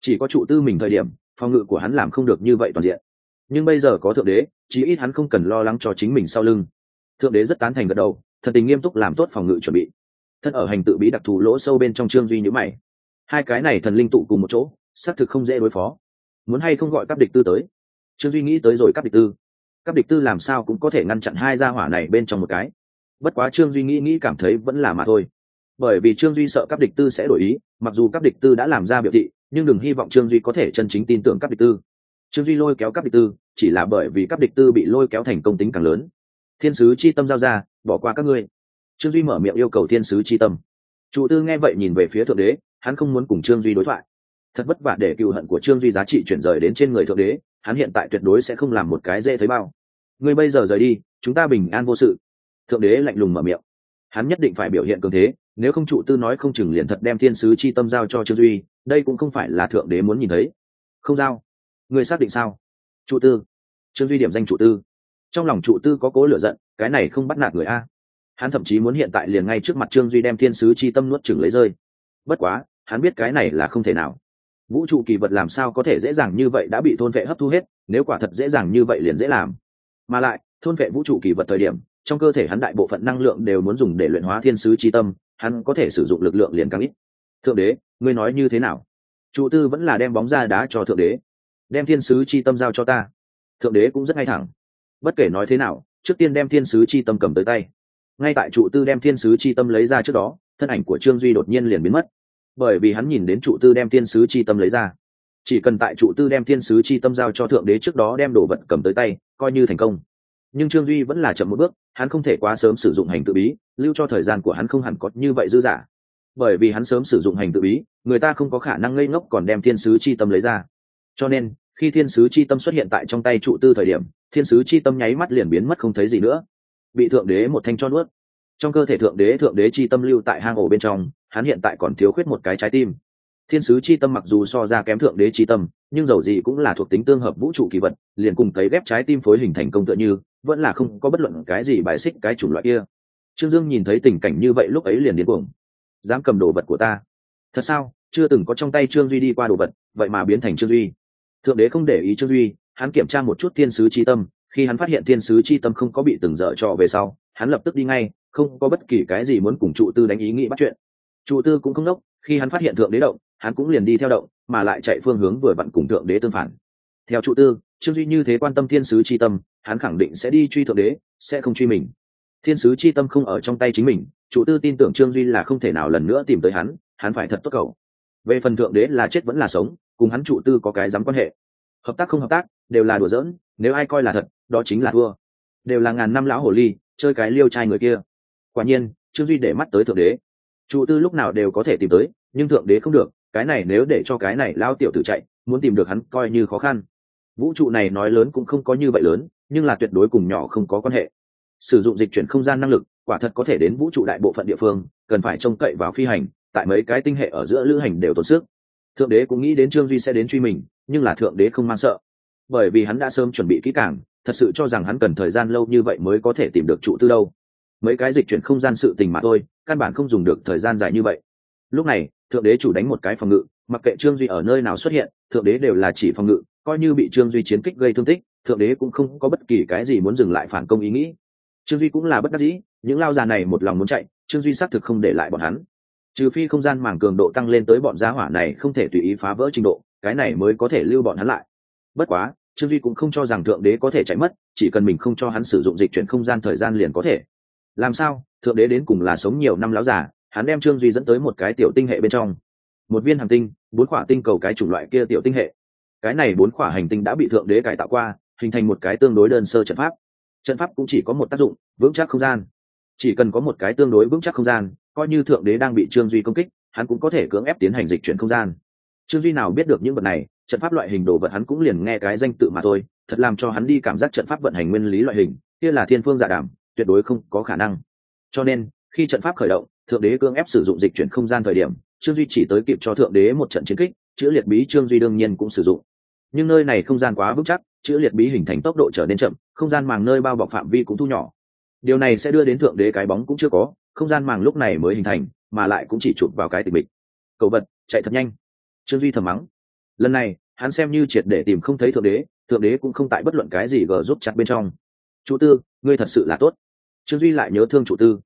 Chỉ có trụ tư mình thời điểm, phòng ngự của hắn làm không được như vậy toàn diện. Nhưng bây giờ có thượng đế, chí ít hắn không cần lo lắng cho chính mình sau lưng. Thượng đế rất tán thành gật đầu thần tình nghiêm túc làm tốt phòng ngự chuẩn bị. Thân ở hành tự bí đặc thù lỗ sâu bên trong trương duy nhữ mày. Hai cái này thần linh tụ cùng một chỗ, xác thực không dễ đối phó. Muốn hay không gọi các địch tư tới? Trương duy nghĩ tới rồi các địch tư. Các địch tư làm sao cũng có thể ngăn chặn hai gia hỏa này bên trong một cái. Bất quá trương duy nghĩ nghĩ cảm thấy vẫn là mà thôi. Bởi vì trương duy sợ các địch tư sẽ đổi ý, mặc dù các địch tư đã làm ra biểu thị, nhưng đừng hy vọng trương duy có thể chân chính tin tưởng các địch tư. Trương duy lôi kéo các địch tư, chỉ là bởi vì các địch tư bị lôi kéo thành công tính càng lớn. Thiên sứ chi tâm giao ra bỏ qua các ngươi. Trương duy mở miệng yêu cầu thiên sứ chi tâm. Trụ tư nghe vậy nhìn về phía thượng đế, hắn không muốn cùng trương duy đối thoại. Thật vất vả để cựu hận của trương duy giá trị chuyển rời đến trên người thượng đế, hắn hiện tại tuyệt đối sẽ không làm một cái dễ thấy bao. Ngươi bây giờ rời đi, chúng ta bình an vô sự. Thượng đế lạnh lùng mở miệng. Hắn nhất định phải biểu hiện cường thế, nếu không trụ tư nói không chừng liền thật đem thiên sứ chi tâm giao cho trương duy, đây cũng không phải là thượng đế muốn nhìn thấy. Không giao. Ngươi xác định sao? Trụ tư. Trương duy điểm danh trụ tư. Trong lòng trụ tư có cố lửa giận cái này không bắt nạt người a. Hắn thậm chí muốn hiện tại liền ngay trước mặt trương duy đem thiên sứ chi tâm nuốt chừng lấy rơi. Bất quá, hắn biết cái này là không thể nào. Vũ trụ kỳ vật làm sao có thể dễ dàng như vậy đã bị thôn vệ hấp thu hết, nếu quả thật dễ dàng như vậy liền dễ làm. Mà lại, thôn vệ vũ trụ kỳ vật thời điểm, trong cơ thể hắn đại bộ phận năng lượng đều muốn dùng để luyện hóa thiên sứ chi tâm, hắn có thể sử dụng lực lượng liền càng ít. Thượng đế, ngươi nói như thế nào? Trụ tư vẫn là đem bóng ra đá cho thượng đế. Đem thiên sứ chi tâm giao cho ta. Thượng đế cũng rất ngay thẳng. Bất kể nói thế nào trước tiên đem thiên sứ chi tâm cầm tới tay. Ngay tại trụ tư đem thiên sứ chi tâm lấy ra trước đó, thân ảnh của trương duy đột nhiên liền biến mất. Bởi vì hắn nhìn đến trụ tư đem thiên sứ chi tâm lấy ra. Chỉ cần tại trụ tư đem thiên sứ chi tâm giao cho thượng đế trước đó đem đồ vật cầm tới tay, coi như thành công. Nhưng trương duy vẫn là chậm một bước, hắn không thể quá sớm sử dụng hành tự bí, lưu cho thời gian của hắn không hẳn có như vậy dư dả. Bởi vì hắn sớm sử dụng hành tự bí, người ta không có khả năng ngây ngốc còn đem thiên sứ chi tâm lấy ra. Cho nên, khi thiên sứ chi tâm xuất hiện tại trong tay trụ tư thời điểm thiên sứ chi tâm nháy mắt liền biến mất không thấy gì nữa. Bị thượng đế một thanh cho nuốt. Trong cơ thể thượng đế thượng đế chi tâm lưu tại hang ổ bên trong, hắn hiện tại còn thiếu khuyết một cái trái tim. Thiên sứ chi tâm mặc dù so ra kém thượng đế chi tâm, nhưng dầu gì cũng là thuộc tính tương hợp vũ trụ kỳ vật, liền cùng cấy ghép trái tim phối hình thành công tựa như, vẫn là không có bất luận cái gì bài xích cái chủng loại kia. Trương dương nhìn thấy tình cảnh như vậy lúc ấy liền điên cuồng. Dám cầm đồ vật của ta. Thật sao? Chưa từng có trong tay trương duy đi qua đồ vật, vậy mà biến thành trương duy. Thượng đế không để ý trương duy hắn kiểm tra một chút thiên sứ chi tâm, khi hắn phát hiện thiên sứ chi tâm không có bị từng dở trò về sau, hắn lập tức đi ngay, không có bất kỳ cái gì muốn cùng trụ tư đánh ý nghĩ bắt chuyện. Trụ tư cũng không đốc, khi hắn phát hiện thượng đế động, hắn cũng liền đi theo động, mà lại chạy phương hướng vừa vặn cùng thượng đế tương phản. Theo trụ tư, trương duy như thế quan tâm thiên sứ c h i tâm, hắn khẳng định sẽ đi truy thượng đế, sẽ không truy mình. Thiên sứ c h i tâm không ở trong tay chính mình chủ tư tin tưởng trương duy là không thể nào lần nữa tìm tới hắn hắn phải thật tốt cầu. Về phần thượng đế là chết vẫn là sống, cùng hắn chủ tư có cái dám quan hệ. Hợp tác không hợp tác đều là đùa giỡn, nếu ai coi là thật, đó chính là thua. Đều là ngàn năm lão hồ ly, chơi cái liêu trai người kia. Quả nhiên, trương duy để mắt tới thượng đế. Chủ tư lúc nào đều có thể tìm tới, nhưng thượng đế không được, cái này nếu để cho cái này lao tiểu tử chạy, muốn tìm được hắn coi như khó khăn. Vũ trụ này nói lớn cũng không có như vậy lớn, nhưng là tuyệt đối cùng nhỏ không có quan hệ. Sử dụng dịch chuyển không gian năng lực, quả thật có thể đến vũ trụ đại bộ phận địa phương, cần phải trông cậy vào phi hành, tại mấy cái tinh hệ ở giữa lữ hành đều tốn sức. Thượng đế cũng nghĩ đến trương duy sẽ đến truy mình, nhưng là thượng đế không mang sợ bởi vì hắn đã sớm chuẩn bị kỹ càng, thật sự cho rằng hắn cần thời gian lâu như vậy mới có thể tìm được trụ tư đâu. Mấy cái dịch chuyển không gian sự tình mà thôi, căn bản không dùng được thời gian dài như vậy. Lúc này, thượng đế chủ đánh một cái phòng ngự, mặc kệ trương duy ở nơi nào xuất hiện, thượng đế đều là chỉ phòng ngự, coi như bị trương duy chiến kích gây thương tích, thượng đế cũng không có bất kỳ cái gì muốn dừng lại phản công ý nghĩ. Trương duy cũng là bất đắc dĩ, những lao già này một lòng muốn chạy, trương duy xác thực không để lại bọn hắn. Trừ phi không gian màng cường độ tăng lên tới bọn giá hỏa này không thể tùy ý phá vỡ trình độ, cái này mới có thể lưu bọn hắn lại bất quá, trương duy cũng không cho rằng thượng đế có thể chạy mất, chỉ cần mình không cho hắn sử dụng dịch chuyển không gian thời gian liền có thể. Làm sao? Thượng đế đến cùng là sống nhiều năm láo già, hắn đem trương duy dẫn tới một cái tiểu tinh hệ bên trong. Một viên hành tinh, bốn khỏa tinh cầu cái chủng loại kia tiểu tinh hệ. Cái này bốn khỏa hành tinh đã bị thượng đế cải tạo qua, hình thành một cái tương đối đơn sơ trận pháp. Trận pháp cũng chỉ có một tác dụng, vững chắc không gian. Chỉ cần có một cái tương đối vững chắc không gian, coi như thượng đế đang bị trương duy công kích, hắn cũng có thể cưỡng ép tiến hành dịch chuyển không gian. Trương duy nào biết được những vật này trận pháp loại hình đồ vật hắn cũng liền nghe cái danh tự mà thôi, thật làm cho hắn đi cảm giác trận pháp vận hành nguyên lý loại hình, kia là thiên phương giả đảm, tuyệt đối không có khả năng. Cho nên, khi trận pháp khởi động, thượng đế cưỡng ép sử dụng dịch chuyển không gian thời điểm, trương duy chỉ tới kịp cho thượng đế một trận chiến kích, chữ liệt bí trương duy đương nhiên cũng sử dụng. Nhưng nơi này không gian quá vững chắc, chữ liệt bí hình thành tốc độ trở nên chậm, không gian màng nơi bao bọc phạm vi cũng thu nhỏ. Điều này sẽ đưa đến thượng đế cái bóng cũng chưa có, không gian màng lúc này mới hình thành, mà lại cũng chỉ chụp vào cái tình bịch cầu vật, chạy thật nhanh. Trương duy thầm mắng lần này, hắn xem như triệt để tìm không thấy thượng đế thượng đế cũng không tại bất luận cái gì gờ giúp chặt bên trong. Chủ tư, ngươi thật sự là tốt. Trương duy lại nhớ thương chủ tư.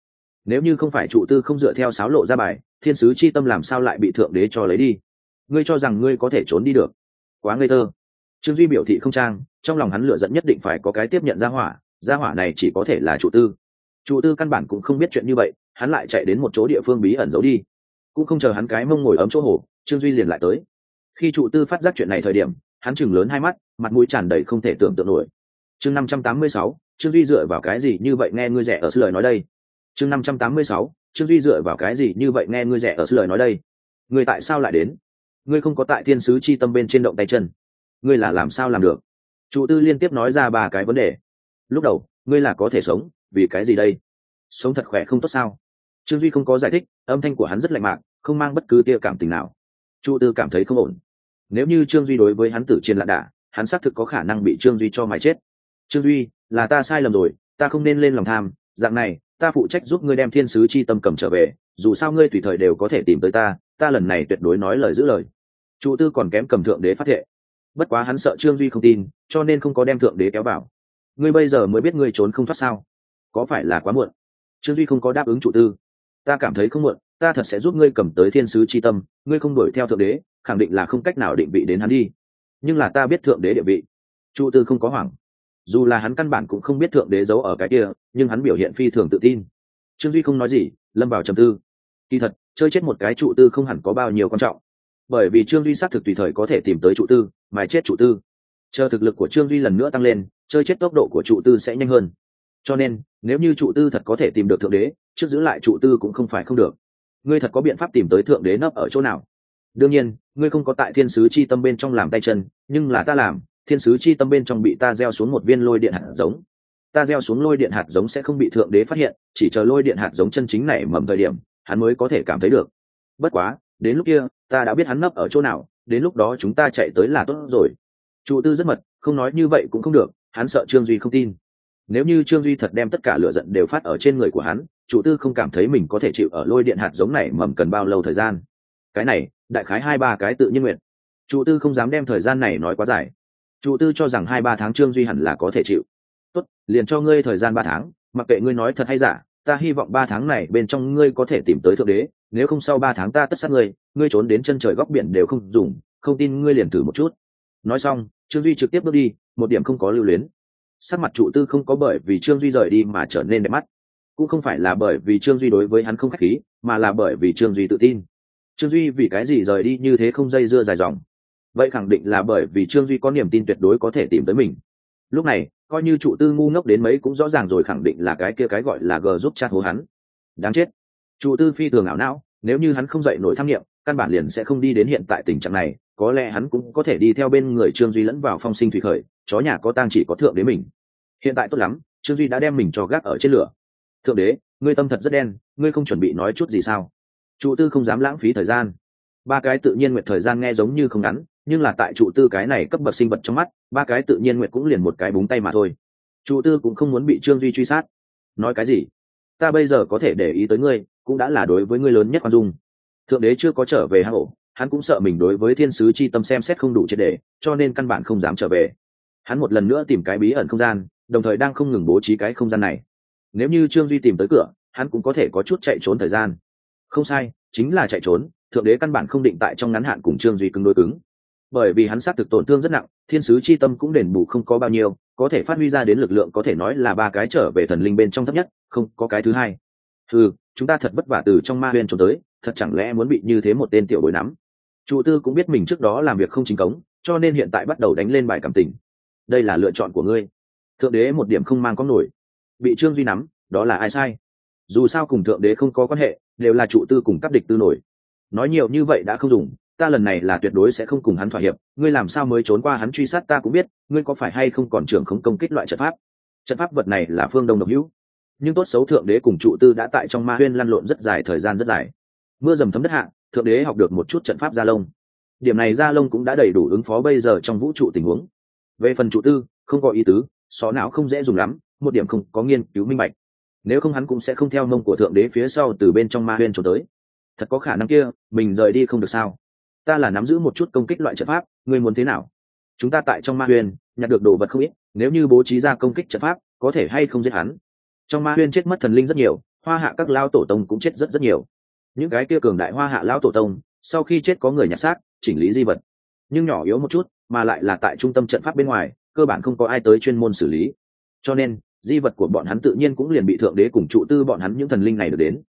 Nếu như không phải chủ tư không dựa theo sáo lộ ra bài, thiên sứ chi tâm làm sao lại bị thượng đế cho lấy đi? Ngươi cho rằng ngươi có thể trốn đi được? Quá ngây thơ. Trương duy biểu thị không trang, trong lòng hắn lựa dẫn nhất định phải có cái tiếp nhận ra hỏa ra hỏa này chỉ có thể là chủ tư. Chủ tư căn bản cũng không biết chuyện như vậy, hắn lại chạy đến một chỗ địa phương bí ẩn giấu đi. Cũng không chờ hắn cái mông ngồi ấm chỗ hồ, trương duy liền lại tới khi trụ tư phát giác chuyện này thời điểm, hắn chừng lớn hai mắt, mặt mũi tràn đầy không thể tưởng tượng nổi. Chương năm trăm tám mươi sáu, trương duy dựa vào cái gì như vậy nghe ngươi rẻ ở lời nói đây? Chương năm trăm tám mươi sáu, trương duy dựa vào cái gì như vậy nghe ngươi rẻ ở lời nói đây? Ngươi tại sao lại đến? Ngươi không có tại thiên sứ chi tâm bên trên động tay chân. Ngươi là làm sao làm được? Trụ tư liên tiếp nói ra ba cái vấn đề. Lúc đầu, ngươi là có thể sống, vì cái gì đây? Sống thật khỏe không tốt sao? Trương duy không có giải thích, âm thanh của hắn rất lạnh mạc không mang bất cứ tia cảm tình nào. Trụ tư cảm thấy không ổn nếu như trương duy đối với hắn tử chiến lạ đả, hắn xác thực có khả năng bị trương duy cho mày chết. Trương duy, là ta sai lầm rồi, ta không nên lên lòng tham, dạng này, ta phụ trách giúp ngươi đem thiên sứ chi tâm cầm trở về, dù sao ngươi tùy thời đều có thể tìm tới ta ta lần này tuyệt đối nói lời giữ lời. Chủ tư còn kém cầm thượng đế phát thệ. Bất quá hắn sợ trương duy không tin, cho nên không có đem thượng đế kéo vào. Ngươi bây giờ mới biết ngươi trốn không thoát sao? Có phải là quá muộn? Trương duy không có đáp ứng chủ tư. Ta cảm thấy không muộn, ta thật sẽ giúp ngươi cầm tới thiên sứ c h i tâm, ngươi không đuổi theo thượng đế khẳng định là không cách nào định vị đến hắn đi. Nhưng là ta biết thượng đế địa vị. Chu tư không có hoảng. Dù là hắn căn bản cũng không biết thượng đế giấu ở cái kia, nhưng hắn biểu hiện phi thường tự tin. Trương duy không nói gì, lâm vào trầm tư. Kỳ thật, chơi chết một cái trụ tư không hẳn có bao nhiêu quan trọng. Bởi vì trương duy xác thực tùy thời có thể tìm tới trụ tư, mà chết trụ tư. Chờ thực lực của trương duy lần nữa tăng lên, chơi chết tốc độ của trụ tư sẽ nhanh hơn. Cho nên, nếu như trụ tư thật có thể tìm được thượng đế, trước giữ lại trụ tư cũng không phải không được. Ngươi thật có biện pháp tìm tới thượng đế nấp ở chỗ nào? Đương nhiên, ngươi không có tại thiên sứ chi tâm bên trong làm tay chân, nhưng là ta làm, thiên sứ chi tâm bên trong bị ta gieo xuống một viên lôi điện hạt giống. Ta gieo xuống lôi điện hạt giống sẽ không bị thượng đế phát hiện, chỉ chờ lôi điện hạt giống chân chính này mầm thời điểm, hắn mới có thể cảm thấy được. Bất quá, đến lúc kia, ta đã biết hắn nấp ở chỗ nào, đến lúc đó chúng ta chạy tới là tốt rồi. Trụ tư rất mật, không nói như vậy cũng không được, hắn sợ trương duy không tin. Nếu như trương duy thật đem tất cả lựa giận đều phát ở trên người của hắn, chủ tư không cảm thấy mình có thể chịu ở lôi điện hạt giống này mầm cần bao lâu thời gian cái này, đại khái hai ba cái tự nhiên nguyện. Chủ tư không dám đem thời gian này nói quá dài. Chủ tư cho rằng hai ba tháng trương duy hẳn là có thể chịu. Tốt, liền cho ngươi thời gian ba tháng, mặc kệ ngươi nói thật hay giả, ta hy vọng ba tháng này bên trong ngươi có thể tìm tới thượng đế, nếu không sau ba tháng ta tất sát ngươi ngươi trốn đến chân trời góc biển đều không dùng, không tin ngươi liền thử một chút. Nói xong, trương duy trực tiếp bước đi, một điểm không có lưu luyến. Sắc mặt trụ tư không có bởi vì trương duy rời đi mà trở nên đẹp mắt. Cũng không phải là bởi vì trương duy đối với hắn không k h á c h khí, mà là bởi vì trương duy tự tin trương duy vì cái gì rời đi như thế không dây dưa dài dòng? Vậy khẳng định là bởi vì trương duy có niềm tin tuyệt đối có thể tìm tới mình. Lúc này, coi như trụ tư ngu ngốc đến mấy cũng rõ ràng rồi khẳng định là cái kia cái gọi là g giúp chat hố hắn. Đáng chết. Trụ tư phi thường ảo não, nếu như hắn không dậy nổi tham nghiệm, căn bản liền sẽ không đi đến hiện tại tình trạng này, có lẽ hắn cũng có thể đi theo bên người trương duy lẫn vào phong sinh thủy khởi, chó nhà có tang chỉ có thượng đế mình. Hiện tại tốt lắm, trương duy đã đem mình cho gác ở trên lửa. Thượng đế, ngươi tâm thật rất đen, ngươi không chuẩn bị nói chút gì sao? Trụ tư không dám lãng phí thời gian. Ba cái tự nhiên nguyện thời gian nghe giống như không ngắn, nhưng là tại trụ tư cái này cấp bậc sinh vật trong mắt, ba cái tự nhiên nguyện cũng liền một cái búng tay mà thôi. Trụ tư cũng không muốn bị trương duy truy sát. Nói cái gì? Ta bây giờ có thể để ý tới ngươi, cũng đã là đối với ngươi lớn nhất quan dung. Thượng đế chưa có trở về hang ổ, hắn cũng sợ mình đối với thiên sứ chi tâm xem xét không đủ triệt đề cho nên căn bản không dám trở về. Hắn một lần nữa tìm cái bí ẩn không gian, đồng thời đang không ngừng bố trí cái không gian này. Nếu như trương duy tìm tới cửa, hắn cũng có thể có chút chạy trốn thời gian không sai, chính là chạy trốn, thượng đế căn bản không định tại trong ngắn hạn cùng trương duy cứng đối cứng. Bởi vì hắn xác thực tổn thương rất nặng, thiên sứ chi tâm cũng đền bù không có bao nhiêu, có thể phát huy ra đến lực lượng có thể nói là ba cái trở về thần linh bên trong thấp nhất, không có cái thứ hai. Ừ chúng ta thật vất vả từ trong ma huyên trốn tới, thật chẳng lẽ muốn bị như thế một tên tiểu bối nắm? Trụ tư cũng biết mình trước đó làm việc không chính cống, cho nên hiện tại bắt đầu đánh lên bài cảm tình. Đây là lựa chọn của ngươi. Thượng đế một điểm không mang có nổi. Bị trương duy nắm, đó là ai sai? Dù sao cùng thượng đế không có quan hệ đều là trụ tư cùng các địch tư nổi. Nói nhiều như vậy đã không dùng, ta lần này là tuyệt đối sẽ không cùng hắn thỏa hiệp, ngươi làm sao mới trốn qua hắn truy sát ta cũng biết, ngươi có phải hay không còn trưởng không công kích loại trận pháp? Trận pháp vật này là phương đông độc hữu, nhưng tốt xấu thượng đế cùng trụ tư đã tại trong ma huyên lăn lộn rất dài thời gian rất dài. Mưa dầm thấm đất hạ, thượng đế học được một chút trận pháp gia lông. Điểm này gia lông cũng đã đầy đủ ứng phó bây giờ trong vũ trụ tình huống. Về phần trụ tư, không có ý tứ, xó não không dễ dùng lắm, một điểm không có nghiên cứu minh bạch nếu không hắn cũng sẽ không theo mông của thượng đế phía sau từ bên trong ma huyên trốn tới. Thật có khả năng kia, mình rời đi không được sao? Ta là nắm giữ một chút công kích loại trận pháp, ngươi muốn thế nào? Chúng ta tại trong ma huyên, nhặt được đồ vật không ít, nếu như bố trí ra công kích trận pháp, có thể hay không giết hắn? Trong ma huyên chết mất thần linh rất nhiều, hoa hạ các lao tổ tông cũng chết rất rất nhiều. Những cái kia cường đại hoa hạ lao tổ tông, sau khi chết có người nhặt xác, chỉnh lý di vật. Nhưng nhỏ yếu một chút, mà lại là tại trung tâm trận pháp bên ngoài, cơ bản không có ai tới chuyên môn xử lý. Cho nên di vật của bọn hắn tự nhiên cũng liền bị thượng đế cùng trụ tư bọn hắn những thần linh này được đến.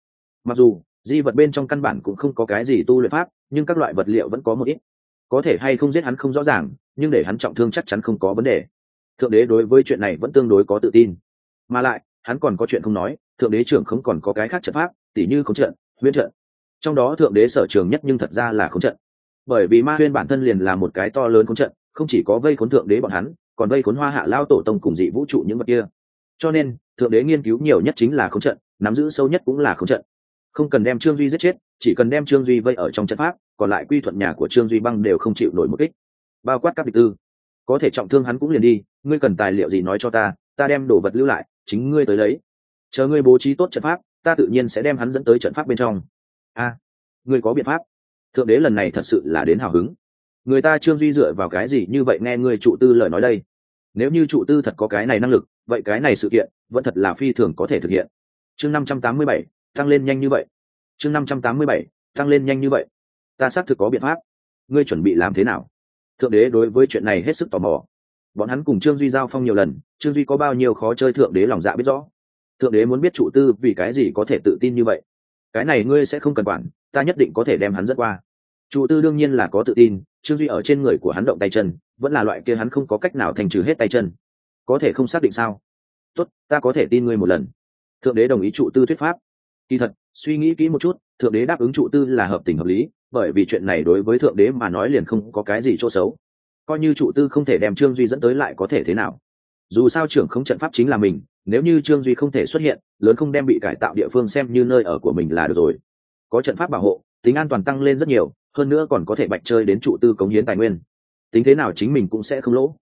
Mặc dù, di vật bên trong căn bản cũng không có cái gì tu luyện pháp, nhưng các loại vật liệu vẫn có một ít. Có thể hay không giết hắn không rõ ràng, nhưng để hắn trọng thương chắc chắn không có vấn đề. Thượng đế đối với chuyện này vẫn tương đối có tự tin. Mà lại, hắn còn có chuyện không nói, thượng đế trưởng không còn có cái khác trận pháp, tỉ như khống trận, huyễn trận. Trong đó thượng đế sở trường nhất nhưng thật ra là khống trận. Bởi vì ma huyên bản thân liền là một cái to lớn khống trận, không chỉ có vây khốn thượng đế bọn hắn, còn vây khốn hoa hạ lao tổ tông cùng dị vũ trụ những vật kia cho nên, thượng đế nghiên cứu nhiều nhất chính là không trận, nắm giữ sâu nhất cũng là không trận. Không cần đem trương duy giết chết, chỉ cần đem trương duy vây ở trong trận pháp, còn lại quy thuận nhà của trương duy băng đều không chịu nổi một kích. Bao quát các địch tư. Có thể trọng thương hắn cũng liền đi, ngươi cần tài liệu gì nói cho ta ta đem đồ vật lưu lại, chính ngươi tới lấy. Chờ ngươi bố trí tốt trận pháp, ta tự nhiên sẽ đem hắn dẫn tới trận pháp bên trong. A, ngươi có biện pháp. Thượng đế lần này thật sự là đến hào hứng. Người ta trương duy dựa vào cái gì như vậy nghe ngươi trụ tư lời nói đây? Nếu như trụ tư thật có cái này năng lực vậy cái này sự kiện vẫn thật là phi thường có thể thực hiện. Chương năm trăm tám mươi bảy, tăng lên nhanh như vậy. Chương năm trăm tám mươi bảy, tăng lên nhanh như vậy. Ta xác thực có biện pháp. Ngươi chuẩn bị làm thế nào? Thượng đế đối với chuyện này hết sức tò mò. Bọn hắn cùng trương duy giao phong nhiều lần, trương duy có bao nhiêu khó chơi thượng đế lòng dạ biết rõ. Thượng đế muốn biết chủ tư vì cái gì có thể tự tin như vậy. Cái này ngươi sẽ không cần quản, ta nhất định có thể đem hắn dẫn qua. Chủ tư đương nhiên là có tự tin, trương duy ở trên người của hắn động tay chân, vẫn là loại kia hắn không có cách nào thành trừ hết tay chân có thể không xác định sao? Tốt, ta có thể tin ngươi một lần. Thượng đế đồng ý trụ tư thuyết pháp. Kỳ thật, suy nghĩ kỹ một chút, thượng đế đáp ứng trụ tư là hợp tình hợp lý, bởi vì chuyện này đối với thượng đế mà nói liền không có cái gì chỗ xấu. Coi như trụ tư không thể đem trương duy dẫn tới lại có thể thế nào? Dù sao trưởng không trận pháp chính là mình, nếu như trương duy không thể xuất hiện, lớn không đem bị cải tạo địa phương xem như nơi ở của mình là được rồi. Có trận pháp bảo hộ, tính an toàn tăng lên rất nhiều, hơn nữa còn có thể bạch chơi đến trụ tư cống hiến tài nguyên. Tính thế nào chính mình cũng sẽ không lỗ.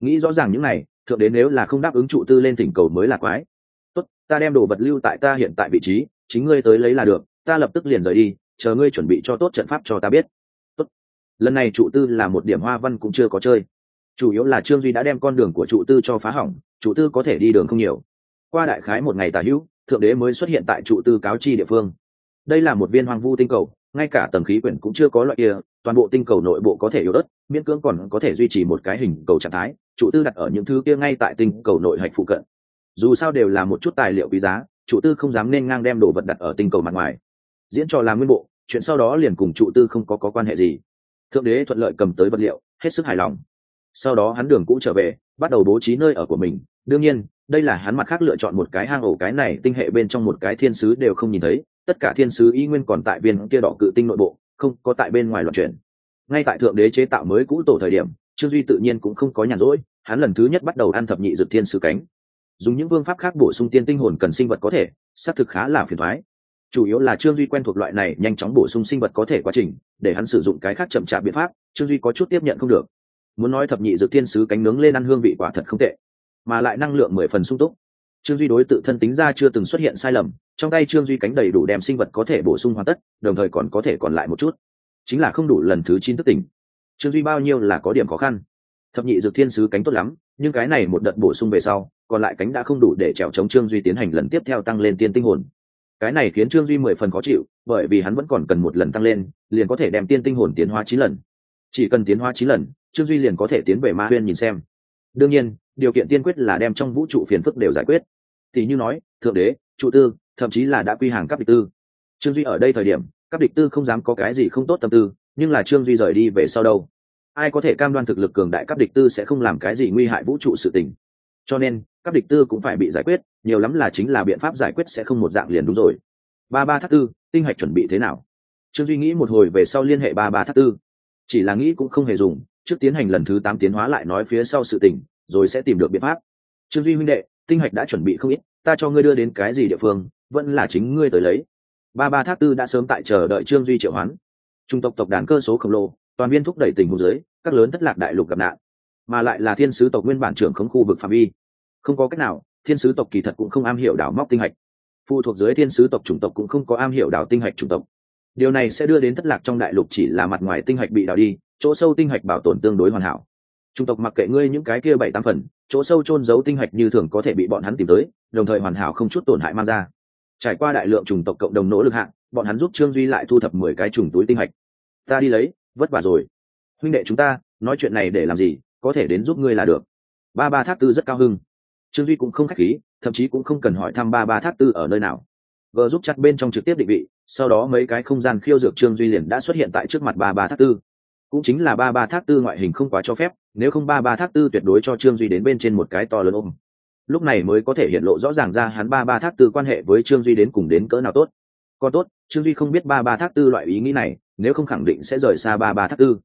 Nghĩ rõ ràng những này thượng đế nếu là không đáp ứng trụ tư lên thỉnh cầu mới là quái. Tốt ta đem đồ vật lưu tại ta hiện tại vị trí chính ngươi tới lấy là được ta lập tức liền rời đi chờ ngươi chuẩn bị cho tốt trận pháp cho ta biết. Tốt. Lần này trụ tư là một điểm hoa văn cũng chưa có chơi. Chủ yếu là trương duy đã đem con đường của trụ tư cho phá hỏng trụ tư có thể đi đường không nhiều. Qua đại khái một ngày tả hữu thượng đế mới xuất hiện tại trụ tư cáo chi địa phương. Đây là một viên hoang vu tinh cầu ngay cả tầng khí quyển cũng chưa có loại kia toàn bộ tinh cầu nội bộ có thể yếu đất, miễn cưỡng còn có thể duy trì một cái hình cầu trạng thái chủ tư đặt ở những thứ kia ngay tại tinh cầu nội hạch phụ cận. Dù sao đều là một chút tài liệu quý giá chủ tư không dám nên ngang đem đồ vật đặt ở tinh cầu mặt ngoài. Diễn trò làm nguyên bộ chuyện sau đó liền cùng chủ tư không có, có quan hệ gì. Thượng đế thuận lợi cầm tới vật liệu hết sức hài lòng. Sau đó hắn đường cũ trở về bắt đầu bố trí nơi ở của mình. Đương nhiên đây là hắn mặt khác lựa chọn một cái hang ổ cái này tinh hệ bên trong một cái thiên sứ đều không nhìn thấy. Tất cả thiên sứ y nguyên còn tại viên kia đỏ cự tinh nội bộ không có tại bên ngoài loạn chuyển. Ngay tại thượng đế chế tạo mới cũ tổ thời điểm trương duy tự nhiên cũng không có nhàn rỗi, hắn lần thứ nhất bắt đầu ăn thập nhị dược thiên sử cánh. Dùng những phương pháp khác bổ sung tiên tinh hồn cần sinh vật có thể, xác thực khá là phiền thoái chủ yếu là trương duy quen thuộc loại này nhanh chóng bổ sung sinh vật có thể quá trình, để hắn sử dụng cái khác chậm chạp biện pháp, trương duy có chút tiếp nhận không được. Muốn nói thập nhị dược thiên sứ cánh nướng lên ăn hương vị quả thật không tệ, mà lại năng lượng mười phần sung túc. Trương duy đối tự thân tính ra chưa từng xuất hiện sai lầm, trong tay trương duy cánh đầy đủ đem sinh vật có thể bổ sung hoàn tất, đồng thời còn có thể còn lại một chút. Chính là không đủ lần thứ chín thức tỉnh trương duy bao nhiêu là có điểm khó khăn. Thập nhị dược thiên sứ cánh tốt lắm, nhưng cái này một đợt bổ sung về sau, còn lại cánh đã không đủ để trèo chống trương duy tiến hành lần tiếp theo tăng lên tiên tinh hồn. Cái này khiến trương duy mười phần khó chịu, bởi vì hắn vẫn còn cần một lần tăng lên, liền có thể đem tiên tinh hồn tiến hóa chín lần. Chỉ cần tiến hóa chín lần, trương duy liền có thể tiến về ma huyên nhìn xem. Đương nhiên, điều kiện tiên quyết là đem trong vũ trụ phiền phức đều giải quyết. Thì như nói, thượng đế, trụ tư, thậm chí là đã quy hàng cấp địch tư. Trương duy ở đây thời điểm các địch tư không dám có cái gì không tốt tâm tư nhưng là trương duy rời đi về sau đâu? Ai có thể cam đoan thực lực cường đại các địch tư sẽ không làm cái gì nguy hại vũ trụ sự tình? Cho nên các địch tư cũng phải bị giải quyết, nhiều lắm là chính là biện pháp giải quyết sẽ không một dạng liền đúng rồi. Ba ba thác tư, tinh hạch chuẩn bị thế nào? Trương duy nghĩ một hồi về sau liên hệ ba ba thác tư. Chỉ là nghĩ cũng không hề dùng, trước tiến hành lần thứ tám tiến hóa lại nói phía sau sự tình, rồi sẽ tìm được biện pháp. Trương duy huynh đệ, tinh hạch đã chuẩn bị không ít, ta cho ngươi đưa đến cái gì địa phương, vẫn là chính ngươi tới lấy. Ba ba thác tư đã sớm tại chờ đợi trương duy triệu hoán trung tộc tộc đàn cơ số khổng lồ, toàn viên thúc đẩy tình huống giới các lớn thất lạc đại lục gặp nạn. Mà lại là thiên sứ tộc nguyên bản trưởng khống khu vực phạm vi. Không có cách nào, thiên sứ tộc kỳ thật cũng không am hiểu đảo móc tinh hạch. Phụ thuộc dưới thiên sứ tộc chủng tộc cũng không có am hiểu đảo tinh hạch chủng tộc. Điều này sẽ đưa đến thất lạc trong đại lục chỉ là mặt ngoài tinh hạch bị đảo đi, chỗ sâu tinh hạch bảo tồn tương đối hoàn hảo. Chủng tộc mặc kệ ngươi những cái kia bảy tám phần, chỗ sâu chôn giấu tinh hạch như thường có thể bị bọn hắn tìm tới, đồng thời hoàn hảo không chút tổn hại mang ra trải qua đại lượng chủng tộc cộng đồng nỗ lực hạng, bọn hắn giúp trương duy lại thu thập mười cái chủng túi tinh hạch. Ta đi lấy, vất vả rồi. Huynh đệ chúng ta, nói chuyện này để làm gì, có thể đến giúp ngươi là được. Ba ba tháp tư rất cao hưng trương duy cũng không k h á c h khí, thậm chí cũng không cần hỏi thăm ba ba tháp tư ở nơi nào. Vợ giúp chặt bên trong trực tiếp định vị, sau đó mấy cái không gian khiêu dược trương duy liền đã xuất hiện tại trước mặt ba ba tháp tư. Cũng chính là ba ba tháp tư ngoại hình không quá cho phép, nếu không ba ba tháp tư tuyệt đối cho trương duy đến bên trên một cái to lớn ôm lúc này mới có thể hiện lộ rõ ràng ra hắn ba ba thác tư quan hệ với trương duy đến cùng đến cỡ nào tốt. Còn tốt, trương duy không biết ba ba thác tư loại ý nghĩ này, nếu không khẳng định sẽ rời xa ba ba thác tư.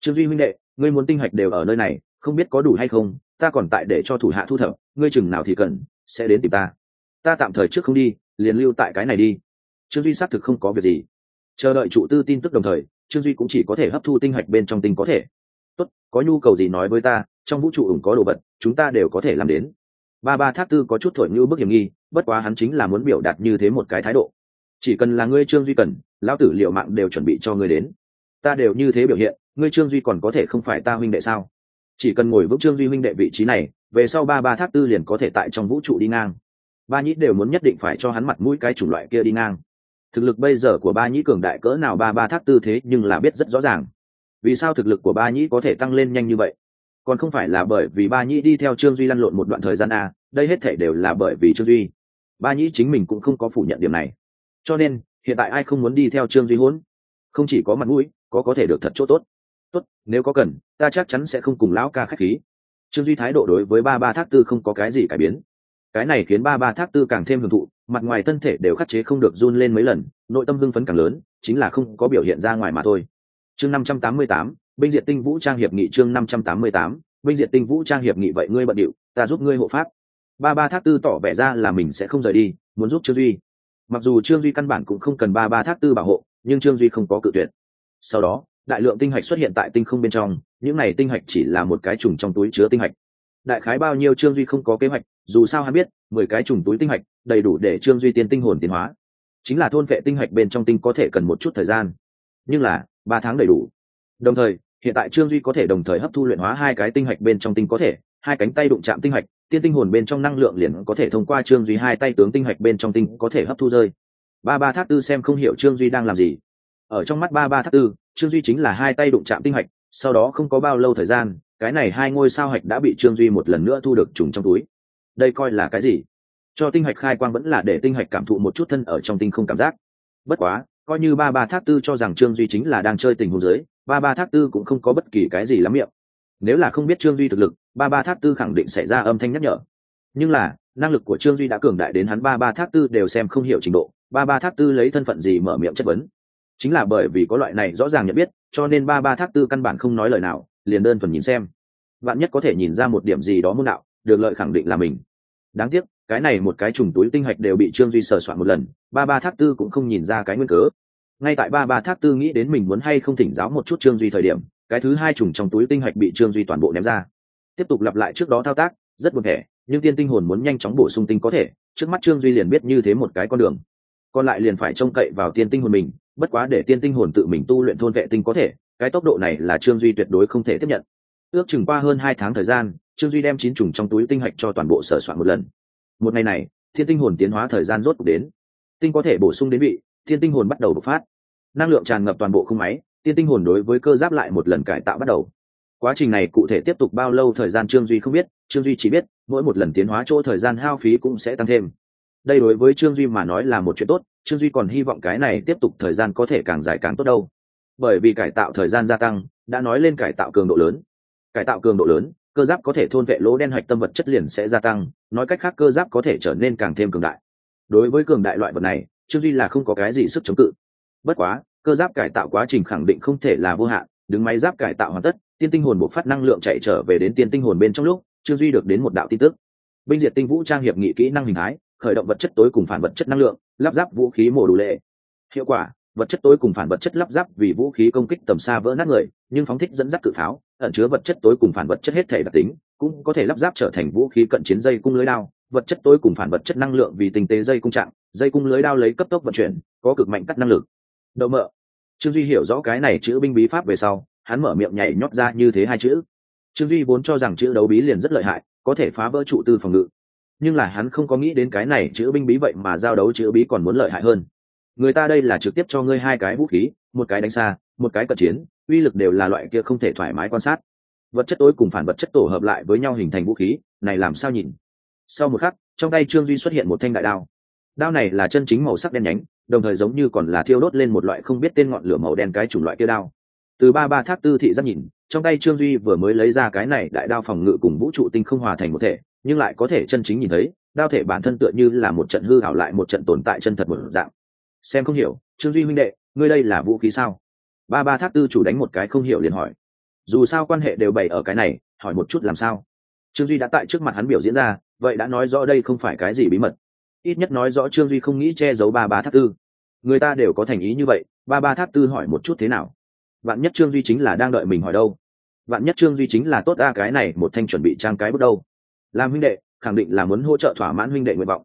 Trương duy huynh đệ, ngươi muốn tinh hạch đều ở nơi này, không biết có đủ hay không, ta còn tại để cho thủ hạ thu thập, ngươi chừng nào thì cần, sẽ đến tìm ta. Ta tạm thời trước không đi, liền lưu tại cái này đi. Trương duy xác thực không có việc gì. Chờ đợi trụ tư tin tức đồng thời, trương duy cũng chỉ có thể hấp thu tinh hạch bên trong tinh có thể. Tốt, có nhu cầu gì nói với ta, trong vũ trụ ủng có đồ vật, chúng ta đều có thể làm đến ba ba thác tư có chút thổi như bức hiểm nghi, bất quá hắn chính là muốn biểu đạt như thế một cái thái độ. Chỉ cần là ngươi trương duy cần, lão tử liệu mạng đều chuẩn bị cho ngươi đến. Ta đều như thế biểu hiện, ngươi trương duy còn có thể không phải ta huynh đệ sao? Chỉ cần ngồi vững trương duy huynh đệ vị trí này, về sau ba ba thác tư liền có thể tại trong vũ trụ đi ngang. Ba nhĩ đều muốn nhất định phải cho hắn mặt mũi cái chủng loại kia đi ngang. Thực lực bây giờ của ba nhĩ cường đại cỡ nào ba ba thác tư thế nhưng là biết rất rõ ràng. Vì sao thực lực của ba nhĩ có thể tăng lên nhanh như vậy? Còn không phải là bởi vì ba nhĩ đi theo trương duy lăn lộn một đoạn thời gian a, đây hết thể đều là bởi vì trương duy. Ba nhĩ chính mình cũng không có phủ nhận điểm này. Cho nên, hiện tại ai không muốn đi theo trương duy hốn không chỉ có mặt mũi, có có thể được thật chỗ tốt. Tốt, nếu có cần, ta chắc chắn sẽ không cùng lão ca khách khí. Trương duy thái độ đối với ba ba thác tư không có cái gì cải biến. Cái này khiến ba ba thác tư càng thêm hưởng thụ, mặt ngoài thân thể đều khắc chế không được run lên mấy lần, nội tâm hưng phấn càng lớn, chính là không có biểu hiện ra ngoài mà thôi. Chương năm trăm tám mươi tám binh diện tinh vũ trang hiệp nghị chương năm trăm tám mươi tám, binh diện tinh vũ trang hiệp nghị vậy ngươi bận điệu, ta giúp ngươi hộ pháp. Ba ba thác tư tỏ vẻ ra là mình sẽ không rời đi, muốn giúp trương duy. Mặc dù trương duy căn bản cũng không cần ba ba thác tư bảo hộ, nhưng trương duy không có cự tuyệt. Sau đó, đại lượng tinh hạch xuất hiện tại tinh không bên trong, những này tinh hạch chỉ là một cái trùng trong túi chứa tinh hạch. Đại khái bao nhiêu trương duy không có kế hoạch, dù sao hắn biết, mười cái trùng túi tinh hạch đầy đủ để trương duy tiên tinh hồn tiến hóa. Chính là thôn vệ tinh hạch bên trong tinh có thể cần một chút thời gian. Nhưng là, ba tháng đầy đủ đồng thời, hiện tại trương duy có thể đồng thời hấp thu luyện hóa hai cái tinh hạch bên trong tinh có thể, hai cánh tay đụng chạm tinh hạch, tiên tinh hồn bên trong năng lượng liền có thể thông qua trương duy hai tay tướng tinh hạch bên trong tinh có thể hấp thu rơi. Ba ba tháp tư xem không hiểu trương duy đang làm gì. Ở trong mắt ba ba tháp tư, trương duy chính là hai tay đụng chạm tinh hạch, sau đó không có bao lâu thời gian, cái này hai ngôi sao hạch đã bị trương duy một lần nữa thu được trùng trong túi. Đây coi là cái gì? Cho tinh hạch khai quang vẫn là để tinh hạch cảm thụ một chút thân ở trong tinh không cảm giác. Bất quá, coi như ba ba tháp tư cho rằng trương duy chính là đang chơi tình huống dưới ba ba thác tư cũng không có bất kỳ cái gì lắm miệng. Nếu là không biết trương duy thực lực, ba ba thác tư khẳng định sẽ ra âm thanh nhắc nhở. Nhưng là, năng lực của trương duy đã cường đại đến hắn ba ba thác tư đều xem không hiểu trình độ, ba ba thác tư lấy thân phận gì mở miệng chất vấn. Chính là bởi vì có loại này rõ ràng nhận biết, cho nên ba ba thác tư căn bản không nói lời nào, liền đơn thuần nhìn xem. Bạn nhất có thể nhìn ra một điểm gì đó môn đạo, được lợi khẳng định là mình. Đáng tiếc, cái này một cái trùng túi tinh hạch đều bị trương duy sờ soạn một lần, ba ba thác tư cũng không nhìn ra cái nguyên cớ ngay tại ba ba thác tư nghĩ đến mình muốn hay không thỉnh giáo một chút trương duy thời điểm, cái thứ hai trùng trong túi tinh hạch bị trương duy toàn bộ ném ra. Tiếp tục lặp lại trước đó thao tác, rất buồn thẻ nhưng tiên tinh hồn muốn nhanh chóng bổ sung tinh có thể, trước mắt trương duy liền biết như thế một cái con đường. Còn lại liền phải trông cậy vào tiên tinh hồn mình, bất quá để tiên tinh hồn tự mình tu luyện thôn vệ tinh có thể, cái tốc độ này là trương duy tuyệt đối không thể tiếp nhận. Ước chừng qua hơn hai tháng thời gian, trương duy đem chín trùng trong túi tinh hạch cho toàn bộ sở soạn một lần. Một ngày này thiên tinh hồn tiến hóa thời gian rốt cuộc đến. Tinh có thể bổ sung đến vị thiên tinh hồn bắt đầu bộc phát. Năng lượng tràn ngập toàn bộ không máy, tiên tinh hồn đối với cơ giáp lại một lần cải tạo bắt đầu. Quá trình này cụ thể tiếp tục bao lâu thời gian trương duy không biết, trương duy chỉ biết, mỗi một lần tiến hóa chỗ thời gian hao phí cũng sẽ tăng thêm. Đây đối với trương duy mà nói là một chuyện tốt, trương duy còn hy vọng cái này tiếp tục thời gian có thể càng dài càng tốt đâu. Bởi vì cải tạo thời gian gia tăng, đã nói lên cải tạo cường độ lớn. Cải tạo cường độ lớn, cơ giáp có thể thôn vệ lỗ đen hoạch tâm vật chất liền sẽ gia tăng, nói cách khác cơ giáp có thể trở nên càng thêm cường đại. Đối với cường đại loại vật này trương duy là không có cái gì sức chống cự. Bất quá, cơ giáp cải tạo quá trình khẳng định không thể là vô hạn, đứng máy giáp cải tạo hoàn tất, tiên tinh hồn buộc phát năng lượng chạy trở về đến tiên tinh hồn bên trong lúc, trương duy được đến một đạo tin tức. Binh diệt tinh vũ trang hiệp nghị kỹ năng hình thái, khởi động vật chất tối cùng phản vật chất năng lượng, lắp ráp vũ khí mổ đủ lệ. Hiệu quả, vật chất tối cùng phản vật chất lắp ráp vì vũ khí công kích tầm xa vỡ nát người, nhưng phóng thích dẫn dắt cự pháo, ẩn chứa vật chất tối cùng phản vật chất hết thể đặc tính, cũng có thể lắp ráp trở thành vũ khí cận chiến dây cung lưới đao. Vật chất tối cùng phản vật chất năng lượng vì tinh tế dây cung trạng dây cung lưới đao lấy cấp tốc vận chuyển, có cực mạnh cắt năng lực. Đậu mợ trương duy hiểu rõ cái này chữ binh bí pháp về sau, hắn mở miệng nhảy nhót ra như thế hai chữ. Trương duy vốn cho rằng chữ đấu bí liền rất lợi hại, có thể phá vỡ trụ tư phòng ngự. Nhưng là hắn không có nghĩ đến cái này chữ binh bí vậy mà giao đấu chữ bí còn muốn lợi hại hơn. Người ta đây là trực tiếp cho ngươi hai cái vũ khí, một cái đánh xa, một cái cận chiến, uy lực đều là loại kia không thể thoải mái quan sát. Vật chất tối cùng phản vật chất tổ hợp lại với nhau hình thành vũ khí, này làm sao nhìn? Sau một khắc, trong tay trương duy xuất hiện một thanh đại đao đao này là chân chính màu sắc đen nhánh, đồng thời giống như còn là thiêu đốt lên một loại không biết tên ngọn lửa màu đen cái chủng loại kia đao. Từ ba ba tháp tư thị giác nhìn, trong tay trương duy vừa mới lấy ra cái này đại đao phòng ngự cùng vũ trụ tinh không hòa thành một thể, nhưng lại có thể chân chính nhìn thấy, đao thể bản thân tựa như là một trận hư hảo lại một trận tồn tại chân thật một dạng. Xem không hiểu, trương duy huynh đệ, ngươi đây là vũ khí sao? Ba ba tháp tư chủ đánh một cái không hiểu liền hỏi. Dù sao quan hệ đều bày ở cái này, hỏi một chút làm sao? Trương duy đã tại trước mặt hắn biểu diễn ra, vậy đã nói rõ đây không phải cái gì bí mật ít nhất nói rõ trương duy không nghĩ che giấu ba ba tháp tư. Người ta đều có thành ý như vậy, ba ba tháp tư hỏi một chút thế nào? Vạn nhất trương duy chính là đang đợi mình hỏi đâu? Vạn nhất trương duy chính là tốt ra cái này, một thanh chuẩn bị trang cái bước đâu? Làm huynh đệ, khẳng định là muốn hỗ trợ thỏa mãn huynh đệ nguyện vọng.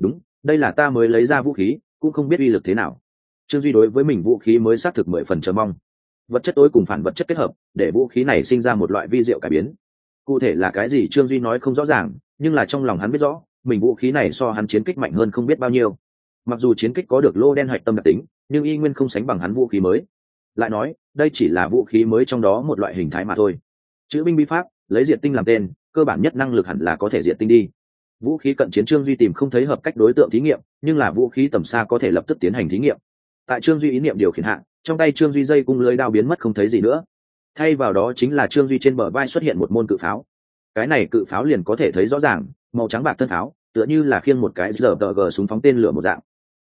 Đúng, đây là ta mới lấy ra vũ khí, cũng không biết uy lực thế nào. Trương duy đối với mình vũ khí mới xác thực mười phần chờ mong. Vật chất tối cùng phản vật chất kết hợp, để vũ khí này sinh ra một loại vi diệu cải biến. Cụ thể là cái gì trương duy nói không rõ ràng, nhưng là trong lòng hắn biết rõ mình vũ khí này so hắn chiến kích mạnh hơn không biết bao nhiêu. Mặc dù chiến kích có được lô đen hạch tâm đặc tính, nhưng y nguyên không sánh bằng hắn vũ khí mới. Lại nói, đây chỉ là vũ khí mới trong đó một loại hình thái mà thôi. Chữ binh bi pháp, lấy diện tinh làm tên, cơ bản nhất năng lực hẳn là có thể diện tinh đi. Vũ khí cận chiến trương duy tìm không thấy hợp cách đối tượng thí nghiệm, nhưng là vũ khí tầm xa có thể lập tức tiến hành thí nghiệm. Tại trương duy ý niệm điều khiển hạn trong tay trương duy dây cung lưới đao biến mất không thấy gì nữa. Thay vào đó chính là trương duy trên bờ vai xuất hiện một môn cự pháo. Cái này cự pháo liền có thể thấy rõ ràng màu trắng bạc thân tháo, tựa như là khiêng một cái giờ tờ gờ súng phóng tên lửa một dạng.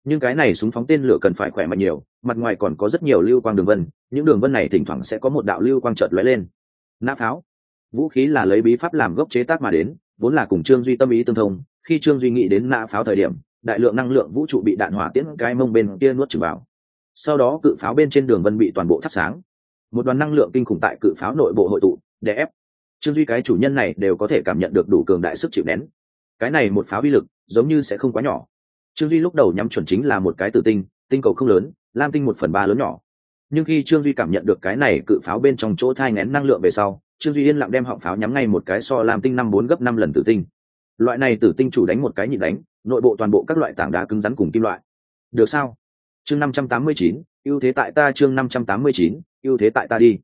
Nhưng cái này súng phóng tên lửa cần phải khỏe mạnh nhiều mặt ngoài còn có rất nhiều lưu quang đường vân những đường vân này thỉnh thoảng sẽ có một đạo lưu quang trợt lóe lên. Nã pháo. Vũ khí là lấy bí pháp làm gốc chế tác mà đến vốn là cùng trương duy tâm ý tương thông khi trương duy nghĩ đến nã pháo thời điểm đại lượng năng lượng vũ trụ bị đạn hỏa tiễn cái mông bên kia nuốt trừng vào. Sau đó cự pháo bên trên đường vân bị toàn bộ thắp sáng. Một đoàn năng lượng kinh khủng tại cự pháo nội bộ hội tụ để ép trương duy cái chủ nhân này đều có thể cảm nhận được đủ cường đại sức chịu nén. Cái này một pháo vi lực giống như sẽ không quá nhỏ. Trương duy lúc đầu nhắm chuẩn chính là một cái tử tinh tinh cầu không lớn, lam tinh một phần ba lớn nhỏ. Nhưng khi trương duy cảm nhận được cái này cự pháo bên trong chỗ thai ngén năng lượng về sau, trương duy yên lặng đem họng pháo nhắm ngay một cái so lam tinh năm bốn gấp năm lần tử tinh. Loại này tử tinh chủ đánh một cái nhịn đánh, nội bộ toàn bộ các loại tảng đá cứng rắn cùng kim loại. Được sao? Chương năm trăm tám mươi chín, ưu thế tại ta, chương năm trăm tám mươi chín, ưu thế tại ta đi.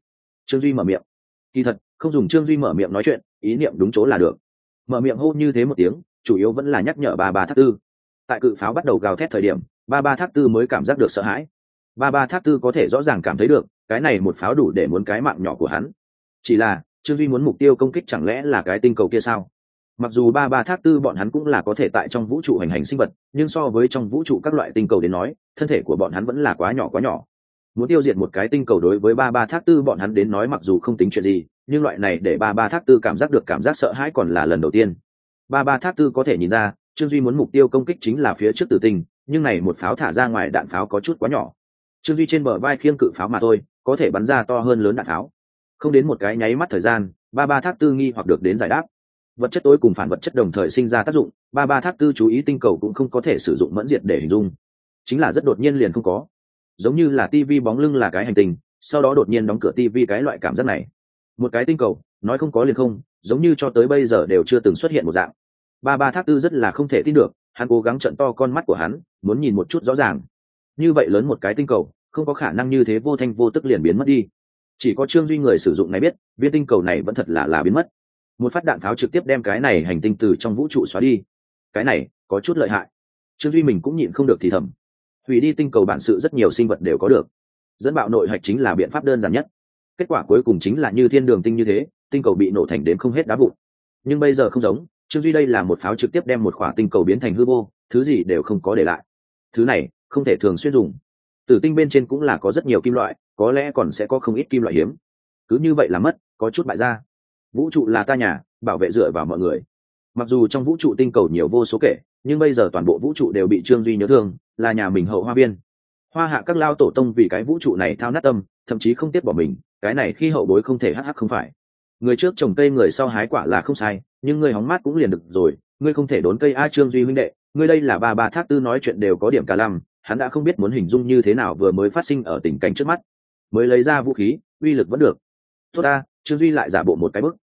Trương duy mở miệng. Kỳ thật không dùng trương duy mở miệng nói chuyện, ý niệm đúng chỗ là được. Mở miệng hô như thế một tiếng, chủ yếu vẫn là nhắc nhở ba ba thác tư. Tại cự pháo bắt đầu gào thét thời điểm, ba ba thác tư mới cảm giác được sợ hãi. Ba ba thác tư có thể rõ ràng cảm thấy được, cái này một pháo đủ để muốn cái mạng nhỏ của hắn. Chỉ là, trương duy muốn mục tiêu công kích chẳng lẽ là cái tinh cầu kia sao? Mặc dù ba ba thác tư bọn hắn cũng là có thể tại trong vũ trụ hành hành sinh vật, nhưng so với trong vũ trụ các loại tinh cầu đến nói, thân thể của bọn hắn vẫn là quá nhỏ quá nhỏ. Muốn tiêu diệt một cái tinh cầu đối với ba ba thác tư bọn hắn đến nói mặc dù không tính chuyện gì nhưng loại này để ba ba thác tư cảm giác được cảm giác sợ hãi còn là lần đầu tiên. Ba ba thác tư có thể nhìn ra, trương duy muốn mục tiêu công kích chính là phía trước tử tinh nhưng này một pháo thả ra ngoài đạn pháo có chút quá nhỏ. Trương duy trên bờ vai khiêng cự pháo mà thôi, có thể bắn ra to hơn lớn đạn pháo. Không đến một cái nháy mắt thời gian, ba ba thác tư nghi hoặc được đến giải đáp. Vật chất tối cùng phản vật chất đồng thời sinh ra tác dụng, ba ba thác tư chú ý tinh cầu cũng không có thể sử dụng mẫn diệt để hình dung. Chính là rất đột nhiên liền không có. Giống như là tivi bóng lưng là cái hành tinh, sau đó đột nhiên đóng cửa tivi cái loại cảm giác này một cái tinh cầu, nói không có liền không, giống như cho tới bây giờ đều chưa từng xuất hiện một dạng. Ba ba thác tư rất là không thể tin được, hắn cố gắng trận to con mắt của hắn, muốn nhìn một chút rõ ràng. Như vậy lớn một cái tinh cầu, không có khả năng như thế vô thanh vô tức liền biến mất đi. Chỉ có trương duy người sử dụng này biết, viên tinh cầu này vẫn thật là là biến mất. Một phát đạn pháo trực tiếp đem cái này hành tinh từ trong vũ trụ xóa đi. Cái này, có chút lợi hại. Trương duy mình cũng nhịn không được thì thầm. Hủy đi tinh cầu bản sự rất nhiều sinh vật đều có được. Dẫn bạo nội hạch chính là biện pháp đơn giản nhất kết quả cuối cùng chính là như thiên đường tinh như thế, tinh cầu bị nổ thành đến không hết đá vụn. Nhưng bây giờ không giống, trương duy đây là một pháo trực tiếp đem một khỏa tinh cầu biến thành hư vô, thứ gì đều không có để lại. Thứ này, không thể thường xuyên dùng. Tử tinh bên trên cũng là có rất nhiều kim loại, có lẽ còn sẽ có không ít kim loại hiếm. Cứ như vậy là mất, có chút bại ra vũ trụ là ta nhà, bảo vệ dựa vào mọi người. Mặc dù trong vũ trụ tinh cầu nhiều vô số kể, nhưng bây giờ toàn bộ vũ trụ đều bị trương duy nhớ thương, là nhà mình hậu hoa biên hoa hạ các lao tổ tông vì cái vũ trụ này thao nát tâm thậm chí không tiếp bỏ mình, cái này khi hậu bối không thể hắc hắc không phải. Người trước trồng cây, người sau hái quả là không sai, nhưng người hóng mát cũng liền được rồi ngươi không thể đốn cây a trương duy huynh đệ ngươi đây là ba ba thác tư nói chuyện đều có điểm cả lăm, hắn đã không biết muốn hình dung như thế nào vừa mới phát sinh ở tình cảnh trước mắt. Mới lấy ra vũ khí, uy lực vẫn được. Tốt ta, trương duy lại giả bộ một cái bức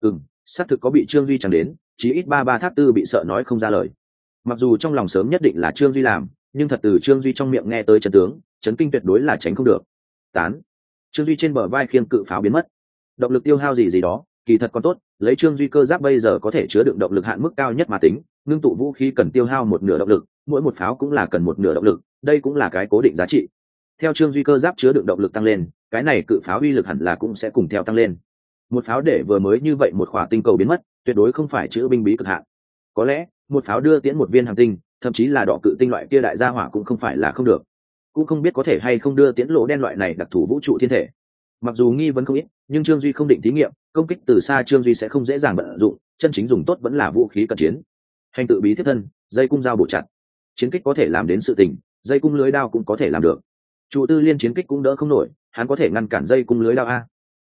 ừ m xác thực có bị trương duy chẳng đến, chí ít ba ba thác tư bị sợ nói không ra lời. Mặc dù trong lòng sớm nhất định là trương duy làm, nhưng thật từ trương duy trong miệng nghe tới trần tướng trấn kinh tuyệt đối là tránh không được. Tán trương duy trên bờ vai khiêng cự pháo biến mất. Động lực tiêu hao gì gì đó, kỳ thật còn tốt, lấy trương duy cơ giáp bây giờ có thể chứa đựng động lực hạn mức cao nhất mà tính, ngưng tụ vũ khí cần tiêu hao một nửa động lực, mỗi một pháo cũng là cần một nửa động lực, đây cũng là cái cố định giá trị. Theo trương duy cơ giáp chứa đựng động lực tăng lên, cái này cự pháo uy lực hẳn là cũng sẽ cùng theo tăng lên. Một pháo để vừa mới như vậy một khỏa tinh cầu biến mất, tuyệt đối không phải chữ binh bí cực hạn. Có lẽ, một pháo đưa tiễn một viên hàng tinh, thậm chí là đỏ cự tinh loại kia đại gia hỏa cũng không phải là không được cũng không biết có thể hay không đưa tiến lộ đen loại này đặc thù vũ trụ thiên thể. Mặc dù nghi vấn không ít, nhưng trương duy không định thí nghiệm, công kích từ xa trương duy sẽ không dễ dàng vận dụng, chân chính dùng tốt vẫn là vũ khí cận chiến. Hành tự bí thiết thân, dây cung dao bổ chặt. Chiến kích có thể làm đến sự tình, dây cung lưới đao cũng có thể làm được. Trụ tư liên chiến kích cũng đỡ không nổi, hắn có thể ngăn cản dây cung lưới đao a.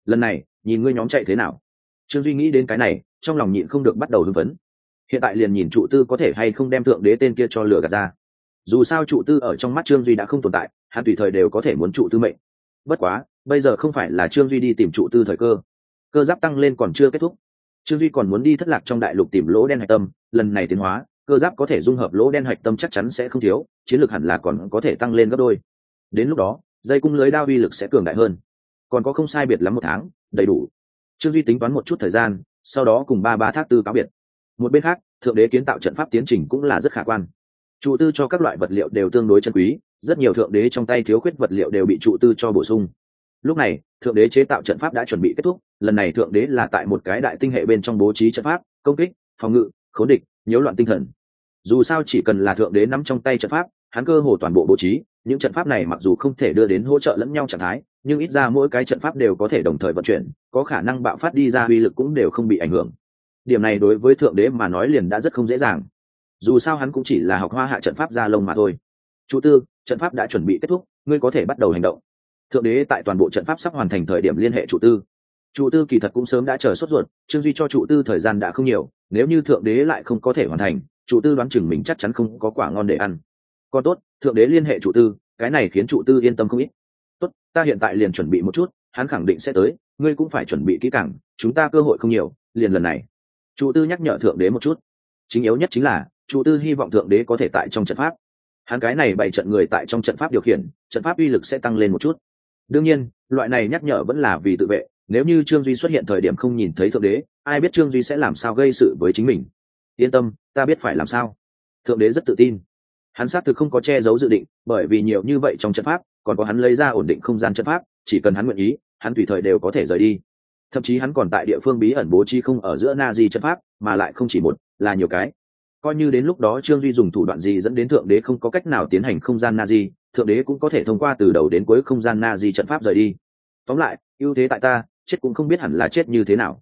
Lần này, nhìn ngươi nhóm chạy thế nào. Trương duy nghĩ đến cái này, trong lòng nhịn không được bắt đầu hưng phấn. Hiện tại liền nhìn trụ tư có thể hay không đem thượng đế tên kia cho lửa gạt ra dù sao trụ tư ở trong mắt trương duy đã không tồn tại, hắn tùy thời đều có thể muốn trụ tư mệnh. Bất quá, bây giờ không phải là trương duy đi tìm trụ tư thời cơ. Cơ giáp tăng lên còn chưa kết thúc. Trương duy còn muốn đi thất lạc trong đại lục tìm lỗ đen hạch tâm, lần này tiến hóa, cơ giáp có thể dung hợp lỗ đen hạch tâm chắc chắn sẽ không thiếu, chiến lược hẳn là còn có thể tăng lên gấp đôi. Đến lúc đó, dây cung lưới đao uy lực sẽ cường đại hơn. Còn có không sai biệt lắm một tháng, đầy đủ. Trương duy tính toán một chút thời gian, sau đó cùng ba ba thác tư cáo biệt. Một bên khác, thượng đế kiến tạo trận pháp tiến trình cũng là rất khả quan trụ tư cho các loại vật liệu đều tương đối chân quý, rất nhiều thượng đế trong tay thiếu khuyết vật liệu đều bị trụ tư cho bổ sung. Lúc này, thượng đế chế tạo trận pháp đã chuẩn bị kết thúc, lần này thượng đế là tại một cái đại tinh hệ bên trong bố trí trận pháp, công kích, phòng ngự, khốn địch, nhiễu loạn tinh thần. Dù sao chỉ cần là thượng đế nắm trong tay trận pháp, hắn cơ hồ toàn bộ bố trí, những trận pháp này mặc dù không thể đưa đến hỗ trợ lẫn nhau trạng thái, nhưng ít ra mỗi cái trận pháp đều có thể đồng thời vận chuyển, có khả năng bạo phát đi ra uy lực cũng đều không bị ảnh hưởng. Điểm này đối với thượng đế mà nói liền đã rất không dễ dàng dù sao hắn cũng chỉ là học hoa hạ trận pháp ra lông mà thôi. Chủ tư, trận pháp đã chuẩn bị kết thúc, ngươi có thể bắt đầu hành động. Thượng đế tại toàn bộ trận pháp sắp hoàn thành thời điểm liên hệ chủ tư. Chủ tư kỳ thật cũng sớm đã chờ sốt ruột, trương duy cho chủ tư thời gian đã không nhiều, nếu như thượng đế lại không có thể hoàn thành, chủ tư đoán chừng mình chắc chắn không có quả ngon để ăn. Còn tốt, thượng đế liên hệ chủ tư, cái này khiến chủ tư yên tâm không ít. Tốt, ta hiện tại liền chuẩn bị một chút, hắn khẳng định sẽ tới, ngươi cũng phải chuẩn bị kỹ càng, chúng ta cơ hội không nhiều, liền lần này. Chủ tư nhắc nhở thượng đế một chút. Chính yếu nhất chính là chủ tư hy vọng thượng đế có thể tại trong trận pháp. Hắn cái này bày trận người tại trong trận pháp điều khiển, trận pháp uy lực sẽ tăng lên một chút. Đương nhiên, loại này nhắc nhở vẫn là vì tự vệ, nếu như trương duy xuất hiện thời điểm không nhìn thấy thượng đế, ai biết trương duy sẽ làm sao gây sự với chính mình. Yên tâm, ta biết phải làm sao. Thượng đế rất tự tin. Hắn xác thực không có che giấu dự định, bởi vì nhiều như vậy trong trận pháp, còn có hắn lấy ra ổn định không gian trận pháp, chỉ cần hắn nguyện ý, hắn tùy thời đều có thể rời đi. Thậm chí hắn còn tại địa phương bí ẩn bố trí không ở giữa na di trận pháp, mà lại không chỉ một, là nhiều cái coi như đến lúc đó trương duy dùng thủ đoạn gì dẫn đến thượng đế không có cách nào tiến hành không gian na di, thượng đế cũng có thể thông qua từ đầu đến cuối không gian na di trận pháp rời đi. Tóm lại, ưu thế tại ta, chết cũng không biết hẳn là chết như thế nào.